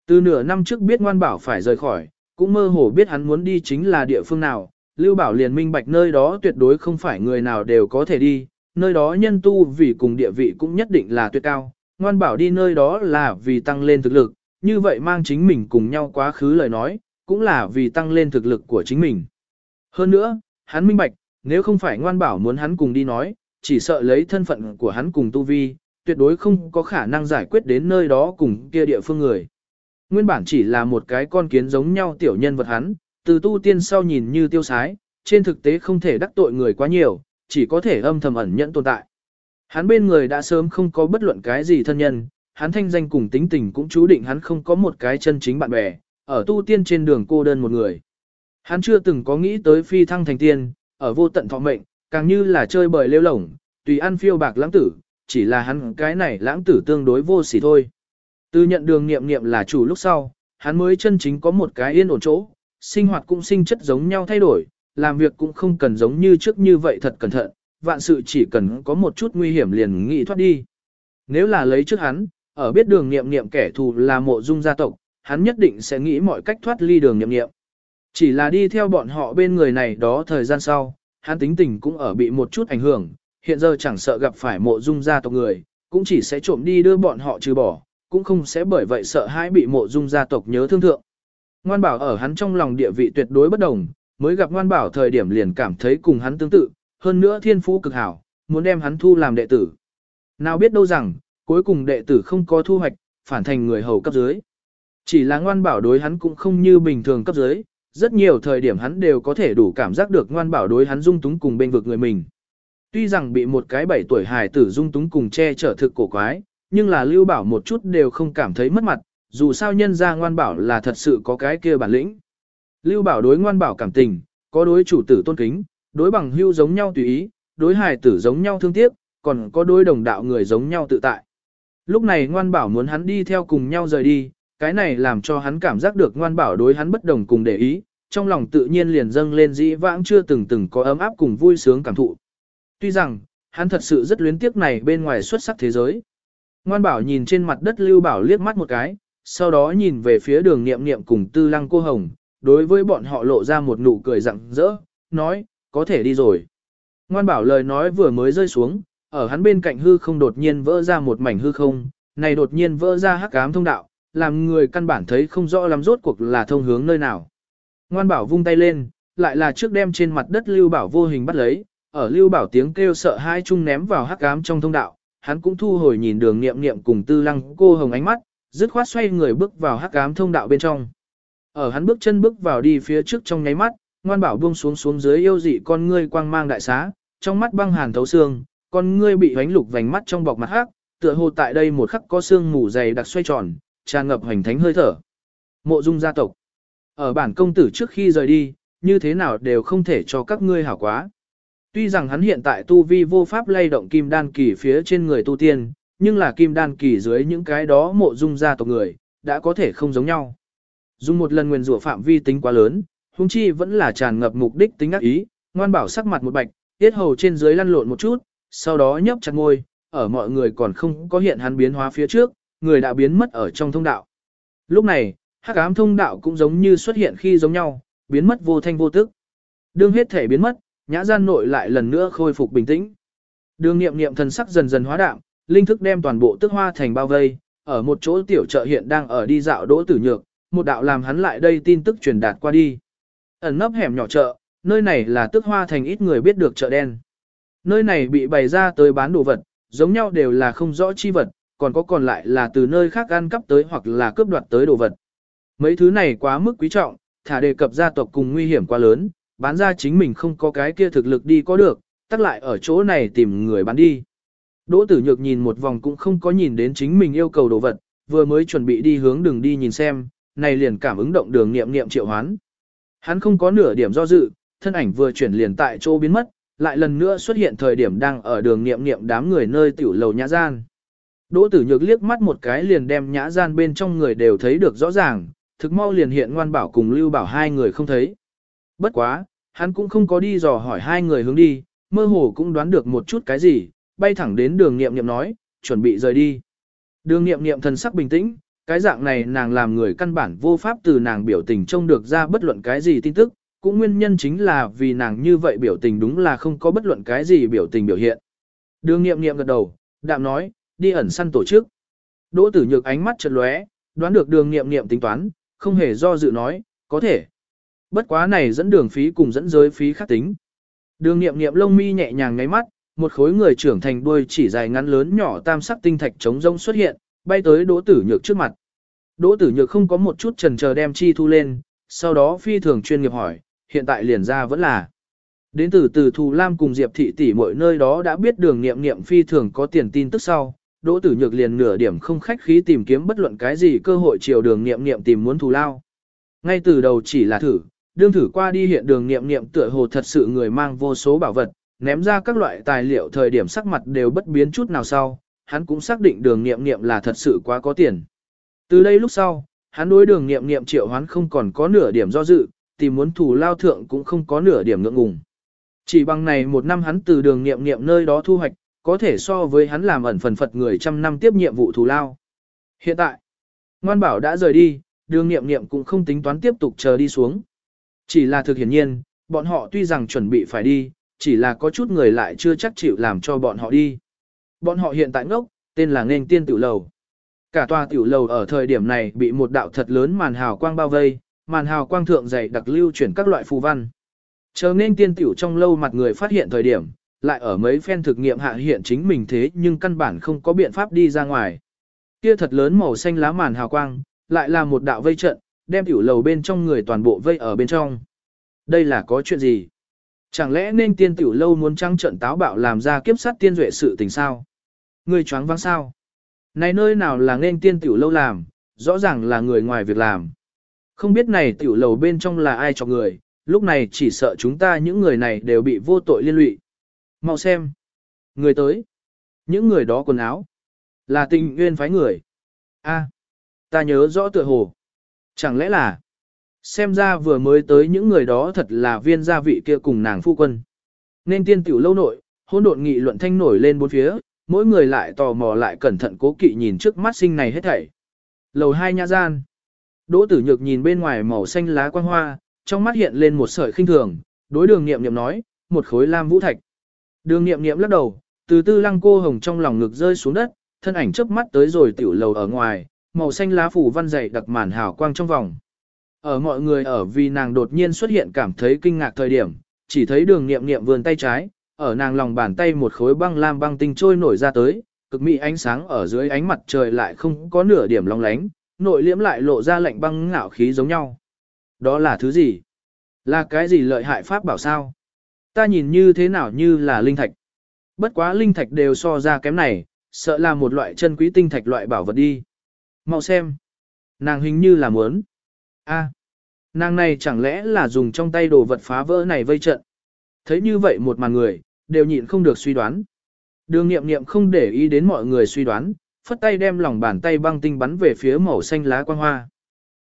Từ nửa năm trước biết ngoan bảo phải rời khỏi, cũng mơ hồ biết hắn muốn đi chính là địa phương nào, Lưu Bảo liền minh bạch nơi đó tuyệt đối không phải người nào đều có thể đi, nơi đó nhân tu vì cùng địa vị cũng nhất định là tuyệt cao, ngoan bảo đi nơi đó là vì tăng lên thực lực, như vậy mang chính mình cùng nhau quá khứ lời nói, cũng là vì tăng lên thực lực của chính mình. Hơn nữa, hắn minh bạch, nếu không phải ngoan bảo muốn hắn cùng đi nói, chỉ sợ lấy thân phận của hắn cùng tu vi, tuyệt đối không có khả năng giải quyết đến nơi đó cùng kia địa phương người. Nguyên bản chỉ là một cái con kiến giống nhau tiểu nhân vật hắn, từ tu tiên sau nhìn như tiêu sái, trên thực tế không thể đắc tội người quá nhiều, chỉ có thể âm thầm ẩn nhẫn tồn tại. Hắn bên người đã sớm không có bất luận cái gì thân nhân, hắn thanh danh cùng tính tình cũng chú định hắn không có một cái chân chính bạn bè, ở tu tiên trên đường cô đơn một người. Hắn chưa từng có nghĩ tới phi thăng thành tiên, ở vô tận thọ mệnh, càng như là chơi bời lêu lổng, tùy ăn phiêu bạc lãng tử, chỉ là hắn cái này lãng tử tương đối vô sỉ thôi. Từ nhận đường nghiệm nghiệm là chủ lúc sau, hắn mới chân chính có một cái yên ổn chỗ, sinh hoạt cũng sinh chất giống nhau thay đổi, làm việc cũng không cần giống như trước như vậy thật cẩn thận, vạn sự chỉ cần có một chút nguy hiểm liền nghĩ thoát đi. Nếu là lấy trước hắn, ở biết đường nghiệm nghiệm kẻ thù là mộ dung gia tộc, hắn nhất định sẽ nghĩ mọi cách thoát ly đường nghiệm nghiệm. Chỉ là đi theo bọn họ bên người này đó thời gian sau, hắn tính tình cũng ở bị một chút ảnh hưởng, hiện giờ chẳng sợ gặp phải mộ dung gia tộc người, cũng chỉ sẽ trộm đi đưa bọn họ trừ bỏ, cũng không sẽ bởi vậy sợ hãi bị mộ dung gia tộc nhớ thương thượng. Ngoan bảo ở hắn trong lòng địa vị tuyệt đối bất đồng, mới gặp ngoan bảo thời điểm liền cảm thấy cùng hắn tương tự, hơn nữa thiên phú cực hảo, muốn đem hắn thu làm đệ tử. Nào biết đâu rằng, cuối cùng đệ tử không có thu hoạch, phản thành người hầu cấp dưới. Chỉ là ngoan bảo đối hắn cũng không như bình thường cấp dưới, rất nhiều thời điểm hắn đều có thể đủ cảm giác được ngoan bảo đối hắn dung túng cùng bên vực người mình. Tuy rằng bị một cái bảy tuổi hài tử dung túng cùng che chở thực cổ quái, nhưng là lưu bảo một chút đều không cảm thấy mất mặt, dù sao nhân ra ngoan bảo là thật sự có cái kia bản lĩnh. Lưu bảo đối ngoan bảo cảm tình, có đối chủ tử tôn kính, đối bằng hưu giống nhau tùy ý, đối hài tử giống nhau thương tiếc, còn có đối đồng đạo người giống nhau tự tại. Lúc này ngoan bảo muốn hắn đi theo cùng nhau rời đi, cái này làm cho hắn cảm giác được ngoan bảo đối hắn bất đồng cùng để ý, trong lòng tự nhiên liền dâng lên dĩ vãng chưa từng từng có ấm áp cùng vui sướng cảm thụ. Tuy rằng, hắn thật sự rất luyến tiếc này bên ngoài xuất sắc thế giới. Ngoan bảo nhìn trên mặt đất lưu bảo liếc mắt một cái, sau đó nhìn về phía đường nghiệm nghiệm cùng tư lăng cô hồng, đối với bọn họ lộ ra một nụ cười rặng rỡ, nói, có thể đi rồi. Ngoan bảo lời nói vừa mới rơi xuống, ở hắn bên cạnh hư không đột nhiên vỡ ra một mảnh hư không, này đột nhiên vỡ ra hắc ám thông đạo, làm người căn bản thấy không rõ lắm rốt cuộc là thông hướng nơi nào. Ngoan bảo vung tay lên, lại là trước đem trên mặt đất lưu bảo vô hình bắt lấy, ở lưu bảo tiếng kêu sợ hai chung ném vào hắc ám trong thông đạo, hắn cũng thu hồi nhìn đường nghiệm nghiệm cùng tư lăng cô hồng ánh mắt, dứt khoát xoay người bước vào hắc ám thông đạo bên trong. Ở hắn bước chân bước vào đi phía trước trong nháy mắt, ngoan bảo buông xuống xuống dưới yêu dị con ngươi quang mang đại xá, trong mắt băng hàn thấu xương, con ngươi bị ánh lục vành mắt trong bọc mặt hắc, tựa hồ tại đây một khắc có xương mù dày đặc xoay tròn, tràn ngập hoành thánh hơi thở. Mộ dung gia tộc. Ở bản công tử trước khi rời đi, như thế nào đều không thể cho các ngươi hảo quá. Tuy rằng hắn hiện tại tu vi vô pháp lay động kim đan kỳ phía trên người tu tiên, nhưng là kim đan kỳ dưới những cái đó mộ dung gia tộc người, đã có thể không giống nhau. Dùng một lần nguyền rủa phạm vi tính quá lớn, huống chi vẫn là tràn ngập mục đích tính ác ý, ngoan bảo sắc mặt một bạch, tiết hầu trên dưới lăn lộn một chút, sau đó nhấp chặt ngôi, ở mọi người còn không có hiện hắn biến hóa phía trước, người đã biến mất ở trong thông đạo. Lúc này, hắc ám thông đạo cũng giống như xuất hiện khi giống nhau, biến mất vô thanh vô tức. Đương hết thể biến mất, nhã gian nội lại lần nữa khôi phục bình tĩnh. Đường niệm niệm thần sắc dần dần hóa đạm, linh thức đem toàn bộ tức hoa thành bao vây, ở một chỗ tiểu chợ hiện đang ở đi dạo đỗ tử nhược, một đạo làm hắn lại đây tin tức truyền đạt qua đi. Ẩn nấp hẻm nhỏ chợ, nơi này là tức hoa thành ít người biết được chợ đen. Nơi này bị bày ra tới bán đồ vật, giống nhau đều là không rõ chi vật, còn có còn lại là từ nơi khác ăn cắp tới hoặc là cướp đoạt tới đồ vật. Mấy thứ này quá mức quý trọng, thả đề cập gia tộc cùng nguy hiểm quá lớn, bán ra chính mình không có cái kia thực lực đi có được, tắt lại ở chỗ này tìm người bán đi. Đỗ tử nhược nhìn một vòng cũng không có nhìn đến chính mình yêu cầu đồ vật, vừa mới chuẩn bị đi hướng đường đi nhìn xem, này liền cảm ứng động đường nghiệm nghiệm triệu hoán. Hắn không có nửa điểm do dự, thân ảnh vừa chuyển liền tại chỗ biến mất, lại lần nữa xuất hiện thời điểm đang ở đường nghiệm nghiệm đám người nơi tiểu lầu nhã gian. Đỗ tử nhược liếc mắt một cái liền đem nhã gian bên trong người đều thấy được rõ ràng, thực mau liền hiện ngoan bảo cùng lưu bảo hai người không thấy. Bất quá, hắn cũng không có đi dò hỏi hai người hướng đi, mơ hồ cũng đoán được một chút cái gì, bay thẳng đến đường nghiệm nghiệm nói, chuẩn bị rời đi. Đường nghiệm nghiệm thần sắc bình tĩnh, cái dạng này nàng làm người căn bản vô pháp từ nàng biểu tình trông được ra bất luận cái gì tin tức, cũng nguyên nhân chính là vì nàng như vậy biểu tình đúng là không có bất luận cái gì biểu tình biểu hiện. Đường nghiệm nghiệm gật đầu, đạm nói, đi ẩn săn tổ chức. Đỗ tử nhược ánh mắt chợt lóe, đoán được đường nghiệm nghiệm tính toán, không hề do dự nói, có thể. Bất quá này dẫn đường phí cùng dẫn giới phí khác tính. Đường nghiệm nghiệm lông mi nhẹ nhàng ngáy mắt, một khối người trưởng thành đuôi chỉ dài ngắn lớn nhỏ tam sắc tinh thạch trống rông xuất hiện, bay tới đỗ tử nhược trước mặt. Đỗ tử nhược không có một chút trần chờ đem chi thu lên, sau đó phi thường chuyên nghiệp hỏi, hiện tại liền ra vẫn là. Đến từ từ Thù Lam cùng Diệp Thị tỷ mọi nơi đó đã biết đường nghiệm nghiệm phi thường có tiền tin tức sau, Đỗ Tử Nhược liền nửa điểm không khách khí tìm kiếm bất luận cái gì cơ hội chiều đường nghiệm nghiệm tìm muốn thù lao. Ngay từ đầu chỉ là thử, đương thử qua đi hiện đường nghiệm nghiệm tựa hồ thật sự người mang vô số bảo vật, ném ra các loại tài liệu thời điểm sắc mặt đều bất biến chút nào sau, hắn cũng xác định đường nghiệm nghiệm là thật sự quá có tiền. Từ đây lúc sau, hắn đối đường nghiệm nghiệm triệu hoán không còn có nửa điểm do dự, tìm muốn thù lao thượng cũng không có nửa điểm ngượng ngùng. Chỉ bằng này một năm hắn từ đường nghiệm nghiệm nơi đó thu hoạch, có thể so với hắn làm ẩn phần phật người trăm năm tiếp nhiệm vụ thù lao. Hiện tại, ngoan bảo đã rời đi, đường nghiệm nghiệm cũng không tính toán tiếp tục chờ đi xuống. Chỉ là thực hiển nhiên, bọn họ tuy rằng chuẩn bị phải đi, chỉ là có chút người lại chưa chắc chịu làm cho bọn họ đi. Bọn họ hiện tại ngốc, tên là nên tiên tiểu lầu. Cả tòa tiểu lầu ở thời điểm này bị một đạo thật lớn màn hào quang bao vây, màn hào quang thượng dày đặc lưu chuyển các loại phù văn. Chờ nên tiên tiểu trong lâu mặt người phát hiện thời điểm, lại ở mấy phen thực nghiệm hạ hiện chính mình thế nhưng căn bản không có biện pháp đi ra ngoài. Kia thật lớn màu xanh lá màn hào quang, lại là một đạo vây trận, đem tiểu lầu bên trong người toàn bộ vây ở bên trong. Đây là có chuyện gì? Chẳng lẽ nên tiên tiểu lâu muốn trăng trận táo bạo làm ra kiếp sát tiên duệ sự tình sao? Người choáng vắng sao? Này nơi nào là nên tiên tiểu lâu làm, rõ ràng là người ngoài việc làm. Không biết này tiểu lầu bên trong là ai cho người, lúc này chỉ sợ chúng ta những người này đều bị vô tội liên lụy. Mau xem. Người tới. Những người đó quần áo. Là tình nguyên phái người. a ta nhớ rõ tựa hồ. Chẳng lẽ là. Xem ra vừa mới tới những người đó thật là viên gia vị kia cùng nàng phu quân. Nên tiên tiểu lâu nội, hôn độn nghị luận thanh nổi lên bốn phía, mỗi người lại tò mò lại cẩn thận cố kỵ nhìn trước mắt sinh này hết thảy. Lầu hai nhã gian. Đỗ tử nhược nhìn bên ngoài màu xanh lá quang hoa, trong mắt hiện lên một sợi khinh thường, đối đường nghiệm nghiệm nói, một khối lam vũ thạch. Đường nghiệm nghiệm lắc đầu, từ tư lăng cô hồng trong lòng ngực rơi xuống đất, thân ảnh chớp mắt tới rồi tiểu lầu ở ngoài, màu xanh lá phủ văn dày đặc màn hào quang trong vòng. Ở mọi người ở vì nàng đột nhiên xuất hiện cảm thấy kinh ngạc thời điểm, chỉ thấy đường nghiệm nghiệm vươn tay trái, ở nàng lòng bàn tay một khối băng lam băng tinh trôi nổi ra tới, cực mỹ ánh sáng ở dưới ánh mặt trời lại không có nửa điểm long lánh, nội liễm lại lộ ra lạnh băng ngạo khí giống nhau. Đó là thứ gì? Là cái gì lợi hại pháp bảo sao? Ta nhìn như thế nào như là linh thạch. Bất quá linh thạch đều so ra kém này, sợ là một loại chân quý tinh thạch loại bảo vật đi. Mau xem. Nàng hình như là muốn. a nàng này chẳng lẽ là dùng trong tay đồ vật phá vỡ này vây trận. Thấy như vậy một màn người, đều nhịn không được suy đoán. Đường nghiệm nghiệm không để ý đến mọi người suy đoán, phất tay đem lòng bàn tay băng tinh bắn về phía màu xanh lá quang hoa.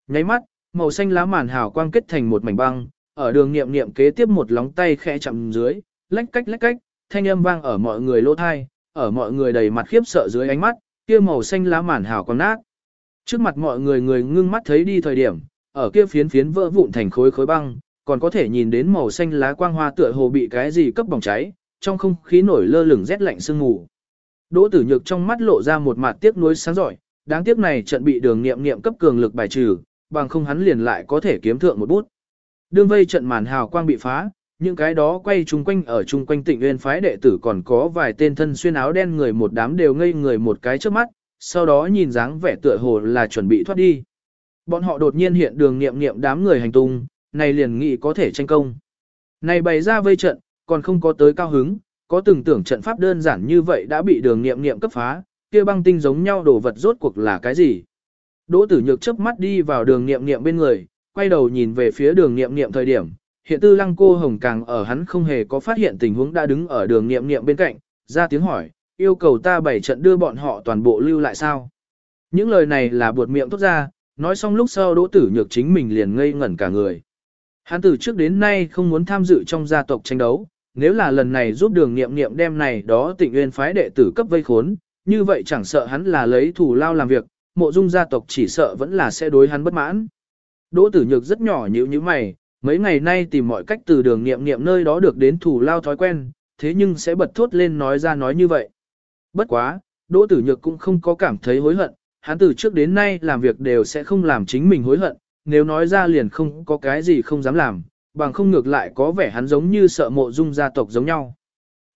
Nháy mắt, màu xanh lá màn hào quang kết thành một mảnh băng, ở đường nghiệm nghiệm kế tiếp một lóng tay khẽ chậm dưới, lách cách lách cách, thanh âm vang ở mọi người lỗ thai, ở mọi người đầy mặt khiếp sợ dưới ánh mắt, kia màu xanh lá màn hào còn nát. Trước mặt mọi người người ngưng mắt thấy đi thời điểm, ở kia phiến phiến vỡ vụn thành khối khối băng, còn có thể nhìn đến màu xanh lá quang hoa tựa hồ bị cái gì cấp bỏng cháy, trong không khí nổi lơ lửng rét lạnh sương mù. Đỗ Tử Nhược trong mắt lộ ra một mặt tiếc nuối sáng giỏi, đáng tiếc này trận bị đường nghiệm nghiệm cấp cường lực bài trừ, bằng không hắn liền lại có thể kiếm thượng một bút. Đương vây trận màn hào quang bị phá, những cái đó quay chung quanh ở chung quanh tịnh nguyên phái đệ tử còn có vài tên thân xuyên áo đen người một đám đều ngây người một cái trước mắt, sau đó nhìn dáng vẻ tựa hồ là chuẩn bị thoát đi. Bọn họ đột nhiên hiện đường nghiệm nghiệm đám người hành tung, này liền nghĩ có thể tranh công. Này bày ra vây trận, còn không có tới cao hứng, có từng tưởng trận pháp đơn giản như vậy đã bị đường nghiệm nghiệm cấp phá, kia băng tinh giống nhau đồ vật rốt cuộc là cái gì. Đỗ tử nhược chớp mắt đi vào đường nghiệm nghiệm bên người, quay đầu nhìn về phía đường nghiệm nghiệm thời điểm, hiện tư lăng cô hồng càng ở hắn không hề có phát hiện tình huống đã đứng ở đường nghiệm nghiệm bên cạnh, ra tiếng hỏi, yêu cầu ta bảy trận đưa bọn họ toàn bộ lưu lại sao. Những lời này là buột miệng tốt ra, nói xong lúc sau đỗ tử nhược chính mình liền ngây ngẩn cả người. Hắn từ trước đến nay không muốn tham dự trong gia tộc tranh đấu, nếu là lần này giúp đường nghiệm nghiệm đem này đó tịnh nguyên phái đệ tử cấp vây khốn, như vậy chẳng sợ hắn là lấy thủ lao làm việc, mộ dung gia tộc chỉ sợ vẫn là sẽ đối hắn bất mãn. Đỗ tử nhược rất nhỏ như như mày, mấy ngày nay tìm mọi cách từ đường nghiệm nghiệm nơi đó được đến thủ lao thói quen, thế nhưng sẽ bật thốt lên nói ra nói như vậy. Bất quá, Đỗ tử nhược cũng không có cảm thấy hối hận, hắn từ trước đến nay làm việc đều sẽ không làm chính mình hối hận, nếu nói ra liền không có cái gì không dám làm, bằng không ngược lại có vẻ hắn giống như sợ mộ dung gia tộc giống nhau.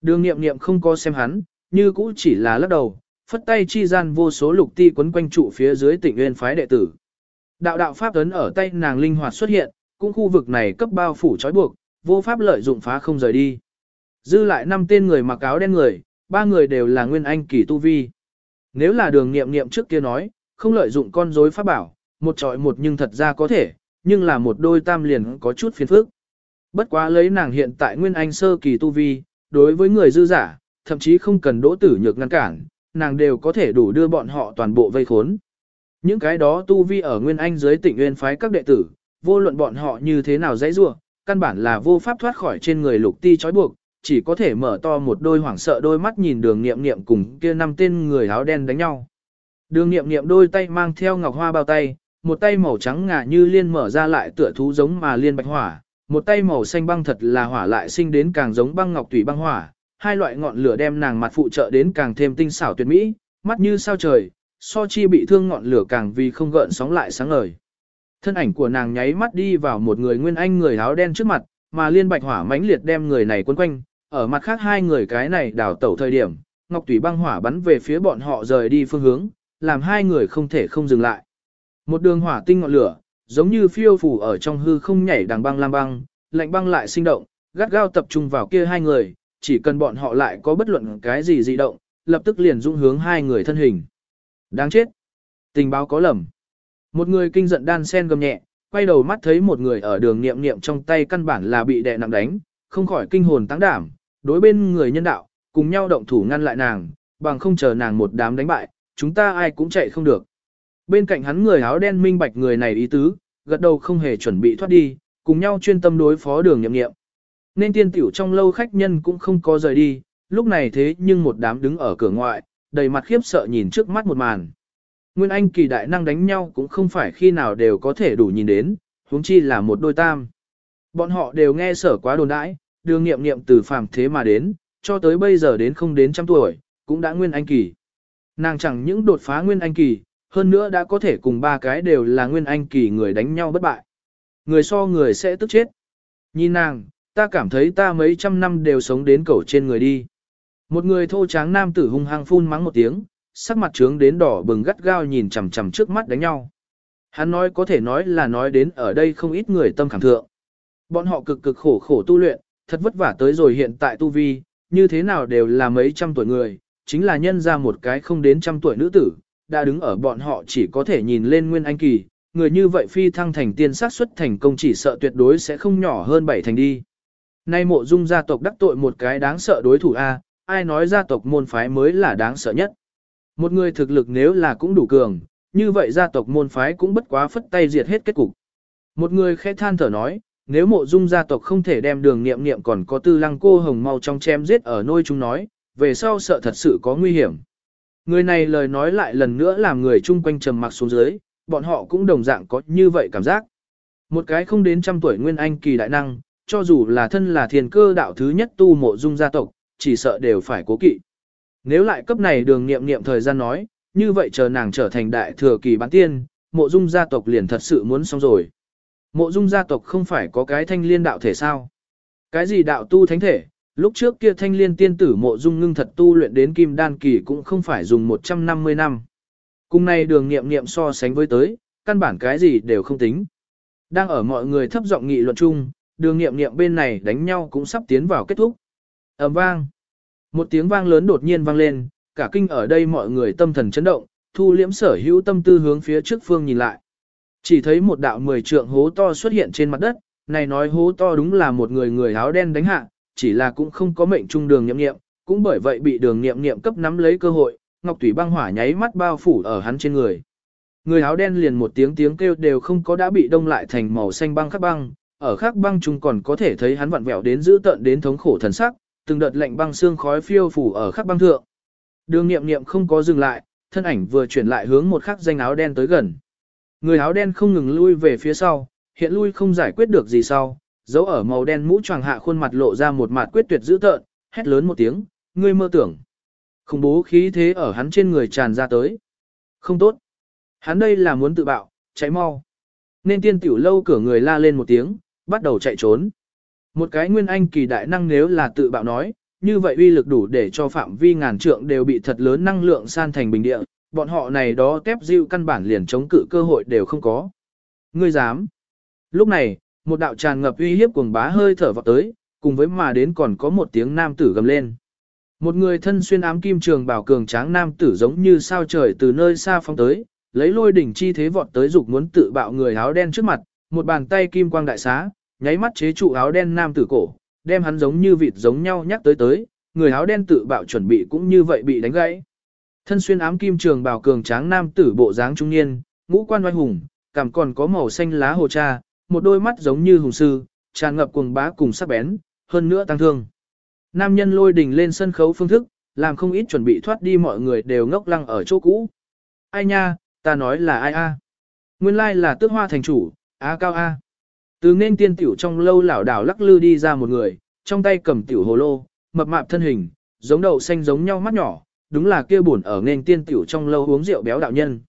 Đường nghiệm nghiệm không có xem hắn, như cũ chỉ là lắc đầu, phất tay chi gian vô số lục ti quấn quanh trụ phía dưới tỉnh nguyên phái đệ tử. Đạo đạo pháp ấn ở tay nàng linh hoạt xuất hiện, cũng khu vực này cấp bao phủ trói buộc, vô pháp lợi dụng phá không rời đi. Dư lại năm tên người mặc áo đen người, ba người đều là nguyên anh kỳ tu vi. Nếu là đường nghiệm nghiệm trước kia nói, không lợi dụng con rối pháp bảo, một trọi một nhưng thật ra có thể, nhưng là một đôi tam liền có chút phiền phức. Bất quá lấy nàng hiện tại nguyên anh sơ kỳ tu vi, đối với người dư giả, thậm chí không cần đỗ tử nhược ngăn cản, nàng đều có thể đủ đưa bọn họ toàn bộ vây khốn. Những cái đó tu vi ở nguyên anh dưới tỉnh nguyên phái các đệ tử, vô luận bọn họ như thế nào dãy rua, căn bản là vô pháp thoát khỏi trên người lục ti trói buộc, chỉ có thể mở to một đôi hoảng sợ đôi mắt nhìn đường nghiệm nghiệm cùng kia năm tên người áo đen đánh nhau. Đường nghiệm nghiệm đôi tay mang theo ngọc hoa bao tay, một tay màu trắng ngà như liên mở ra lại tựa thú giống mà liên bạch hỏa, một tay màu xanh băng thật là hỏa lại sinh đến càng giống băng ngọc tùy băng hỏa, hai loại ngọn lửa đem nàng mặt phụ trợ đến càng thêm tinh xảo tuyệt mỹ, mắt như sao trời, so chi bị thương ngọn lửa càng vì không gợn sóng lại sáng ngời. Thân ảnh của nàng nháy mắt đi vào một người nguyên anh người áo đen trước mặt, mà liên bạch hỏa mãnh liệt đem người này quấn quanh, ở mặt khác hai người cái này đảo tẩu thời điểm, ngọc tùy băng hỏa bắn về phía bọn họ rời đi phương hướng, làm hai người không thể không dừng lại. Một đường hỏa tinh ngọn lửa, giống như phiêu phủ ở trong hư không nhảy đằng băng lam băng, lạnh băng lại sinh động, gắt gao tập trung vào kia hai người, chỉ cần bọn họ lại có bất luận cái gì dị động, lập tức liền dung hướng hai người thân hình. Đáng chết. Tình báo có lầm. Một người kinh giận đan sen gầm nhẹ, quay đầu mắt thấy một người ở đường niệm niệm trong tay căn bản là bị đè nặng đánh, không khỏi kinh hồn tăng đảm, đối bên người nhân đạo, cùng nhau động thủ ngăn lại nàng, bằng không chờ nàng một đám đánh bại, chúng ta ai cũng chạy không được. Bên cạnh hắn người áo đen minh bạch người này ý tứ, gật đầu không hề chuẩn bị thoát đi, cùng nhau chuyên tâm đối phó đường nhậm nghiệm. Nên tiên tiểu trong lâu khách nhân cũng không có rời đi, lúc này thế nhưng một đám đứng ở cửa ngoại, đầy mặt khiếp sợ nhìn trước mắt một màn. Nguyên Anh kỳ đại năng đánh nhau cũng không phải khi nào đều có thể đủ nhìn đến, huống chi là một đôi tam. Bọn họ đều nghe sở quá đồn đãi, đường nghiệm nghiệm từ phàm thế mà đến, cho tới bây giờ đến không đến trăm tuổi, cũng đã Nguyên Anh kỳ. Nàng chẳng những đột phá Nguyên Anh kỳ, hơn nữa đã có thể cùng ba cái đều là nguyên anh kỳ người đánh nhau bất bại. Người so người sẽ tức chết. Nhìn nàng, ta cảm thấy ta mấy trăm năm đều sống đến cổ trên người đi. Một người thô tráng nam tử hung hăng phun mắng một tiếng, sắc mặt trướng đến đỏ bừng gắt gao nhìn chằm chằm trước mắt đánh nhau. Hắn nói có thể nói là nói đến ở đây không ít người tâm cảm thượng. Bọn họ cực cực khổ khổ tu luyện, thật vất vả tới rồi hiện tại tu vi, như thế nào đều là mấy trăm tuổi người, chính là nhân ra một cái không đến trăm tuổi nữ tử, đã đứng ở bọn họ chỉ có thể nhìn lên nguyên anh kỳ, người như vậy phi thăng thành tiên sát xuất thành công chỉ sợ tuyệt đối sẽ không nhỏ hơn bảy thành đi. Nay mộ dung gia tộc đắc tội một cái đáng sợ đối thủ A, ai nói gia tộc môn phái mới là đáng sợ nhất. Một người thực lực nếu là cũng đủ cường, như vậy gia tộc môn phái cũng bất quá phất tay diệt hết kết cục. Một người khẽ than thở nói, nếu mộ dung gia tộc không thể đem đường nghiệm nghiệm còn có tư lăng cô hồng mau trong chém giết ở nôi chúng nói, về sau sợ thật sự có nguy hiểm. Người này lời nói lại lần nữa làm người chung quanh trầm mặc xuống dưới, bọn họ cũng đồng dạng có như vậy cảm giác. Một cái không đến trăm tuổi nguyên anh kỳ đại năng, cho dù là thân là thiền cơ đạo thứ nhất tu mộ dung gia tộc, chỉ sợ đều phải cố kỵ. Nếu lại cấp này đường nghiệm nghiệm thời gian nói, như vậy chờ nàng trở thành đại thừa kỳ bán tiên, mộ dung gia tộc liền thật sự muốn xong rồi. Mộ dung gia tộc không phải có cái thanh liên đạo thể sao? Cái gì đạo tu thánh thể, lúc trước kia thanh liên tiên tử mộ dung ngưng thật tu luyện đến kim đan kỳ cũng không phải dùng 150 năm. Cùng này đường nghiệm nghiệm so sánh với tới, căn bản cái gì đều không tính. Đang ở mọi người thấp giọng nghị luận chung, đường nghiệm nghiệm bên này đánh nhau cũng sắp tiến vào kết thúc ầm vang. Một tiếng vang lớn đột nhiên vang lên, cả kinh ở đây mọi người tâm thần chấn động, thu liễm sở hữu tâm tư hướng phía trước phương nhìn lại. Chỉ thấy một đạo mười trượng hố to xuất hiện trên mặt đất, này nói hố to đúng là một người người áo đen đánh hạ, chỉ là cũng không có mệnh trung đường nhậm nghiệm, cũng bởi vậy bị đường nghiệm nghiệm cấp nắm lấy cơ hội, ngọc thủy băng hỏa nháy mắt bao phủ ở hắn trên người. Người áo đen liền một tiếng tiếng kêu đều không có đã bị đông lại thành màu xanh băng khắc băng, ở khắc băng trung còn có thể thấy hắn vặn vẹo đến dữ tợn đến thống khổ thần sắc, từng đợt lạnh băng xương khói phiêu phủ ở khắp băng thượng. Đường nghiệm nghiệm không có dừng lại, thân ảnh vừa chuyển lại hướng một khắc danh áo đen tới gần. Người áo đen không ngừng lui về phía sau, hiện lui không giải quyết được gì sau, dấu ở màu đen mũ choàng hạ khuôn mặt lộ ra một mặt quyết tuyệt dữ tợn, hét lớn một tiếng, ngươi mơ tưởng. Khủng bố khí thế ở hắn trên người tràn ra tới. Không tốt. Hắn đây là muốn tự bạo, cháy mau. Nên tiên tiểu lâu cửa người la lên một tiếng, bắt đầu chạy trốn. Một cái nguyên anh kỳ đại năng nếu là tự bạo nói, như vậy uy lực đủ để cho phạm vi ngàn trượng đều bị thật lớn năng lượng san thành bình địa, bọn họ này đó tép dịu căn bản liền chống cự cơ hội đều không có. Ngươi dám. Lúc này, một đạo tràn ngập uy hiếp cuồng bá hơi thở vọt tới, cùng với mà đến còn có một tiếng nam tử gầm lên. Một người thân xuyên ám kim trường bảo cường tráng nam tử giống như sao trời từ nơi xa phong tới, lấy lôi đỉnh chi thế vọt tới dục muốn tự bạo người áo đen trước mặt, một bàn tay kim quang đại xá, nháy mắt chế trụ áo đen nam tử cổ, đem hắn giống như vịt giống nhau nhắc tới tới, người áo đen tự bạo chuẩn bị cũng như vậy bị đánh gãy. Thân xuyên ám kim trường bảo cường tráng nam tử bộ dáng trung niên, ngũ quan oai hùng, cảm còn có màu xanh lá hồ cha, một đôi mắt giống như hùng sư, tràn ngập cuồng bá cùng sắc bén, hơn nữa tăng thương. Nam nhân lôi đình lên sân khấu phương thức, làm không ít chuẩn bị thoát đi mọi người đều ngốc lăng ở chỗ cũ. Ai nha, ta nói là ai a? Nguyên lai là tước hoa thành chủ, a cao a. Từ nên tiên tiểu trong lâu lảo đảo lắc lư đi ra một người, trong tay cầm tiểu hồ lô, mập mạp thân hình, giống đậu xanh giống nhau mắt nhỏ, đúng là kia buồn ở nên tiên tiểu trong lâu uống rượu béo đạo nhân.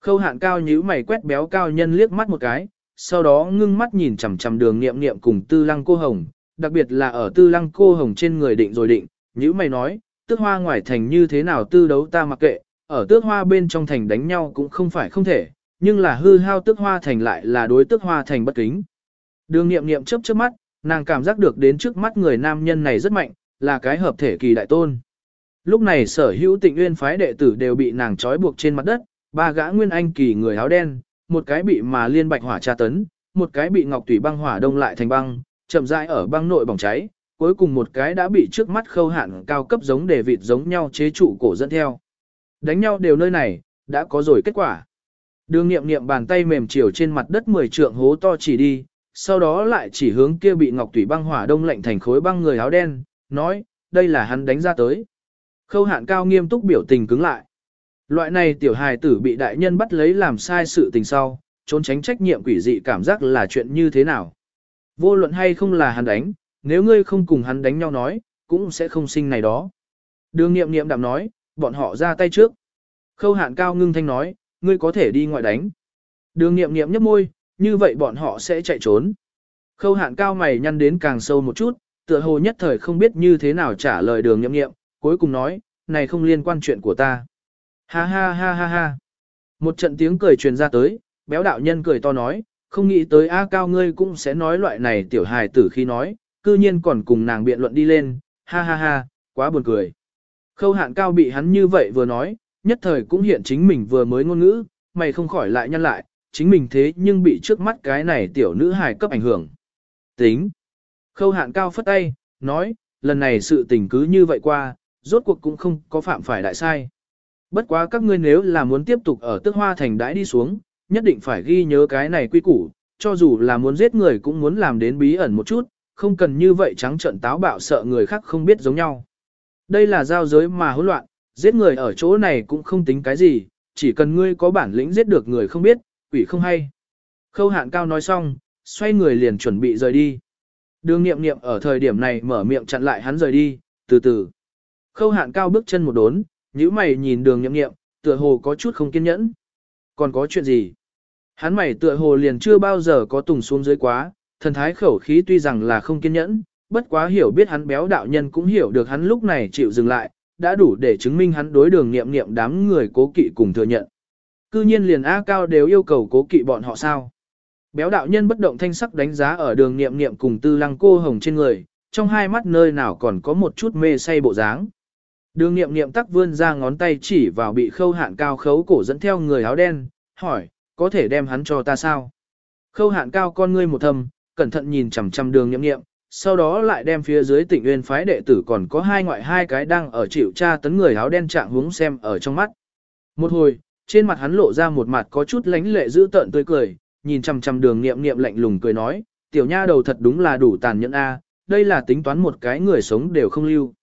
Khâu hạn cao nhíu mày quét béo cao nhân liếc mắt một cái, sau đó ngưng mắt nhìn chằm chằm đường nghiệm nghiệm cùng tư lăng cô hồng, đặc biệt là ở tư lăng cô hồng trên người định rồi định, nhíu mày nói, tước hoa ngoài thành như thế nào tư đấu ta mặc kệ, ở tước hoa bên trong thành đánh nhau cũng không phải không thể, nhưng là hư hao tước hoa thành lại là đối tước hoa thành bất kính. Đường nghiệm nghiệm chớp chớp mắt, nàng cảm giác được đến trước mắt người nam nhân này rất mạnh, là cái hợp thể kỳ đại tôn. Lúc này sở hữu tịnh nguyên phái đệ tử đều bị nàng trói buộc trên mặt đất, ba gã nguyên anh kỳ người áo đen, một cái bị mà liên bạch hỏa tra tấn, một cái bị ngọc tủy băng hỏa đông lại thành băng, chậm rãi ở băng nội bỏng cháy, cuối cùng một cái đã bị trước mắt khâu hạn cao cấp giống để vịt giống nhau chế trụ cổ dẫn theo. Đánh nhau đều nơi này, đã có rồi kết quả. Đường nghiệm nghiệm bàn tay mềm chiều trên mặt đất 10 trượng hố to chỉ đi, sau đó lại chỉ hướng kia bị ngọc tủy băng hỏa đông lạnh thành khối băng người áo đen, nói, đây là hắn đánh ra tới. Khâu hạn cao nghiêm túc biểu tình cứng lại. Loại này tiểu hài tử bị đại nhân bắt lấy làm sai sự tình sau, trốn tránh trách nhiệm quỷ dị cảm giác là chuyện như thế nào. Vô luận hay không là hắn đánh, nếu ngươi không cùng hắn đánh nhau nói, cũng sẽ không sinh này đó. Đường nghiệm nghiệm đạm nói, bọn họ ra tay trước. Khâu hạn cao ngưng thanh nói, ngươi có thể đi ngoại đánh. Đường nghiệm nghiệm nhấp môi, như vậy bọn họ sẽ chạy trốn. Khâu hạn cao mày nhăn đến càng sâu một chút, tựa hồ nhất thời không biết như thế nào trả lời đường nhậm nghiệm, cuối cùng nói, này không liên quan chuyện của ta. Ha ha ha ha ha. Một trận tiếng cười truyền ra tới, béo đạo nhân cười to nói, không nghĩ tới A cao ngươi cũng sẽ nói loại này tiểu hài tử khi nói, cư nhiên còn cùng nàng biện luận đi lên, ha ha ha, quá buồn cười. Khâu hạn cao bị hắn như vậy vừa nói, nhất thời cũng hiện chính mình vừa mới ngôn ngữ, mày không khỏi lại nhăn lại, chính mình thế nhưng bị trước mắt cái này tiểu nữ hài cấp ảnh hưởng. Tính. Khâu hạn cao phất tay, nói, lần này sự tình cứ như vậy qua, rốt cuộc cũng không có phạm phải đại sai. Bất quá các ngươi nếu là muốn tiếp tục ở tước hoa thành đãi đi xuống, nhất định phải ghi nhớ cái này quy củ, cho dù là muốn giết người cũng muốn làm đến bí ẩn một chút, không cần như vậy trắng trợn táo bạo sợ người khác không biết giống nhau. Đây là giao giới mà hỗn loạn, giết người ở chỗ này cũng không tính cái gì, chỉ cần ngươi có bản lĩnh giết được người không biết, quỷ không hay. Khâu hạn cao nói xong, xoay người liền chuẩn bị rời đi. Đường nghiệm nghiệm ở thời điểm này mở miệng chặn lại hắn rời đi, từ từ. Khâu hạn cao bước chân một đốn, nhíu mày nhìn đường nghiệm nghiệm, tựa hồ có chút không kiên nhẫn. Còn có chuyện gì? Hắn mày tựa hồ liền chưa bao giờ có tùng xuống dưới quá, thần thái khẩu khí tuy rằng là không kiên nhẫn, bất quá hiểu biết hắn béo đạo nhân cũng hiểu được hắn lúc này chịu dừng lại, đã đủ để chứng minh hắn đối đường nghiệm nghiệm đám người cố kỵ cùng thừa nhận. Cư nhiên liền A Cao đều yêu cầu cố kỵ bọn họ sao. Béo đạo nhân bất động thanh sắc đánh giá ở đường nghiệm nghiệm cùng tư lăng cô hồng trên người, trong hai mắt nơi nào còn có một chút mê say bộ dáng. Đường nghiệm nghiệm tắc vươn ra ngón tay chỉ vào bị khâu hạn cao khấu cổ dẫn theo người áo đen, hỏi, có thể đem hắn cho ta sao? Khâu hạn cao con ngươi một thầm, cẩn thận nhìn chằm chằm đường nghiệm nghiệm, sau đó lại đem phía dưới tỉnh uyên phái đệ tử còn có hai ngoại hai cái đang ở chịu tra tấn người áo đen trạng hướng xem ở trong mắt. Một hồi, trên mặt hắn lộ ra một mặt có chút lánh lệ giữ tợn tươi cười, nhìn chằm chằm đường nghiệm nghiệm lạnh lùng cười nói, tiểu nha đầu thật đúng là đủ tàn nhẫn a, đây là tính toán một cái người sống đều không lưu.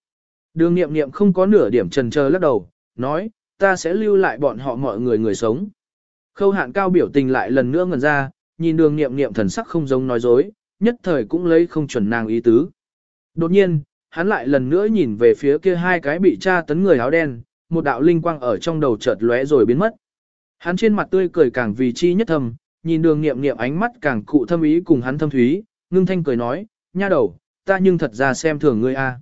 Đường nghiệm nghiệm không có nửa điểm trần chờ lắc đầu, nói, ta sẽ lưu lại bọn họ mọi người người sống. Khâu hạn cao biểu tình lại lần nữa ngần ra, nhìn đường nghiệm nghiệm thần sắc không giống nói dối, nhất thời cũng lấy không chuẩn nàng ý tứ. Đột nhiên, hắn lại lần nữa nhìn về phía kia hai cái bị tra tấn người áo đen, một đạo linh quang ở trong đầu chợt lóe rồi biến mất. Hắn trên mặt tươi cười càng vì chi nhất thầm, nhìn đường nghiệm nghiệm ánh mắt càng cụ thâm ý cùng hắn thâm thúy, ngưng thanh cười nói, nha đầu, ta nhưng thật ra xem thường ngươi a.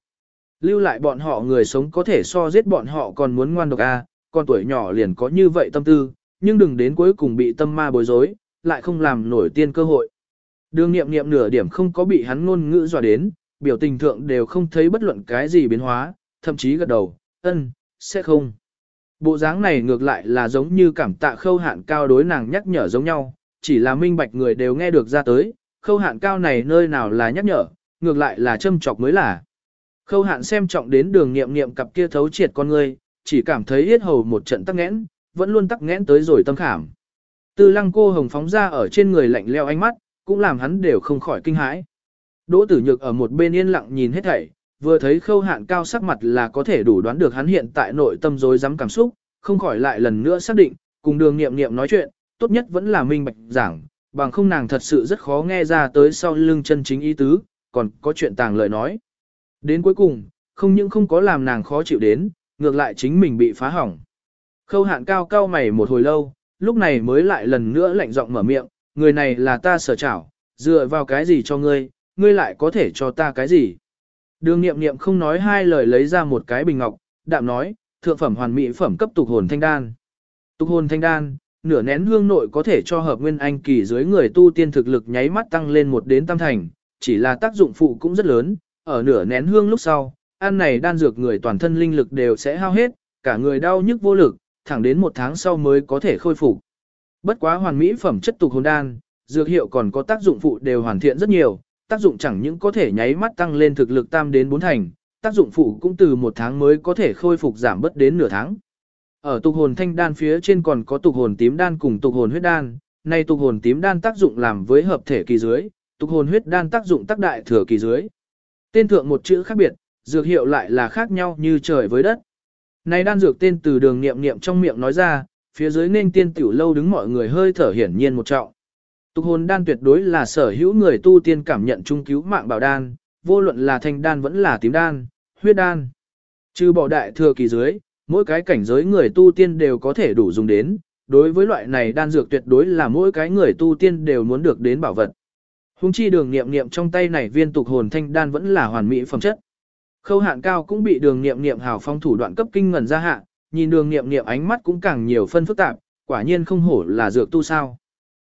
Lưu lại bọn họ người sống có thể so giết bọn họ còn muốn ngoan độc a, con tuổi nhỏ liền có như vậy tâm tư, nhưng đừng đến cuối cùng bị tâm ma bối rối, lại không làm nổi tiên cơ hội. Đường nghiệm nghiệm nửa điểm không có bị hắn ngôn ngữ dọa đến, biểu tình thượng đều không thấy bất luận cái gì biến hóa, thậm chí gật đầu, ân, sẽ không. Bộ dáng này ngược lại là giống như cảm tạ khâu hạn cao đối nàng nhắc nhở giống nhau, chỉ là minh bạch người đều nghe được ra tới, khâu hạn cao này nơi nào là nhắc nhở, ngược lại là châm chọc mới là. Khâu hạn xem trọng đến đường nghiệm nghiệm cặp kia thấu triệt con người, chỉ cảm thấy yết hầu một trận tắc nghẽn, vẫn luôn tắc nghẽn tới rồi tâm khảm. Tư lăng cô hồng phóng ra ở trên người lạnh leo ánh mắt, cũng làm hắn đều không khỏi kinh hãi. Đỗ tử nhược ở một bên yên lặng nhìn hết thảy, vừa thấy khâu hạn cao sắc mặt là có thể đủ đoán được hắn hiện tại nội tâm rối rắm cảm xúc, không khỏi lại lần nữa xác định, cùng đường nghiệm nghiệm nói chuyện, tốt nhất vẫn là minh bạch giảng, bằng không nàng thật sự rất khó nghe ra tới sau lưng chân chính ý tứ, còn có chuyện tàng lời nói. Đến cuối cùng, không những không có làm nàng khó chịu đến, ngược lại chính mình bị phá hỏng. Khâu hạn cao cao mày một hồi lâu, lúc này mới lại lần nữa lạnh giọng mở miệng, người này là ta sở trảo, dựa vào cái gì cho ngươi, ngươi lại có thể cho ta cái gì. Đường nghiệm nghiệm không nói hai lời lấy ra một cái bình ngọc, đạm nói, thượng phẩm hoàn mỹ phẩm cấp tục hồn thanh đan. Tục hồn thanh đan, nửa nén hương nội có thể cho hợp nguyên anh kỳ dưới người tu tiên thực lực nháy mắt tăng lên một đến tam thành, chỉ là tác dụng phụ cũng rất lớn, ở nửa nén hương lúc sau, ăn này đan dược người toàn thân linh lực đều sẽ hao hết, cả người đau nhức vô lực, thẳng đến một tháng sau mới có thể khôi phục. Bất quá hoàn mỹ phẩm chất tục hồn đan, dược hiệu còn có tác dụng phụ đều hoàn thiện rất nhiều, tác dụng chẳng những có thể nháy mắt tăng lên thực lực tam đến bốn thành, tác dụng phụ cũng từ một tháng mới có thể khôi phục giảm bất đến nửa tháng. Ở tục hồn thanh đan phía trên còn có tục hồn tím đan cùng tục hồn huyết đan, nay tục hồn tím đan tác dụng làm với hợp thể kỳ dưới, tục hồn huyết đan tác dụng tác đại thừa kỳ dưới. Tên thượng một chữ khác biệt, dược hiệu lại là khác nhau như trời với đất. Này đan dược tên từ đường niệm niệm trong miệng nói ra, phía dưới nên tiên tiểu lâu đứng mọi người hơi thở hiển nhiên một trọng. Tục hồn đan tuyệt đối là sở hữu người tu tiên cảm nhận trung cứu mạng bảo đan, vô luận là thanh đan vẫn là tím đan, huyết đan. Trừ bỏ đại thừa kỳ dưới, mỗi cái cảnh giới người tu tiên đều có thể đủ dùng đến, đối với loại này đan dược tuyệt đối là mỗi cái người tu tiên đều muốn được đến bảo vật. Hùng chi đường nghiệm nghiệm trong tay này viên tục hồn thanh đan vẫn là hoàn mỹ phẩm chất. Khâu hạn cao cũng bị đường nghiệm nghiệm hào phong thủ đoạn cấp kinh ngẩn ra hạ, nhìn đường nghiệm nghiệm ánh mắt cũng càng nhiều phân phức tạp, quả nhiên không hổ là dược tu sao.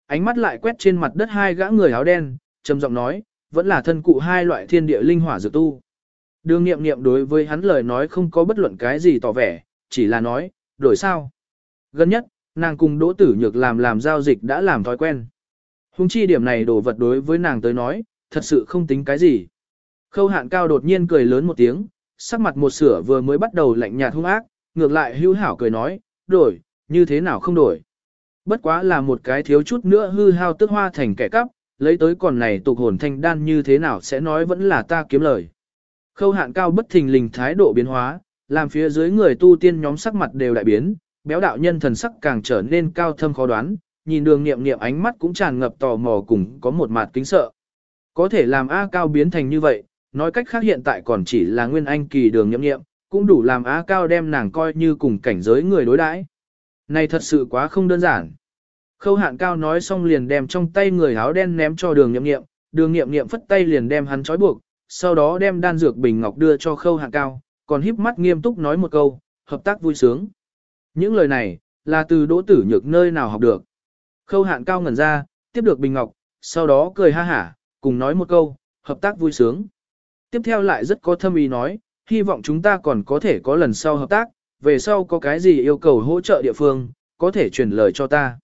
Ánh mắt lại quét trên mặt đất hai gã người áo đen, trầm giọng nói, vẫn là thân cụ hai loại thiên địa linh hỏa dược tu. Đường nghiệm nghiệm đối với hắn lời nói không có bất luận cái gì tỏ vẻ, chỉ là nói, đổi sao. Gần nhất, nàng cùng đỗ tử nhược làm làm giao dịch đã làm thói quen. Hùng chi điểm này đồ vật đối với nàng tới nói, thật sự không tính cái gì. Khâu hạn cao đột nhiên cười lớn một tiếng, sắc mặt một sửa vừa mới bắt đầu lạnh nhạt hung ác, ngược lại hữu hảo cười nói, đổi, như thế nào không đổi. Bất quá là một cái thiếu chút nữa hư hao tức hoa thành kẻ cắp, lấy tới còn này tục hồn thanh đan như thế nào sẽ nói vẫn là ta kiếm lời. Khâu hạn cao bất thình lình thái độ biến hóa, làm phía dưới người tu tiên nhóm sắc mặt đều đại biến, béo đạo nhân thần sắc càng trở nên cao thâm khó đoán, nhìn đường nghiệm nghiệm ánh mắt cũng tràn ngập tò mò cùng có một mặt kính sợ. Có thể làm A cao biến thành như vậy, nói cách khác hiện tại còn chỉ là nguyên anh kỳ đường nghiệm nghiệm, cũng đủ làm A cao đem nàng coi như cùng cảnh giới người đối đãi. Này thật sự quá không đơn giản. Khâu hạn cao nói xong liền đem trong tay người áo đen ném cho đường nghiệm nghiệm, đường nghiệm nghiệm phất tay liền đem hắn trói buộc, sau đó đem đan dược bình ngọc đưa cho khâu hạn cao, còn híp mắt nghiêm túc nói một câu, hợp tác vui sướng. Những lời này, là từ đỗ tử nhược nơi nào học được. Khâu hạn cao ngẩn ra, tiếp được bình ngọc, sau đó cười ha hả, cùng nói một câu, hợp tác vui sướng. Tiếp theo lại rất có thâm ý nói, hy vọng chúng ta còn có thể có lần sau hợp tác, về sau có cái gì yêu cầu hỗ trợ địa phương, có thể truyền lời cho ta.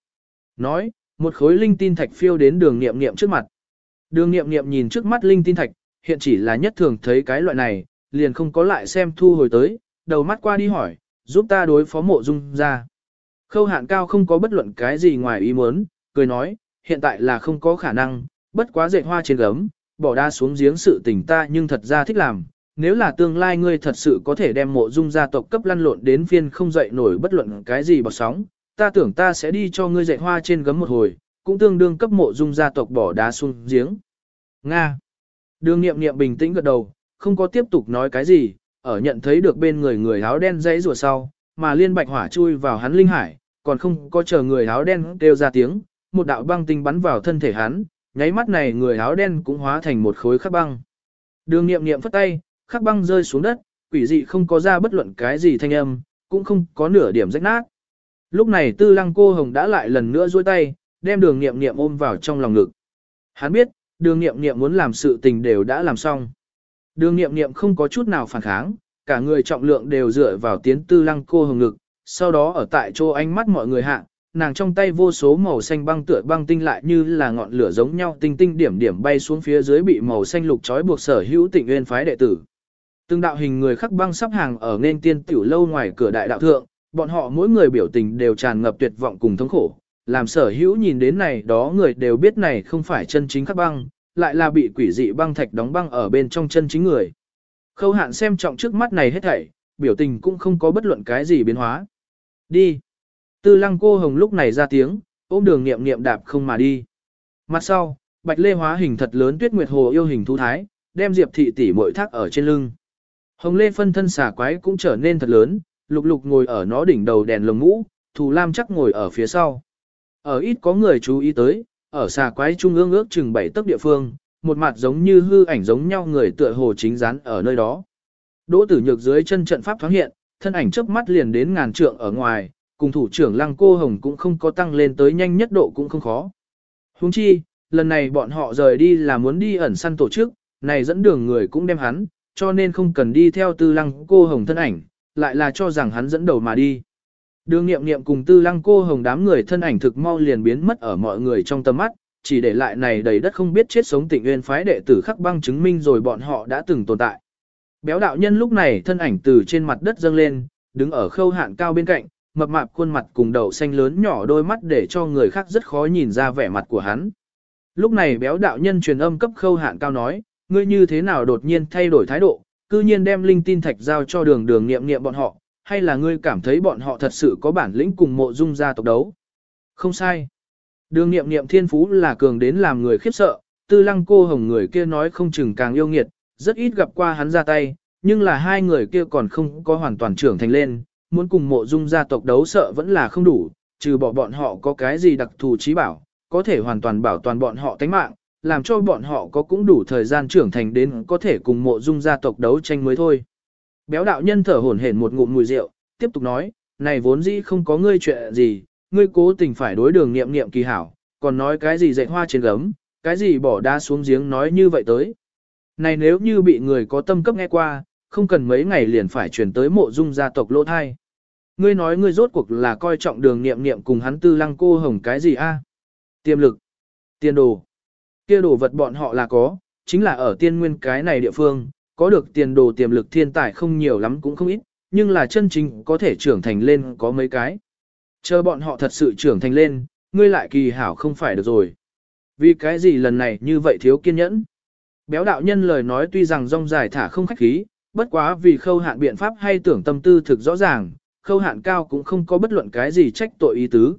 Nói, một khối linh tin thạch phiêu đến đường nghiệm nghiệm trước mặt. Đường nghiệm nghiệm nhìn trước mắt linh tin thạch, hiện chỉ là nhất thường thấy cái loại này, liền không có lại xem thu hồi tới, đầu mắt qua đi hỏi, giúp ta đối phó mộ dung ra. Khâu hạn cao không có bất luận cái gì ngoài ý muốn, cười nói, hiện tại là không có khả năng, bất quá dệt hoa trên gấm, bỏ đa xuống giếng sự tình ta nhưng thật ra thích làm. Nếu là tương lai ngươi thật sự có thể đem mộ dung gia tộc cấp lăn lộn đến phiên không dậy nổi bất luận cái gì bọt sóng, ta tưởng ta sẽ đi cho ngươi dạy hoa trên gấm một hồi, cũng tương đương cấp mộ dung gia tộc bỏ đá xuống giếng. Nga. Đường nghiệm nghiệm bình tĩnh gật đầu, không có tiếp tục nói cái gì, ở nhận thấy được bên người người áo đen dãy rùa sau, mà liên bạch hỏa chui vào hắn linh hải, còn không có chờ người áo đen kêu ra tiếng, một đạo băng tinh bắn vào thân thể hắn, nháy mắt này người áo đen cũng hóa thành một khối khắc băng. Đường nghiệm nghiệm phất tay, khắc băng rơi xuống đất, quỷ dị không có ra bất luận cái gì thanh âm, cũng không có nửa điểm rách nát. Lúc này tư lăng cô hồng đã lại lần nữa duỗi tay, đem đường nghiệm nghiệm ôm vào trong lòng ngực. Hắn biết, đường nghiệm nghiệm muốn làm sự tình đều đã làm xong. Đường nghiệm nghiệm không có chút nào phản kháng, cả người trọng lượng đều dựa vào tiến tư lăng cô hồng ngực, sau đó ở tại chỗ ánh mắt mọi người hạ, nàng trong tay vô số màu xanh băng tựa băng tinh lại như là ngọn lửa giống nhau tinh tinh điểm điểm bay xuống phía dưới bị màu xanh lục trói buộc sở hữu tịnh nguyên phái đệ tử. Từng đạo hình người khắc băng sắp hàng ở nên tiên tiểu lâu ngoài cửa đại đạo thượng, bọn họ mỗi người biểu tình đều tràn ngập tuyệt vọng cùng thống khổ, làm sở hữu nhìn đến này đó người đều biết này không phải chân chính khắc băng, lại là bị quỷ dị băng thạch đóng băng ở bên trong chân chính người. Khâu hạn xem trọng trước mắt này hết thảy, biểu tình cũng không có bất luận cái gì biến hóa. Đi. Tư lăng cô hồng lúc này ra tiếng, ôm đường nghiệm nghiệm đạp không mà đi. Mặt sau, bạch lê hóa hình thật lớn tuyết nguyệt hồ yêu hình thú thái, đem diệp thị tỷ mội thác ở trên lưng. Hồng lê phân thân xà quái cũng trở nên thật lớn, lục lục ngồi ở nó đỉnh đầu đèn lồng mũ, thù lam chắc ngồi ở phía sau. Ở ít có người chú ý tới, ở xà quái trung ương ước chừng bảy tấc địa phương, một mặt giống như hư ảnh giống nhau người tựa hồ chính rán ở nơi đó. Đỗ tử nhược dưới chân trận pháp thoáng hiện, thân ảnh chớp mắt liền đến ngàn trượng ở ngoài, cùng thủ trưởng lăng cô hồng cũng không có tăng lên tới nhanh nhất độ cũng không khó. Huống chi, lần này bọn họ rời đi là muốn đi ẩn săn tổ chức, này dẫn đường người cũng đem hắn, cho nên không cần đi theo tư lăng cô hồng thân ảnh, lại là cho rằng hắn dẫn đầu mà đi. Đường nghiệm nghiệm cùng tư lăng cô hồng đám người thân ảnh thực mau liền biến mất ở mọi người trong tầm mắt, chỉ để lại này đầy đất không biết chết sống tịnh nguyên phái đệ tử khắc băng chứng minh rồi bọn họ đã từng tồn tại. Béo đạo nhân lúc này thân ảnh từ trên mặt đất dâng lên, đứng ở khâu hạn cao bên cạnh, mập mạp khuôn mặt cùng đầu xanh lớn nhỏ đôi mắt để cho người khác rất khó nhìn ra vẻ mặt của hắn. Lúc này béo đạo nhân truyền âm cấp khâu hạn cao nói, ngươi như thế nào đột nhiên thay đổi thái độ, cư nhiên đem linh tin thạch giao cho đường đường nghiệm nghiệm bọn họ, hay là ngươi cảm thấy bọn họ thật sự có bản lĩnh cùng mộ dung gia tộc đấu. Không sai. Đường nghiệm nghiệm thiên phú là cường đến làm người khiếp sợ, tư lăng cô hồng người kia nói không chừng càng yêu nghiệt, rất ít gặp qua hắn ra tay, nhưng là hai người kia còn không có hoàn toàn trưởng thành lên, muốn cùng mộ dung gia tộc đấu sợ vẫn là không đủ, trừ bỏ bọn họ có cái gì đặc thù trí bảo, có thể hoàn toàn bảo toàn bọn họ tánh mạng, làm cho bọn họ có cũng đủ thời gian trưởng thành đến có thể cùng mộ dung gia tộc đấu tranh mới thôi. Béo đạo nhân thở hổn hển một ngụm mùi rượu, tiếp tục nói, này vốn dĩ không có ngươi chuyện gì, ngươi cố tình phải đối đường nghiệm nghiệm kỳ hảo, còn nói cái gì dạy hoa trên gấm, cái gì bỏ đá xuống giếng nói như vậy tới. Này nếu như bị người có tâm cấp nghe qua, không cần mấy ngày liền phải chuyển tới mộ dung gia tộc lỗ thai. Ngươi nói ngươi rốt cuộc là coi trọng đường nghiệm nghiệm cùng hắn tư lăng cô hồng cái gì a? Tiềm lực, tiền đồ, kia đồ vật bọn họ là có, chính là ở tiên nguyên cái này địa phương, có được tiền đồ tiềm lực thiên tài không nhiều lắm cũng không ít, nhưng là chân chính có thể trưởng thành lên có mấy cái. Chờ bọn họ thật sự trưởng thành lên, ngươi lại kỳ hảo không phải được rồi. Vì cái gì lần này như vậy thiếu kiên nhẫn? Béo đạo nhân lời nói tuy rằng rong dài thả không khách khí, bất quá vì khâu hạn biện pháp hay tưởng tâm tư thực rõ ràng, khâu hạn cao cũng không có bất luận cái gì trách tội ý tứ.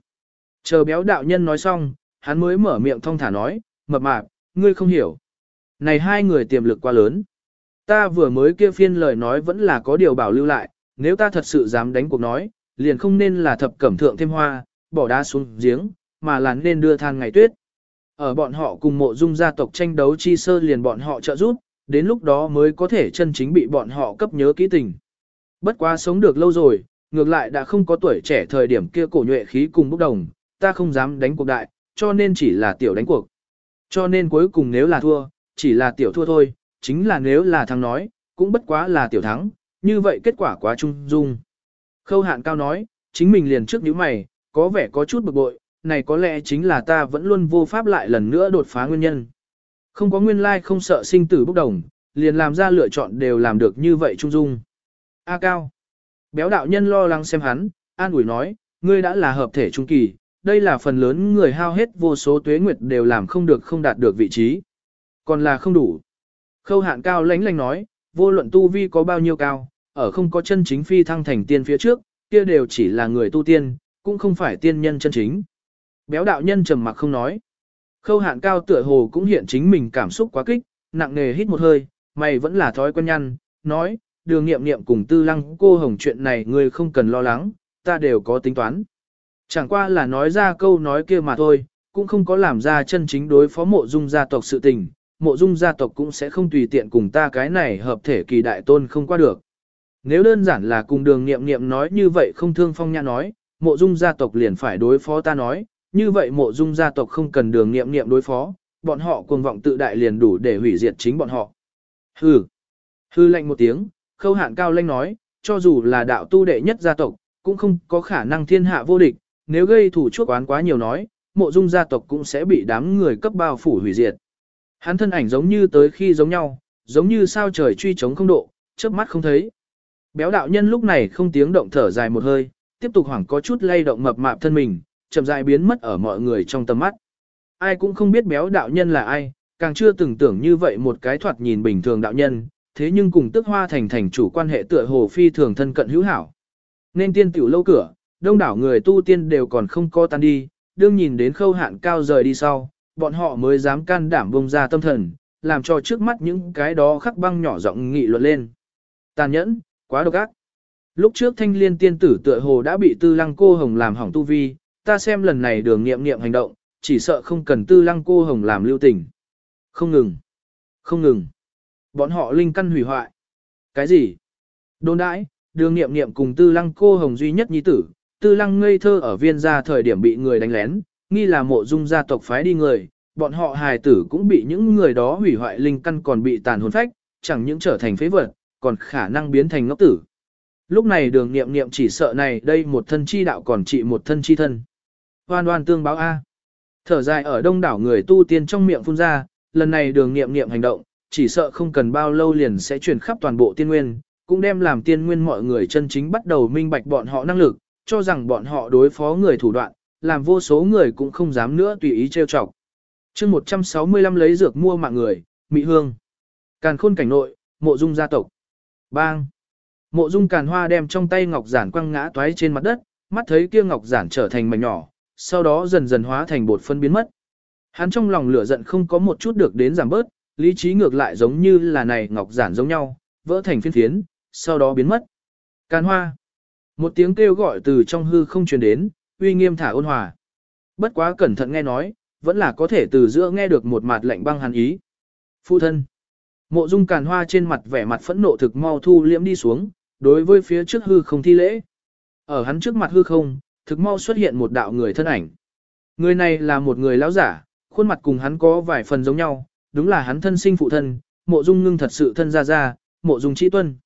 Chờ béo đạo nhân nói xong, hắn mới mở miệng thong thả nói, mập mạp, ngươi không hiểu. Này hai người tiềm lực quá lớn. Ta vừa mới kia phiên lời nói vẫn là có điều bảo lưu lại, nếu ta thật sự dám đánh cuộc nói, liền không nên là thập cẩm thượng thêm hoa, bỏ đá xuống giếng, mà là nên đưa than ngày tuyết. Ở bọn họ cùng mộ dung gia tộc tranh đấu chi sơ liền bọn họ trợ giúp, đến lúc đó mới có thể chân chính bị bọn họ cấp nhớ kỹ tình. Bất quá sống được lâu rồi, ngược lại đã không có tuổi trẻ thời điểm kia cổ nhuệ khí cùng bốc đồng, ta không dám đánh cuộc đại, cho nên chỉ là tiểu đánh cuộc. Cho nên cuối cùng nếu là thua, chỉ là tiểu thua thôi, chính là nếu là thắng nói, cũng bất quá là tiểu thắng, như vậy kết quả quá trung dung. Khâu hạn cao nói, chính mình liền trước nhíu mày, có vẻ có chút bực bội, này có lẽ chính là ta vẫn luôn vô pháp lại lần nữa đột phá nguyên nhân. Không có nguyên lai không sợ sinh tử bốc đồng, liền làm ra lựa chọn đều làm được như vậy trung dung. A cao. Béo đạo nhân lo lắng xem hắn, an ủi nói, ngươi đã là hợp thể trung kỳ, đây là phần lớn người hao hết vô số tuế nguyệt đều làm không được không đạt được vị trí. Còn là không đủ. Khâu hạn cao lánh lánh nói, vô luận tu vi có bao nhiêu cao, ở không có chân chính phi thăng thành tiên phía trước, kia đều chỉ là người tu tiên, cũng không phải tiên nhân chân chính. Béo đạo nhân trầm mặc không nói. Khâu hạn cao tựa hồ cũng hiện chính mình cảm xúc quá kích, nặng nề hít một hơi, mày vẫn là thói quen nhăn, nói, đường nghiệm nghiệm cùng tư lăng cô hồng chuyện này ngươi không cần lo lắng, ta đều có tính toán. Chẳng qua là nói ra câu nói kia mà thôi, cũng không có làm ra chân chính đối phó mộ dung gia tộc sự tình, mộ dung gia tộc cũng sẽ không tùy tiện cùng ta cái này hợp thể kỳ đại tôn không qua được. Nếu đơn giản là cùng đường nghiệm nghiệm nói như vậy không thương phong nhã nói, mộ dung gia tộc liền phải đối phó ta nói, như vậy mộ dung gia tộc không cần đường nghiệm nghiệm đối phó, bọn họ cuồng vọng tự đại liền đủ để hủy diệt chính bọn họ. Hừ. Hư lệnh một tiếng, khâu hạn cao lanh nói, cho dù là đạo tu đệ nhất gia tộc, cũng không có khả năng thiên hạ vô địch, nếu gây thủ chuốc oán quá nhiều nói, mộ dung gia tộc cũng sẽ bị đám người cấp bao phủ hủy diệt. Hắn thân ảnh giống như tới khi giống nhau, giống như sao trời truy chống không độ, chớp mắt không thấy. Béo đạo nhân lúc này không tiếng động thở dài một hơi, tiếp tục hoảng có chút lay động mập mạp thân mình, chậm rãi biến mất ở mọi người trong tầm mắt. Ai cũng không biết béo đạo nhân là ai, càng chưa từng tưởng như vậy một cái thoạt nhìn bình thường đạo nhân, thế nhưng cùng tức hoa thành thành chủ quan hệ tựa hồ phi thường thân cận hữu hảo. Nên tiên tiểu lâu cửa, đông đảo người tu tiên đều còn không co tan đi, đương nhìn đến khâu hạn cao rời đi sau, bọn họ mới dám can đảm bông ra tâm thần, làm cho trước mắt những cái đó khắc băng nhỏ giọng nghị luận lên. Tàn nhẫn, quá độc ác. Lúc trước thanh liên tiên tử tựa hồ đã bị tư lăng cô hồng làm hỏng tu vi, ta xem lần này đường nghiệm nghiệm hành động, chỉ sợ không cần tư lăng cô hồng làm lưu tình. Không ngừng. Không ngừng. Bọn họ linh căn hủy hoại. Cái gì? Đồn đãi, đường nghiệm nghiệm cùng tư lăng cô hồng duy nhất nhi tử, tư lăng ngây thơ ở viên gia thời điểm bị người đánh lén, nghi là mộ dung gia tộc phái đi người, bọn họ hài tử cũng bị những người đó hủy hoại linh căn còn bị tàn hồn phách, chẳng những trở thành phế vật, còn khả năng biến thành ngốc tử. Lúc này đường nghiệm nghiệm chỉ sợ này đây một thân chi đạo còn trị một thân chi thân. Hoan hoan tương báo A. Thở dài ở đông đảo người tu tiên trong miệng phun ra, lần này đường nghiệm nghiệm hành động, chỉ sợ không cần bao lâu liền sẽ truyền khắp toàn bộ tiên nguyên, cũng đem làm tiên nguyên mọi người chân chính bắt đầu minh bạch bọn họ năng lực, cho rằng bọn họ đối phó người thủ đoạn, làm vô số người cũng không dám nữa tùy ý trêu chọc. chương 165 lấy dược mua mạng người, Mỹ Hương. Càn khôn cảnh nội, mộ dung gia tộc. Bang. Mộ dung càn hoa đem trong tay ngọc giản quăng ngã toái trên mặt đất, mắt thấy kia ngọc giản trở thành mảnh nhỏ, sau đó dần dần hóa thành bột phân biến mất. Hắn trong lòng lửa giận không có một chút được đến giảm bớt, lý trí ngược lại giống như là này ngọc giản giống nhau, vỡ thành phiên phiến, sau đó biến mất. Càn hoa. Một tiếng kêu gọi từ trong hư không truyền đến, uy nghiêm thả ôn hòa. Bất quá cẩn thận nghe nói, vẫn là có thể từ giữa nghe được một mặt lạnh băng hàn ý. Phụ thân. Mộ dung càn hoa trên mặt vẻ mặt phẫn nộ thực mau thu liễm đi xuống, đối với phía trước hư không thi lễ. Ở hắn trước mặt hư không, thực mau xuất hiện một đạo người thân ảnh. Người này là một người lão giả, khuôn mặt cùng hắn có vài phần giống nhau, đúng là hắn thân sinh phụ thân, mộ dung ngưng thật sự thân ra ra, mộ dung Chí tuân.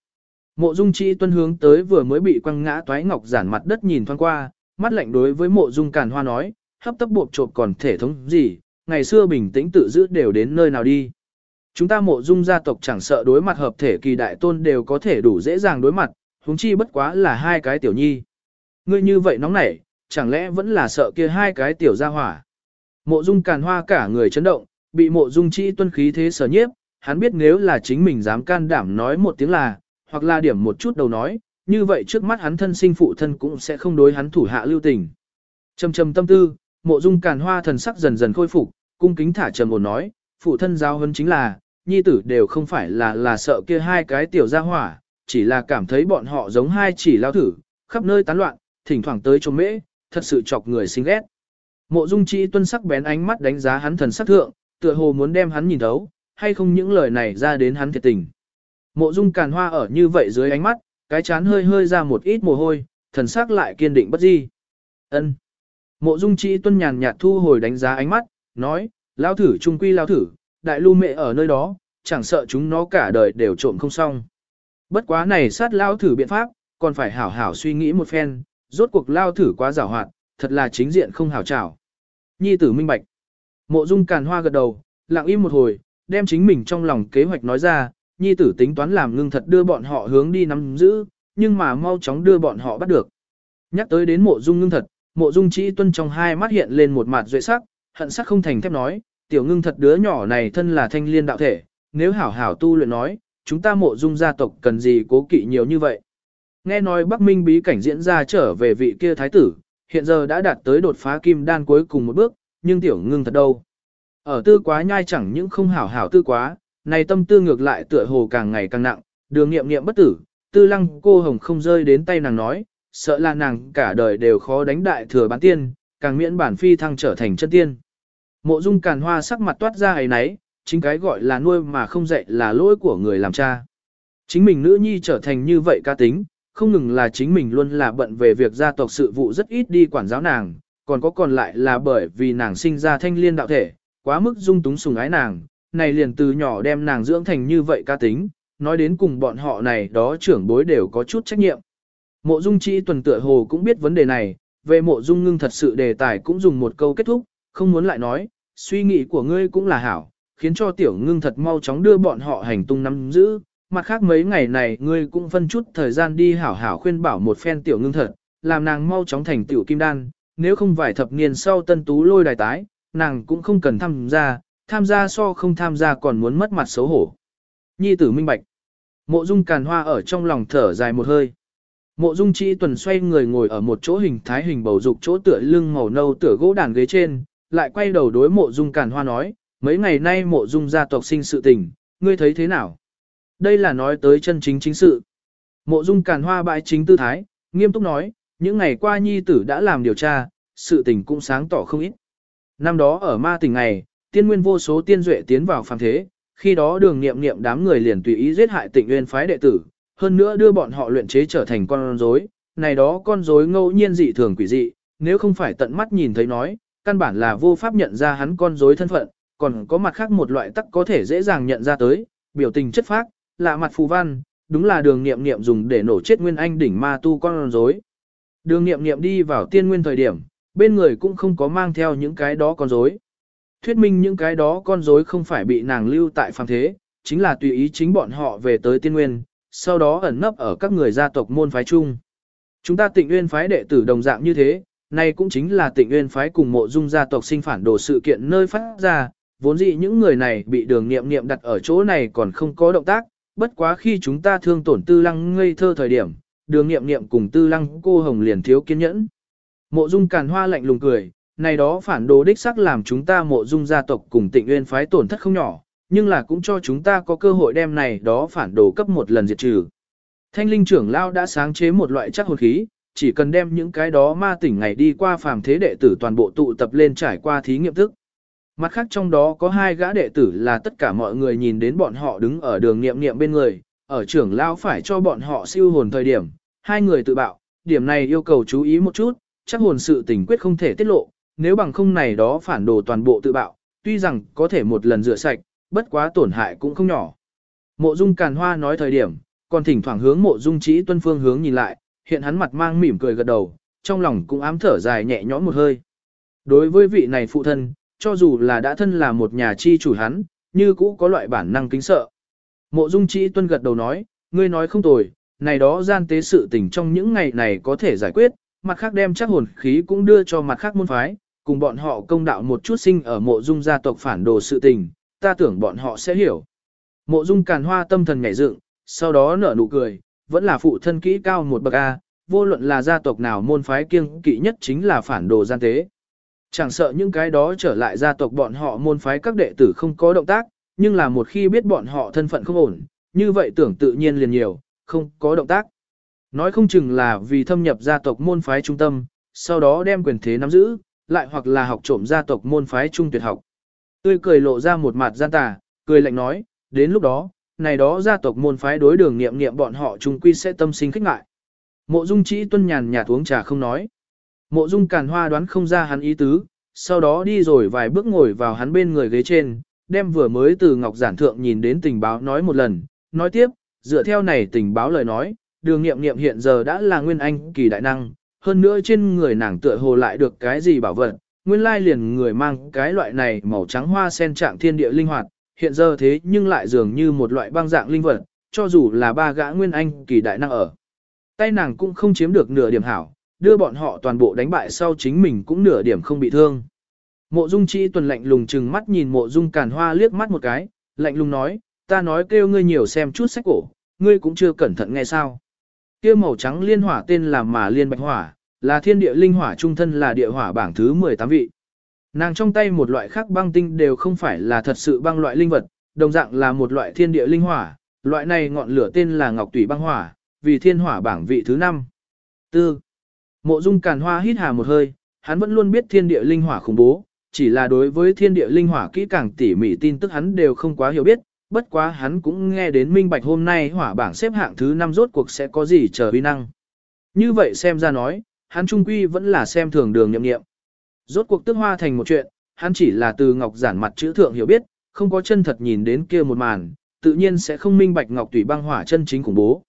Mộ dung chi tuân hướng tới vừa mới bị quăng ngã toái ngọc giản mặt đất nhìn thoáng qua, mắt lạnh đối với mộ dung càn hoa nói, hấp tấp buộc trộm còn thể thống gì, ngày xưa bình tĩnh tự giữ đều đến nơi nào đi. Chúng ta mộ dung gia tộc chẳng sợ đối mặt hợp thể kỳ đại tôn đều có thể đủ dễ dàng đối mặt, huống chi bất quá là hai cái tiểu nhi. Ngươi như vậy nóng nảy, chẳng lẽ vẫn là sợ kia hai cái tiểu gia hỏa. Mộ dung càn hoa cả người chấn động, bị mộ dung chi tuân khí thế sở nhiếp, hắn biết nếu là chính mình dám can đảm nói một tiếng là, hoặc là điểm một chút đầu nói, như vậy trước mắt hắn thân sinh phụ thân cũng sẽ không đối hắn thủ hạ lưu tình. Trầm trầm tâm tư, mộ dung càn hoa thần sắc dần dần khôi phục, cung kính thả trầm ổn nói, phụ thân giao hơn chính là, nhi tử đều không phải là là sợ kia hai cái tiểu gia hỏa, chỉ là cảm thấy bọn họ giống hai chỉ lao thử, khắp nơi tán loạn, thỉnh thoảng tới trông mễ, thật sự chọc người sinh ghét. Mộ dung chi tuân sắc bén ánh mắt đánh giá hắn thần sắc thượng, tựa hồ muốn đem hắn nhìn thấu, hay không những lời này ra đến hắn thiệt tình. Mộ dung càn hoa ở như vậy dưới ánh mắt, cái chán hơi hơi ra một ít mồ hôi, thần sắc lại kiên định bất di. Ân. Mộ dung chỉ tuân nhàn nhạt thu hồi đánh giá ánh mắt, nói, lao thử trung quy lao thử, đại lưu mẹ ở nơi đó, chẳng sợ chúng nó cả đời đều trộm không xong. Bất quá này sát lao thử biện pháp, còn phải hảo hảo suy nghĩ một phen, rốt cuộc lao thử quá giảo hoạt, thật là chính diện không hảo trảo. Nhi tử minh bạch. Mộ dung càn hoa gật đầu, lặng im một hồi, đem chính mình trong lòng kế hoạch nói ra, nhi tử tính toán làm ngưng thật đưa bọn họ hướng đi nắm giữ, nhưng mà mau chóng đưa bọn họ bắt được. Nhắc tới đến mộ dung ngưng thật, mộ dung chỉ tuân trong hai mắt hiện lên một mặt duệ sắc, hận sắc không thành thép nói, tiểu ngưng thật đứa nhỏ này thân là thanh liên đạo thể, nếu hảo hảo tu luyện nói, chúng ta mộ dung gia tộc cần gì cố kỵ nhiều như vậy. Nghe nói Bắc Minh bí cảnh diễn ra trở về vị kia thái tử, hiện giờ đã đạt tới đột phá kim đan cuối cùng một bước, nhưng tiểu ngưng thật đâu. Ở tư quá nhai chẳng những không hảo hảo tư quá, này tâm tư ngược lại tựa hồ càng ngày càng nặng, đường nghiệm nghiệm bất tử, tư lăng cô hồng không rơi đến tay nàng nói, sợ là nàng cả đời đều khó đánh đại thừa bán tiên, càng miễn bản phi thăng trở thành chân tiên. Mộ dung càn hoa sắc mặt toát ra ấy nấy, chính cái gọi là nuôi mà không dạy là lỗi của người làm cha. Chính mình nữ nhi trở thành như vậy ca tính, không ngừng là chính mình luôn là bận về việc gia tộc sự vụ rất ít đi quản giáo nàng, còn có còn lại là bởi vì nàng sinh ra thanh liên đạo thể, quá mức dung túng sùng ái nàng, này liền từ nhỏ đem nàng dưỡng thành như vậy ca tính, nói đến cùng bọn họ này đó trưởng bối đều có chút trách nhiệm. Mộ dung chi tuần tựa hồ cũng biết vấn đề này, về mộ dung ngưng thật sự đề tài cũng dùng một câu kết thúc, không muốn lại nói, suy nghĩ của ngươi cũng là hảo, khiến cho tiểu ngưng thật mau chóng đưa bọn họ hành tung nắm giữ. Mặt khác mấy ngày này ngươi cũng phân chút thời gian đi hảo hảo khuyên bảo một phen tiểu ngưng thật, làm nàng mau chóng thành tiểu kim đan, nếu không vài thập niên sau tân tú lôi đài tái, nàng cũng không cần tham gia, tham gia so không tham gia còn muốn mất mặt xấu hổ. Nhi tử minh bạch. Mộ dung càn hoa ở trong lòng thở dài một hơi. Mộ dung chi tuần xoay người ngồi ở một chỗ hình thái hình bầu dục chỗ tựa lưng màu nâu tựa gỗ đàn ghế trên, lại quay đầu đối mộ dung càn hoa nói, mấy ngày nay mộ dung gia tộc sinh sự tình, ngươi thấy thế nào? Đây là nói tới chân chính chính sự. Mộ dung càn hoa bãi chính tư thái, nghiêm túc nói, những ngày qua nhi tử đã làm điều tra, sự tình cũng sáng tỏ không ít. Năm đó ở ma tỉnh ngày, tiên nguyên vô số tiên duệ tiến vào phàm thế, khi đó đường nghiệm nghiệm đám người liền tùy ý giết hại tịnh nguyên phái đệ tử, hơn nữa đưa bọn họ luyện chế trở thành con rối. Này đó con rối ngẫu nhiên dị thường quỷ dị, nếu không phải tận mắt nhìn thấy nói, căn bản là vô pháp nhận ra hắn con rối thân phận, còn có mặt khác một loại tắc có thể dễ dàng nhận ra tới, biểu tình chất phác, lạ mặt phù văn, đúng là đường nghiệm nghiệm dùng để nổ chết nguyên anh đỉnh ma tu con rối. Đường nghiệm nghiệm đi vào tiên nguyên thời điểm, bên người cũng không có mang theo những cái đó con rối. Thuyết minh những cái đó con rối không phải bị nàng lưu tại phàm thế, chính là tùy ý chính bọn họ về tới tiên nguyên, sau đó ẩn nấp ở các người gia tộc môn phái chung. Chúng ta tịnh nguyên phái đệ tử đồng dạng như thế, này cũng chính là tịnh nguyên phái cùng mộ dung gia tộc sinh phản đồ sự kiện nơi phát ra, vốn dĩ những người này bị đường nghiệm nghiệm đặt ở chỗ này còn không có động tác, bất quá khi chúng ta thương tổn tư lăng ngây thơ thời điểm, đường nghiệm nghiệm cùng tư lăng cô hồng liền thiếu kiên nhẫn. Mộ dung càn hoa lạnh lùng cười, này đó phản đồ đích sắc làm chúng ta mộ dung gia tộc cùng tịnh nguyên phái tổn thất không nhỏ, nhưng là cũng cho chúng ta có cơ hội đem này đó phản đồ cấp một lần diệt trừ. Thanh linh trưởng lao đã sáng chế một loại chắc hồn khí, chỉ cần đem những cái đó ma tỉnh ngày đi qua phàm thế đệ tử toàn bộ tụ tập lên trải qua thí nghiệm thức. Mặt khác trong đó có hai gã đệ tử là tất cả mọi người nhìn đến bọn họ đứng ở đường nghiệm nghiệm bên người, ở trưởng lao phải cho bọn họ siêu hồn thời điểm, hai người tự bạo, điểm này yêu cầu chú ý một chút, chắc hồn sự tình quyết không thể tiết lộ, nếu bằng không này đó phản đồ toàn bộ tự bạo, tuy rằng có thể một lần rửa sạch, bất quá tổn hại cũng không nhỏ. Mộ Dung Càn Hoa nói thời điểm, còn thỉnh thoảng hướng Mộ Dung Chí Tuân phương hướng nhìn lại, hiện hắn mặt mang mỉm cười gật đầu, trong lòng cũng ám thở dài nhẹ nhõm một hơi. Đối với vị này phụ thân, cho dù là đã thân là một nhà chi chủ hắn, như cũ có loại bản năng kính sợ. Mộ Dung Chí Tuân gật đầu nói, ngươi nói không tồi, này đó gian tế sự tình trong những ngày này có thể giải quyết, mặt khác đem chắc hồn khí cũng đưa cho mặt khác môn phái, cùng bọn họ công đạo một chút sinh ở mộ dung gia tộc phản đồ sự tình, ta tưởng bọn họ sẽ hiểu. Mộ dung càn hoa tâm thần nhảy dựng, sau đó nở nụ cười, vẫn là phụ thân kỹ cao một bậc A, vô luận là gia tộc nào môn phái kiêng kỵ nhất chính là phản đồ gian tế. Chẳng sợ những cái đó trở lại gia tộc bọn họ môn phái các đệ tử không có động tác, nhưng là một khi biết bọn họ thân phận không ổn, như vậy tưởng tự nhiên liền nhiều, không có động tác. Nói không chừng là vì thâm nhập gia tộc môn phái trung tâm, sau đó đem quyền thế nắm giữ, lại hoặc là học trộm gia tộc môn phái trung tuyệt học. Tươi cười lộ ra một mặt gian tà, cười lạnh nói, đến lúc đó, này đó gia tộc môn phái đối đường nghiệm nghiệm bọn họ trung quy sẽ tâm sinh khích ngại. Mộ Dung Chỉ tuân nhàn nhạt uống trà không nói. Mộ Dung Càn Hoa đoán không ra hắn ý tứ, sau đó đi rồi vài bước ngồi vào hắn bên người ghế trên, đem vừa mới từ Ngọc Giản Thượng nhìn đến tình báo nói một lần, nói tiếp, dựa theo này tình báo lời nói, đường nghiệm nghiệm hiện giờ đã là nguyên anh kỳ đại năng, hơn nữa trên người nàng tựa hồ lại được cái gì bảo vật, nguyên lai liền người mang cái loại này màu trắng hoa sen trạng thiên địa linh hoạt, hiện giờ thế nhưng lại dường như một loại băng dạng linh vật, cho dù là ba gã nguyên anh kỳ đại năng ở. Tay nàng cũng không chiếm được nửa điểm hảo, đưa bọn họ toàn bộ đánh bại sau chính mình cũng nửa điểm không bị thương. Mộ Dung Chi tuần lạnh lùng chừng mắt nhìn Mộ Dung Càn Hoa liếc mắt một cái, lạnh lùng nói, ta nói kêu ngươi nhiều xem chút sách cổ, ngươi cũng chưa cẩn thận nghe sao. Kia màu trắng liên hỏa tên là mà liên bạch hỏa, là thiên địa linh hỏa trung thân là địa hỏa bảng thứ 18 vị. Nàng trong tay một loại khác băng tinh đều không phải là thật sự băng loại linh vật, đồng dạng là một loại thiên địa linh hỏa, loại này ngọn lửa tên là ngọc tủy băng hỏa, vì thiên hỏa bảng vị thứ 5. Tư. Mộ Dung Càn Hoa hít hà một hơi, hắn vẫn luôn biết thiên địa linh hỏa khủng bố, chỉ là đối với thiên địa linh hỏa kỹ càng tỉ mỉ tin tức hắn đều không quá hiểu biết, bất quá hắn cũng nghe đến minh bạch hôm nay hỏa bảng xếp hạng thứ 5 rốt cuộc sẽ có gì chờ uy năng. Như vậy xem ra nói, hắn trung quy vẫn là xem thường đường nhậm nghiệm. Rốt cuộc tức hoa thành một chuyện, hắn chỉ là từ ngọc giản mặt chữ thượng hiểu biết, không có chân thật nhìn đến kia một màn, tự nhiên sẽ không minh bạch ngọc tùy băng hỏa chân chính khủng bố.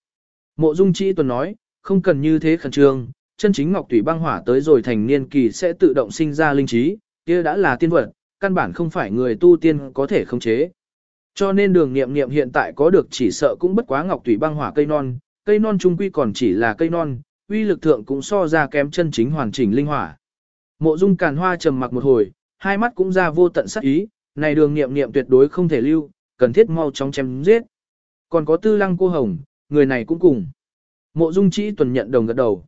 Mộ Dung Chi tuần nói, không cần như thế khẩn trương, chân chính ngọc tùy băng hỏa tới rồi thành niên kỳ sẽ tự động sinh ra linh trí, kia đã là tiên vật, căn bản không phải người tu tiên có thể khống chế. Cho nên đường nghiệm nghiệm hiện tại có được chỉ sợ cũng bất quá ngọc tùy băng hỏa cây non, cây non trung quy còn chỉ là cây non, uy lực thượng cũng so ra kém chân chính hoàn chỉnh linh hỏa. Mộ Dung Càn Hoa trầm mặc một hồi, hai mắt cũng ra vô tận sắc ý, này đường nghiệm nghiệm tuyệt đối không thể lưu, cần thiết mau chóng chém giết. Còn có Tư Lăng cô hồng, người này cũng cùng. Mộ Dung Chỉ tuần nhận đồng gật đầu.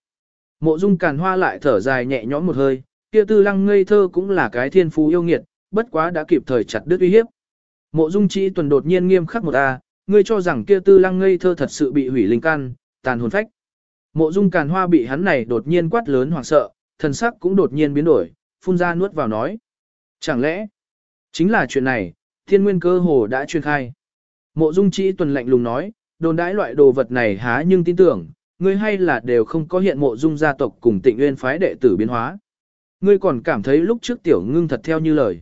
Mộ Dung Càn Hoa lại thở dài nhẹ nhõm một hơi, kia Tư Lăng ngây thơ cũng là cái thiên phú yêu nghiệt, bất quá đã kịp thời chặt đứt uy hiếp. Mộ Dung Chỉ tuần đột nhiên nghiêm khắc một a, ngươi cho rằng kia Tư Lăng ngây thơ thật sự bị hủy linh căn, tàn hồn phách. Mộ Dung Càn Hoa bị hắn này đột nhiên quát lớn hoảng sợ, thần sắc cũng đột nhiên biến đổi, phun ra nuốt vào nói. Chẳng lẽ, chính là chuyện này, thiên nguyên cơ hồ đã truyền khai. Mộ Dung Chỉ tuần lạnh lùng nói, đồn đãi loại đồ vật này há nhưng tin tưởng, ngươi hay là đều không có hiện mộ dung gia tộc cùng tịnh nguyên phái đệ tử biến hóa. Ngươi còn cảm thấy lúc trước tiểu ngưng thật theo như lời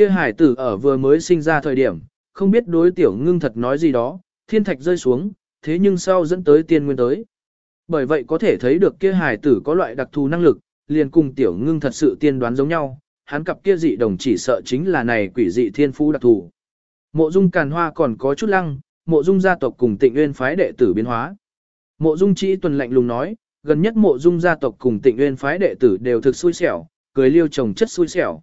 kia hải tử ở vừa mới sinh ra thời điểm, không biết đối tiểu ngưng thật nói gì đó, thiên thạch rơi xuống, thế nhưng sau dẫn tới tiên nguyên tới. Bởi vậy có thể thấy được kia hải tử có loại đặc thù năng lực, liền cùng tiểu ngưng thật sự tiên đoán giống nhau, hắn cặp kia dị đồng chỉ sợ chính là này quỷ dị thiên phú đặc thù. Mộ dung càn hoa còn có chút lăng, mộ dung gia tộc cùng tịnh nguyên phái đệ tử biến hóa. Mộ dung chỉ tuần lạnh lùng nói, gần nhất mộ dung gia tộc cùng tịnh nguyên phái đệ tử đều thực xui xẻo, cười liêu chồng chất xui xẻo.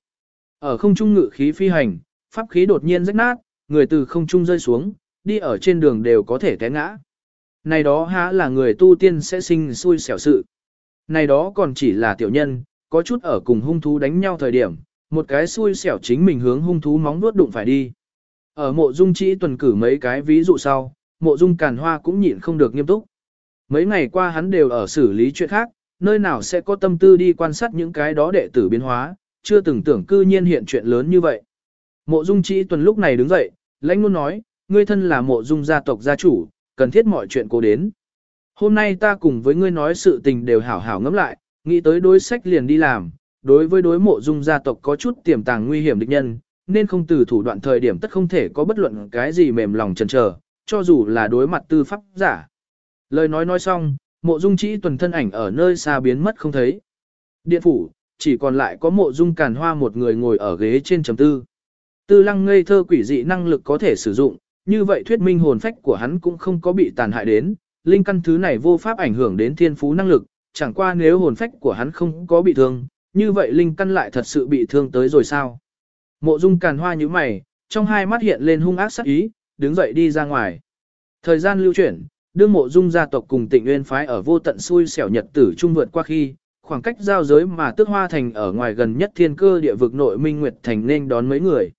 Ở không trung ngự khí phi hành, pháp khí đột nhiên rách nát, người từ không trung rơi xuống, đi ở trên đường đều có thể té ngã. Này đó há là người tu tiên sẽ sinh xui xẻo sự. Này đó còn chỉ là tiểu nhân, có chút ở cùng hung thú đánh nhau thời điểm, một cái xui xẻo chính mình hướng hung thú móng nuốt đụng phải đi. Ở mộ dung chỉ tuần cử mấy cái ví dụ sau, mộ dung càn hoa cũng nhịn không được nghiêm túc. Mấy ngày qua hắn đều ở xử lý chuyện khác, nơi nào sẽ có tâm tư đi quan sát những cái đó đệ tử biến hóa, chưa từng tưởng cư nhiên hiện chuyện lớn như vậy. Mộ dung chỉ tuần lúc này đứng dậy, lãnh luôn nói, ngươi thân là mộ dung gia tộc gia chủ, cần thiết mọi chuyện cố đến. Hôm nay ta cùng với ngươi nói sự tình đều hảo hảo ngẫm lại, nghĩ tới đối sách liền đi làm, đối với đối mộ dung gia tộc có chút tiềm tàng nguy hiểm địch nhân, nên không từ thủ đoạn thời điểm tất không thể có bất luận cái gì mềm lòng chần chờ, cho dù là đối mặt tư pháp giả. Lời nói nói xong, mộ dung chỉ tuần thân ảnh ở nơi xa biến mất không thấy. Điện phủ, chỉ còn lại có mộ dung càn hoa một người ngồi ở ghế trên chấm tư. Tư lăng ngây thơ quỷ dị năng lực có thể sử dụng, như vậy thuyết minh hồn phách của hắn cũng không có bị tàn hại đến, linh căn thứ này vô pháp ảnh hưởng đến thiên phú năng lực, chẳng qua nếu hồn phách của hắn không có bị thương, như vậy linh căn lại thật sự bị thương tới rồi sao? Mộ Dung Càn Hoa như mày, trong hai mắt hiện lên hung ác sắc ý, đứng dậy đi ra ngoài. Thời gian lưu chuyển, đương Mộ Dung gia tộc cùng Tịnh Nguyên phái ở vô tận xui xẻo nhật tử trung vượt qua khi, khoảng cách giao giới mà Tước Hoa thành ở ngoài gần nhất thiên cơ địa vực nội Minh Nguyệt thành nên đón mấy người.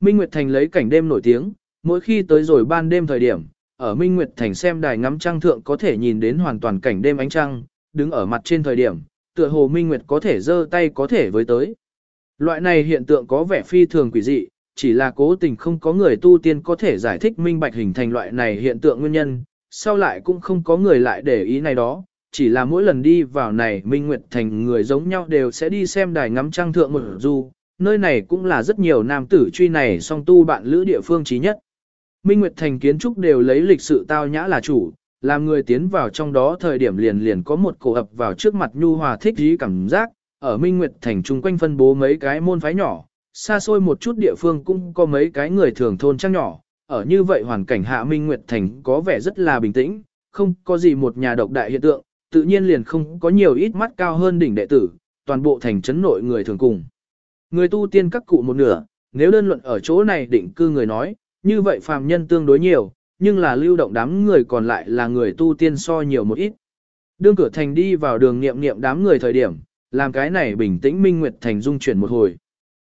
Minh Nguyệt thành lấy cảnh đêm nổi tiếng, mỗi khi tới rồi ban đêm thời điểm, ở Minh Nguyệt thành xem đài ngắm trăng thượng có thể nhìn đến hoàn toàn cảnh đêm ánh trăng, đứng ở mặt trên thời điểm, tựa hồ minh nguyệt có thể giơ tay có thể với tới. Loại này hiện tượng có vẻ phi thường quỷ dị, chỉ là cố tình không có người tu tiên có thể giải thích minh bạch hình thành loại này hiện tượng nguyên nhân, sau lại cũng không có người lại để ý này đó, chỉ là mỗi lần đi vào này Minh Nguyệt Thành người giống nhau đều sẽ đi xem đài ngắm trăng thượng một du, nơi này cũng là rất nhiều nam tử truy này song tu bạn lữ địa phương trí nhất. Minh Nguyệt Thành kiến trúc đều lấy lịch sự tao nhã là chủ, làm người tiến vào trong đó thời điểm liền liền có một cổ ập vào trước mặt nhu hòa thích dí cảm giác, ở Minh Nguyệt Thành chung quanh phân bố mấy cái môn phái nhỏ, xa xôi một chút địa phương cũng có mấy cái người thường thôn trang nhỏ, ở như vậy hoàn cảnh hạ Minh Nguyệt Thành có vẻ rất là bình tĩnh, không có gì một nhà độc đại hiện tượng, tự nhiên liền không có nhiều ít mắt cao hơn đỉnh đệ tử, toàn bộ thành trấn nội người thường cùng. Người tu tiên các cụ một nửa, nếu đơn luận ở chỗ này định cư người nói, như vậy phàm nhân tương đối nhiều, nhưng là lưu động đám người còn lại là người tu tiên so nhiều một ít. Đương cửa thành đi vào đường niệm niệm đám người thời điểm, làm cái này bình tĩnh minh nguyệt thành dung chuyển một hồi.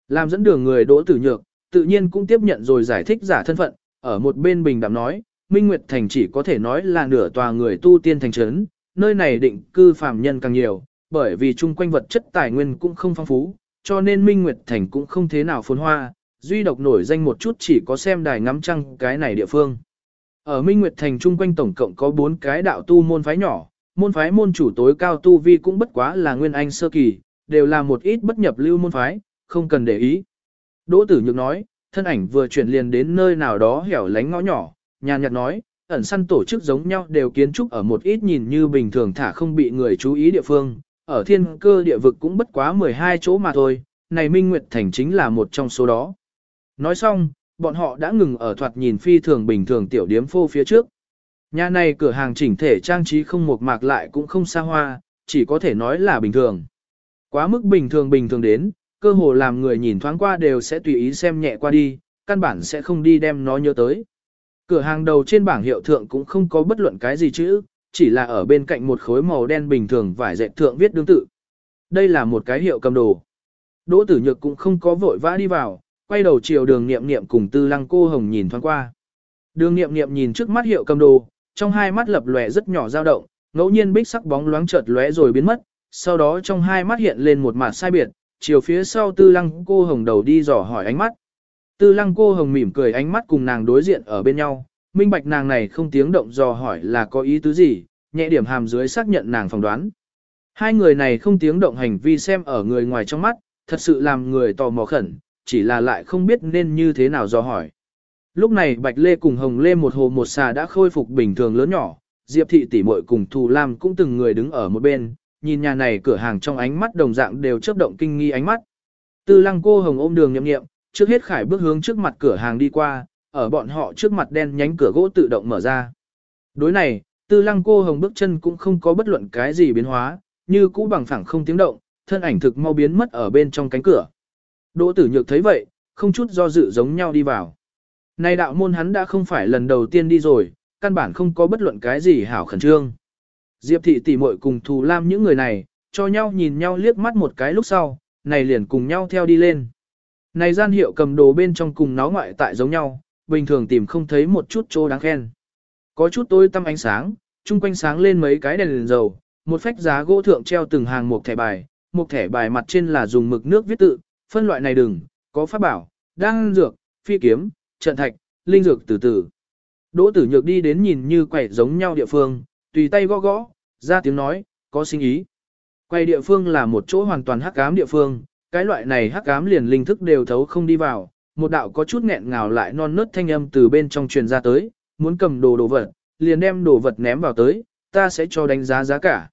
Làm dẫn đường người đỗ tử nhược, tự nhiên cũng tiếp nhận rồi giải thích giả thân phận, ở một bên bình đạm nói, Minh Nguyệt Thành chỉ có thể nói là nửa tòa người tu tiên thành trấn, nơi này định cư phàm nhân càng nhiều, bởi vì chung quanh vật chất tài nguyên cũng không phong phú, cho nên Minh Nguyệt Thành cũng không thế nào phồn hoa, duy độc nổi danh một chút chỉ có xem đài ngắm trăng cái này địa phương. Ở Minh Nguyệt Thành chung quanh tổng cộng có 4 cái đạo tu môn phái nhỏ, môn phái môn chủ tối cao tu vi cũng bất quá là nguyên anh sơ kỳ, đều là một ít bất nhập lưu môn phái, không cần để ý. Đỗ Tử Nhược nói, thân ảnh vừa chuyển liền đến nơi nào đó hẻo lánh ngõ nhỏ, nhàn nhạt nói, ẩn săn tổ chức giống nhau đều kiến trúc ở một ít nhìn như bình thường thả không bị người chú ý địa phương, ở thiên cơ địa vực cũng bất quá 12 chỗ mà thôi, này Minh Nguyệt Thành chính là một trong số đó. Nói xong, bọn họ đã ngừng ở thoạt nhìn phi thường bình thường tiểu điếm phô phía trước. Nhà này cửa hàng chỉnh thể trang trí không một mạc lại cũng không xa hoa, chỉ có thể nói là bình thường. Quá mức bình thường bình thường đến, cơ hồ làm người nhìn thoáng qua đều sẽ tùy ý xem nhẹ qua đi, căn bản sẽ không đi đem nó nhớ tới. Cửa hàng đầu trên bảng hiệu thượng cũng không có bất luận cái gì chữ, chỉ là ở bên cạnh một khối màu đen bình thường vải dệt thượng viết đương tự. Đây là một cái hiệu cầm đồ. Đỗ tử nhược cũng không có vội vã đi vào, quay đầu chiều đường nghiệm nghiệm cùng tư lăng cô hồng nhìn thoáng qua. Đường nghiệm nghiệm nhìn trước mắt hiệu cầm đồ, trong hai mắt lập lòe rất nhỏ dao động, ngẫu nhiên bích sắc bóng loáng chợt lóe rồi biến mất, sau đó trong hai mắt hiện lên một mặt sai biệt, chiều phía sau tư lăng cô hồng đầu đi dò hỏi ánh mắt. Tư lăng cô hồng mỉm cười ánh mắt cùng nàng đối diện ở bên nhau, minh bạch nàng này không tiếng động dò hỏi là có ý tứ gì, nhẹ điểm hàm dưới xác nhận nàng phỏng đoán. Hai người này không tiếng động hành vi xem ở người ngoài trong mắt, thật sự làm người tò mò khẩn, chỉ là lại không biết nên như thế nào dò hỏi. Lúc này Bạch Lê cùng Hồng Lê một hồ một xà đã khôi phục bình thường lớn nhỏ, Diệp Thị tỷ muội cùng Thù Lam cũng từng người đứng ở một bên, nhìn nhà này cửa hàng trong ánh mắt đồng dạng đều chớp động kinh nghi ánh mắt. Tư Lăng cô Hồng ôm đường nhậm nghiệm, trước hết khải bước hướng trước mặt cửa hàng đi qua, ở bọn họ trước mặt đen nhánh cửa gỗ tự động mở ra. Đối này, Tư Lăng cô Hồng bước chân cũng không có bất luận cái gì biến hóa, như cũ bằng phẳng không tiếng động, thân ảnh thực mau biến mất ở bên trong cánh cửa. Đỗ Tử Nhược thấy vậy, không chút do dự giống nhau đi vào. Này đạo môn hắn đã không phải lần đầu tiên đi rồi, căn bản không có bất luận cái gì hảo khẩn trương. Diệp thị tỷ muội cùng Thù Lam những người này, cho nhau nhìn nhau liếc mắt một cái lúc sau, này liền cùng nhau theo đi lên. Này gian hiệu cầm đồ bên trong cùng nó ngoại tại giống nhau, bình thường tìm không thấy một chút chỗ đáng khen. Có chút tối tăm ánh sáng, chung quanh sáng lên mấy cái đèn, đèn dầu, một phách giá gỗ thượng treo từng hàng một thẻ bài, một thẻ bài mặt trên là dùng mực nước viết tự, phân loại này đừng, có pháp bảo, đan dược, phi kiếm, trận thạch, linh dược từ từ. Đỗ tử nhược đi đến nhìn như quẻ giống nhau địa phương, tùy tay gõ gõ, ra tiếng nói, có sinh ý. Quay địa phương là một chỗ hoàn toàn hắc ám địa phương, cái loại này hắc ám liền linh thức đều thấu không đi vào, một đạo có chút nghẹn ngào lại non nớt thanh âm từ bên trong truyền ra tới, muốn cầm đồ đồ vật, liền đem đồ vật ném vào tới, ta sẽ cho đánh giá giá cả.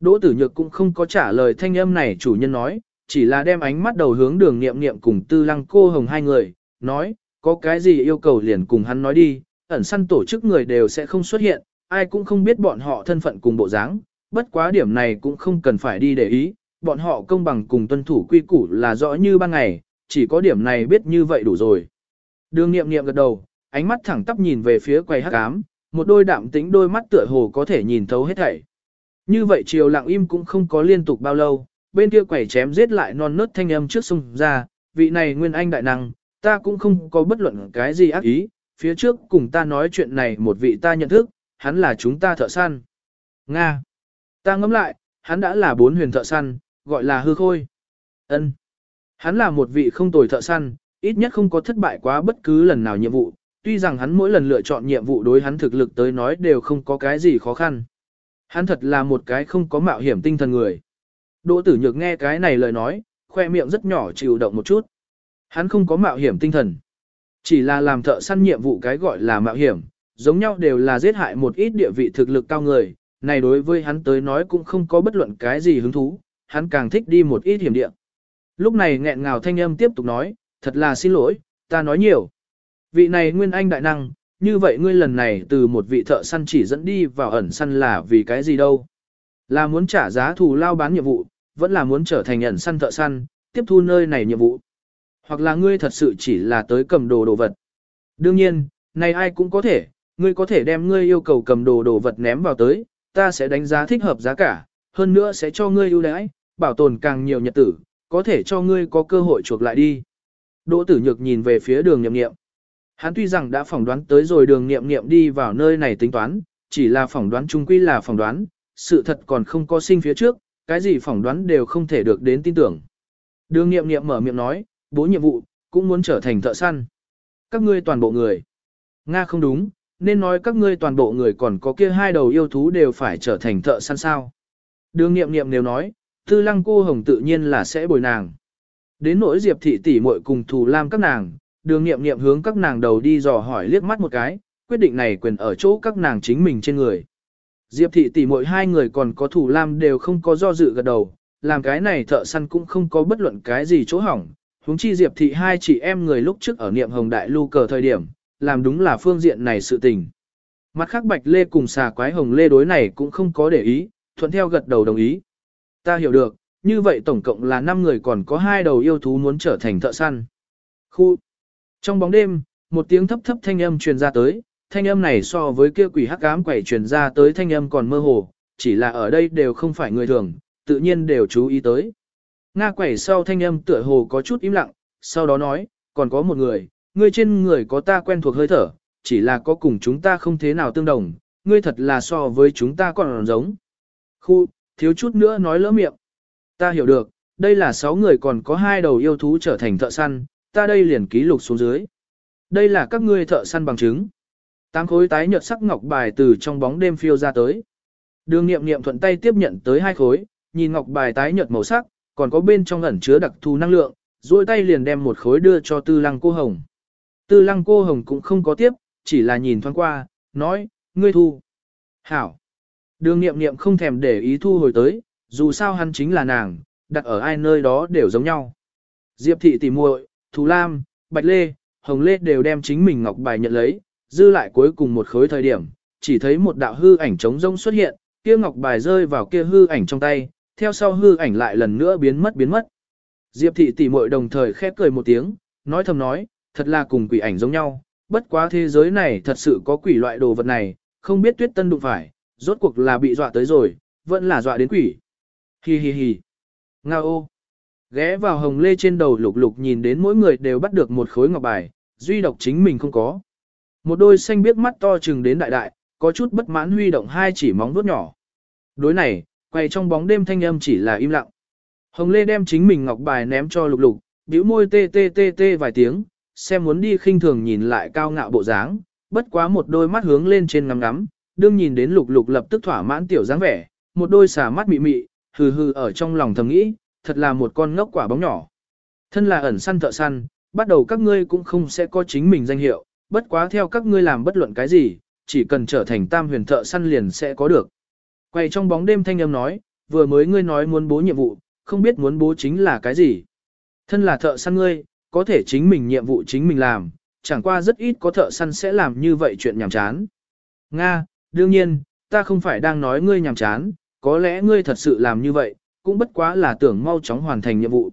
Đỗ tử nhược cũng không có trả lời thanh âm này chủ nhân nói, chỉ là đem ánh mắt đầu hướng đường nghiệm nghiệm cùng tư lăng cô hồng hai người, nói, có cái gì yêu cầu liền cùng hắn nói đi, ẩn săn tổ chức người đều sẽ không xuất hiện, ai cũng không biết bọn họ thân phận cùng bộ dáng, bất quá điểm này cũng không cần phải đi để ý, bọn họ công bằng cùng tuân thủ quy củ là rõ như ban ngày, chỉ có điểm này biết như vậy đủ rồi. Đường nghiệm nghiệm gật đầu, ánh mắt thẳng tắp nhìn về phía quầy hắc ám, một đôi đạm tĩnh đôi mắt tựa hồ có thể nhìn thấu hết thảy. Như vậy chiều lặng im cũng không có liên tục bao lâu, bên kia quầy chém giết lại non nớt thanh âm trước sông ra, vị này nguyên anh đại năng, ta cũng không có bất luận cái gì ác ý, phía trước cùng ta nói chuyện này một vị ta nhận thức, hắn là chúng ta thợ săn. Nga. Ta ngẫm lại, hắn đã là bốn huyền thợ săn, gọi là hư khôi. Ân, Hắn là một vị không tồi thợ săn, ít nhất không có thất bại quá bất cứ lần nào nhiệm vụ, tuy rằng hắn mỗi lần lựa chọn nhiệm vụ đối hắn thực lực tới nói đều không có cái gì khó khăn. Hắn thật là một cái không có mạo hiểm tinh thần người. Đỗ tử nhược nghe cái này lời nói, khoe miệng rất nhỏ chịu động một chút. Hắn không có mạo hiểm tinh thần. Chỉ là làm thợ săn nhiệm vụ cái gọi là mạo hiểm, giống nhau đều là giết hại một ít địa vị thực lực cao người, này đối với hắn tới nói cũng không có bất luận cái gì hứng thú, hắn càng thích đi một ít hiểm địa. Lúc này nghẹn ngào thanh âm tiếp tục nói, thật là xin lỗi, ta nói nhiều. Vị này nguyên anh đại năng, như vậy ngươi lần này từ một vị thợ săn chỉ dẫn đi vào ẩn săn là vì cái gì đâu? Là muốn trả giá thù lao bán nhiệm vụ, vẫn là muốn trở thành ẩn săn thợ săn, tiếp thu nơi này nhiệm vụ. Hoặc là ngươi thật sự chỉ là tới cầm đồ đồ vật. Đương nhiên, này ai cũng có thể, ngươi có thể đem ngươi yêu cầu cầm đồ đồ vật ném vào tới, ta sẽ đánh giá thích hợp giá cả, hơn nữa sẽ cho ngươi ưu đãi, bảo tồn càng nhiều nhật tử, có thể cho ngươi có cơ hội chuộc lại đi. Đỗ tử nhược nhìn về phía đường nhậm nghiệm. Hắn tuy rằng đã phỏng đoán tới rồi đường nghiệm nghiệm đi vào nơi này tính toán, chỉ là phỏng đoán chung quy là phỏng đoán, sự thật còn không có sinh phía trước, cái gì phỏng đoán đều không thể được đến tin tưởng. Đường nghiệm nghiệm mở miệng nói, bố nhiệm vụ, cũng muốn trở thành thợ săn. Các ngươi toàn bộ người. Nga không đúng, nên nói các ngươi toàn bộ người còn có kia hai đầu yêu thú đều phải trở thành thợ săn sao. Đường nghiệm nghiệm nếu nói, tư lăng cô hồng tự nhiên là sẽ bồi nàng. Đến nỗi diệp thị tỷ muội cùng thù lam các nàng, đường nghiệm nghiệm hướng các nàng đầu đi dò hỏi liếc mắt một cái, quyết định này quyền ở chỗ các nàng chính mình trên người. Diệp thị tỷ muội hai người còn có thù lam đều không có do dự gật đầu, làm cái này thợ săn cũng không có bất luận cái gì chỗ hỏng. Huống chi Diệp thị hai chị em người lúc trước ở niệm hồng đại lưu cờ thời điểm, làm đúng là phương diện này sự tình. Mặt khác Bạch Lê cùng xà quái hồng lê đối này cũng không có để ý, thuận theo gật đầu đồng ý. Ta hiểu được, như vậy tổng cộng là 5 người còn có hai đầu yêu thú muốn trở thành thợ săn. Khu. Trong bóng đêm, một tiếng thấp thấp thanh âm truyền ra tới, thanh âm này so với kia quỷ hắc ám quẩy truyền ra tới thanh âm còn mơ hồ, chỉ là ở đây đều không phải người thường, tự nhiên đều chú ý tới. Nga quẩy sau thanh âm tựa hồ có chút im lặng, sau đó nói, còn có một người, ngươi trên người có ta quen thuộc hơi thở, chỉ là có cùng chúng ta không thế nào tương đồng, ngươi thật là so với chúng ta còn giống. Khu, thiếu chút nữa nói lỡ miệng. Ta hiểu được, đây là 6 người còn có hai đầu yêu thú trở thành thợ săn, ta đây liền ký lục xuống dưới. Đây là các ngươi thợ săn bằng chứng. Tám khối tái nhợt sắc ngọc bài từ trong bóng đêm phiêu ra tới. Đường nghiệm nghiệm thuận tay tiếp nhận tới hai khối, nhìn ngọc bài tái nhợt màu sắc, còn có bên trong ẩn chứa đặc thù năng lượng, duỗi tay liền đem một khối đưa cho tư lăng cô hồng. Tư lăng cô hồng cũng không có tiếp, chỉ là nhìn thoáng qua, nói, ngươi thu. Hảo. Đường nghiệm nghiệm không thèm để ý thu hồi tới, dù sao hắn chính là nàng, đặt ở ai nơi đó đều giống nhau. Diệp thị tỉ muội, Thù Lam, Bạch Lê, Hồng Lê đều đem chính mình ngọc bài nhận lấy, dư lại cuối cùng một khối thời điểm, chỉ thấy một đạo hư ảnh trống rông xuất hiện, kia ngọc bài rơi vào kia hư ảnh trong tay, theo sau hư ảnh lại lần nữa biến mất biến mất. Diệp thị tỷ muội đồng thời khép cười một tiếng, nói thầm nói, thật là cùng quỷ ảnh giống nhau, bất quá thế giới này thật sự có quỷ loại đồ vật này, không biết tuyết tân đụng phải, rốt cuộc là bị dọa tới rồi, vẫn là dọa đến quỷ. Hi hi hi. Ngao ô. Ghé vào hồng lê trên đầu lục lục nhìn đến mỗi người đều bắt được một khối ngọc bài, duy độc chính mình không có. Một đôi xanh biếc mắt to trừng đến đại đại, có chút bất mãn huy động hai chỉ móng vuốt nhỏ. Đối này, quay trong bóng đêm thanh âm chỉ là im lặng. Hồng Lê đem chính mình ngọc bài ném cho lục lục, bĩu môi tê tê tê tê vài tiếng, xem muốn đi khinh thường nhìn lại cao ngạo bộ dáng, bất quá một đôi mắt hướng lên trên ngắm ngắm, đương nhìn đến lục lục lập tức thỏa mãn tiểu dáng vẻ, một đôi xà mắt mị mị, hừ hừ ở trong lòng thầm nghĩ, thật là một con ngốc quả bóng nhỏ. Thân là ẩn săn thợ săn, bắt đầu các ngươi cũng không sẽ có chính mình danh hiệu, bất quá theo các ngươi làm bất luận cái gì, chỉ cần trở thành tam huyền thợ săn liền sẽ có được. Quay trong bóng đêm thanh âm nói, vừa mới ngươi nói muốn bố nhiệm vụ, không biết muốn bố chính là cái gì. Thân là thợ săn ngươi, có thể chính mình nhiệm vụ chính mình làm, chẳng qua rất ít có thợ săn sẽ làm như vậy chuyện nhảm chán. Nga, đương nhiên, ta không phải đang nói ngươi nhảm chán, có lẽ ngươi thật sự làm như vậy, cũng bất quá là tưởng mau chóng hoàn thành nhiệm vụ.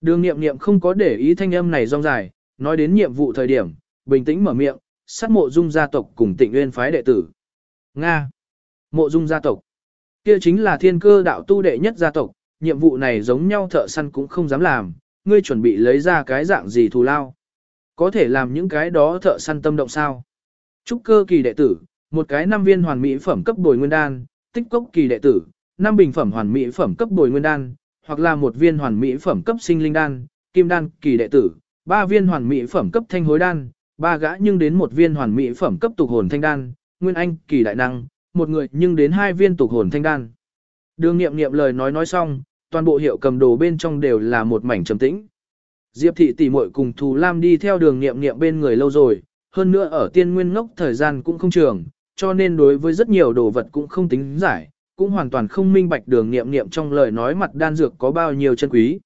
Đường nghiệm nghiệm không có để ý thanh âm này rong dài, nói đến nhiệm vụ thời điểm, bình tĩnh mở miệng, sát mộ dung gia tộc cùng tịnh nguyên phái đệ tử. Nga. Mộ dung gia tộc. Kia chính là thiên cơ đạo tu đệ nhất gia tộc, nhiệm vụ này giống nhau thợ săn cũng không dám làm, ngươi chuẩn bị lấy ra cái dạng gì thù lao. Có thể làm những cái đó thợ săn tâm động sao. Trúc cơ kỳ đệ tử, một cái năm viên hoàn mỹ phẩm cấp bồi nguyên đan, tích cốc kỳ đệ tử, năm bình phẩm hoàn mỹ phẩm cấp bồi nguyên đan, hoặc là một viên hoàn mỹ phẩm cấp sinh linh đan, kim đan kỳ đệ tử, ba viên hoàn mỹ phẩm cấp thanh hối đan, ba gã nhưng đến một viên hoàn mỹ phẩm cấp tục hồn thanh đan, nguyên anh kỳ đại năng, một người nhưng đến hai viên tục hồn thanh đan. Đường nghiệm nghiệm lời nói nói xong, toàn bộ hiệu cầm đồ bên trong đều là một mảnh trầm tĩnh. Diệp thị tỷ muội cùng Thù Lam đi theo đường nghiệm nghiệm bên người lâu rồi, hơn nữa ở tiên nguyên ngốc thời gian cũng không trường, cho nên đối với rất nhiều đồ vật cũng không tính giải, cũng hoàn toàn không minh bạch đường nghiệm nghiệm trong lời nói mặt đan dược có bao nhiêu chân quý.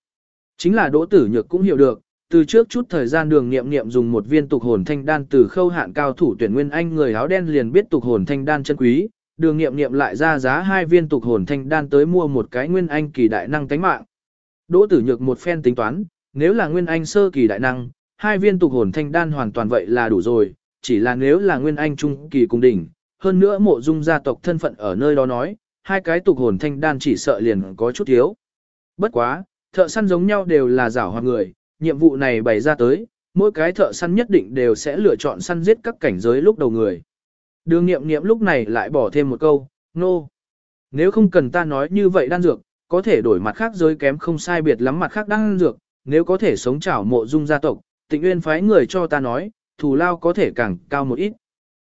Chính là đỗ tử nhược cũng hiểu được, từ trước chút thời gian đường nghiệm nghiệm dùng một viên tục hồn thanh đan từ khâu hạn cao thủ tuyển nguyên anh người áo đen liền biết tục hồn thanh đan chân quý, đường nghiệm nghiệm lại ra giá hai viên tục hồn thanh đan tới mua một cái nguyên anh kỳ đại năng tánh mạng. Đỗ tử nhược một phen tính toán, nếu là nguyên anh sơ kỳ đại năng, hai viên tục hồn thanh đan hoàn toàn vậy là đủ rồi, chỉ là nếu là nguyên anh trung kỳ cùng đỉnh, hơn nữa mộ dung gia tộc thân phận ở nơi đó nói, hai cái tục hồn thanh đan chỉ sợ liền có chút thiếu. Bất quá, thợ săn giống nhau đều là giảo hoạt người, nhiệm vụ này bày ra tới, mỗi cái thợ săn nhất định đều sẽ lựa chọn săn giết các cảnh giới lúc đầu người. Đường nghiệm nghiệm lúc này lại bỏ thêm một câu, nô. No. Nếu không cần ta nói như vậy đan dược, có thể đổi mặt khác giới kém không sai biệt lắm mặt khác đan dược, nếu có thể sống chảo mộ dung gia tộc, tịnh uyên phái người cho ta nói, thù lao có thể càng cao một ít.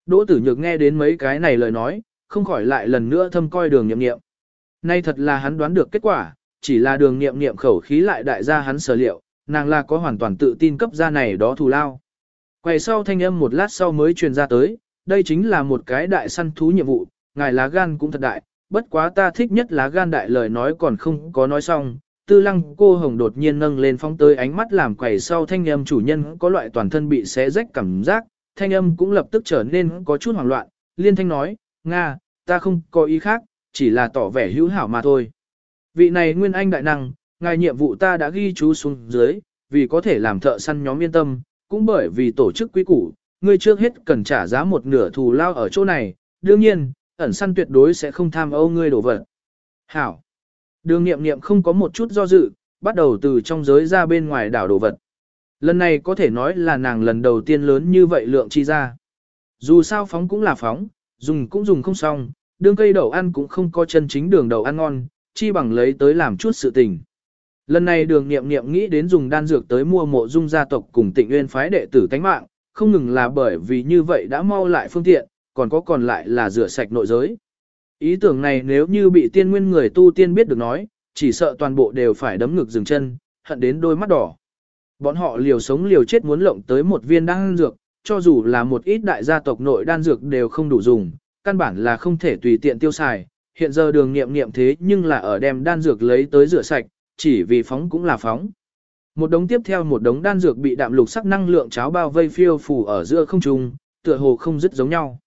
Đỗ tử nhược nghe đến mấy cái này lời nói, không khỏi lại lần nữa thâm coi đường nghiệm nghiệm. Nay thật là hắn đoán được kết quả, chỉ là đường nghiệm nghiệm khẩu khí lại đại gia hắn sở liệu, nàng là có hoàn toàn tự tin cấp ra này đó thù lao. Quay sau thanh âm một lát sau mới truyền ra tới, đây chính là một cái đại săn thú nhiệm vụ, ngài lá gan cũng thật đại, bất quá ta thích nhất lá gan đại lời nói còn không có nói xong. Tư lăng cô hồng đột nhiên nâng lên phóng tới ánh mắt làm quầy sau thanh âm chủ nhân có loại toàn thân bị xé rách cảm giác, thanh âm cũng lập tức trở nên có chút hoảng loạn, liên thanh nói, Nga, ta không có ý khác, chỉ là tỏ vẻ hữu hảo mà thôi. Vị này nguyên anh đại năng, ngài nhiệm vụ ta đã ghi chú xuống dưới, vì có thể làm thợ săn nhóm yên tâm, cũng bởi vì tổ chức quý củ, ngươi trước hết cần trả giá một nửa thù lao ở chỗ này, đương nhiên, ẩn săn tuyệt đối sẽ không tham ô ngươi đổ vật. Hảo. Đường nghiệm nghiệm không có một chút do dự, bắt đầu từ trong giới ra bên ngoài đảo đồ vật. Lần này có thể nói là nàng lần đầu tiên lớn như vậy lượng chi ra. Dù sao phóng cũng là phóng, dùng cũng dùng không xong, đường cây đậu ăn cũng không có chân chính đường đậu ăn ngon, chi bằng lấy tới làm chút sự tình. Lần này đường nghiệm nghiệm nghĩ đến dùng đan dược tới mua mộ dung gia tộc cùng tịnh nguyên phái đệ tử tánh mạng, không ngừng là bởi vì như vậy đã mau lại phương tiện, còn có còn lại là rửa sạch nội giới. Ý tưởng này nếu như bị tiên nguyên người tu tiên biết được nói, chỉ sợ toàn bộ đều phải đấm ngực dừng chân, hận đến đôi mắt đỏ. Bọn họ liều sống liều chết muốn lộng tới một viên đan dược, cho dù là một ít đại gia tộc nội đan dược đều không đủ dùng, căn bản là không thể tùy tiện tiêu xài. Hiện giờ đường nghiệm nghiệm thế nhưng là ở đem đan dược lấy tới rửa sạch, chỉ vì phóng cũng là phóng. Một đống tiếp theo một đống đan dược bị đạm lục sắc năng lượng cháo bao vây phiêu phủ ở giữa không trung, tựa hồ không dứt giống nhau.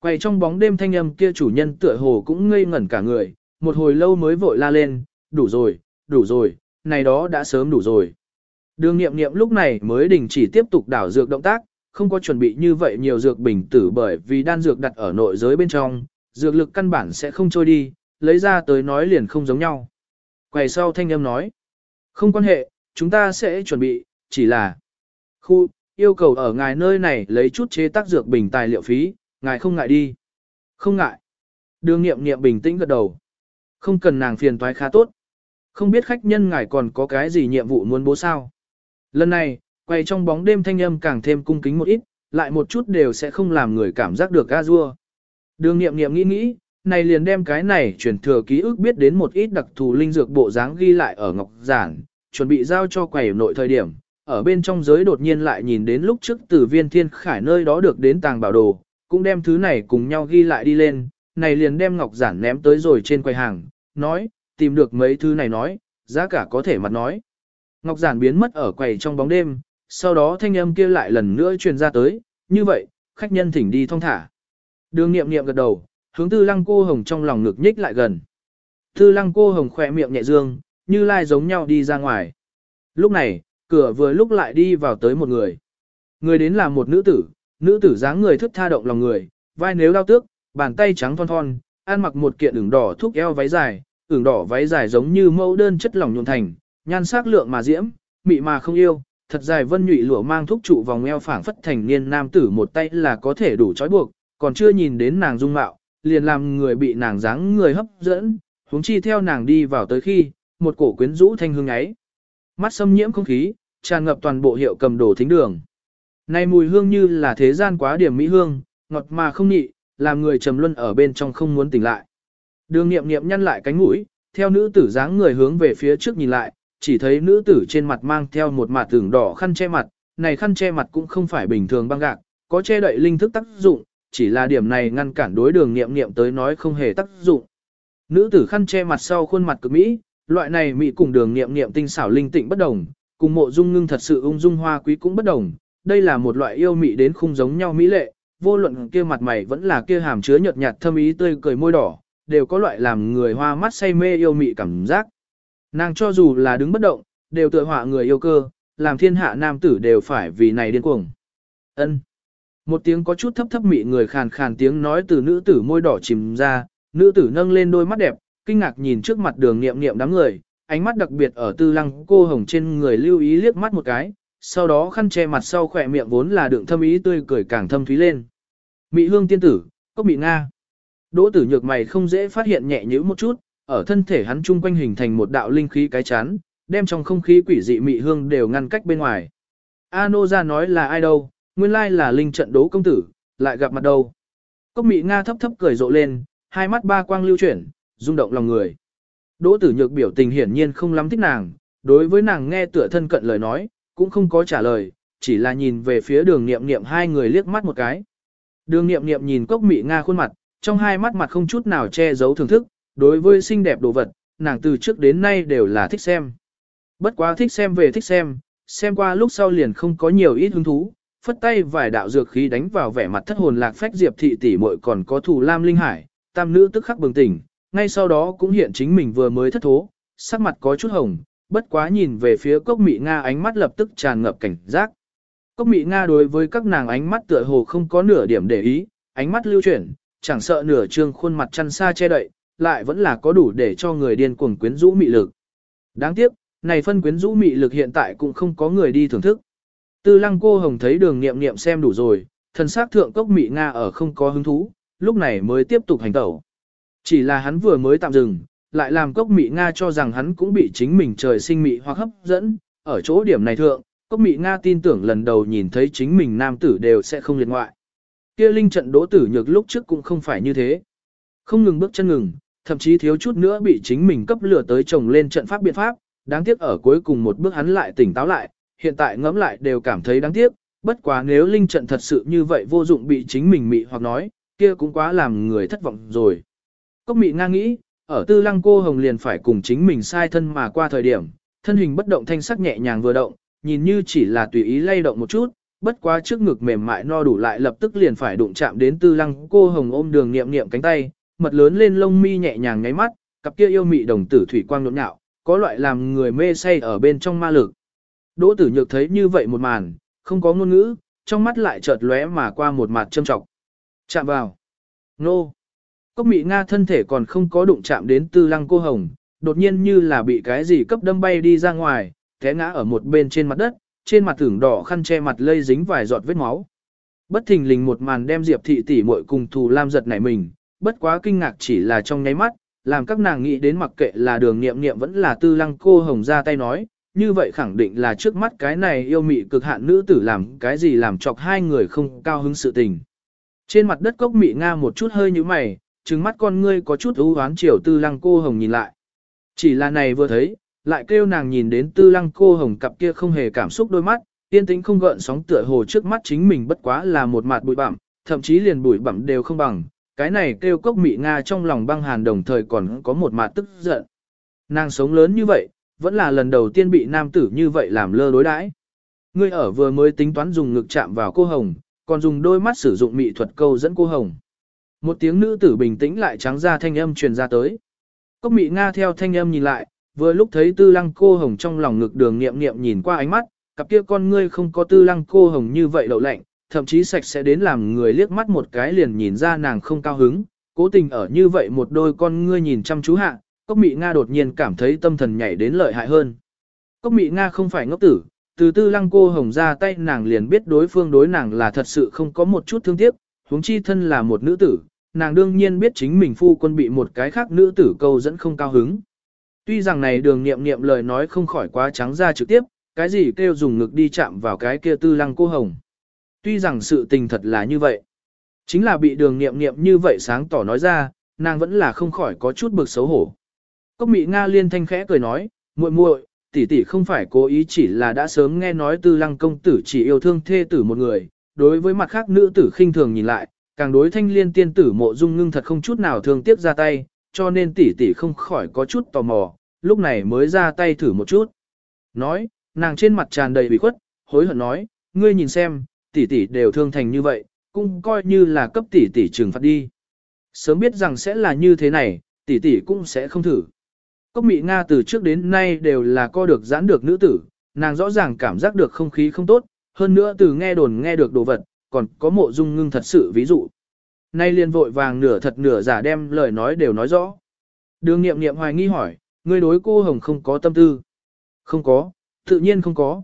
Quay trong bóng đêm thanh âm kia chủ nhân tựa hồ cũng ngây ngẩn cả người, một hồi lâu mới vội la lên, đủ rồi, đủ rồi, này đó đã sớm đủ rồi. Đường nghiệm nghiệm lúc này mới đình chỉ tiếp tục đảo dược động tác, không có chuẩn bị như vậy nhiều dược bình tử bởi vì đan dược đặt ở nội giới bên trong, dược lực căn bản sẽ không trôi đi, lấy ra tới nói liền không giống nhau. Quay sau thanh âm nói, không quan hệ, chúng ta sẽ chuẩn bị, chỉ là khu, yêu cầu ở ngài nơi này lấy chút chế tác dược bình tài liệu phí, ngài không ngại đi. Không ngại. Đường nghiệm nghiệm bình tĩnh gật đầu. Không cần nàng phiền toái khá tốt. Không biết khách nhân ngài còn có cái gì nhiệm vụ muốn bố sao. Lần này, quay trong bóng đêm thanh âm càng thêm cung kính một ít, lại một chút đều sẽ không làm người cảm giác được a dua. Đường nghiệm nghiệm nghĩ nghĩ, này liền đem cái này truyền thừa ký ức biết đến một ít đặc thù linh dược bộ dáng ghi lại ở ngọc giản, chuẩn bị giao cho quầy nội thời điểm, ở bên trong giới đột nhiên lại nhìn đến lúc trước từ viên thiên khải nơi đó được đến tàng bảo đồ, cũng đem thứ này cùng nhau ghi lại đi lên, này liền đem ngọc giản ném tới rồi trên quầy hàng, nói, tìm được mấy thứ này nói, giá cả có thể mặt nói. Ngọc giản biến mất ở quầy trong bóng đêm, sau đó thanh âm kia lại lần nữa truyền ra tới, như vậy, khách nhân thỉnh đi thong thả. Đường nghiệm nghiệm gật đầu, hướng tư lăng cô hồng trong lòng ngực nhích lại gần. Tư lăng cô hồng khỏe miệng nhẹ dương, như lai giống nhau đi ra ngoài. Lúc này, cửa vừa lúc lại đi vào tới một người. Người đến là một nữ tử, nữ tử dáng người thức tha động lòng người, vai nếu đau tước, bàn tay trắng thon thon, ăn mặc một kiện ửng đỏ thúc eo váy dài, ửng đỏ váy dài giống như mẫu đơn chất lỏng nhuộn thành, nhan sắc lượng mà diễm, mị mà không yêu, thật dài vân nhụy lụa mang thúc trụ vòng eo phảng phất thành niên nam tử một tay là có thể đủ trói buộc, còn chưa nhìn đến nàng dung mạo, liền làm người bị nàng dáng người hấp dẫn, huống chi theo nàng đi vào tới khi, một cổ quyến rũ thanh hương ấy. Mắt xâm nhiễm không khí, tràn ngập toàn bộ hiệu cầm đồ thính đường. Này mùi hương như là thế gian quá điểm mỹ hương, ngọt mà không nhị, làm người trầm luân ở bên trong không muốn tỉnh lại. Đường nghiệm nghiệm nhăn lại cánh mũi, theo nữ tử dáng người hướng về phía trước nhìn lại, chỉ thấy nữ tử trên mặt mang theo một mặt tưởng đỏ khăn che mặt, này khăn che mặt cũng không phải bình thường băng gạc, có che đậy linh thức tác dụng, chỉ là điểm này ngăn cản đối đường nghiệm nghiệm tới nói không hề tác dụng. Nữ tử khăn che mặt sau khuôn mặt cực mỹ, loại này mỹ cùng đường nghiệm nghiệm tinh xảo linh tịnh bất đồng, cùng mộ dung ngưng thật sự ung dung hoa quý cũng bất đồng, đây là một loại yêu mỹ đến không giống nhau mỹ lệ, vô luận kia mặt mày vẫn là kia hàm chứa nhợt nhạt thâm ý tươi cười môi đỏ, đều có loại làm người hoa mắt say mê yêu mị cảm giác. Nàng cho dù là đứng bất động, đều tựa họa người yêu cơ, làm thiên hạ nam tử đều phải vì này điên cuồng. Ân. Một tiếng có chút thấp thấp mị người khàn khàn tiếng nói từ nữ tử môi đỏ chìm ra, nữ tử nâng lên đôi mắt đẹp, kinh ngạc nhìn trước mặt đường nghiệm nghiệm đám người, ánh mắt đặc biệt ở tư lăng cô hồng trên người lưu ý liếc mắt một cái, sau đó khăn che mặt sau khỏe miệng vốn là đựng thâm ý tươi cười càng thâm thúy lên. Mị hương tiên tử, cốc bị Nga. Đỗ tử nhược mày không dễ phát hiện nhẹ nhữ một chút, ở thân thể hắn chung quanh hình thành một đạo linh khí cái chán, đem trong không khí quỷ dị mị hương đều ngăn cách bên ngoài. A nô ra nói là ai đâu, nguyên lai là linh trận đố công tử, lại gặp mặt đâu. Cốc mị Nga thấp thấp cười rộ lên, hai mắt ba quang lưu chuyển, rung động lòng người. Đỗ tử nhược biểu tình hiển nhiên không lắm thích nàng, đối với nàng nghe tựa thân cận lời nói, cũng không có trả lời, chỉ là nhìn về phía đường nghiệm nghiệm hai người liếc mắt một cái. Đường nghiệm nghiệm nhìn cốc mị Nga khuôn mặt, trong hai mắt mặt không chút nào che giấu thưởng thức, đối với xinh đẹp đồ vật, nàng từ trước đến nay đều là thích xem. Bất quá thích xem về thích xem, xem qua lúc sau liền không có nhiều ít hứng thú, phất tay vài đạo dược khí đánh vào vẻ mặt thất hồn lạc phách diệp thị tỷ muội còn có thủ lam linh hải, tam nữ tức khắc bừng tỉnh, ngay sau đó cũng hiện chính mình vừa mới thất thố, sắc mặt có chút hồng, bất quá nhìn về phía cốc mị Nga ánh mắt lập tức tràn ngập cảnh giác. Cốc mị Nga đối với các nàng ánh mắt tựa hồ không có nửa điểm để ý, ánh mắt lưu chuyển, chẳng sợ nửa trương khuôn mặt chăn xa che đậy, lại vẫn là có đủ để cho người điên cuồng quyến rũ mị lực. Đáng tiếc, này phân quyến rũ mị lực hiện tại cũng không có người đi thưởng thức. Tư lăng cô hồng thấy đường nghiệm nghiệm xem đủ rồi, thần sắc thượng cốc mị Nga ở không có hứng thú, lúc này mới tiếp tục hành tẩu. Chỉ là hắn vừa mới tạm dừng, lại làm cốc mị Nga cho rằng hắn cũng bị chính mình trời sinh mị hoặc hấp dẫn, ở chỗ điểm này thượng, cốc mị Nga tin tưởng lần đầu nhìn thấy chính mình nam tử đều sẽ không liệt ngoại. Kia linh trận đỗ tử nhược lúc trước cũng không phải như thế. Không ngừng bước chân ngừng, thậm chí thiếu chút nữa bị chính mình cấp lửa tới chồng lên trận pháp biện pháp, đáng tiếc ở cuối cùng một bước hắn lại tỉnh táo lại, hiện tại ngẫm lại đều cảm thấy đáng tiếc, bất quá nếu linh trận thật sự như vậy vô dụng bị chính mình mị hoặc nói, kia cũng quá làm người thất vọng rồi. Cốc mị ngang nghĩ, ở tư lăng cô hồng liền phải cùng chính mình sai thân mà qua thời điểm, thân hình bất động thanh sắc nhẹ nhàng vừa động, nhìn như chỉ là tùy ý lay động một chút, bất quá trước ngực mềm mại no đủ lại lập tức liền phải đụng chạm đến tư lăng cô hồng ôm đường niệm niệm cánh tay, mật lớn lên lông mi nhẹ nhàng nháy mắt, cặp kia yêu mị đồng tử thủy quang nhộn nhạo, có loại làm người mê say ở bên trong ma lực. Đỗ tử nhược thấy như vậy một màn, không có ngôn ngữ, trong mắt lại chợt lóe mà qua một mặt châm trọng. Chạm vào. Nô. Cốc mị Nga thân thể còn không có đụng chạm đến tư lăng cô hồng, đột nhiên như là bị cái gì cấp đâm bay đi ra ngoài, té ngã ở một bên trên mặt đất, trên mặt thưởng đỏ khăn che mặt lây dính vài giọt vết máu. Bất thình lình một màn đem Diệp thị tỷ muội cùng Thù Lam giật nảy mình, bất quá kinh ngạc chỉ là trong nháy mắt, làm các nàng nghĩ đến mặc kệ là đường nghiệm nghiệm vẫn là tư lăng cô hồng ra tay nói, như vậy khẳng định là trước mắt cái này yêu mị cực hạn nữ tử làm cái gì làm chọc hai người không cao hứng sự tình. Trên mặt đất cốc mị nga một chút hơi như mày, trừng mắt con ngươi có chút ưu hoán chiều tư lăng cô hồng nhìn lại. Chỉ là này vừa thấy, lại kêu nàng nhìn đến tư lăng cô hồng cặp kia không hề cảm xúc đôi mắt, tiên tính không gợn sóng tựa hồ trước mắt chính mình bất quá là một mặt bụi bặm, thậm chí liền bụi bặm đều không bằng, cái này kêu cốc mị Nga trong lòng băng hàn đồng thời còn có một mặt tức giận. Nàng sống lớn như vậy, vẫn là lần đầu tiên bị nam tử như vậy làm lơ đối đãi. Ngươi ở vừa mới tính toán dùng ngực chạm vào cô hồng, còn dùng đôi mắt sử dụng mị thuật câu dẫn cô hồng. Một tiếng nữ tử bình tĩnh lại trắng ra thanh âm truyền ra tới. Cốc mị Nga theo thanh âm nhìn lại, vừa lúc thấy tư lăng cô hồng trong lòng ngực đường nghiệm nghiệm nhìn qua ánh mắt, cặp kia con ngươi không có tư lăng cô hồng như vậy lậu lạnh, thậm chí sạch sẽ đến làm người liếc mắt một cái liền nhìn ra nàng không cao hứng, cố tình ở như vậy một đôi con ngươi nhìn chăm chú hạ, cốc mị Nga đột nhiên cảm thấy tâm thần nhảy đến lợi hại hơn. Cốc mị Nga không phải ngốc tử, từ tư lăng cô hồng ra tay nàng liền biết đối phương đối nàng là thật sự không có một chút thương tiếc, huống chi thân là một nữ tử, nàng đương nhiên biết chính mình phu quân bị một cái khác nữ tử câu dẫn không cao hứng. Tuy rằng này đường nghiệm nghiệm lời nói không khỏi quá trắng ra trực tiếp, cái gì kêu dùng ngực đi chạm vào cái kia tư lăng cô hồng. Tuy rằng sự tình thật là như vậy. Chính là bị đường nghiệm nghiệm như vậy sáng tỏ nói ra, nàng vẫn là không khỏi có chút bực xấu hổ. Cốc mị Nga liên thanh khẽ cười nói, muội muội, tỷ tỷ không phải cố ý chỉ là đã sớm nghe nói tư lăng công tử chỉ yêu thương thê tử một người, đối với mặt khác nữ tử khinh thường nhìn lại, càng đối thanh liên tiên tử mộ dung ngưng thật không chút nào thương tiếc ra tay, cho nên tỷ tỷ không khỏi có chút tò mò, lúc này mới ra tay thử một chút. Nói, nàng trên mặt tràn đầy bị khuất, hối hận nói, ngươi nhìn xem, tỷ tỷ đều thương thành như vậy, cũng coi như là cấp tỷ tỷ trừng phạt đi. Sớm biết rằng sẽ là như thế này, tỷ tỷ cũng sẽ không thử. Cốc mị Nga từ trước đến nay đều là co được giãn được nữ tử, nàng rõ ràng cảm giác được không khí không tốt, hơn nữa từ nghe đồn nghe được đồ vật, còn có mộ dung ngưng thật sự ví dụ. Nay liền vội vàng nửa thật nửa giả đem lời nói đều nói rõ. Đường nghiệm nghiệm hoài nghi hỏi, ngươi đối cô Hồng không có tâm tư. Không có, tự nhiên không có.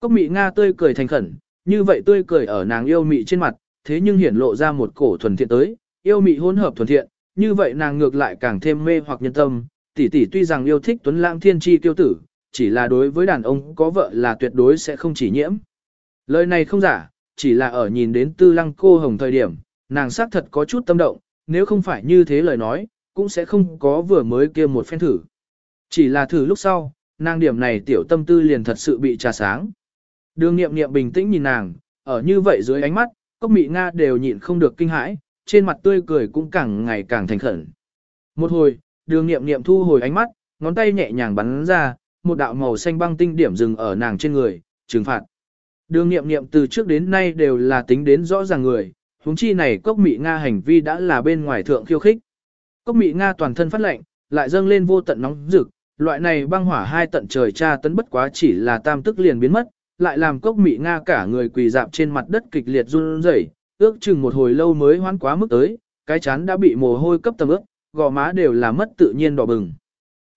Cốc mị Nga tươi cười thành khẩn, như vậy tươi cười ở nàng yêu mị trên mặt, thế nhưng hiển lộ ra một cổ thuần thiện tới, yêu mị hỗn hợp thuần thiện, như vậy nàng ngược lại càng thêm mê hoặc nhân tâm, tỷ tỷ tuy rằng yêu thích tuấn lãng thiên chi tiêu tử, chỉ là đối với đàn ông có vợ là tuyệt đối sẽ không chỉ nhiễm. Lời này không giả, chỉ là ở nhìn đến tư lăng cô hồng thời điểm, nàng xác thật có chút tâm động, nếu không phải như thế lời nói, cũng sẽ không có vừa mới kia một phen thử. Chỉ là thử lúc sau, nàng điểm này tiểu tâm tư liền thật sự bị trà sáng. Đường nghiệm nghiệm bình tĩnh nhìn nàng, ở như vậy dưới ánh mắt, cốc mị Nga đều nhịn không được kinh hãi, trên mặt tươi cười cũng càng ngày càng thành khẩn. Một hồi, đường nghiệm nghiệm thu hồi ánh mắt, ngón tay nhẹ nhàng bắn ra, một đạo màu xanh băng tinh điểm dừng ở nàng trên người, trừng phạt. Đường nghiệm nghiệm từ trước đến nay đều là tính đến rõ ràng người, huống chi này cốc mị Nga hành vi đã là bên ngoài thượng khiêu khích. Cốc mị Nga toàn thân phát lệnh, lại dâng lên vô tận nóng rực, loại này băng hỏa hai tận trời tra tấn bất quá chỉ là tam tức liền biến mất, lại làm cốc mị Nga cả người quỳ dạp trên mặt đất kịch liệt run rẩy, ước chừng một hồi lâu mới hoán quá mức tới, cái chán đã bị mồ hôi cấp tầm ướt, gò má đều là mất tự nhiên đỏ bừng.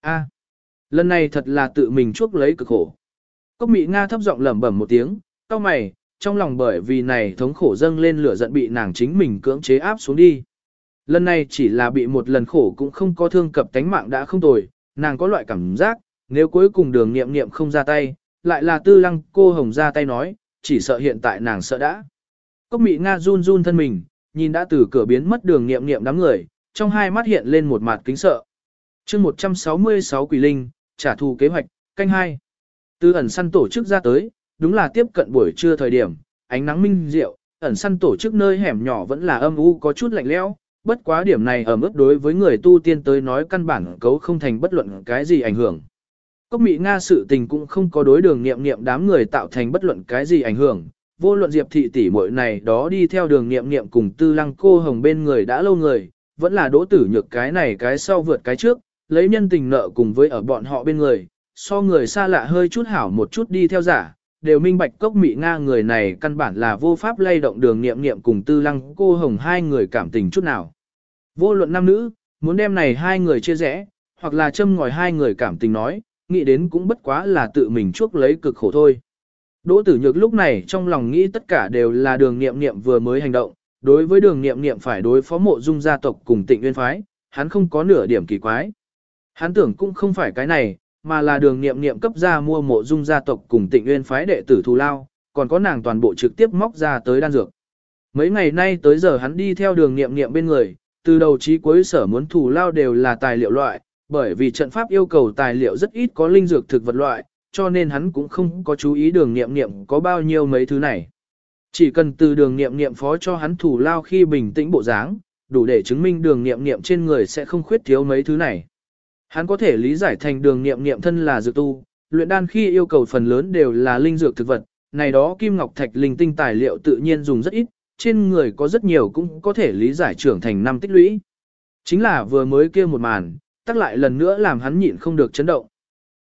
A, lần này thật là tự mình chuốc lấy cực khổ. Cốc mị Nga thấp giọng lẩm bẩm một tiếng, cau mày, trong lòng bởi vì này thống khổ dâng lên lửa giận bị nàng chính mình cưỡng chế áp xuống đi. Lần này chỉ là bị một lần khổ cũng không có thương cập tánh mạng đã không tồi, nàng có loại cảm giác, nếu cuối cùng đường nghiệm nghiệm không ra tay, lại là tư lăng cô hồng ra tay nói, chỉ sợ hiện tại nàng sợ đã. Cốc mị Nga run run thân mình, nhìn đã từ cửa biến mất đường nghiệm nghiệm đám người, trong hai mắt hiện lên một mặt kính sợ. chương 166 Quỷ Linh, trả thù kế hoạch, canh hai. Tư ẩn săn tổ chức ra tới, đúng là tiếp cận buổi trưa thời điểm, ánh nắng minh diệu, ẩn săn tổ chức nơi hẻm nhỏ vẫn là âm u có chút lạnh lẽo, bất quá điểm này ở mức đối với người tu tiên tới nói căn bản cấu không thành bất luận cái gì ảnh hưởng. Cốc Mỹ Nga sự tình cũng không có đối đường nghiệm nghiệm đám người tạo thành bất luận cái gì ảnh hưởng, vô luận diệp thị tỷ muội này đó đi theo đường nghiệm nghiệm cùng tư lăng cô hồng bên người đã lâu người, vẫn là đỗ tử nhược cái này cái sau vượt cái trước, lấy nhân tình nợ cùng với ở bọn họ bên người, so người xa lạ hơi chút hảo một chút đi theo giả, đều minh bạch cốc mị Nga người này căn bản là vô pháp lay động đường nghiệm nghiệm cùng tư lăng cô hồng hai người cảm tình chút nào. Vô luận nam nữ, muốn đem này hai người chia rẽ, hoặc là châm ngòi hai người cảm tình nói, nghĩ đến cũng bất quá là tự mình chuốc lấy cực khổ thôi. Đỗ tử nhược lúc này trong lòng nghĩ tất cả đều là đường nghiệm nghiệm vừa mới hành động, đối với đường nghiệm nghiệm phải đối phó mộ dung gia tộc cùng tịnh nguyên phái, hắn không có nửa điểm kỳ quái. Hắn tưởng cũng không phải cái này, mà là đường nghiệm nghiệm cấp ra mua mộ dung gia tộc cùng tịnh nguyên phái đệ tử thù lao, còn có nàng toàn bộ trực tiếp móc ra tới đan dược. Mấy ngày nay tới giờ hắn đi theo đường nghiệm nghiệm bên người, từ đầu chí cuối sở muốn thù lao đều là tài liệu loại, bởi vì trận pháp yêu cầu tài liệu rất ít có linh dược thực vật loại, cho nên hắn cũng không có chú ý đường nghiệm nghiệm có bao nhiêu mấy thứ này. Chỉ cần từ đường nghiệm nghiệm phó cho hắn thủ lao khi bình tĩnh bộ dáng, đủ để chứng minh đường nghiệm nghiệm trên người sẽ không khuyết thiếu mấy thứ này. Hắn có thể lý giải thành đường nghiệm nghiệm thân là dược tu, luyện đan khi yêu cầu phần lớn đều là linh dược thực vật, này đó kim ngọc thạch linh tinh tài liệu tự nhiên dùng rất ít, trên người có rất nhiều cũng có thể lý giải trưởng thành năm tích lũy. Chính là vừa mới kia một màn, tắc lại lần nữa làm hắn nhịn không được chấn động.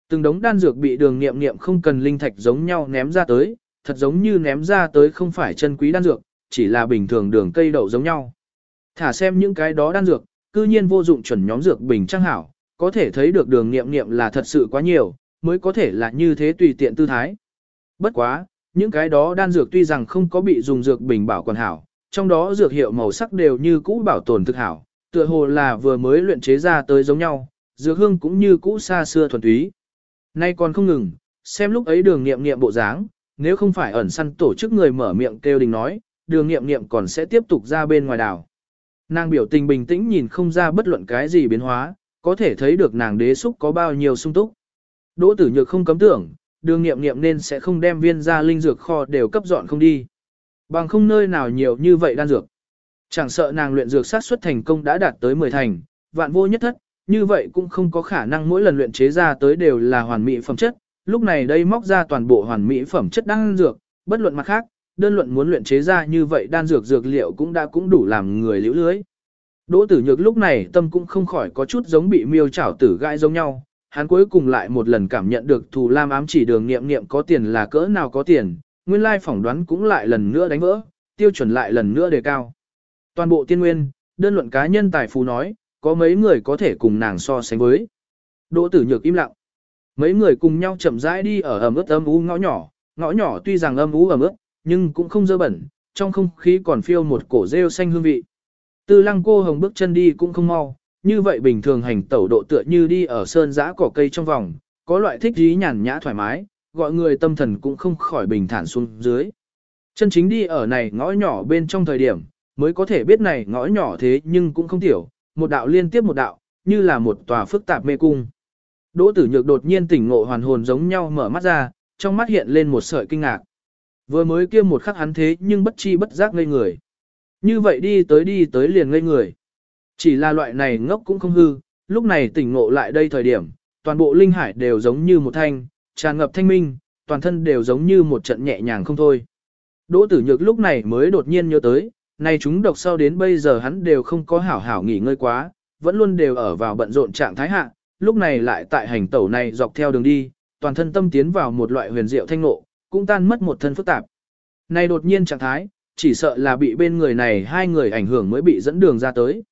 Từng đống đan dược bị đường nghiệm nghiệm không cần linh thạch giống nhau ném ra tới, thật giống như ném ra tới không phải chân quý đan dược, chỉ là bình thường đường cây đậu giống nhau. Thả xem những cái đó đan dược, cư nhiên vô dụng chuẩn nhóm dược bình trang hảo, có thể thấy được đường nghiệm nghiệm là thật sự quá nhiều, mới có thể là như thế tùy tiện tư thái. Bất quá, những cái đó đan dược tuy rằng không có bị dùng dược bình bảo quản hảo, trong đó dược hiệu màu sắc đều như cũ bảo tồn thực hảo, tựa hồ là vừa mới luyện chế ra tới giống nhau, dược hương cũng như cũ xa xưa thuần túy. Nay còn không ngừng, xem lúc ấy đường nghiệm nghiệm bộ dáng, nếu không phải ẩn săn tổ chức người mở miệng kêu đình nói, đường nghiệm nghiệm còn sẽ tiếp tục ra bên ngoài đảo. Nàng biểu tình bình tĩnh nhìn không ra bất luận cái gì biến hóa, có thể thấy được nàng đế xúc có bao nhiêu sung túc. Đỗ tử nhược không cấm tưởng, đường nghiệm nghiệm nên sẽ không đem viên ra linh dược kho đều cấp dọn không đi. Bằng không nơi nào nhiều như vậy đan dược. Chẳng sợ nàng luyện dược sát xuất thành công đã đạt tới 10 thành, vạn vô nhất thất, như vậy cũng không có khả năng mỗi lần luyện chế ra tới đều là hoàn mỹ phẩm chất. Lúc này đây móc ra toàn bộ hoàn mỹ phẩm chất đan dược, bất luận mặt khác, đơn luận muốn luyện chế ra như vậy đan dược dược liệu cũng đã cũng đủ làm người liễu lưới. Đỗ tử nhược lúc này tâm cũng không khỏi có chút giống bị miêu chảo tử gãi giống nhau, hắn cuối cùng lại một lần cảm nhận được thù lam ám chỉ đường nghiệm nghiệm có tiền là cỡ nào có tiền, nguyên lai phỏng đoán cũng lại lần nữa đánh vỡ, tiêu chuẩn lại lần nữa đề cao. Toàn bộ tiên nguyên, đơn luận cá nhân tài phú nói, có mấy người có thể cùng nàng so sánh với. Đỗ tử nhược im lặng. Mấy người cùng nhau chậm rãi đi ở ẩm ướt âm u ngõ nhỏ, ngõ nhỏ tuy rằng âm u ẩm ướt, nhưng cũng không dơ bẩn, trong không khí còn phiêu một cổ rêu xanh hương vị. Tư lăng cô hồng bước chân đi cũng không mau, như vậy bình thường hành tẩu độ tựa như đi ở sơn giã cỏ cây trong vòng, có loại thích dí nhàn nhã thoải mái, gọi người tâm thần cũng không khỏi bình thản xuống dưới. Chân chính đi ở này ngõ nhỏ bên trong thời điểm, mới có thể biết này ngõ nhỏ thế nhưng cũng không tiểu, một đạo liên tiếp một đạo, như là một tòa phức tạp mê cung. Đỗ tử nhược đột nhiên tỉnh ngộ hoàn hồn giống nhau mở mắt ra, trong mắt hiện lên một sợi kinh ngạc. Vừa mới kia một khắc hắn thế nhưng bất chi bất giác ngây người. Như vậy đi tới đi tới liền ngây người. Chỉ là loại này ngốc cũng không hư, lúc này tỉnh ngộ lại đây thời điểm, toàn bộ linh hải đều giống như một thanh, tràn ngập thanh minh, toàn thân đều giống như một trận nhẹ nhàng không thôi. Đỗ tử nhược lúc này mới đột nhiên nhớ tới, này chúng độc sau đến bây giờ hắn đều không có hảo hảo nghỉ ngơi quá, vẫn luôn đều ở vào bận rộn trạng thái hạ, lúc này lại tại hành tẩu này dọc theo đường đi, toàn thân tâm tiến vào một loại huyền diệu thanh ngộ, cũng tan mất một thân phức tạp. Này đột nhiên trạng thái, chỉ sợ là bị bên người này hai người ảnh hưởng mới bị dẫn đường ra tới.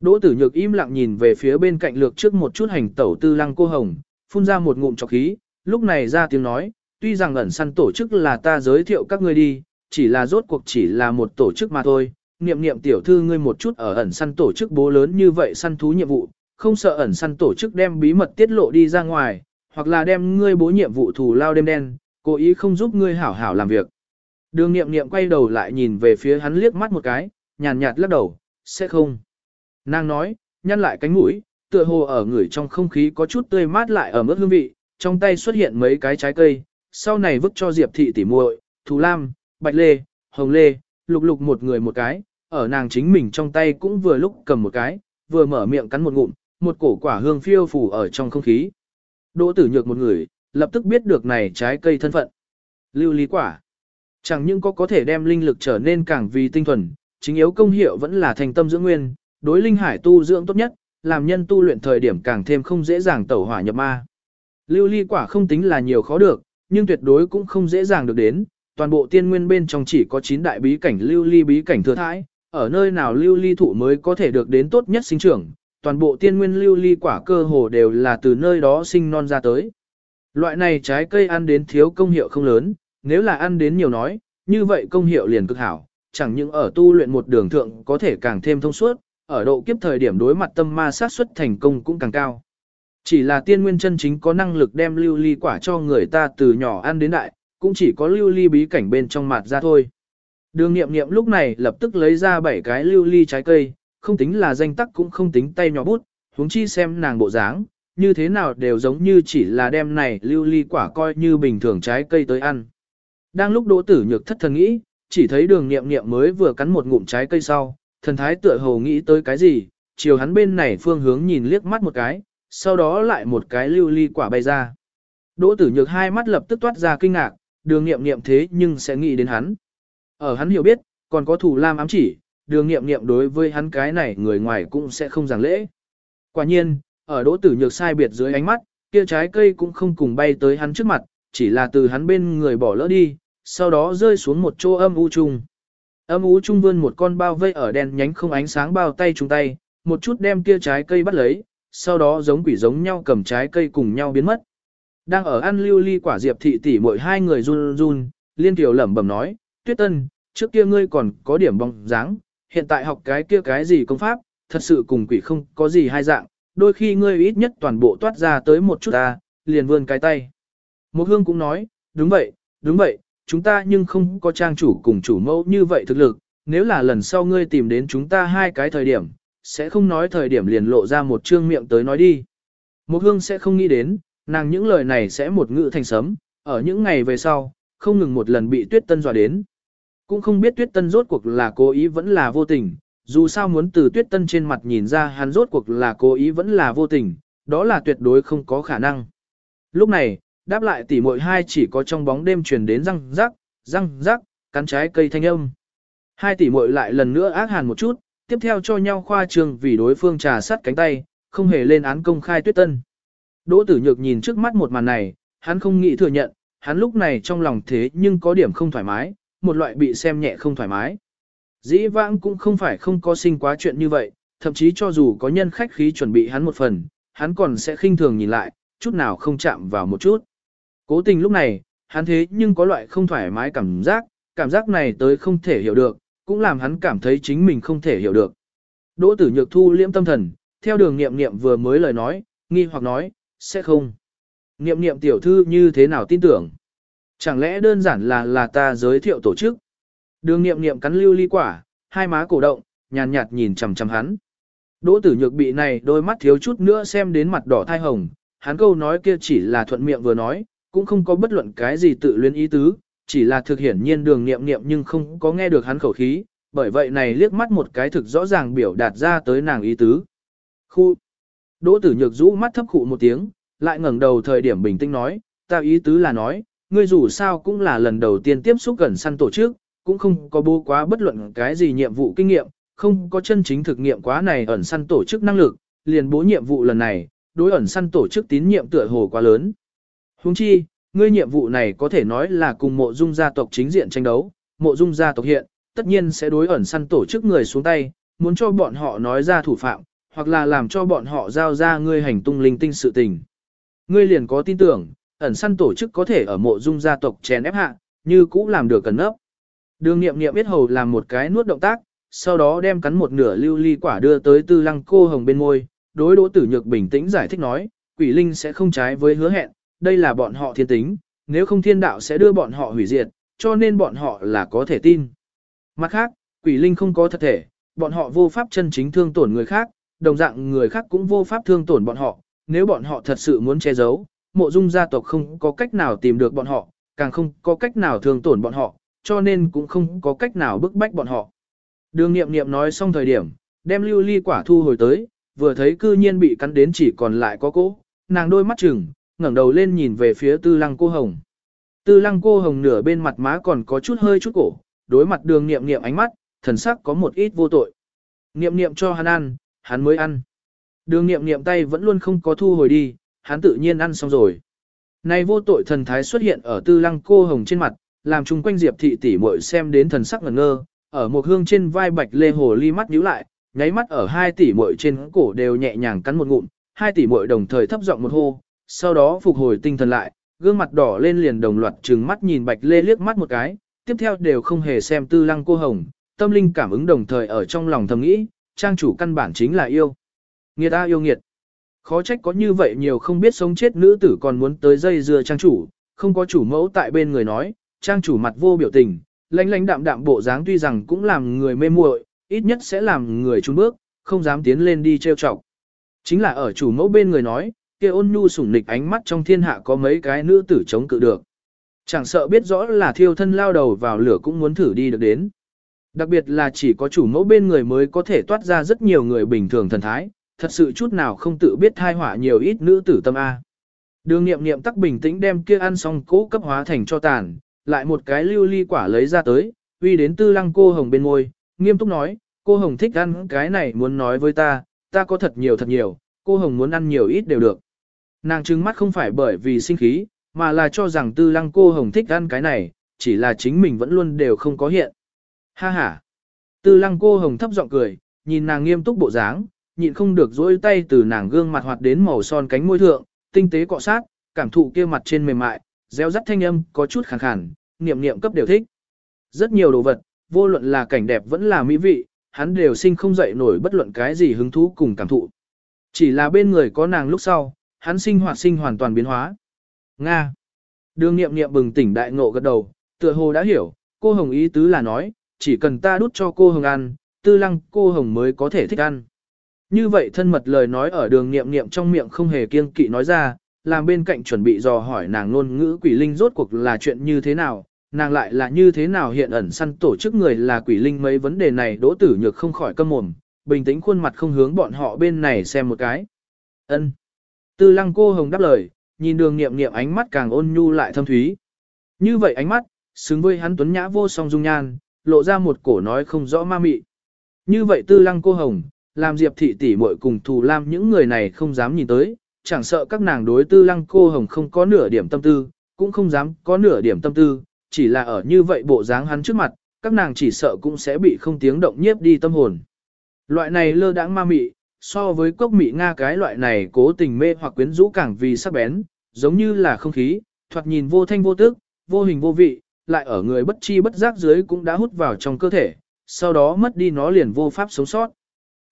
Đỗ tử nhược im lặng nhìn về phía bên cạnh lược trước một chút hành tẩu tư lăng cô hồng, phun ra một ngụm trọc khí, lúc này ra tiếng nói, tuy rằng ẩn săn tổ chức là ta giới thiệu các ngươi đi, chỉ là rốt cuộc chỉ là một tổ chức mà thôi. Niệm niệm tiểu thư ngươi một chút ở ẩn săn tổ chức bố lớn như vậy săn thú nhiệm vụ, không sợ ẩn săn tổ chức đem bí mật tiết lộ đi ra ngoài, hoặc là đem ngươi bố nhiệm vụ thù lao đêm đen, cố ý không giúp ngươi hảo hảo làm việc. Đường niệm niệm quay đầu lại nhìn về phía hắn liếc mắt một cái, nhàn nhạt lắc đầu, sẽ không. Nàng nói, nhăn lại cánh mũi, tựa hồ ở người trong không khí có chút tươi mát lại ở mức hương vị, trong tay xuất hiện mấy cái trái cây, sau này vứt cho Diệp thị tỉ muội, Thù Lam, Bạch Lê, Hồng Lê, lục lục một người một cái, ở nàng chính mình trong tay cũng vừa lúc cầm một cái, vừa mở miệng cắn một ngụm, một cổ quả hương phiêu phủ ở trong không khí. Đỗ tử nhược một người, lập tức biết được này trái cây thân phận. Lưu ly quả. Chẳng những có có thể đem linh lực trở nên càng vì tinh thuần, chính yếu công hiệu vẫn là thành tâm dưỡng nguyên, đối linh hải tu dưỡng tốt nhất, làm nhân tu luyện thời điểm càng thêm không dễ dàng tẩu hỏa nhập ma. Lưu ly quả không tính là nhiều khó được, nhưng tuyệt đối cũng không dễ dàng được đến, toàn bộ tiên nguyên bên trong chỉ có 9 đại bí cảnh lưu ly bí cảnh thừa thãi, ở nơi nào lưu ly thụ mới có thể được đến tốt nhất sinh trưởng, toàn bộ tiên nguyên lưu ly quả cơ hồ đều là từ nơi đó sinh non ra tới. Loại này trái cây ăn đến thiếu công hiệu không lớn, nếu là ăn đến nhiều nói, như vậy công hiệu liền cực hảo, chẳng những ở tu luyện một đường thượng có thể càng thêm thông suốt, ở độ kiếp thời điểm đối mặt tâm ma sát suất thành công cũng càng cao. Chỉ là tiên nguyên chân chính có năng lực đem lưu ly quả cho người ta từ nhỏ ăn đến đại, cũng chỉ có lưu ly bí cảnh bên trong mặt ra thôi. Đường nghiệm nghiệm lúc này lập tức lấy ra bảy cái lưu ly trái cây, không tính là danh tắc cũng không tính tay nhỏ bút, huống chi xem nàng bộ dáng, như thế nào đều giống như chỉ là đem này lưu ly quả coi như bình thường trái cây tới ăn. Đang lúc đỗ tử nhược thất thần nghĩ, chỉ thấy đường nghiệm nghiệm mới vừa cắn một ngụm trái cây sau, thần thái tựa hồ nghĩ tới cái gì, chiều hắn bên này phương hướng nhìn liếc mắt một cái, sau đó lại một cái lưu ly quả bay ra. Đỗ tử nhược hai mắt lập tức toát ra kinh ngạc, đường nghiệm nghiệm thế nhưng sẽ nghĩ đến hắn. Ở hắn hiểu biết, còn có thủ lam ám chỉ, đường nghiệm nghiệm đối với hắn cái này người ngoài cũng sẽ không giảng lễ. Quả nhiên, ở đỗ tử nhược sai biệt dưới ánh mắt, kia trái cây cũng không cùng bay tới hắn trước mặt, chỉ là từ hắn bên người bỏ lỡ đi, sau đó rơi xuống một chỗ âm u trùng. Âm u trung vươn một con bao vây ở đèn nhánh không ánh sáng bao tay chung tay, một chút đem kia trái cây bắt lấy, sau đó giống quỷ giống nhau cầm trái cây cùng nhau biến mất. Đang ở ăn lưu ly quả diệp thị tỷ mỗi hai người run run, liên tiểu lẩm bẩm nói, tuyết tân, trước kia ngươi còn có điểm bóng dáng, hiện tại học cái kia cái gì công pháp, thật sự cùng quỷ không có gì hai dạng, đôi khi ngươi ít nhất toàn bộ toát ra tới một chút ta, liền vươn cái tay. Một hương cũng nói, đúng vậy, đúng vậy, chúng ta nhưng không có trang chủ cùng chủ mẫu như vậy thực lực, nếu là lần sau ngươi tìm đến chúng ta hai cái thời điểm, sẽ không nói thời điểm liền lộ ra một trương miệng tới nói đi. Một hương sẽ không nghĩ đến, nàng những lời này sẽ một ngữ thành sấm, ở những ngày về sau, không ngừng một lần bị tuyết tân dọa đến. Cũng không biết tuyết tân rốt cuộc là cố ý vẫn là vô tình, dù sao muốn từ tuyết tân trên mặt nhìn ra hắn rốt cuộc là cố ý vẫn là vô tình, đó là tuyệt đối không có khả năng. Lúc này, đáp lại tỉ muội hai chỉ có trong bóng đêm truyền đến răng rắc, răng rắc, cắn trái cây thanh âm. Hai tỷ muội lại lần nữa ác hàn một chút, tiếp theo cho nhau khoa trương vì đối phương trà sắt cánh tay, không hề lên án công khai tuyết tân. Đỗ tử nhược nhìn trước mắt một màn này, hắn không nghĩ thừa nhận, hắn lúc này trong lòng thế nhưng có điểm không thoải mái, một loại bị xem nhẹ không thoải mái. Dĩ vãng cũng không phải không có sinh quá chuyện như vậy, thậm chí cho dù có nhân khách khí chuẩn bị hắn một phần, hắn còn sẽ khinh thường nhìn lại, chút nào không chạm vào một chút. Cố tình lúc này, hắn thế nhưng có loại không thoải mái cảm giác, cảm giác này tới không thể hiểu được, cũng làm hắn cảm thấy chính mình không thể hiểu được. Đỗ tử nhược thu liễm tâm thần, theo đường nghiệm nghiệm vừa mới lời nói, nghi hoặc nói, sẽ không. Niệm niệm tiểu thư như thế nào tin tưởng? Chẳng lẽ đơn giản là là ta giới thiệu tổ chức? Đường Niệm Niệm cắn lưu ly quả, hai má cổ động, nhàn nhạt nhìn chằm chằm hắn. Đỗ tử nhược bị này đôi mắt thiếu chút nữa xem đến mặt đỏ thai hồng, hắn câu nói kia chỉ là thuận miệng vừa nói, cũng không có bất luận cái gì tự luyến ý tứ, chỉ là thực hiển nhiên đường Niệm Niệm nhưng không có nghe được hắn khẩu khí, bởi vậy này liếc mắt một cái thực rõ ràng biểu đạt ra tới nàng ý tứ. Khu! Đỗ tử nhược rũ mắt thấp khụ một tiếng, lại ngẩng đầu thời điểm bình tĩnh nói, ta ý tứ là nói, ngươi dù sao cũng là lần đầu tiên tiếp xúc gần săn tổ chức, cũng không có bố quá bất luận cái gì nhiệm vụ kinh nghiệm, không có chân chính thực nghiệm quá này ẩn săn tổ chức năng lực, liền bố nhiệm vụ lần này, đối ẩn săn tổ chức tín nhiệm tựa hồ quá lớn. Huống chi, ngươi nhiệm vụ này có thể nói là cùng mộ dung gia tộc chính diện tranh đấu, mộ dung gia tộc hiện, tất nhiên sẽ đối ẩn săn tổ chức người xuống tay, muốn cho bọn họ nói ra thủ phạm, hoặc là làm cho bọn họ giao ra ngươi hành tung linh tinh sự tình. Ngươi liền có tin tưởng, ẩn săn tổ chức có thể ở mộ dung gia tộc chèn ép hạ, như cũ làm được cần nấp. Đường nghiệm nghiệm biết hầu làm một cái nuốt động tác, sau đó đem cắn một nửa lưu ly quả đưa tới tư lăng cô hồng bên môi, đối đỗ tử nhược bình tĩnh giải thích nói, quỷ linh sẽ không trái với hứa hẹn, đây là bọn họ thiên tính, nếu không thiên đạo sẽ đưa bọn họ hủy diệt, cho nên bọn họ là có thể tin. Mặt khác, quỷ linh không có thật thể, bọn họ vô pháp chân chính thương tổn người khác, đồng dạng người khác cũng vô pháp thương tổn bọn họ, nếu bọn họ thật sự muốn che giấu, mộ dung gia tộc không có cách nào tìm được bọn họ, càng không có cách nào thương tổn bọn họ, cho nên cũng không có cách nào bức bách bọn họ. Đường nghiệm nghiệm nói xong thời điểm, đem lưu ly quả thu hồi tới, vừa thấy cư nhiên bị cắn đến chỉ còn lại có cỗ, nàng đôi mắt chừng, ngẩng đầu lên nhìn về phía tư lăng cô hồng. Tư lăng cô hồng nửa bên mặt má còn có chút hơi chút cổ, đối mặt đường nghiệm nghiệm ánh mắt, thần sắc có một ít vô tội. Nghiệm nghiệm cho hắn ăn, hắn mới ăn. Đường nghiệm nghiệm tay vẫn luôn không có thu hồi đi, hắn tự nhiên ăn xong rồi. nay vô tội thần thái xuất hiện ở tư lăng cô hồng trên mặt, làm chung quanh diệp thị tỷ muội xem đến thần sắc ngẩn ngơ, ở một hương trên vai bạch lê hồ ly mắt nhíu lại, nháy mắt ở hai tỷ muội trên cổ đều nhẹ nhàng cắn một ngụm, hai tỷ muội đồng thời thấp giọng một hô, sau đó phục hồi tinh thần lại, gương mặt đỏ lên liền đồng loạt trừng mắt nhìn bạch lê liếc mắt một cái, tiếp theo đều không hề xem tư lăng cô hồng, tâm linh cảm ứng đồng thời ở trong lòng thầm nghĩ, trang chủ căn bản chính là yêu. Nghiệt ta yêu nghiệt. Khó trách có như vậy nhiều không biết sống chết nữ tử còn muốn tới dây dưa trang chủ, không có chủ mẫu tại bên người nói, trang chủ mặt vô biểu tình, lãnh lãnh đạm đạm bộ dáng tuy rằng cũng làm người mê muội, ít nhất sẽ làm người trốn bước, không dám tiến lên đi trêu chọc. Chính là ở chủ mẫu bên người nói, kia ôn nhu sủng nịch ánh mắt trong thiên hạ có mấy cái nữ tử chống cự được. Chẳng sợ biết rõ là thiêu thân lao đầu vào lửa cũng muốn thử đi được đến. Đặc biệt là chỉ có chủ mẫu bên người mới có thể toát ra rất nhiều người bình thường thần thái, thật sự chút nào không tự biết thai hỏa nhiều ít nữ tử tâm A. Đường nghiệm nghiệm tắc bình tĩnh đem kia ăn xong cố cấp hóa thành cho tàn, lại một cái lưu ly quả lấy ra tới, uy đến tư lăng cô hồng bên môi, nghiêm túc nói, cô hồng thích ăn cái này muốn nói với ta, ta có thật nhiều thật nhiều, cô hồng muốn ăn nhiều ít đều được. Nàng trừng mắt không phải bởi vì sinh khí, mà là cho rằng tư lăng cô hồng thích ăn cái này, chỉ là chính mình vẫn luôn đều không có hiện. Ha ha! Tư lăng cô hồng thấp giọng cười, nhìn nàng nghiêm túc bộ dáng, nhịn không được dỗi tay từ nàng gương mặt hoạt đến màu son cánh môi thượng, tinh tế cọ sát, cảm thụ kia mặt trên mềm mại, reo rắt thanh âm có chút khàn khàn, niệm niệm cấp đều thích. Rất nhiều đồ vật, vô luận là cảnh đẹp vẫn là mỹ vị, hắn đều sinh không dậy nổi bất luận cái gì hứng thú cùng cảm thụ. Chỉ là bên người có nàng lúc sau, hắn sinh hoạt sinh hoàn toàn biến hóa. Nga. Đường nghiệm nghiệm bừng tỉnh đại ngộ gật đầu, tựa hồ đã hiểu, cô Hồng ý tứ là nói, chỉ cần ta đút cho cô Hồng ăn, tư lăng cô Hồng mới có thể thích ăn. Như vậy thân mật lời nói ở đường nghiệm nghiệm trong miệng không hề kiêng kỵ nói ra, làm bên cạnh chuẩn bị dò hỏi nàng ngôn ngữ quỷ linh rốt cuộc là chuyện như thế nào, nàng lại là như thế nào hiện ẩn săn tổ chức người là quỷ linh mấy vấn đề này đỗ tử nhược không khỏi câm mồm, bình tĩnh khuôn mặt không hướng bọn họ bên này xem một cái. ân Tư lăng cô hồng đáp lời, nhìn đường nghiệm nghiệm ánh mắt càng ôn nhu lại thâm thúy. Như vậy ánh mắt, xứng với hắn tuấn nhã vô song dung nhan, lộ ra một cổ nói không rõ ma mị. Như vậy tư lăng cô hồng, làm diệp thị tỷ muội cùng thù lam những người này không dám nhìn tới, chẳng sợ các nàng đối tư lăng cô hồng không có nửa điểm tâm tư, cũng không dám có nửa điểm tâm tư, chỉ là ở như vậy bộ dáng hắn trước mặt, các nàng chỉ sợ cũng sẽ bị không tiếng động nhiếp đi tâm hồn. Loại này lơ đãng ma mị, so với cốc mị Nga cái loại này cố tình mê hoặc quyến rũ càng vì sắc bén, giống như là không khí, thoạt nhìn vô thanh vô tức, vô hình vô vị, lại ở người bất chi bất giác dưới cũng đã hút vào trong cơ thể, sau đó mất đi nó liền vô pháp sống sót.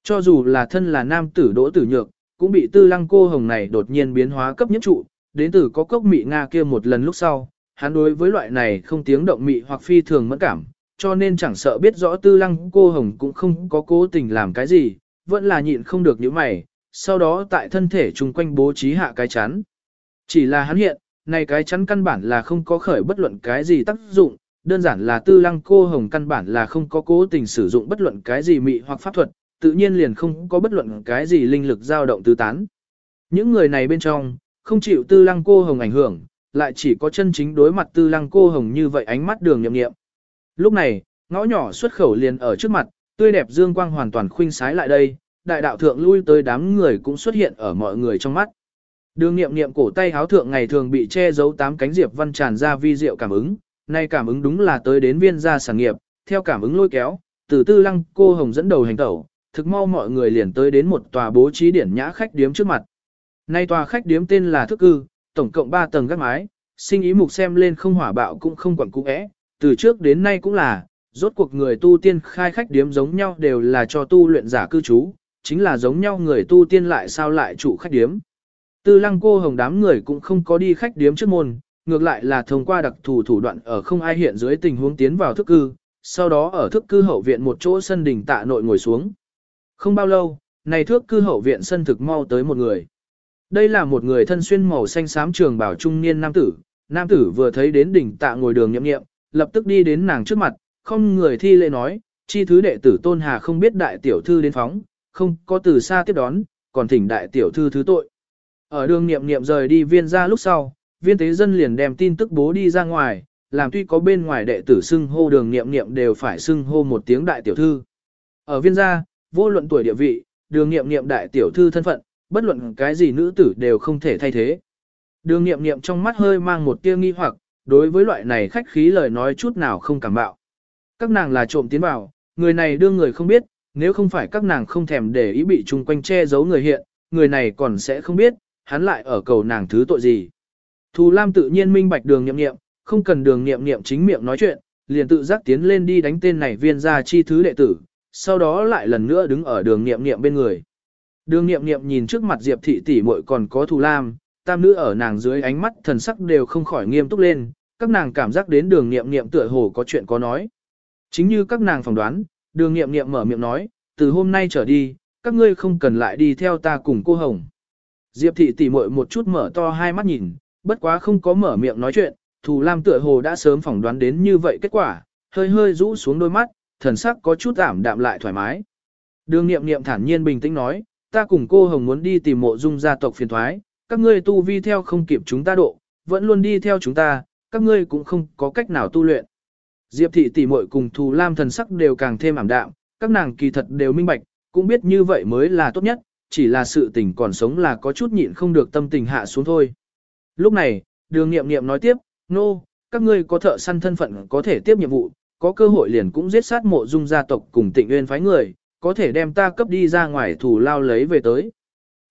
Cho dù là thân là nam tử đỗ tử nhược, cũng bị tư lăng cô hồng này đột nhiên biến hóa cấp nhất trụ, đến từ có cốc mị Nga kia một lần lúc sau, hắn đối với loại này không tiếng động mị hoặc phi thường mẫn cảm, cho nên chẳng sợ biết rõ tư lăng cô hồng cũng không có cố tình làm cái gì, vẫn là nhịn không được những mày, sau đó tại thân thể chung quanh bố trí hạ cái chắn. Chỉ là hắn hiện, này cái chắn căn bản là không có khởi bất luận cái gì tác dụng, đơn giản là tư lăng cô hồng căn bản là không có cố tình sử dụng bất luận cái gì mị hoặc pháp thuật, tự nhiên liền không có bất luận cái gì linh lực dao động tứ tán. Những người này bên trong, không chịu tư lăng cô hồng ảnh hưởng, lại chỉ có chân chính đối mặt tư lăng cô hồng như vậy ánh mắt đường nhậm nghiệm. Lúc này, ngõ nhỏ xuất khẩu liền ở trước mặt, tươi đẹp dương quang hoàn toàn khuynh sái lại đây, đại đạo thượng lui tới đám người cũng xuất hiện ở mọi người trong mắt. Đường nghiệm nghiệm cổ tay háo thượng ngày thường bị che giấu tám cánh diệp văn tràn ra vi diệu cảm ứng, nay cảm ứng đúng là tới đến viên gia sản nghiệp, theo cảm ứng lôi kéo, từ tư lăng cô hồng dẫn đầu hành tẩu, thực mau mọi người liền tới đến một tòa bố trí điển nhã khách điếm trước mặt. Nay tòa khách điếm tên là Thức Cư, tổng cộng 3 tầng gác mái, sinh ý mục xem lên không hỏa bạo cũng không quẩn cũ ẽ, từ trước đến nay cũng là, rốt cuộc người tu tiên khai khách điếm giống nhau đều là cho tu luyện giả cư trú, chính là giống nhau người tu tiên lại sao lại chủ khách điếm. Tư lăng cô hồng đám người cũng không có đi khách điếm trước môn, ngược lại là thông qua đặc thù thủ đoạn ở không ai hiện dưới tình huống tiến vào thức cư, sau đó ở thức cư hậu viện một chỗ sân đình tạ nội ngồi xuống. Không bao lâu, này thước cư hậu viện sân thực mau tới một người. Đây là một người thân xuyên màu xanh xám trường bảo trung niên nam tử, nam tử vừa thấy đến đỉnh tạ ngồi đường nhậm nghiệm, lập tức đi đến nàng trước mặt, không người thi lễ nói, chi thứ đệ tử tôn hà không biết đại tiểu thư đến phóng, không có từ xa tiếp đón, còn thỉnh đại tiểu thư thứ tội. Ở đường nghiệm nghiệm rời đi viên ra lúc sau, viên tế dân liền đem tin tức bố đi ra ngoài, làm tuy có bên ngoài đệ tử xưng hô đường nghiệm nghiệm đều phải xưng hô một tiếng đại tiểu thư. Ở viên gia, vô luận tuổi địa vị, đường nghiệm nghiệm đại tiểu thư thân phận, bất luận cái gì nữ tử đều không thể thay thế. Đường nghiệm nghiệm trong mắt hơi mang một tia nghi hoặc, đối với loại này khách khí lời nói chút nào không cảm bạo. Các nàng là trộm tiến vào, người này đương người không biết, nếu không phải các nàng không thèm để ý bị chung quanh che giấu người hiện, người này còn sẽ không biết, hắn lại ở cầu nàng thứ tội gì. Thù Lam tự nhiên minh bạch đường nghiệm nghiệm, không cần đường nghiệm nghiệm chính miệng nói chuyện, liền tự giác tiến lên đi đánh tên này viên ra chi thứ đệ tử, sau đó lại lần nữa đứng ở đường nghiệm nghiệm bên người. Đường nghiệm nghiệm nhìn trước mặt Diệp thị tỷ muội còn có Thù Lam, tam nữ ở nàng dưới ánh mắt thần sắc đều không khỏi nghiêm túc lên, các nàng cảm giác đến đường nghiệm nghiệm tựa hồ có chuyện có nói. Chính như các nàng phỏng đoán, đường nghiệm nghiệm mở miệng nói, từ hôm nay trở đi, các ngươi không cần lại đi theo ta cùng cô Hồng. Diệp thị tỷ muội một chút mở to hai mắt nhìn, bất quá không có mở miệng nói chuyện, Thù Lam tựa hồ đã sớm phỏng đoán đến như vậy kết quả, hơi hơi rũ xuống đôi mắt, thần sắc có chút ảm đạm lại thoải mái. Đường nghiệm nghiệm thản nhiên bình tĩnh nói, ta cùng cô Hồng muốn đi tìm mộ dung gia tộc phiền thoái, các ngươi tu vi theo không kịp chúng ta độ, vẫn luôn đi theo chúng ta, các ngươi cũng không có cách nào tu luyện. Diệp thị tỷ muội cùng Thù Lam thần sắc đều càng thêm ảm đạm, các nàng kỳ thật đều minh bạch, cũng biết như vậy mới là tốt nhất, chỉ là sự tình còn sống là có chút nhịn không được tâm tình hạ xuống thôi. Lúc này, đường nghiệm nghiệm nói tiếp, nô, no, các ngươi có thợ săn thân phận có thể tiếp nhiệm vụ, có cơ hội liền cũng giết sát mộ dung gia tộc cùng tịnh nguyên phái người, có thể đem ta cấp đi ra ngoài thủ lao lấy về tới.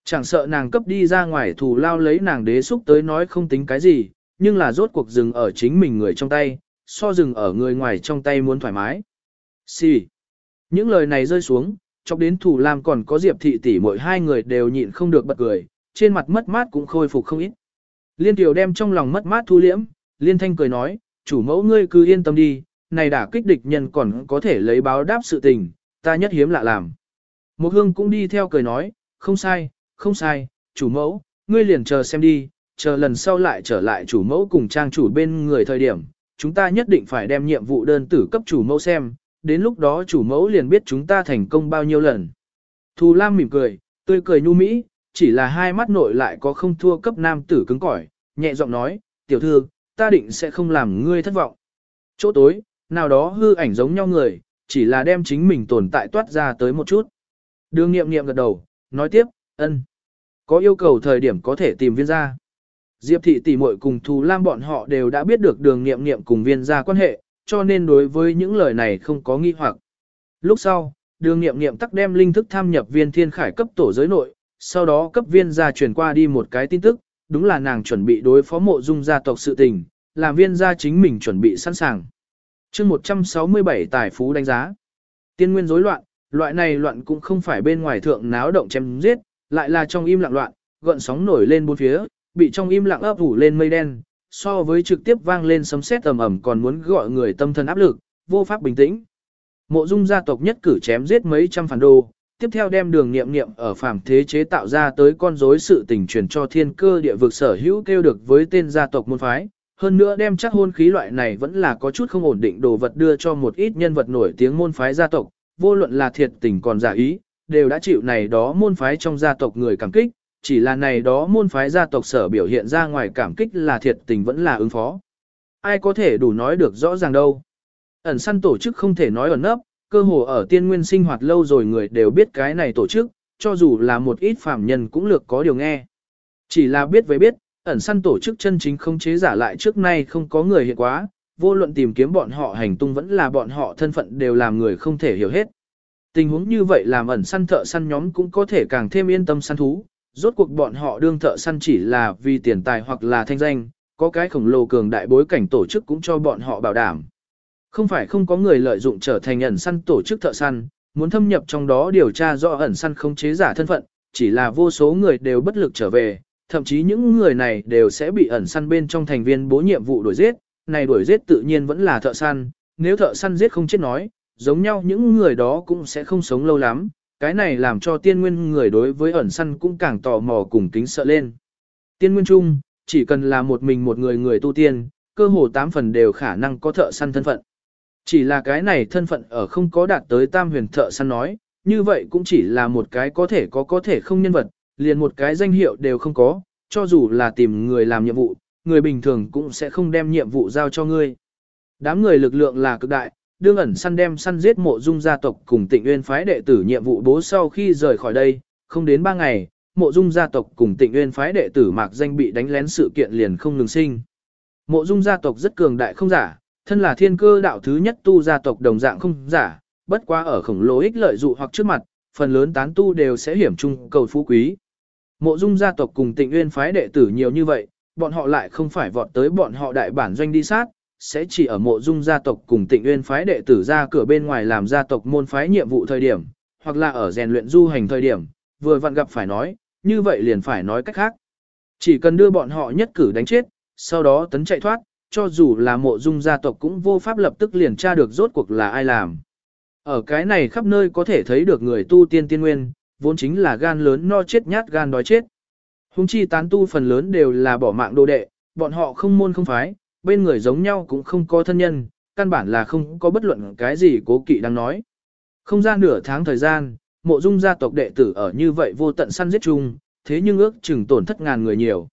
Chẳng sợ nàng cấp đi ra ngoài thủ lao lấy nàng đế xúc tới nói không tính cái gì, nhưng là rốt cuộc dừng ở chính mình người trong tay, so dừng ở người ngoài trong tay muốn thoải mái. Xì. Những lời này rơi xuống, chọc đến thủ lam còn có diệp thị tỷ mỗi hai người đều nhịn không được bật cười, trên mặt mất mát cũng khôi phục không ít. Liên tiểu đem trong lòng mất mát thu liễm, liên thanh cười nói, chủ mẫu ngươi cứ yên tâm đi, này đã kích địch nhân còn có thể lấy báo đáp sự tình, ta nhất hiếm lạ làm. Một hương cũng đi theo cười nói, không sai, không sai, chủ mẫu, ngươi liền chờ xem đi, chờ lần sau lại trở lại chủ mẫu cùng trang chủ bên người thời điểm, chúng ta nhất định phải đem nhiệm vụ đơn tử cấp chủ mẫu xem, đến lúc đó chủ mẫu liền biết chúng ta thành công bao nhiêu lần. Thù Lam mỉm cười, tươi cười nhu mỹ, chỉ là hai mắt nội lại có không thua cấp nam tử cứng cỏi, nhẹ giọng nói, tiểu thư, ta định sẽ không làm ngươi thất vọng. Chỗ tối, nào đó hư ảnh giống nhau người, chỉ là đem chính mình tồn tại toát ra tới một chút. Đường nghiệm nghiệm gật đầu, nói tiếp, ân. Có yêu cầu thời điểm có thể tìm viên gia. Diệp thị tỷ muội cùng Thù Lam bọn họ đều đã biết được đường nghiệm nghiệm cùng viên gia quan hệ, cho nên đối với những lời này không có nghi hoặc. Lúc sau, đường nghiệm nghiệm tắc đem linh thức tham nhập viên thiên khải cấp tổ giới nội, sau đó cấp viên gia truyền qua đi một cái tin tức, đúng là nàng chuẩn bị đối phó mộ dung gia tộc sự tình, làm viên gia chính mình chuẩn bị sẵn sàng chương 167 tài phú đánh giá. Tiên nguyên rối loạn, loại này loạn cũng không phải bên ngoài thượng náo động chém giết, lại là trong im lặng loạn, gợn sóng nổi lên bốn phía, bị trong im lặng ấp ủ lên mây đen, so với trực tiếp vang lên sấm sét ầm ầm còn muốn gọi người tâm thần áp lực, vô pháp bình tĩnh. Mộ Dung gia tộc nhất cử chém giết mấy trăm phản đồ, tiếp theo đem đường nghiệm nghiệm ở phàm thế chế tạo ra tới con rối sự tình truyền cho thiên cơ địa vực sở hữu kêu được với tên gia tộc môn phái. Hơn nữa đem chắc hôn khí loại này vẫn là có chút không ổn định đồ vật đưa cho một ít nhân vật nổi tiếng môn phái gia tộc, vô luận là thiệt tình còn giả ý, đều đã chịu này đó môn phái trong gia tộc người cảm kích, chỉ là này đó môn phái gia tộc sở biểu hiện ra ngoài cảm kích là thiệt tình vẫn là ứng phó. Ai có thể đủ nói được rõ ràng đâu. Ẩn săn tổ chức không thể nói ẩn nấp, cơ hồ ở tiên nguyên sinh hoạt lâu rồi người đều biết cái này tổ chức, cho dù là một ít phạm nhân cũng lược có điều nghe. Chỉ là biết với biết, ẩn săn tổ chức chân chính không chế giả lại trước nay không có người hiện quá, vô luận tìm kiếm bọn họ hành tung vẫn là bọn họ thân phận đều làm người không thể hiểu hết. Tình huống như vậy làm ẩn săn thợ săn nhóm cũng có thể càng thêm yên tâm săn thú, rốt cuộc bọn họ đương thợ săn chỉ là vì tiền tài hoặc là thanh danh, có cái khổng lồ cường đại bối cảnh tổ chức cũng cho bọn họ bảo đảm. Không phải không có người lợi dụng trở thành ẩn săn tổ chức thợ săn, muốn thâm nhập trong đó điều tra rõ ẩn săn không chế giả thân phận, chỉ là vô số người đều bất lực trở về, thậm chí những người này đều sẽ bị ẩn săn bên trong thành viên bố nhiệm vụ đuổi giết, này đuổi giết tự nhiên vẫn là thợ săn, nếu thợ săn giết không chết nói, giống nhau những người đó cũng sẽ không sống lâu lắm, cái này làm cho tiên nguyên người đối với ẩn săn cũng càng tò mò cùng kính sợ lên. Tiên nguyên chung, chỉ cần là một mình một người người tu tiên, cơ hồ tám phần đều khả năng có thợ săn thân phận. Chỉ là cái này thân phận ở không có đạt tới tam huyền thợ săn nói, như vậy cũng chỉ là một cái có thể có có thể không nhân vật, liền một cái danh hiệu đều không có, cho dù là tìm người làm nhiệm vụ, người bình thường cũng sẽ không đem nhiệm vụ giao cho ngươi. Đám người lực lượng là cực đại, đương ẩn săn đem săn giết mộ dung gia tộc cùng tịnh uyên phái đệ tử nhiệm vụ bố sau khi rời khỏi đây, không đến 3 ngày, mộ dung gia tộc cùng tịnh uyên phái đệ tử mạc danh bị đánh lén sự kiện liền không ngừng sinh. Mộ dung gia tộc rất cường đại không giả, thân là thiên cơ đạo thứ nhất tu gia tộc đồng dạng không giả, bất quá ở khổng lồ ích lợi dụ hoặc trước mặt, phần lớn tán tu đều sẽ hiểm chung cầu phú quý. Mộ dung gia tộc cùng tịnh uyên phái đệ tử nhiều như vậy, bọn họ lại không phải vọt tới bọn họ đại bản doanh đi sát, sẽ chỉ ở mộ dung gia tộc cùng tịnh uyên phái đệ tử ra cửa bên ngoài làm gia tộc môn phái nhiệm vụ thời điểm, hoặc là ở rèn luyện du hành thời điểm, vừa vặn gặp phải nói, như vậy liền phải nói cách khác. Chỉ cần đưa bọn họ nhất cử đánh chết, sau đó tấn chạy thoát, cho dù là mộ dung gia tộc cũng vô pháp lập tức liền tra được rốt cuộc là ai làm. Ở cái này khắp nơi có thể thấy được người tu tiên tiên nguyên, vốn chính là gan lớn no chết nhát gan đói chết. Hùng chi tán tu phần lớn đều là bỏ mạng đồ đệ, bọn họ không môn không phái, bên người giống nhau cũng không có thân nhân, căn bản là không có bất luận cái gì cố kỵ đang nói. Không ra nửa tháng thời gian, mộ dung gia tộc đệ tử ở như vậy vô tận săn giết chung, thế nhưng ước chừng tổn thất ngàn người nhiều.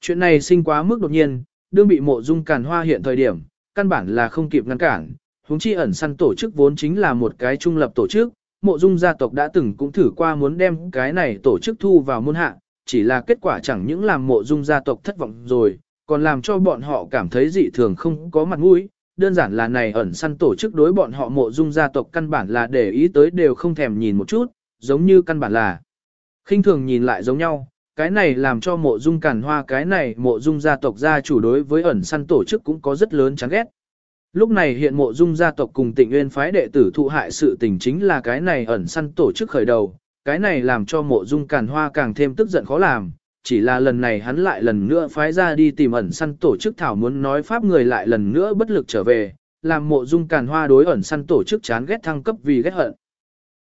Chuyện này sinh quá mức đột nhiên, đương bị mộ dung càn hoa hiện thời điểm, căn bản là không kịp ngăn cản, huống chi ẩn săn tổ chức vốn chính là một cái trung lập tổ chức, mộ dung gia tộc đã từng cũng thử qua muốn đem cái này tổ chức thu vào môn hạ, chỉ là kết quả chẳng những làm mộ dung gia tộc thất vọng rồi, còn làm cho bọn họ cảm thấy dị thường không có mặt mũi. Đơn giản là này ẩn săn tổ chức đối bọn họ mộ dung gia tộc căn bản là để ý tới đều không thèm nhìn một chút, giống như căn bản là khinh thường nhìn lại giống nhau. Cái này làm cho mộ dung cản hoa cái này mộ dung gia tộc gia chủ đối với ẩn săn tổ chức cũng có rất lớn chán ghét. Lúc này hiện mộ dung gia tộc cùng tịnh nguyên phái đệ tử thụ hại sự tình chính là cái này ẩn săn tổ chức khởi đầu, cái này làm cho mộ dung càn hoa càng thêm tức giận khó làm, chỉ là lần này hắn lại lần nữa phái ra đi tìm ẩn săn tổ chức thảo muốn nói pháp người lại lần nữa bất lực trở về, làm mộ dung càn hoa đối ẩn săn tổ chức chán ghét thăng cấp vì ghét hận.